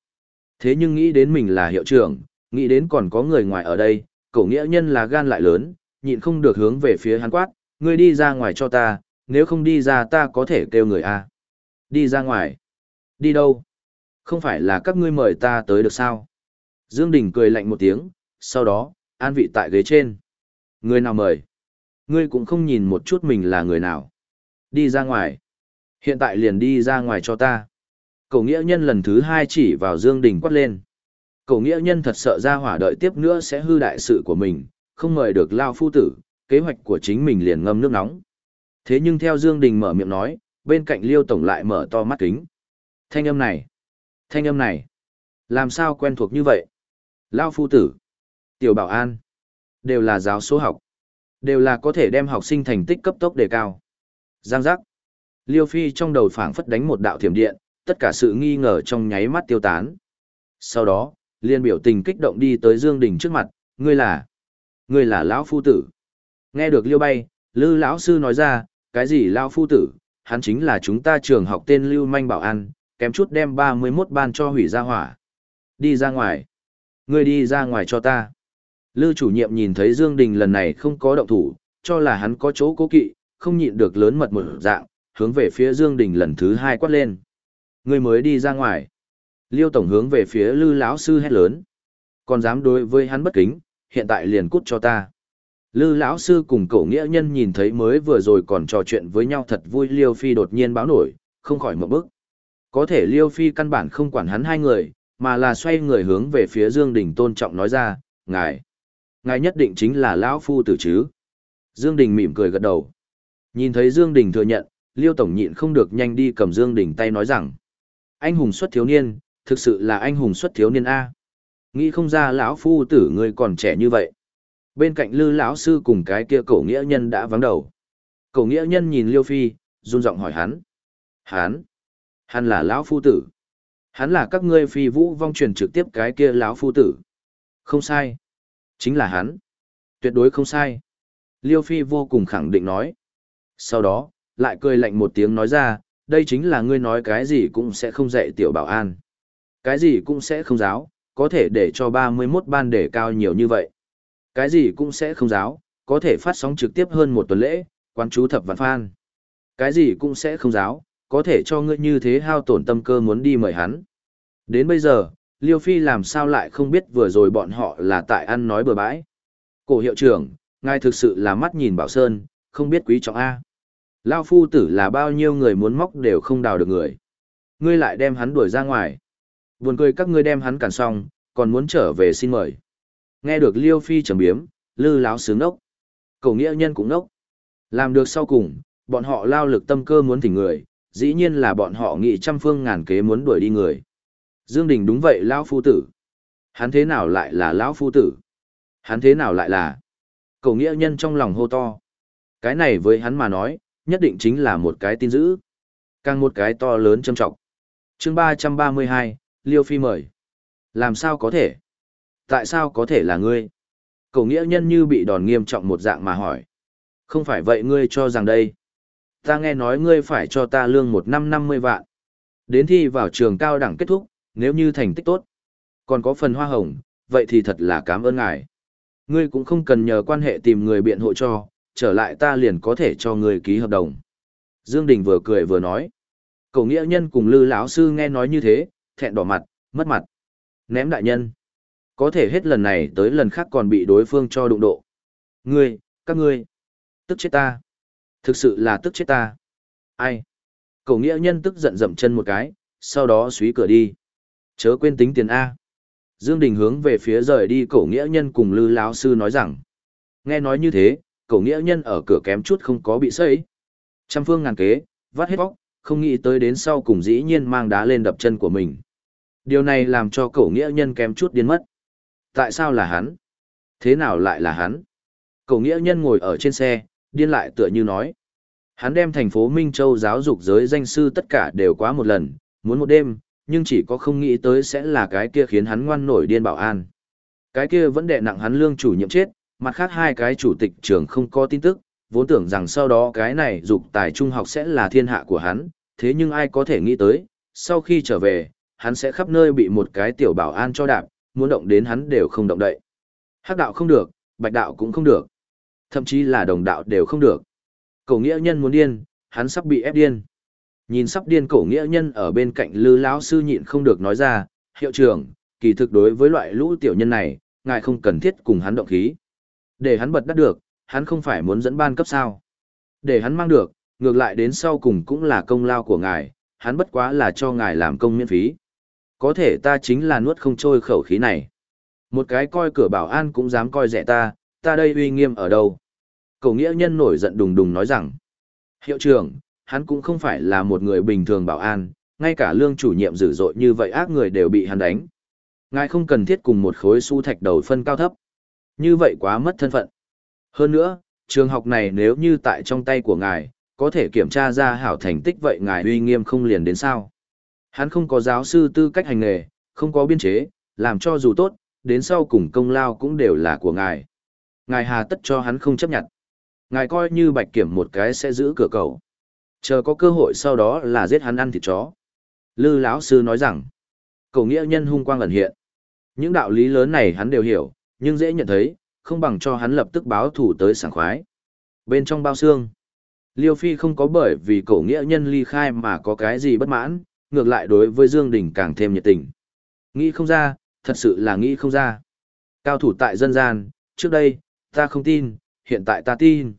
Thế nhưng nghĩ đến mình là hiệu trưởng, nghĩ đến còn có người ngoài ở đây, cậu nghĩa nhân là gan lại lớn, nhịn không được hướng về phía hắn quát, ngươi đi ra ngoài cho ta, nếu không đi ra ta có thể kêu người a. Đi ra ngoài. Đi đâu? Không phải là các ngươi mời ta tới được sao? Dương Đình cười lạnh một tiếng, sau đó, an vị tại ghế trên. Người nào mời? Ngươi cũng không nhìn một chút mình là người nào. Đi ra ngoài. Hiện tại liền đi ra ngoài cho ta. Cậu nghĩa nhân lần thứ hai chỉ vào Dương Đình quát lên. Cậu nghĩa nhân thật sợ ra hỏa đợi tiếp nữa sẽ hư đại sự của mình, không mời được Lao Phu Tử, kế hoạch của chính mình liền ngâm nước nóng. Thế nhưng theo Dương Đình mở miệng nói, bên cạnh Liêu Tổng lại mở to mắt kính. Thanh âm này, thanh âm này, làm sao quen thuộc như vậy? Lao Phu Tử, Tiểu Bảo An, đều là giáo số học, đều là có thể đem học sinh thành tích cấp tốc đề cao. Giang giác, Liêu Phi trong đầu phảng phất đánh một đạo thiểm điện, tất cả sự nghi ngờ trong nháy mắt tiêu tán. Sau đó, liên biểu tình kích động đi tới Dương Đình trước mặt, ngươi là, ngươi là lão phu tử. Nghe được Liêu Bay, Lư lão sư nói ra, cái gì lão phu tử, hắn chính là chúng ta trường học tên Lưu Manh Bảo An, kém chút đem 31 ban cho hủy ra hỏa. Đi ra ngoài. Ngươi đi ra ngoài cho ta. Lư chủ nhiệm nhìn thấy Dương Đình lần này không có động thủ, cho là hắn có chỗ cố kỵ, không nhịn được lớn mật một dạng, hướng về phía Dương Đình lần thứ hai quát lên. Ngươi mới đi ra ngoài. Liêu tổng hướng về phía Lư lão sư hét lớn. Còn dám đối với hắn bất kính, hiện tại liền cút cho ta. Lư lão sư cùng cậu nghĩa nhân nhìn thấy mới vừa rồi còn trò chuyện với nhau thật vui Liêu Phi đột nhiên báo nổi, không khỏi một bước. Có thể Liêu Phi căn bản không quản hắn hai người, mà là xoay người hướng về phía Dương Đình tôn trọng nói ra, ngài, ngài nhất định chính là lão phu tử chứ. Dương Đình mỉm cười gật đầu. Nhìn thấy Dương Đình thừa nhận, Liêu Tổng nhịn không được nhanh đi cầm Dương Đình tay nói rằng, anh hùng xuất thiếu niên, thực sự là anh hùng xuất thiếu niên A. Nghĩ không ra lão phu tử người còn trẻ như vậy. Bên cạnh lư lão sư cùng cái kia cổ nghĩa nhân đã vắng đầu. Cổ nghĩa nhân nhìn Liêu Phi, run giọng hỏi hắn. Hắn, hắn là lão phu tử. Hắn là các ngươi phi vũ vong truyền trực tiếp cái kia lão phu tử. Không sai. Chính là hắn. Tuyệt đối không sai. Liêu Phi vô cùng khẳng định nói. Sau đó, lại cười lạnh một tiếng nói ra, đây chính là ngươi nói cái gì cũng sẽ không dạy tiểu bảo an. Cái gì cũng sẽ không giáo, có thể để cho 31 ban đề cao nhiều như vậy. Cái gì cũng sẽ không giáo, có thể phát sóng trực tiếp hơn một tuần lễ, quan chú thập vạn fan. Cái gì cũng sẽ không giáo, có thể cho ngươi như thế hao tổn tâm cơ muốn đi mời hắn. Đến bây giờ, Liêu Phi làm sao lại không biết vừa rồi bọn họ là tại ăn nói bừa bãi. Cổ hiệu trưởng, ngài thực sự là mắt nhìn Bảo Sơn, không biết quý trọng A. Lao phu tử là bao nhiêu người muốn móc đều không đào được người. Ngươi lại đem hắn đuổi ra ngoài. Buồn cười các ngươi đem hắn cản xong, còn muốn trở về xin mời. Nghe được Liêu Phi trầm biếm, lư láo sướng ốc. cổ nghĩa nhân cũng ốc. Làm được sau cùng, bọn họ lao lực tâm cơ muốn thỉnh người, dĩ nhiên là bọn họ nghị trăm phương ngàn kế muốn đuổi đi người. Dương Đình đúng vậy lão phu tử. Hắn thế nào lại là lão phu tử? Hắn thế nào lại là? Cầu nghĩa nhân trong lòng hô to. Cái này với hắn mà nói, nhất định chính là một cái tin dữ. Càng một cái to lớn châm trọng. Chương 332, Liêu Phi mời. Làm sao có thể? Tại sao có thể là ngươi? Cầu nghĩa nhân như bị đòn nghiêm trọng một dạng mà hỏi. Không phải vậy ngươi cho rằng đây. Ta nghe nói ngươi phải cho ta lương một năm năm mươi vạn. Đến thi vào trường cao đẳng kết thúc, nếu như thành tích tốt. Còn có phần hoa hồng, vậy thì thật là cảm ơn ngài. Ngươi cũng không cần nhờ quan hệ tìm người biện hộ cho, trở lại ta liền có thể cho ngươi ký hợp đồng. Dương Đình vừa cười vừa nói. Cổ nghĩa nhân cùng lư lão sư nghe nói như thế, thẹn đỏ mặt, mất mặt. Ném đại nhân. Có thể hết lần này tới lần khác còn bị đối phương cho đụng độ. Ngươi, các ngươi. Tức chết ta. Thực sự là tức chết ta. Ai? Cổ nghĩa nhân tức giận dậm chân một cái, sau đó suý cửa đi. Chớ quên tính tiền A. Dương Đình hướng về phía rời đi cổ nghĩa nhân cùng lư lão sư nói rằng. Nghe nói như thế, cổ nghĩa nhân ở cửa kém chút không có bị sấy. Trăm phương ngàn kế, vắt hết bóc, không nghĩ tới đến sau cùng dĩ nhiên mang đá lên đập chân của mình. Điều này làm cho cổ nghĩa nhân kém chút điên mất. Tại sao là hắn? Thế nào lại là hắn? Cổ nghĩa nhân ngồi ở trên xe, điên lại tựa như nói. Hắn đem thành phố Minh Châu giáo dục giới danh sư tất cả đều quá một lần, muốn một đêm, nhưng chỉ có không nghĩ tới sẽ là cái kia khiến hắn ngoan nổi điên bảo an. Cái kia vẫn đè nặng hắn lương chủ nhiệm chết, mặt khác hai cái chủ tịch trường không có tin tức, vốn tưởng rằng sau đó cái này dục tài trung học sẽ là thiên hạ của hắn, thế nhưng ai có thể nghĩ tới, sau khi trở về, hắn sẽ khắp nơi bị một cái tiểu bảo an cho đạp, muốn động đến hắn đều không động đậy. Hắc đạo không được, bạch đạo cũng không được, thậm chí là đồng đạo đều không được. Cổ nghĩa nhân muốn điên, hắn sắp bị ép điên. Nhìn sắp điên cổ nghĩa nhân ở bên cạnh lư lão sư nhịn không được nói ra, hiệu trưởng, kỳ thực đối với loại lũ tiểu nhân này, ngài không cần thiết cùng hắn động khí. Để hắn bật đắt được, hắn không phải muốn dẫn ban cấp sao. Để hắn mang được, ngược lại đến sau cùng cũng là công lao của ngài, hắn bất quá là cho ngài làm công miễn phí. Có thể ta chính là nuốt không trôi khẩu khí này. Một cái coi cửa bảo an cũng dám coi rẻ ta, ta đây uy nghiêm ở đâu. cổ nghĩa nhân nổi giận đùng đùng nói rằng, hiệu trưởng, hắn cũng không phải là một người bình thường bảo an, ngay cả lương chủ nhiệm dữ dội như vậy ác người đều bị hắn đánh. Ngài không cần thiết cùng một khối su thạch đầu phân cao thấp. Như vậy quá mất thân phận. Hơn nữa, trường học này nếu như tại trong tay của ngài, có thể kiểm tra ra hảo thành tích vậy ngài uy nghiêm không liền đến sao. Hắn không có giáo sư tư cách hành nghề, không có biên chế, làm cho dù tốt, đến sau cùng công lao cũng đều là của ngài. Ngài hà tất cho hắn không chấp nhận. Ngài coi như bạch kiểm một cái sẽ giữ cửa cầu. Chờ có cơ hội sau đó là giết hắn ăn thịt chó. Lư lão sư nói rằng, cầu nghĩa nhân hung quang ẩn hiện. Những đạo lý lớn này hắn đều hiểu, nhưng dễ nhận thấy, không bằng cho hắn lập tức báo thủ tới sảng khoái. Bên trong bao xương, Liêu Phi không có bởi vì cổ nghĩa nhân ly khai mà có cái gì bất mãn, ngược lại đối với Dương Đình càng thêm nhiệt tình. Nghĩ không ra, thật sự là nghĩ không ra. Cao thủ tại dân gian, trước đây, ta không tin, hiện tại ta tin.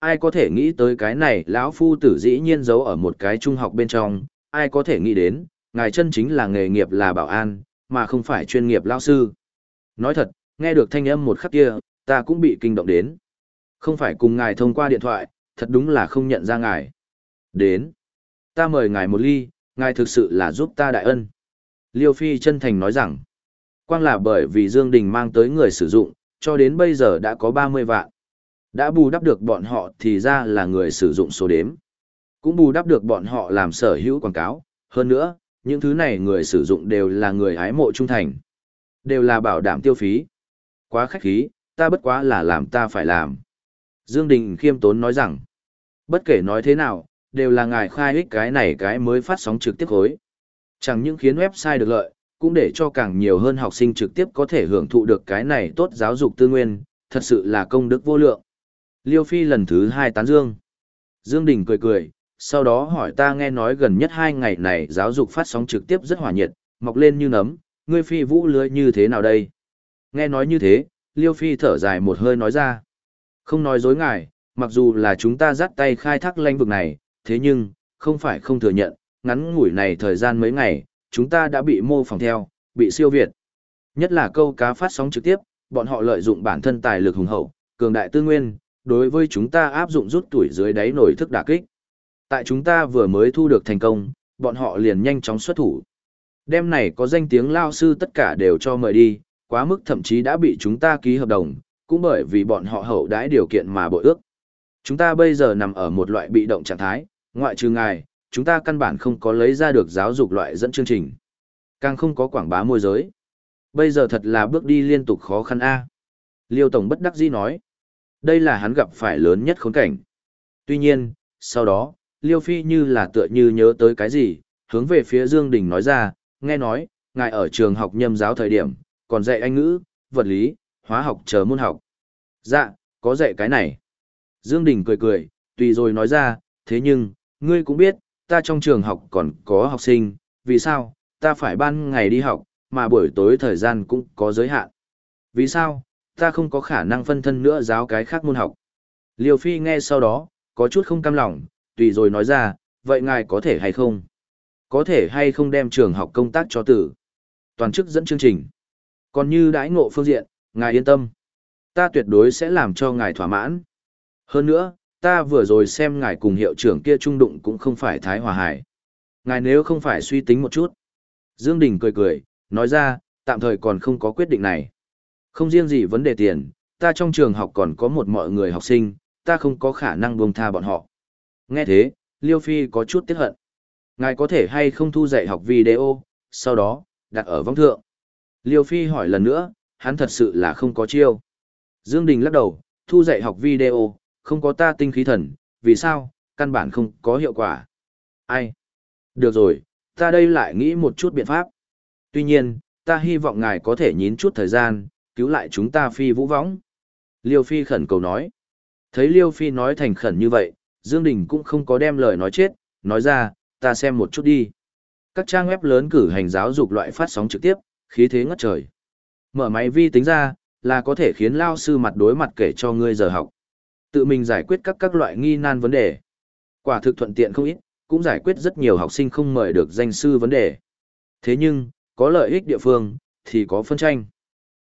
Ai có thể nghĩ tới cái này lão phu tử dĩ nhiên giấu ở một cái trung học bên trong, ai có thể nghĩ đến, ngài chân chính là nghề nghiệp là bảo an, mà không phải chuyên nghiệp lão sư. Nói thật, nghe được thanh âm một khắc kia, ta cũng bị kinh động đến. Không phải cùng ngài thông qua điện thoại, thật đúng là không nhận ra ngài. Đến. Ta mời ngài một ly, ngài thực sự là giúp ta đại ân. Liêu Phi chân thành nói rằng, quang là bởi vì Dương Đình mang tới người sử dụng, cho đến bây giờ đã có 30 vạn. Đã bù đắp được bọn họ thì ra là người sử dụng số đếm. Cũng bù đắp được bọn họ làm sở hữu quảng cáo. Hơn nữa, những thứ này người sử dụng đều là người hái mộ trung thành. Đều là bảo đảm tiêu phí. Quá khách khí, ta bất quá là làm ta phải làm. Dương Đình khiêm tốn nói rằng, bất kể nói thế nào, đều là ngài khai ích cái này cái mới phát sóng trực tiếp hối. Chẳng những khiến website được lợi, cũng để cho càng nhiều hơn học sinh trực tiếp có thể hưởng thụ được cái này tốt giáo dục tư nguyên, thật sự là công đức vô lượng. Liêu Phi lần thứ hai tán dương. Dương Đình cười cười, sau đó hỏi ta nghe nói gần nhất hai ngày này giáo dục phát sóng trực tiếp rất hỏa nhiệt, mọc lên như nấm, ngươi Phi vũ lưới như thế nào đây? Nghe nói như thế, Liêu Phi thở dài một hơi nói ra. Không nói dối ngài, mặc dù là chúng ta dắt tay khai thác lãnh vực này, thế nhưng, không phải không thừa nhận, ngắn ngủi này thời gian mấy ngày, chúng ta đã bị mô phỏng theo, bị siêu việt. Nhất là câu cá phát sóng trực tiếp, bọn họ lợi dụng bản thân tài lực hùng hậu, cường đại tư nguyên, đối với chúng ta áp dụng rút tuổi dưới đáy nổi thức đả kích. Tại chúng ta vừa mới thu được thành công, bọn họ liền nhanh chóng xuất thủ. Đêm này có danh tiếng lao sư tất cả đều cho mời đi, quá mức thậm chí đã bị chúng ta ký hợp đồng, cũng bởi vì bọn họ hậu đãi điều kiện mà bội ước. Chúng ta bây giờ nằm ở một loại bị động trạng thái, ngoại trừ ngài, chúng ta căn bản không có lấy ra được giáo dục loại dẫn chương trình. Càng không có quảng bá môi giới. Bây giờ thật là bước đi liên tục khó khăn a. Liêu Tổng bất đắc dĩ nói. Đây là hắn gặp phải lớn nhất khốn cảnh. Tuy nhiên, sau đó, Liêu Phi như là tựa như nhớ tới cái gì, hướng về phía Dương Đình nói ra, nghe nói, ngài ở trường học nhâm giáo thời điểm, còn dạy anh ngữ, vật lý, hóa học chờ môn học. Dạ, có dạy cái này. Dương Đình cười cười, tùy rồi nói ra, thế nhưng, ngươi cũng biết, ta trong trường học còn có học sinh, vì sao, ta phải ban ngày đi học, mà buổi tối thời gian cũng có giới hạn. Vì sao, ta không có khả năng phân thân nữa giáo cái khác môn học. Liêu Phi nghe sau đó, có chút không cam lòng, tùy rồi nói ra, vậy ngài có thể hay không? Có thể hay không đem trường học công tác cho tử? Toàn chức dẫn chương trình. Còn như đãi ngộ phương diện, ngài yên tâm. Ta tuyệt đối sẽ làm cho ngài thỏa mãn. Hơn nữa, ta vừa rồi xem ngài cùng hiệu trưởng kia trung đụng cũng không phải thái hòa hải. Ngài nếu không phải suy tính một chút. Dương Đình cười cười, nói ra, tạm thời còn không có quyết định này. Không riêng gì vấn đề tiền, ta trong trường học còn có một mọi người học sinh, ta không có khả năng buông tha bọn họ. Nghe thế, Liêu Phi có chút tiếc hận. Ngài có thể hay không thu dạy học video, sau đó, đặt ở vong thượng. Liêu Phi hỏi lần nữa, hắn thật sự là không có chiêu. Dương Đình lắc đầu, thu dạy học video, không có ta tinh khí thần, vì sao, căn bản không có hiệu quả. Ai? Được rồi, ta đây lại nghĩ một chút biện pháp. Tuy nhiên, ta hy vọng ngài có thể nhín chút thời gian, cứu lại chúng ta phi vũ võng. Liêu Phi khẩn cầu nói. Thấy Liêu Phi nói thành khẩn như vậy, Dương Đình cũng không có đem lời nói chết, nói ra, ta xem một chút đi. Các trang web lớn cử hành giáo dục loại phát sóng trực tiếp, khí thế ngất trời. Mở máy vi tính ra, là có thể khiến lao sư mặt đối mặt kể cho ngươi giờ học. Tự mình giải quyết các các loại nghi nan vấn đề. Quả thực thuận tiện không ít, cũng giải quyết rất nhiều học sinh không mời được danh sư vấn đề. Thế nhưng, có lợi ích địa phương, thì có phân tranh.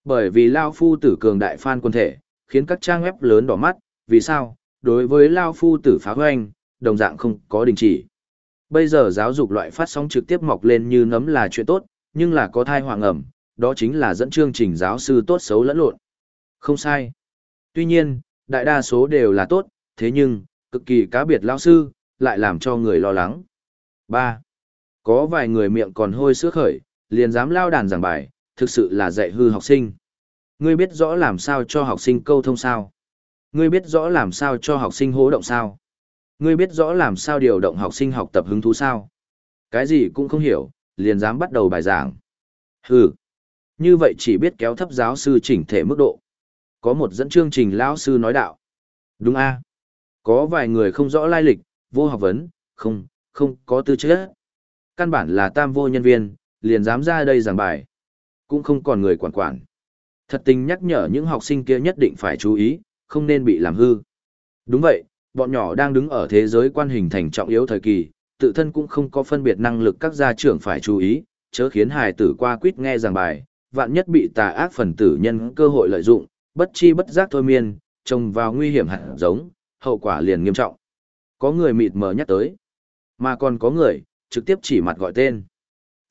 Bởi vì Lao Phu tử cường đại fan quân thể, khiến các trang web lớn đỏ mắt, vì sao? Đối với Lao Phu tử phá hoành, đồng dạng không có đình chỉ. Bây giờ giáo dục loại phát sóng trực tiếp mọc lên như nấm là chuyện tốt, nhưng là có thai hoàng ẩm, đó chính là dẫn chương trình giáo sư tốt xấu lẫn lộn. Không sai. Tuy nhiên, đại đa số đều là tốt, thế nhưng, cực kỳ cá biệt lão sư, lại làm cho người lo lắng. 3. Có vài người miệng còn hôi sữa khởi, liền dám lao đàn giảng bài, thực sự là dạy hư học sinh. Ngươi biết rõ làm sao cho học sinh câu thông sao? Ngươi biết rõ làm sao cho học sinh hỗ động sao? Ngươi biết rõ làm sao điều động học sinh học tập hứng thú sao? Cái gì cũng không hiểu, liền dám bắt đầu bài giảng. Hừ. Như vậy chỉ biết kéo thấp giáo sư chỉnh thể mức độ. Có một dẫn chương trình lão sư nói đạo. Đúng a Có vài người không rõ lai lịch, vô học vấn, không, không có tư chất. Căn bản là tam vô nhân viên, liền dám ra đây giảng bài. Cũng không còn người quản quản. Thật tình nhắc nhở những học sinh kia nhất định phải chú ý, không nên bị làm hư. Đúng vậy, bọn nhỏ đang đứng ở thế giới quan hình thành trọng yếu thời kỳ, tự thân cũng không có phân biệt năng lực các gia trưởng phải chú ý, chớ khiến hài tử qua quýt nghe giảng bài, vạn nhất bị tà ác phần tử nhân cơ hội lợi dụng, bất chi bất giác thôi miên, trông vào nguy hiểm hạt giống, hậu quả liền nghiêm trọng. Có người mịt mờ nhắc tới, mà còn có người, trực tiếp chỉ mặt gọi tên.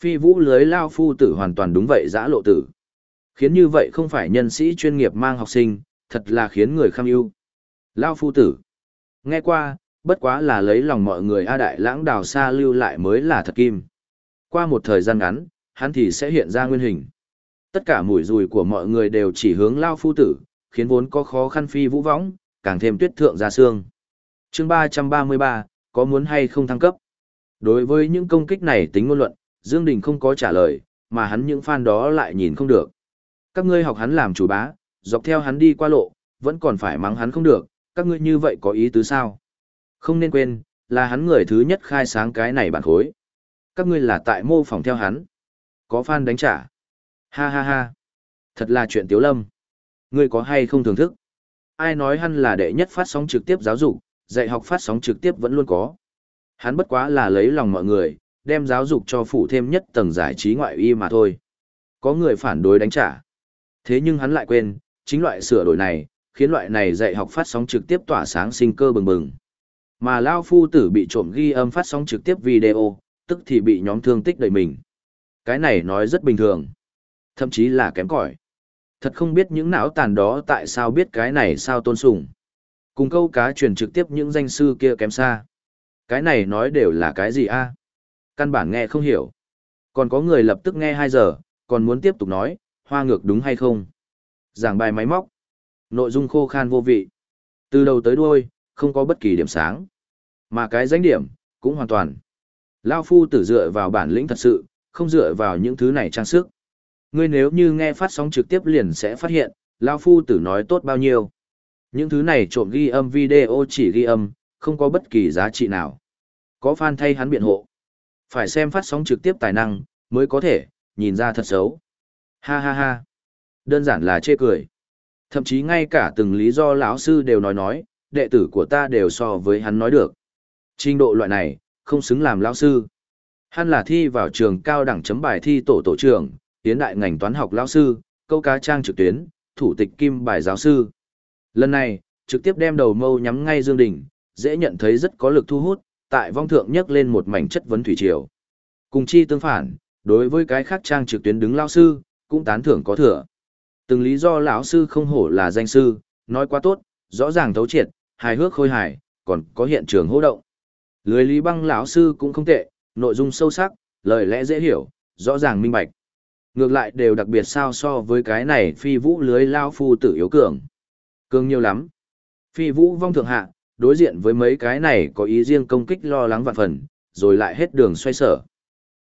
Phi vũ lưới lao phu tử hoàn toàn đúng vậy giã lộ tử. Khiến như vậy không phải nhân sĩ chuyên nghiệp mang học sinh, thật là khiến người kham ưu. Lao phu tử. Nghe qua, bất quá là lấy lòng mọi người A Đại lãng đào xa lưu lại mới là thật kim. Qua một thời gian ngắn, hắn thì sẽ hiện ra nguyên hình. Tất cả mũi rùi của mọi người đều chỉ hướng Lao phu tử, khiến vốn có khó khăn phi vũ võng, càng thêm tuyết thượng ra xương. chương 333, có muốn hay không thăng cấp? Đối với những công kích này tính ngôn luận, Dương Đình không có trả lời, mà hắn những fan đó lại nhìn không được. Các ngươi học hắn làm chủ bá, dọc theo hắn đi qua lộ, vẫn còn phải mắng hắn không được, các ngươi như vậy có ý tứ sao? Không nên quên, là hắn người thứ nhất khai sáng cái này bản khối. Các ngươi là tại mô phỏng theo hắn. Có fan đánh trả. Ha ha ha. Thật là chuyện tiếu lâm. Ngươi có hay không thưởng thức? Ai nói hắn là đệ nhất phát sóng trực tiếp giáo dục, dạy học phát sóng trực tiếp vẫn luôn có. Hắn bất quá là lấy lòng mọi người, đem giáo dục cho phụ thêm nhất tầng giải trí ngoại y mà thôi. Có người phản đối đánh trả. Thế nhưng hắn lại quên, chính loại sửa đổi này, khiến loại này dạy học phát sóng trực tiếp tỏa sáng sinh cơ bừng bừng. Mà Lao Phu Tử bị trộm ghi âm phát sóng trực tiếp video, tức thì bị nhóm thương tích đầy mình. Cái này nói rất bình thường. Thậm chí là kém cỏi. Thật không biết những não tàn đó tại sao biết cái này sao tôn sùng. Cùng câu cá truyền trực tiếp những danh sư kia kém xa. Cái này nói đều là cái gì a? Căn bản nghe không hiểu. Còn có người lập tức nghe 2 giờ, còn muốn tiếp tục nói, hoa ngược đúng hay không? Giảng bài máy móc. Nội dung khô khan vô vị. Từ đầu tới đuôi, không có bất kỳ điểm sáng. Mà cái danh điểm, cũng hoàn toàn. Lao phu tử dựa vào bản lĩnh thật sự, không dựa vào những thứ này trang sức. Ngươi nếu như nghe phát sóng trực tiếp liền sẽ phát hiện, Lao phu tử nói tốt bao nhiêu. Những thứ này trộm ghi âm video chỉ ghi âm, không có bất kỳ giá trị nào. Có fan thay hắn biện hộ. Phải xem phát sóng trực tiếp tài năng, mới có thể, nhìn ra thật xấu. Ha ha ha. Đơn giản là chê cười. Thậm chí ngay cả từng lý do lão sư đều nói nói, đệ tử của ta đều so với hắn nói được. Trình độ loại này, không xứng làm lão sư. Hắn là thi vào trường cao đẳng chấm bài thi tổ tổ trưởng, tiến đại ngành toán học lão sư, câu cá trang trực tuyến, thủ tịch kim bài giáo sư. Lần này, trực tiếp đem đầu mâu nhắm ngay Dương Đình, dễ nhận thấy rất có lực thu hút, tại vong thượng nhấc lên một mảnh chất vấn thủy triều. Cùng chi tương phản, đối với cái khác trang trực tuyến đứng lão sư, cũng tán thưởng có thừa. Từng lý do lão sư không hổ là danh sư, nói quá tốt, rõ ràng thấu triệt, hài hước khôi hài, còn có hiện trường hô động. Lưới lý băng lão sư cũng không tệ, nội dung sâu sắc, lời lẽ dễ hiểu, rõ ràng minh bạch. Ngược lại đều đặc biệt sao so với cái này phi vũ lưới lao phu tử yếu cường. Cường nhiều lắm. Phi vũ vong thượng hạ, đối diện với mấy cái này có ý riêng công kích lo lắng vạn phần, rồi lại hết đường xoay sở.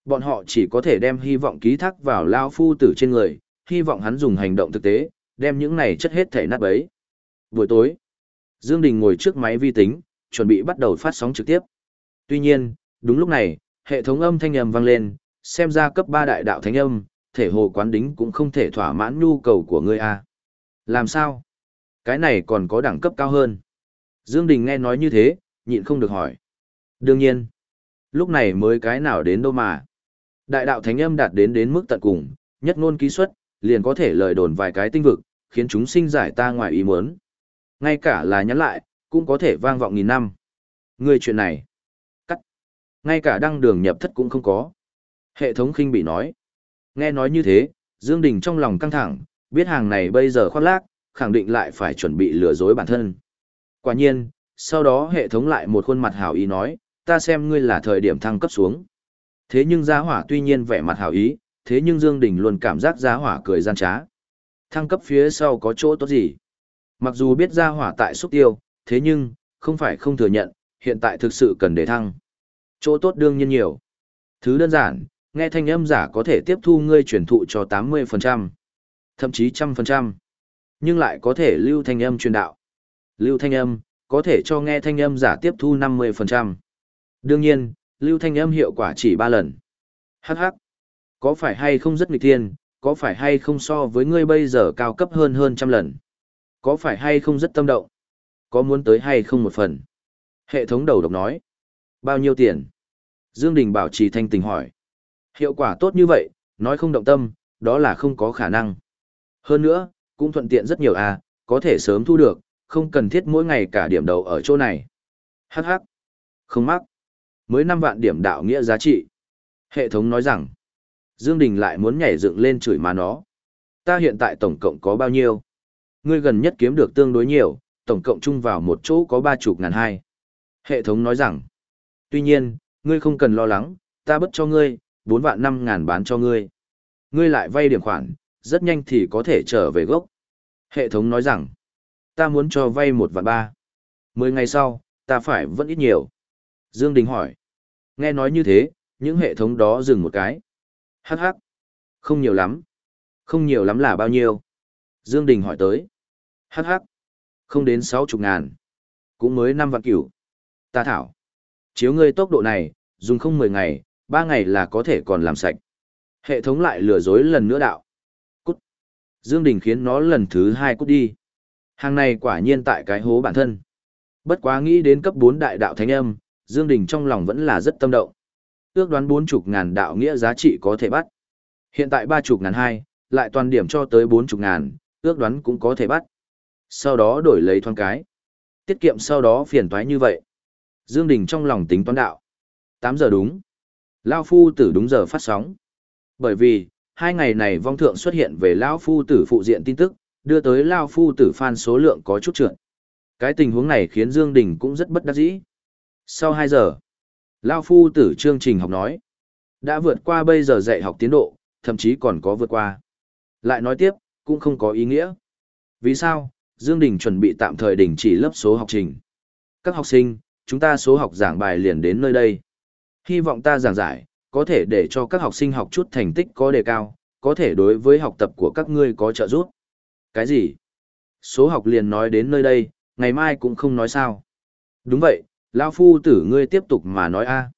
Bọn họ chỉ có thể đem hy vọng ký thác vào lao phu tử trên người, hy vọng hắn dùng hành động thực tế, đem những này chất hết thể nát bấy. Buổi tối, Dương Đình ngồi trước máy vi tính, chuẩn bị bắt đầu phát sóng trực tiếp. Tuy nhiên, đúng lúc này, hệ thống âm thanh ầm vang lên, xem ra cấp 3 đại đạo thánh âm, thể hồ quán đính cũng không thể thỏa mãn nhu cầu của ngươi a. À. Làm sao? Cái này còn có đẳng cấp cao hơn. Dương Đình nghe nói như thế, nhịn không được hỏi. Đương nhiên, lúc này mới cái nào đến đâu mà. Đại đạo thánh âm đạt đến đến mức tận cùng, nhất ngôn ký xuất, liền có thể lời đồn vài cái tinh vực, khiến chúng sinh giải ta ngoài ý muốn. Ngay cả là nhắn lại, cũng có thể vang vọng nghìn năm. Người chuyện này, cắt. Ngay cả đăng đường nhập thất cũng không có. Hệ thống khinh bị nói. Nghe nói như thế, Dương Đình trong lòng căng thẳng, biết hàng này bây giờ khoác lác, khẳng định lại phải chuẩn bị lừa dối bản thân. Quả nhiên, sau đó hệ thống lại một khuôn mặt hảo ý nói, ta xem ngươi là thời điểm thăng cấp xuống. Thế nhưng gia hỏa tuy nhiên vẻ mặt hảo ý, thế nhưng Dương Đình luôn cảm giác gia hỏa cười gian trá. Thăng cấp phía sau có chỗ tốt gì? Mặc dù biết gia hỏa tại xúc tiêu, thế nhưng, không phải không thừa nhận, hiện tại thực sự cần để thăng. Chỗ tốt đương nhiên nhiều. Thứ đơn giản, nghe thanh âm giả có thể tiếp thu ngươi truyền thụ cho 80%, thậm chí 100%, nhưng lại có thể lưu thanh âm truyền đạo. Lưu thanh âm, có thể cho nghe thanh âm giả tiếp thu 50%. Đương nhiên, lưu thanh âm hiệu quả chỉ 3 lần. Hắc hắc. Có phải hay không rất nghịch thiên, có phải hay không so với ngươi bây giờ cao cấp hơn hơn trăm lần. Có phải hay không rất tâm động? Có muốn tới hay không một phần? Hệ thống đầu độc nói. Bao nhiêu tiền? Dương Đình bảo trì thanh tình hỏi. Hiệu quả tốt như vậy, nói không động tâm, đó là không có khả năng. Hơn nữa, cũng thuận tiện rất nhiều à, có thể sớm thu được, không cần thiết mỗi ngày cả điểm đầu ở chỗ này. Hắc hắc. Không mắc. Mới 5 vạn điểm đạo nghĩa giá trị. Hệ thống nói rằng, Dương Đình lại muốn nhảy dựng lên chửi má nó. Ta hiện tại tổng cộng có bao nhiêu? Ngươi gần nhất kiếm được tương đối nhiều, tổng cộng chung vào một chỗ có ba chục ngàn hai. Hệ thống nói rằng, tuy nhiên, ngươi không cần lo lắng, ta bất cho ngươi, bốn vạn năm ngàn bán cho ngươi. Ngươi lại vay điểm khoản, rất nhanh thì có thể trở về gốc. Hệ thống nói rằng, ta muốn cho vay một vạn ba. Mười ngày sau, ta phải vẫn ít nhiều. Dương Đình hỏi, nghe nói như thế, những hệ thống đó dừng một cái. Hắc hắc, không nhiều lắm. Không nhiều lắm là bao nhiêu? Dương Đình hỏi tới. Hắc hắc, không đến sáu chục ngàn. Cũng mới năm vạn cửu. Ta thảo. Chiếu ngươi tốc độ này, dùng không mười ngày, ba ngày là có thể còn làm sạch. Hệ thống lại lừa dối lần nữa đạo. Cút. Dương Đình khiến nó lần thứ hai cút đi. Hàng này quả nhiên tại cái hố bản thân. Bất quá nghĩ đến cấp 4 đại đạo thánh âm, Dương Đình trong lòng vẫn là rất tâm động. Ước đoán bốn chục ngàn đạo nghĩa giá trị có thể bắt. Hiện tại ba chục ngàn hai, lại toàn điểm cho tới bốn chục ngàn, ước đoán cũng có thể bắt. Sau đó đổi lấy thoáng cái. Tiết kiệm sau đó phiền toái như vậy. Dương Đình trong lòng tính toán đạo. 8 giờ đúng. Lao Phu Tử đúng giờ phát sóng. Bởi vì, hai ngày này vong thượng xuất hiện về Lao Phu Tử phụ diện tin tức, đưa tới Lao Phu Tử phan số lượng có chút trượt. Cái tình huống này khiến Dương Đình cũng rất bất đắc dĩ. Sau 2 giờ, Lao Phu Tử chương trình học nói, đã vượt qua bây giờ dạy học tiến độ, thậm chí còn có vượt qua. Lại nói tiếp, cũng không có ý nghĩa. Vì sao? Dương Đình chuẩn bị tạm thời đình chỉ lớp số học trình. Các học sinh, chúng ta số học giảng bài liền đến nơi đây. Hy vọng ta giảng giải, có thể để cho các học sinh học chút thành tích có đề cao, có thể đối với học tập của các ngươi có trợ giúp. Cái gì? Số học liền nói đến nơi đây, ngày mai cũng không nói sao. Đúng vậy, Lao Phu tử ngươi tiếp tục mà nói a.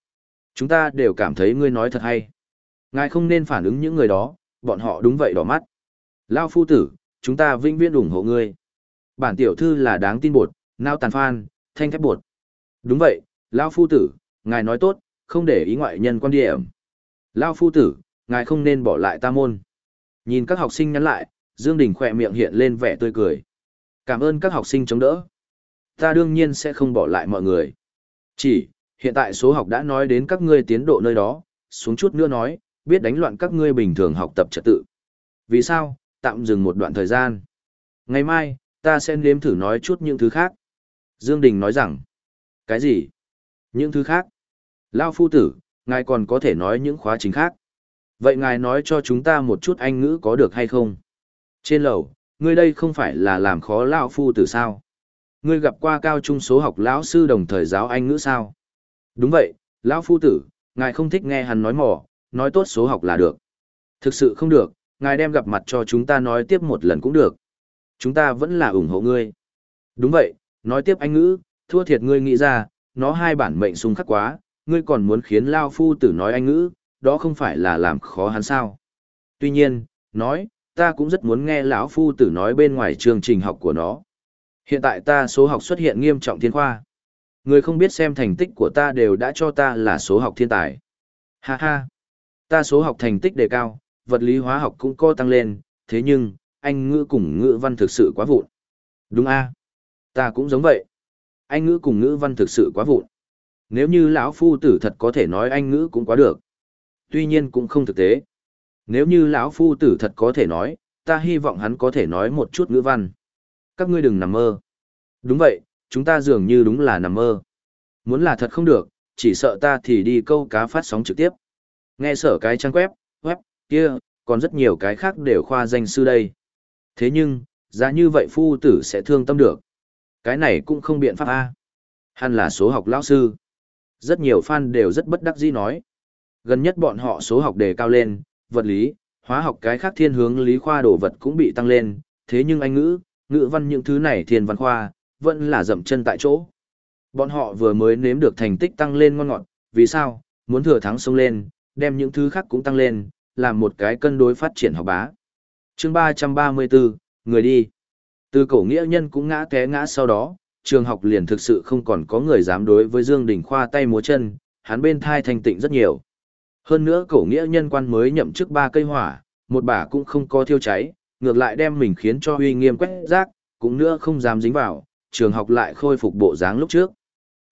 Chúng ta đều cảm thấy ngươi nói thật hay. Ngài không nên phản ứng những người đó, bọn họ đúng vậy đỏ mắt. Lao Phu tử, chúng ta vinh viễn ủng hộ ngươi. Bản tiểu thư là đáng tin bột, nao tàn phan, thanh thép bột. Đúng vậy, Lao Phu tử, ngài nói tốt, không để ý ngoại nhân quan điểm. Lao Phu tử, ngài không nên bỏ lại ta môn. Nhìn các học sinh nhắn lại, Dương Đình khỏe miệng hiện lên vẻ tươi cười. Cảm ơn các học sinh chống đỡ. Ta đương nhiên sẽ không bỏ lại mọi người. Chỉ, hiện tại số học đã nói đến các ngươi tiến độ nơi đó, xuống chút nữa nói, biết đánh loạn các ngươi bình thường học tập trật tự. Vì sao? Tạm dừng một đoạn thời gian. Ngày mai, ta sẽ nếm thử nói chút những thứ khác. Dương Đình nói rằng, cái gì? Những thứ khác? Lao phu tử, ngài còn có thể nói những khóa chính khác. Vậy ngài nói cho chúng ta một chút anh ngữ có được hay không? Trên lầu, ngươi đây không phải là làm khó Lao phu tử sao? Ngươi gặp qua cao trung số học lão sư đồng thời giáo anh ngữ sao? Đúng vậy, lão phu tử, ngài không thích nghe hắn nói mỏ, nói tốt số học là được. Thực sự không được, ngài đem gặp mặt cho chúng ta nói tiếp một lần cũng được. Chúng ta vẫn là ủng hộ ngươi. Đúng vậy, nói tiếp anh ngữ, thua thiệt ngươi nghĩ ra, nó hai bản mệnh xung khắc quá, ngươi còn muốn khiến Lao Phu tử nói anh ngữ, đó không phải là làm khó hắn sao. Tuy nhiên, nói, ta cũng rất muốn nghe lão Phu tử nói bên ngoài chương trình học của nó. Hiện tại ta số học xuất hiện nghiêm trọng thiên khoa. Người không biết xem thành tích của ta đều đã cho ta là số học thiên tài. Ha ha. Ta số học thành tích đề cao, vật lý hóa học cũng có tăng lên, thế nhưng, anh ngữ cùng ngữ văn thực sự quá vụn. Đúng a Ta cũng giống vậy. Anh ngữ cùng ngữ văn thực sự quá vụn. Nếu như lão phu tử thật có thể nói anh ngữ cũng quá được. Tuy nhiên cũng không thực tế. Nếu như lão phu tử thật có thể nói, ta hy vọng hắn có thể nói một chút ngữ văn. Các ngươi đừng nằm mơ. Đúng vậy, chúng ta dường như đúng là nằm mơ. Muốn là thật không được, chỉ sợ ta thì đi câu cá phát sóng trực tiếp. Nghe sở cái trang web, web, kia, còn rất nhiều cái khác đều khoa danh sư đây. Thế nhưng, giá như vậy phu tử sẽ thương tâm được. Cái này cũng không biện pháp A. Hắn là số học lão sư. Rất nhiều fan đều rất bất đắc dĩ nói. Gần nhất bọn họ số học đề cao lên, vật lý, hóa học cái khác thiên hướng lý khoa đồ vật cũng bị tăng lên, thế nhưng anh ngữ, ngữ văn những thứ này thiên văn khoa, vẫn là dậm chân tại chỗ. Bọn họ vừa mới nếm được thành tích tăng lên ngon ngọt, vì sao? Muốn thừa thắng sông lên, đem những thứ khác cũng tăng lên, làm một cái cân đối phát triển học bá. chương 334, người đi. Từ cổ nghĩa nhân cũng ngã té ngã sau đó, trường học liền thực sự không còn có người dám đối với Dương Đình khoa tay múa chân, hắn bên thai thanh tịnh rất nhiều. Hơn nữa cổ nghĩa nhân quan mới nhậm chức ba cây hỏa, một bả cũng không có thiêu cháy, ngược lại đem mình khiến cho uy nghiêm quét rác, cũng nữa không dám dính vào, trường học lại khôi phục bộ dáng lúc trước.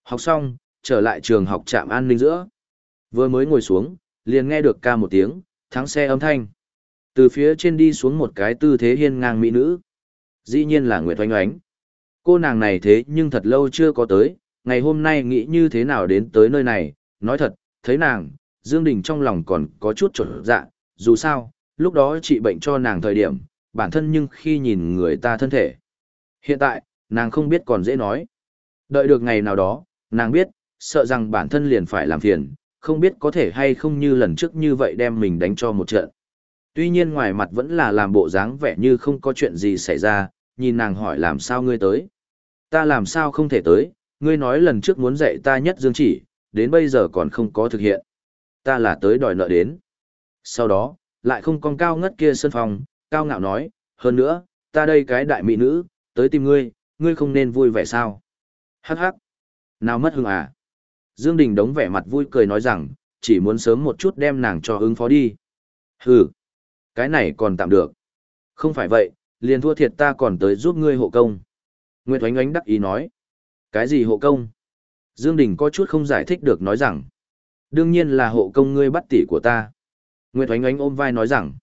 Học xong, trở lại trường học trạm an ninh giữa. Vừa mới ngồi xuống, liền nghe được ca một tiếng, thắng xe âm thanh. Từ phía trên đi xuống một cái tư thế hiên ngang mỹ nữ. Dĩ nhiên là Nguyệt Oanh Oánh. Cô nàng này thế nhưng thật lâu chưa có tới, ngày hôm nay nghĩ như thế nào đến tới nơi này, nói thật, thấy nàng, Dương Đình trong lòng còn có chút trở dạ, dù sao, lúc đó trị bệnh cho nàng thời điểm, bản thân nhưng khi nhìn người ta thân thể. Hiện tại, nàng không biết còn dễ nói. Đợi được ngày nào đó, nàng biết, sợ rằng bản thân liền phải làm phiền, không biết có thể hay không như lần trước như vậy đem mình đánh cho một trận. Tuy nhiên ngoài mặt vẫn là làm bộ dáng vẻ như không có chuyện gì xảy ra, nhìn nàng hỏi làm sao ngươi tới. Ta làm sao không thể tới, ngươi nói lần trước muốn dạy ta nhất dương chỉ, đến bây giờ còn không có thực hiện. Ta là tới đòi nợ đến. Sau đó, lại không con cao ngất kia sân phòng, cao ngạo nói, hơn nữa, ta đây cái đại mỹ nữ, tới tìm ngươi, ngươi không nên vui vẻ sao. Hắc hắc. Nào mất hứng à? Dương Đình đống vẻ mặt vui cười nói rằng, chỉ muốn sớm một chút đem nàng cho ứng phó đi. Hừ, cái này còn tạm được. Không phải vậy, liền thua thiệt ta còn tới giúp ngươi hộ công. Nguyệt Oánh Oánh đắc ý nói. Cái gì hộ công? Dương Đình có chút không giải thích được nói rằng. Đương nhiên là hộ công ngươi bắt tỷ của ta. Nguyệt Oánh Oánh ôm vai nói rằng.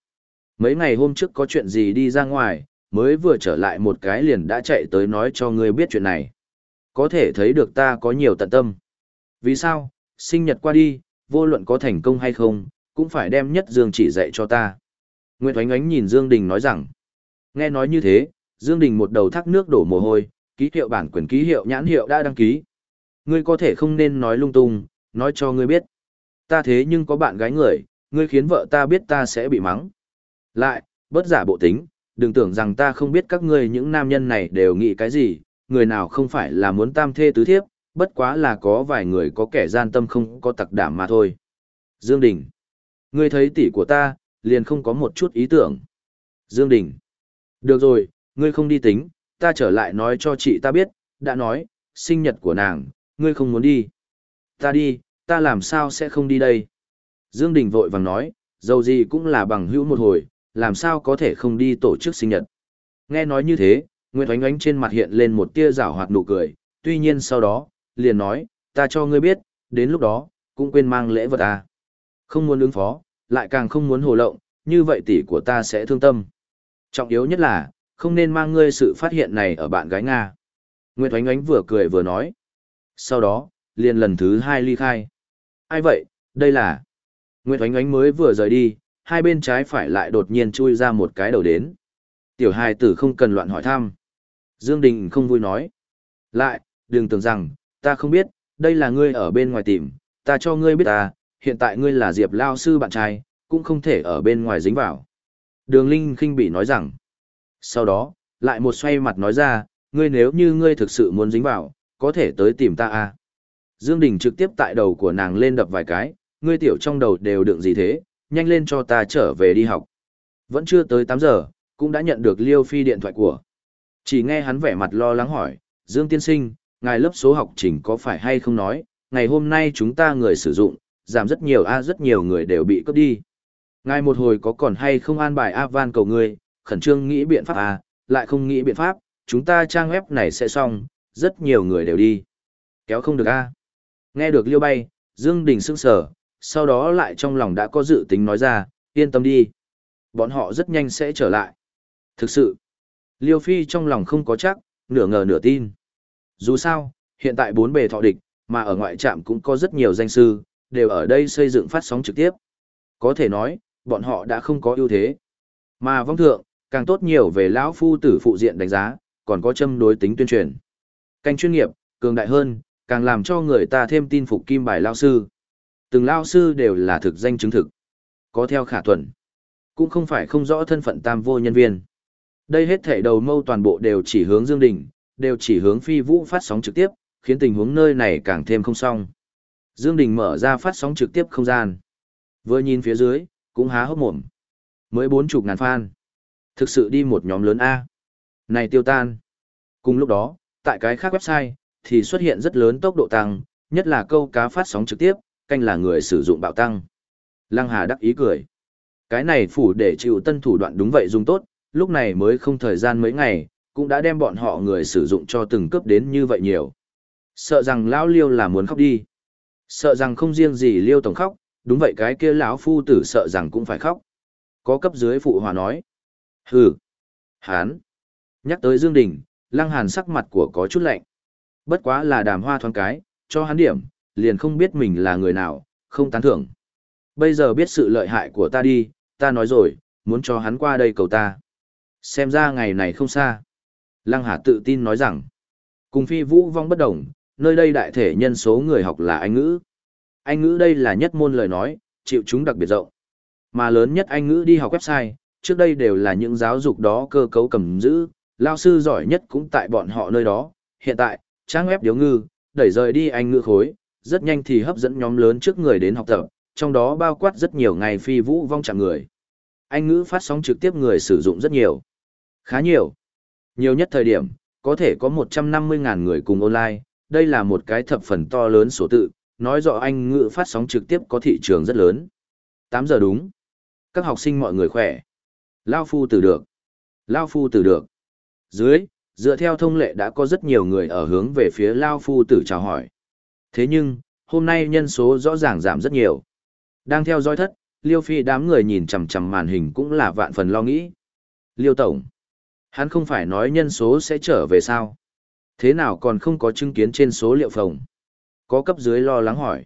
Mấy ngày hôm trước có chuyện gì đi ra ngoài, mới vừa trở lại một cái liền đã chạy tới nói cho ngươi biết chuyện này. Có thể thấy được ta có nhiều tận tâm. Vì sao, sinh nhật qua đi, vô luận có thành công hay không, cũng phải đem nhất Dương chỉ dạy cho ta. Nguyệt Oánh Oánh nhìn Dương Đình nói rằng. Nghe nói như thế, Dương Đình một đầu thác nước đổ mồ hôi, ký hiệu bản quyền ký hiệu nhãn hiệu đã đăng ký. Ngươi có thể không nên nói lung tung, nói cho ngươi biết. Ta thế nhưng có bạn gái người, ngươi khiến vợ ta biết ta sẽ bị mắng. Lại, bớt giả bộ tính, đừng tưởng rằng ta không biết các ngươi những nam nhân này đều nghĩ cái gì, người nào không phải là muốn tam thê tứ thiếp, bất quá là có vài người có kẻ gian tâm không có tặc đảm mà thôi. Dương Đình, ngươi thấy tỷ của ta, liền không có một chút ý tưởng. Dương Đình, được rồi, ngươi không đi tính, ta trở lại nói cho chị ta biết, đã nói, sinh nhật của nàng, ngươi không muốn đi. Ta đi, ta làm sao sẽ không đi đây? Dương Đình vội vàng nói, dầu gì cũng là bằng hữu một hồi, làm sao có thể không đi tổ chức sinh nhật. Nghe nói như thế, Nguyệt Oánh Oánh trên mặt hiện lên một tia rảo hoạt nụ cười, tuy nhiên sau đó, liền nói, ta cho ngươi biết, đến lúc đó, cũng quên mang lễ vật à. Không muốn ứng phó, lại càng không muốn hồ lộng, như vậy tỷ của ta sẽ thương tâm. Trọng yếu nhất là, không nên mang ngươi sự phát hiện này ở bạn gái Nga. Nguyệt Oánh Oánh vừa cười vừa nói. Sau đó, liền lần thứ hai ly khai. Ai vậy, đây là... Nguyệt Oánh Oánh mới vừa rời đi, hai bên trái phải lại đột nhiên chui ra một cái đầu đến. Tiểu hài tử không cần loạn hỏi thăm. Dương Đình không vui nói. Lại, đừng tưởng rằng, ta không biết, đây là ngươi ở bên ngoài tìm, ta cho ngươi biết ta, hiện tại ngươi là Diệp Lao sư bạn trai, cũng không thể ở bên ngoài dính vào. Đường Linh khinh bị nói rằng, sau đó, lại một xoay mặt nói ra, ngươi nếu như ngươi thực sự muốn dính vào, có thể tới tìm ta à. Dương Đình trực tiếp tại đầu của nàng lên đập vài cái, ngươi tiểu trong đầu đều đựng gì thế, nhanh lên cho ta trở về đi học. Vẫn chưa tới 8 giờ, cũng đã nhận được Liêu Phi điện thoại của. Chỉ nghe hắn vẻ mặt lo lắng hỏi, Dương Tiên Sinh, ngài lớp số học trình có phải hay không nói, ngày hôm nay chúng ta người sử dụng, giảm rất nhiều a rất nhiều người đều bị cướp đi. Ngài một hồi có còn hay không an bài A van cầu ngươi, khẩn trương nghĩ biện pháp à, lại không nghĩ biện pháp, chúng ta trang web này sẽ xong, rất nhiều người đều đi. Kéo không được a Nghe được liêu bay, Dương Đình sững sờ, sau đó lại trong lòng đã có dự tính nói ra, yên tâm đi. Bọn họ rất nhanh sẽ trở lại. Thực sự, Liêu Phi trong lòng không có chắc, nửa ngờ nửa tin. Dù sao, hiện tại bốn bề thọ địch, mà ở ngoại trạm cũng có rất nhiều danh sư, đều ở đây xây dựng phát sóng trực tiếp. Có thể nói, bọn họ đã không có ưu thế. Mà vong thượng, càng tốt nhiều về lão phu tử phụ diện đánh giá, còn có châm đối tính tuyên truyền. Canh chuyên nghiệp, cường đại hơn, càng làm cho người ta thêm tin phục kim bài lao sư. Từng lao sư đều là thực danh chứng thực. Có theo khả thuận. Cũng không phải không rõ thân phận tam vô nhân viên. Đây hết thể đầu mâu toàn bộ đều chỉ hướng Dương Đình, đều chỉ hướng phi vũ phát sóng trực tiếp, khiến tình huống nơi này càng thêm không xong. Dương Đình mở ra phát sóng trực tiếp không gian. Vừa nhìn phía dưới, cũng há hốc mồm. Mới bốn chục ngàn fan. Thực sự đi một nhóm lớn A. Này tiêu tan. Cùng lúc đó, tại cái khác website, thì xuất hiện rất lớn tốc độ tăng, nhất là câu cá phát sóng trực tiếp, canh là người sử dụng bạo tăng. Lăng Hà đắc ý cười. Cái này phủ để chịu tân thủ đoạn đúng vậy dùng tốt, lúc này mới không thời gian mấy ngày, cũng đã đem bọn họ người sử dụng cho từng cấp đến như vậy nhiều. Sợ rằng lão liêu là muốn khóc đi. Sợ rằng không riêng gì liêu tổng khóc, đúng vậy cái kia lão phu tử sợ rằng cũng phải khóc. Có cấp dưới phụ hòa nói. Hừ. Hán. Nhắc tới Dương Đình, Lăng Hàn sắc mặt của có chút lạnh. Bất quá là đàm hoa thoáng cái, cho hắn điểm, liền không biết mình là người nào, không tán thưởng. Bây giờ biết sự lợi hại của ta đi, ta nói rồi, muốn cho hắn qua đây cầu ta. Xem ra ngày này không xa. Lăng Hà tự tin nói rằng, cùng phi vũ vong bất đồng, nơi đây đại thể nhân số người học là Anh ngữ. Anh ngữ đây là nhất môn lời nói, chịu chúng đặc biệt rộng. Mà lớn nhất Anh ngữ đi học website, trước đây đều là những giáo dục đó cơ cấu cầm giữ, lao sư giỏi nhất cũng tại bọn họ nơi đó. Hiện tại, trang web điếu ngư, đẩy rời đi Anh ngữ khối, rất nhanh thì hấp dẫn nhóm lớn trước người đến học tập, trong đó bao quát rất nhiều ngày phi vũ vong chạm người. Anh ngữ phát sóng trực tiếp người sử dụng rất nhiều. Khá nhiều. Nhiều nhất thời điểm, có thể có 150.000 người cùng online, đây là một cái thập phần to lớn số tự, nói rõ anh ngữ phát sóng trực tiếp có thị trường rất lớn. 8 giờ đúng. Các học sinh mọi người khỏe. Lao phu tử được. Lao phu tử được. Dưới, dựa theo thông lệ đã có rất nhiều người ở hướng về phía Lao phu tử chào hỏi. Thế nhưng, hôm nay nhân số rõ ràng giảm rất nhiều. Đang theo dõi thất, Liêu Phi đám người nhìn chằm chằm màn hình cũng là vạn phần lo nghĩ. Liêu Tổng. Hắn không phải nói nhân số sẽ trở về sao? Thế nào còn không có chứng kiến trên số liệu phòng? Có cấp dưới lo lắng hỏi.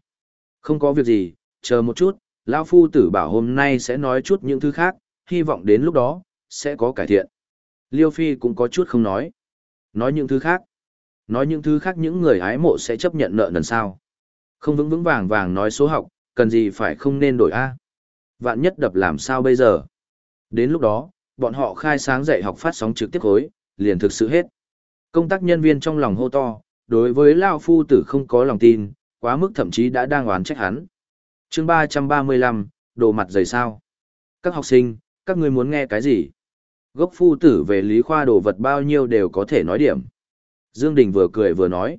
Không có việc gì, chờ một chút, lão phu tử bảo hôm nay sẽ nói chút những thứ khác, hy vọng đến lúc đó, sẽ có cải thiện. Liêu Phi cũng có chút không nói. Nói những thứ khác. Nói những thứ khác những người ái mộ sẽ chấp nhận nợ nần sao. Không vững vững vàng vàng nói số học, cần gì phải không nên đổi A. Vạn nhất đập làm sao bây giờ. Đến lúc đó, bọn họ khai sáng dạy học phát sóng trực tiếp khối, liền thực sự hết. Công tác nhân viên trong lòng hô to, đối với Lao Phu tử không có lòng tin, quá mức thậm chí đã đang oán trách hắn. chương 335, đồ mặt dày sao. Các học sinh, các người muốn nghe cái gì? Gốc phu tử về lý khoa đồ vật bao nhiêu đều có thể nói điểm. Dương Đình vừa cười vừa nói.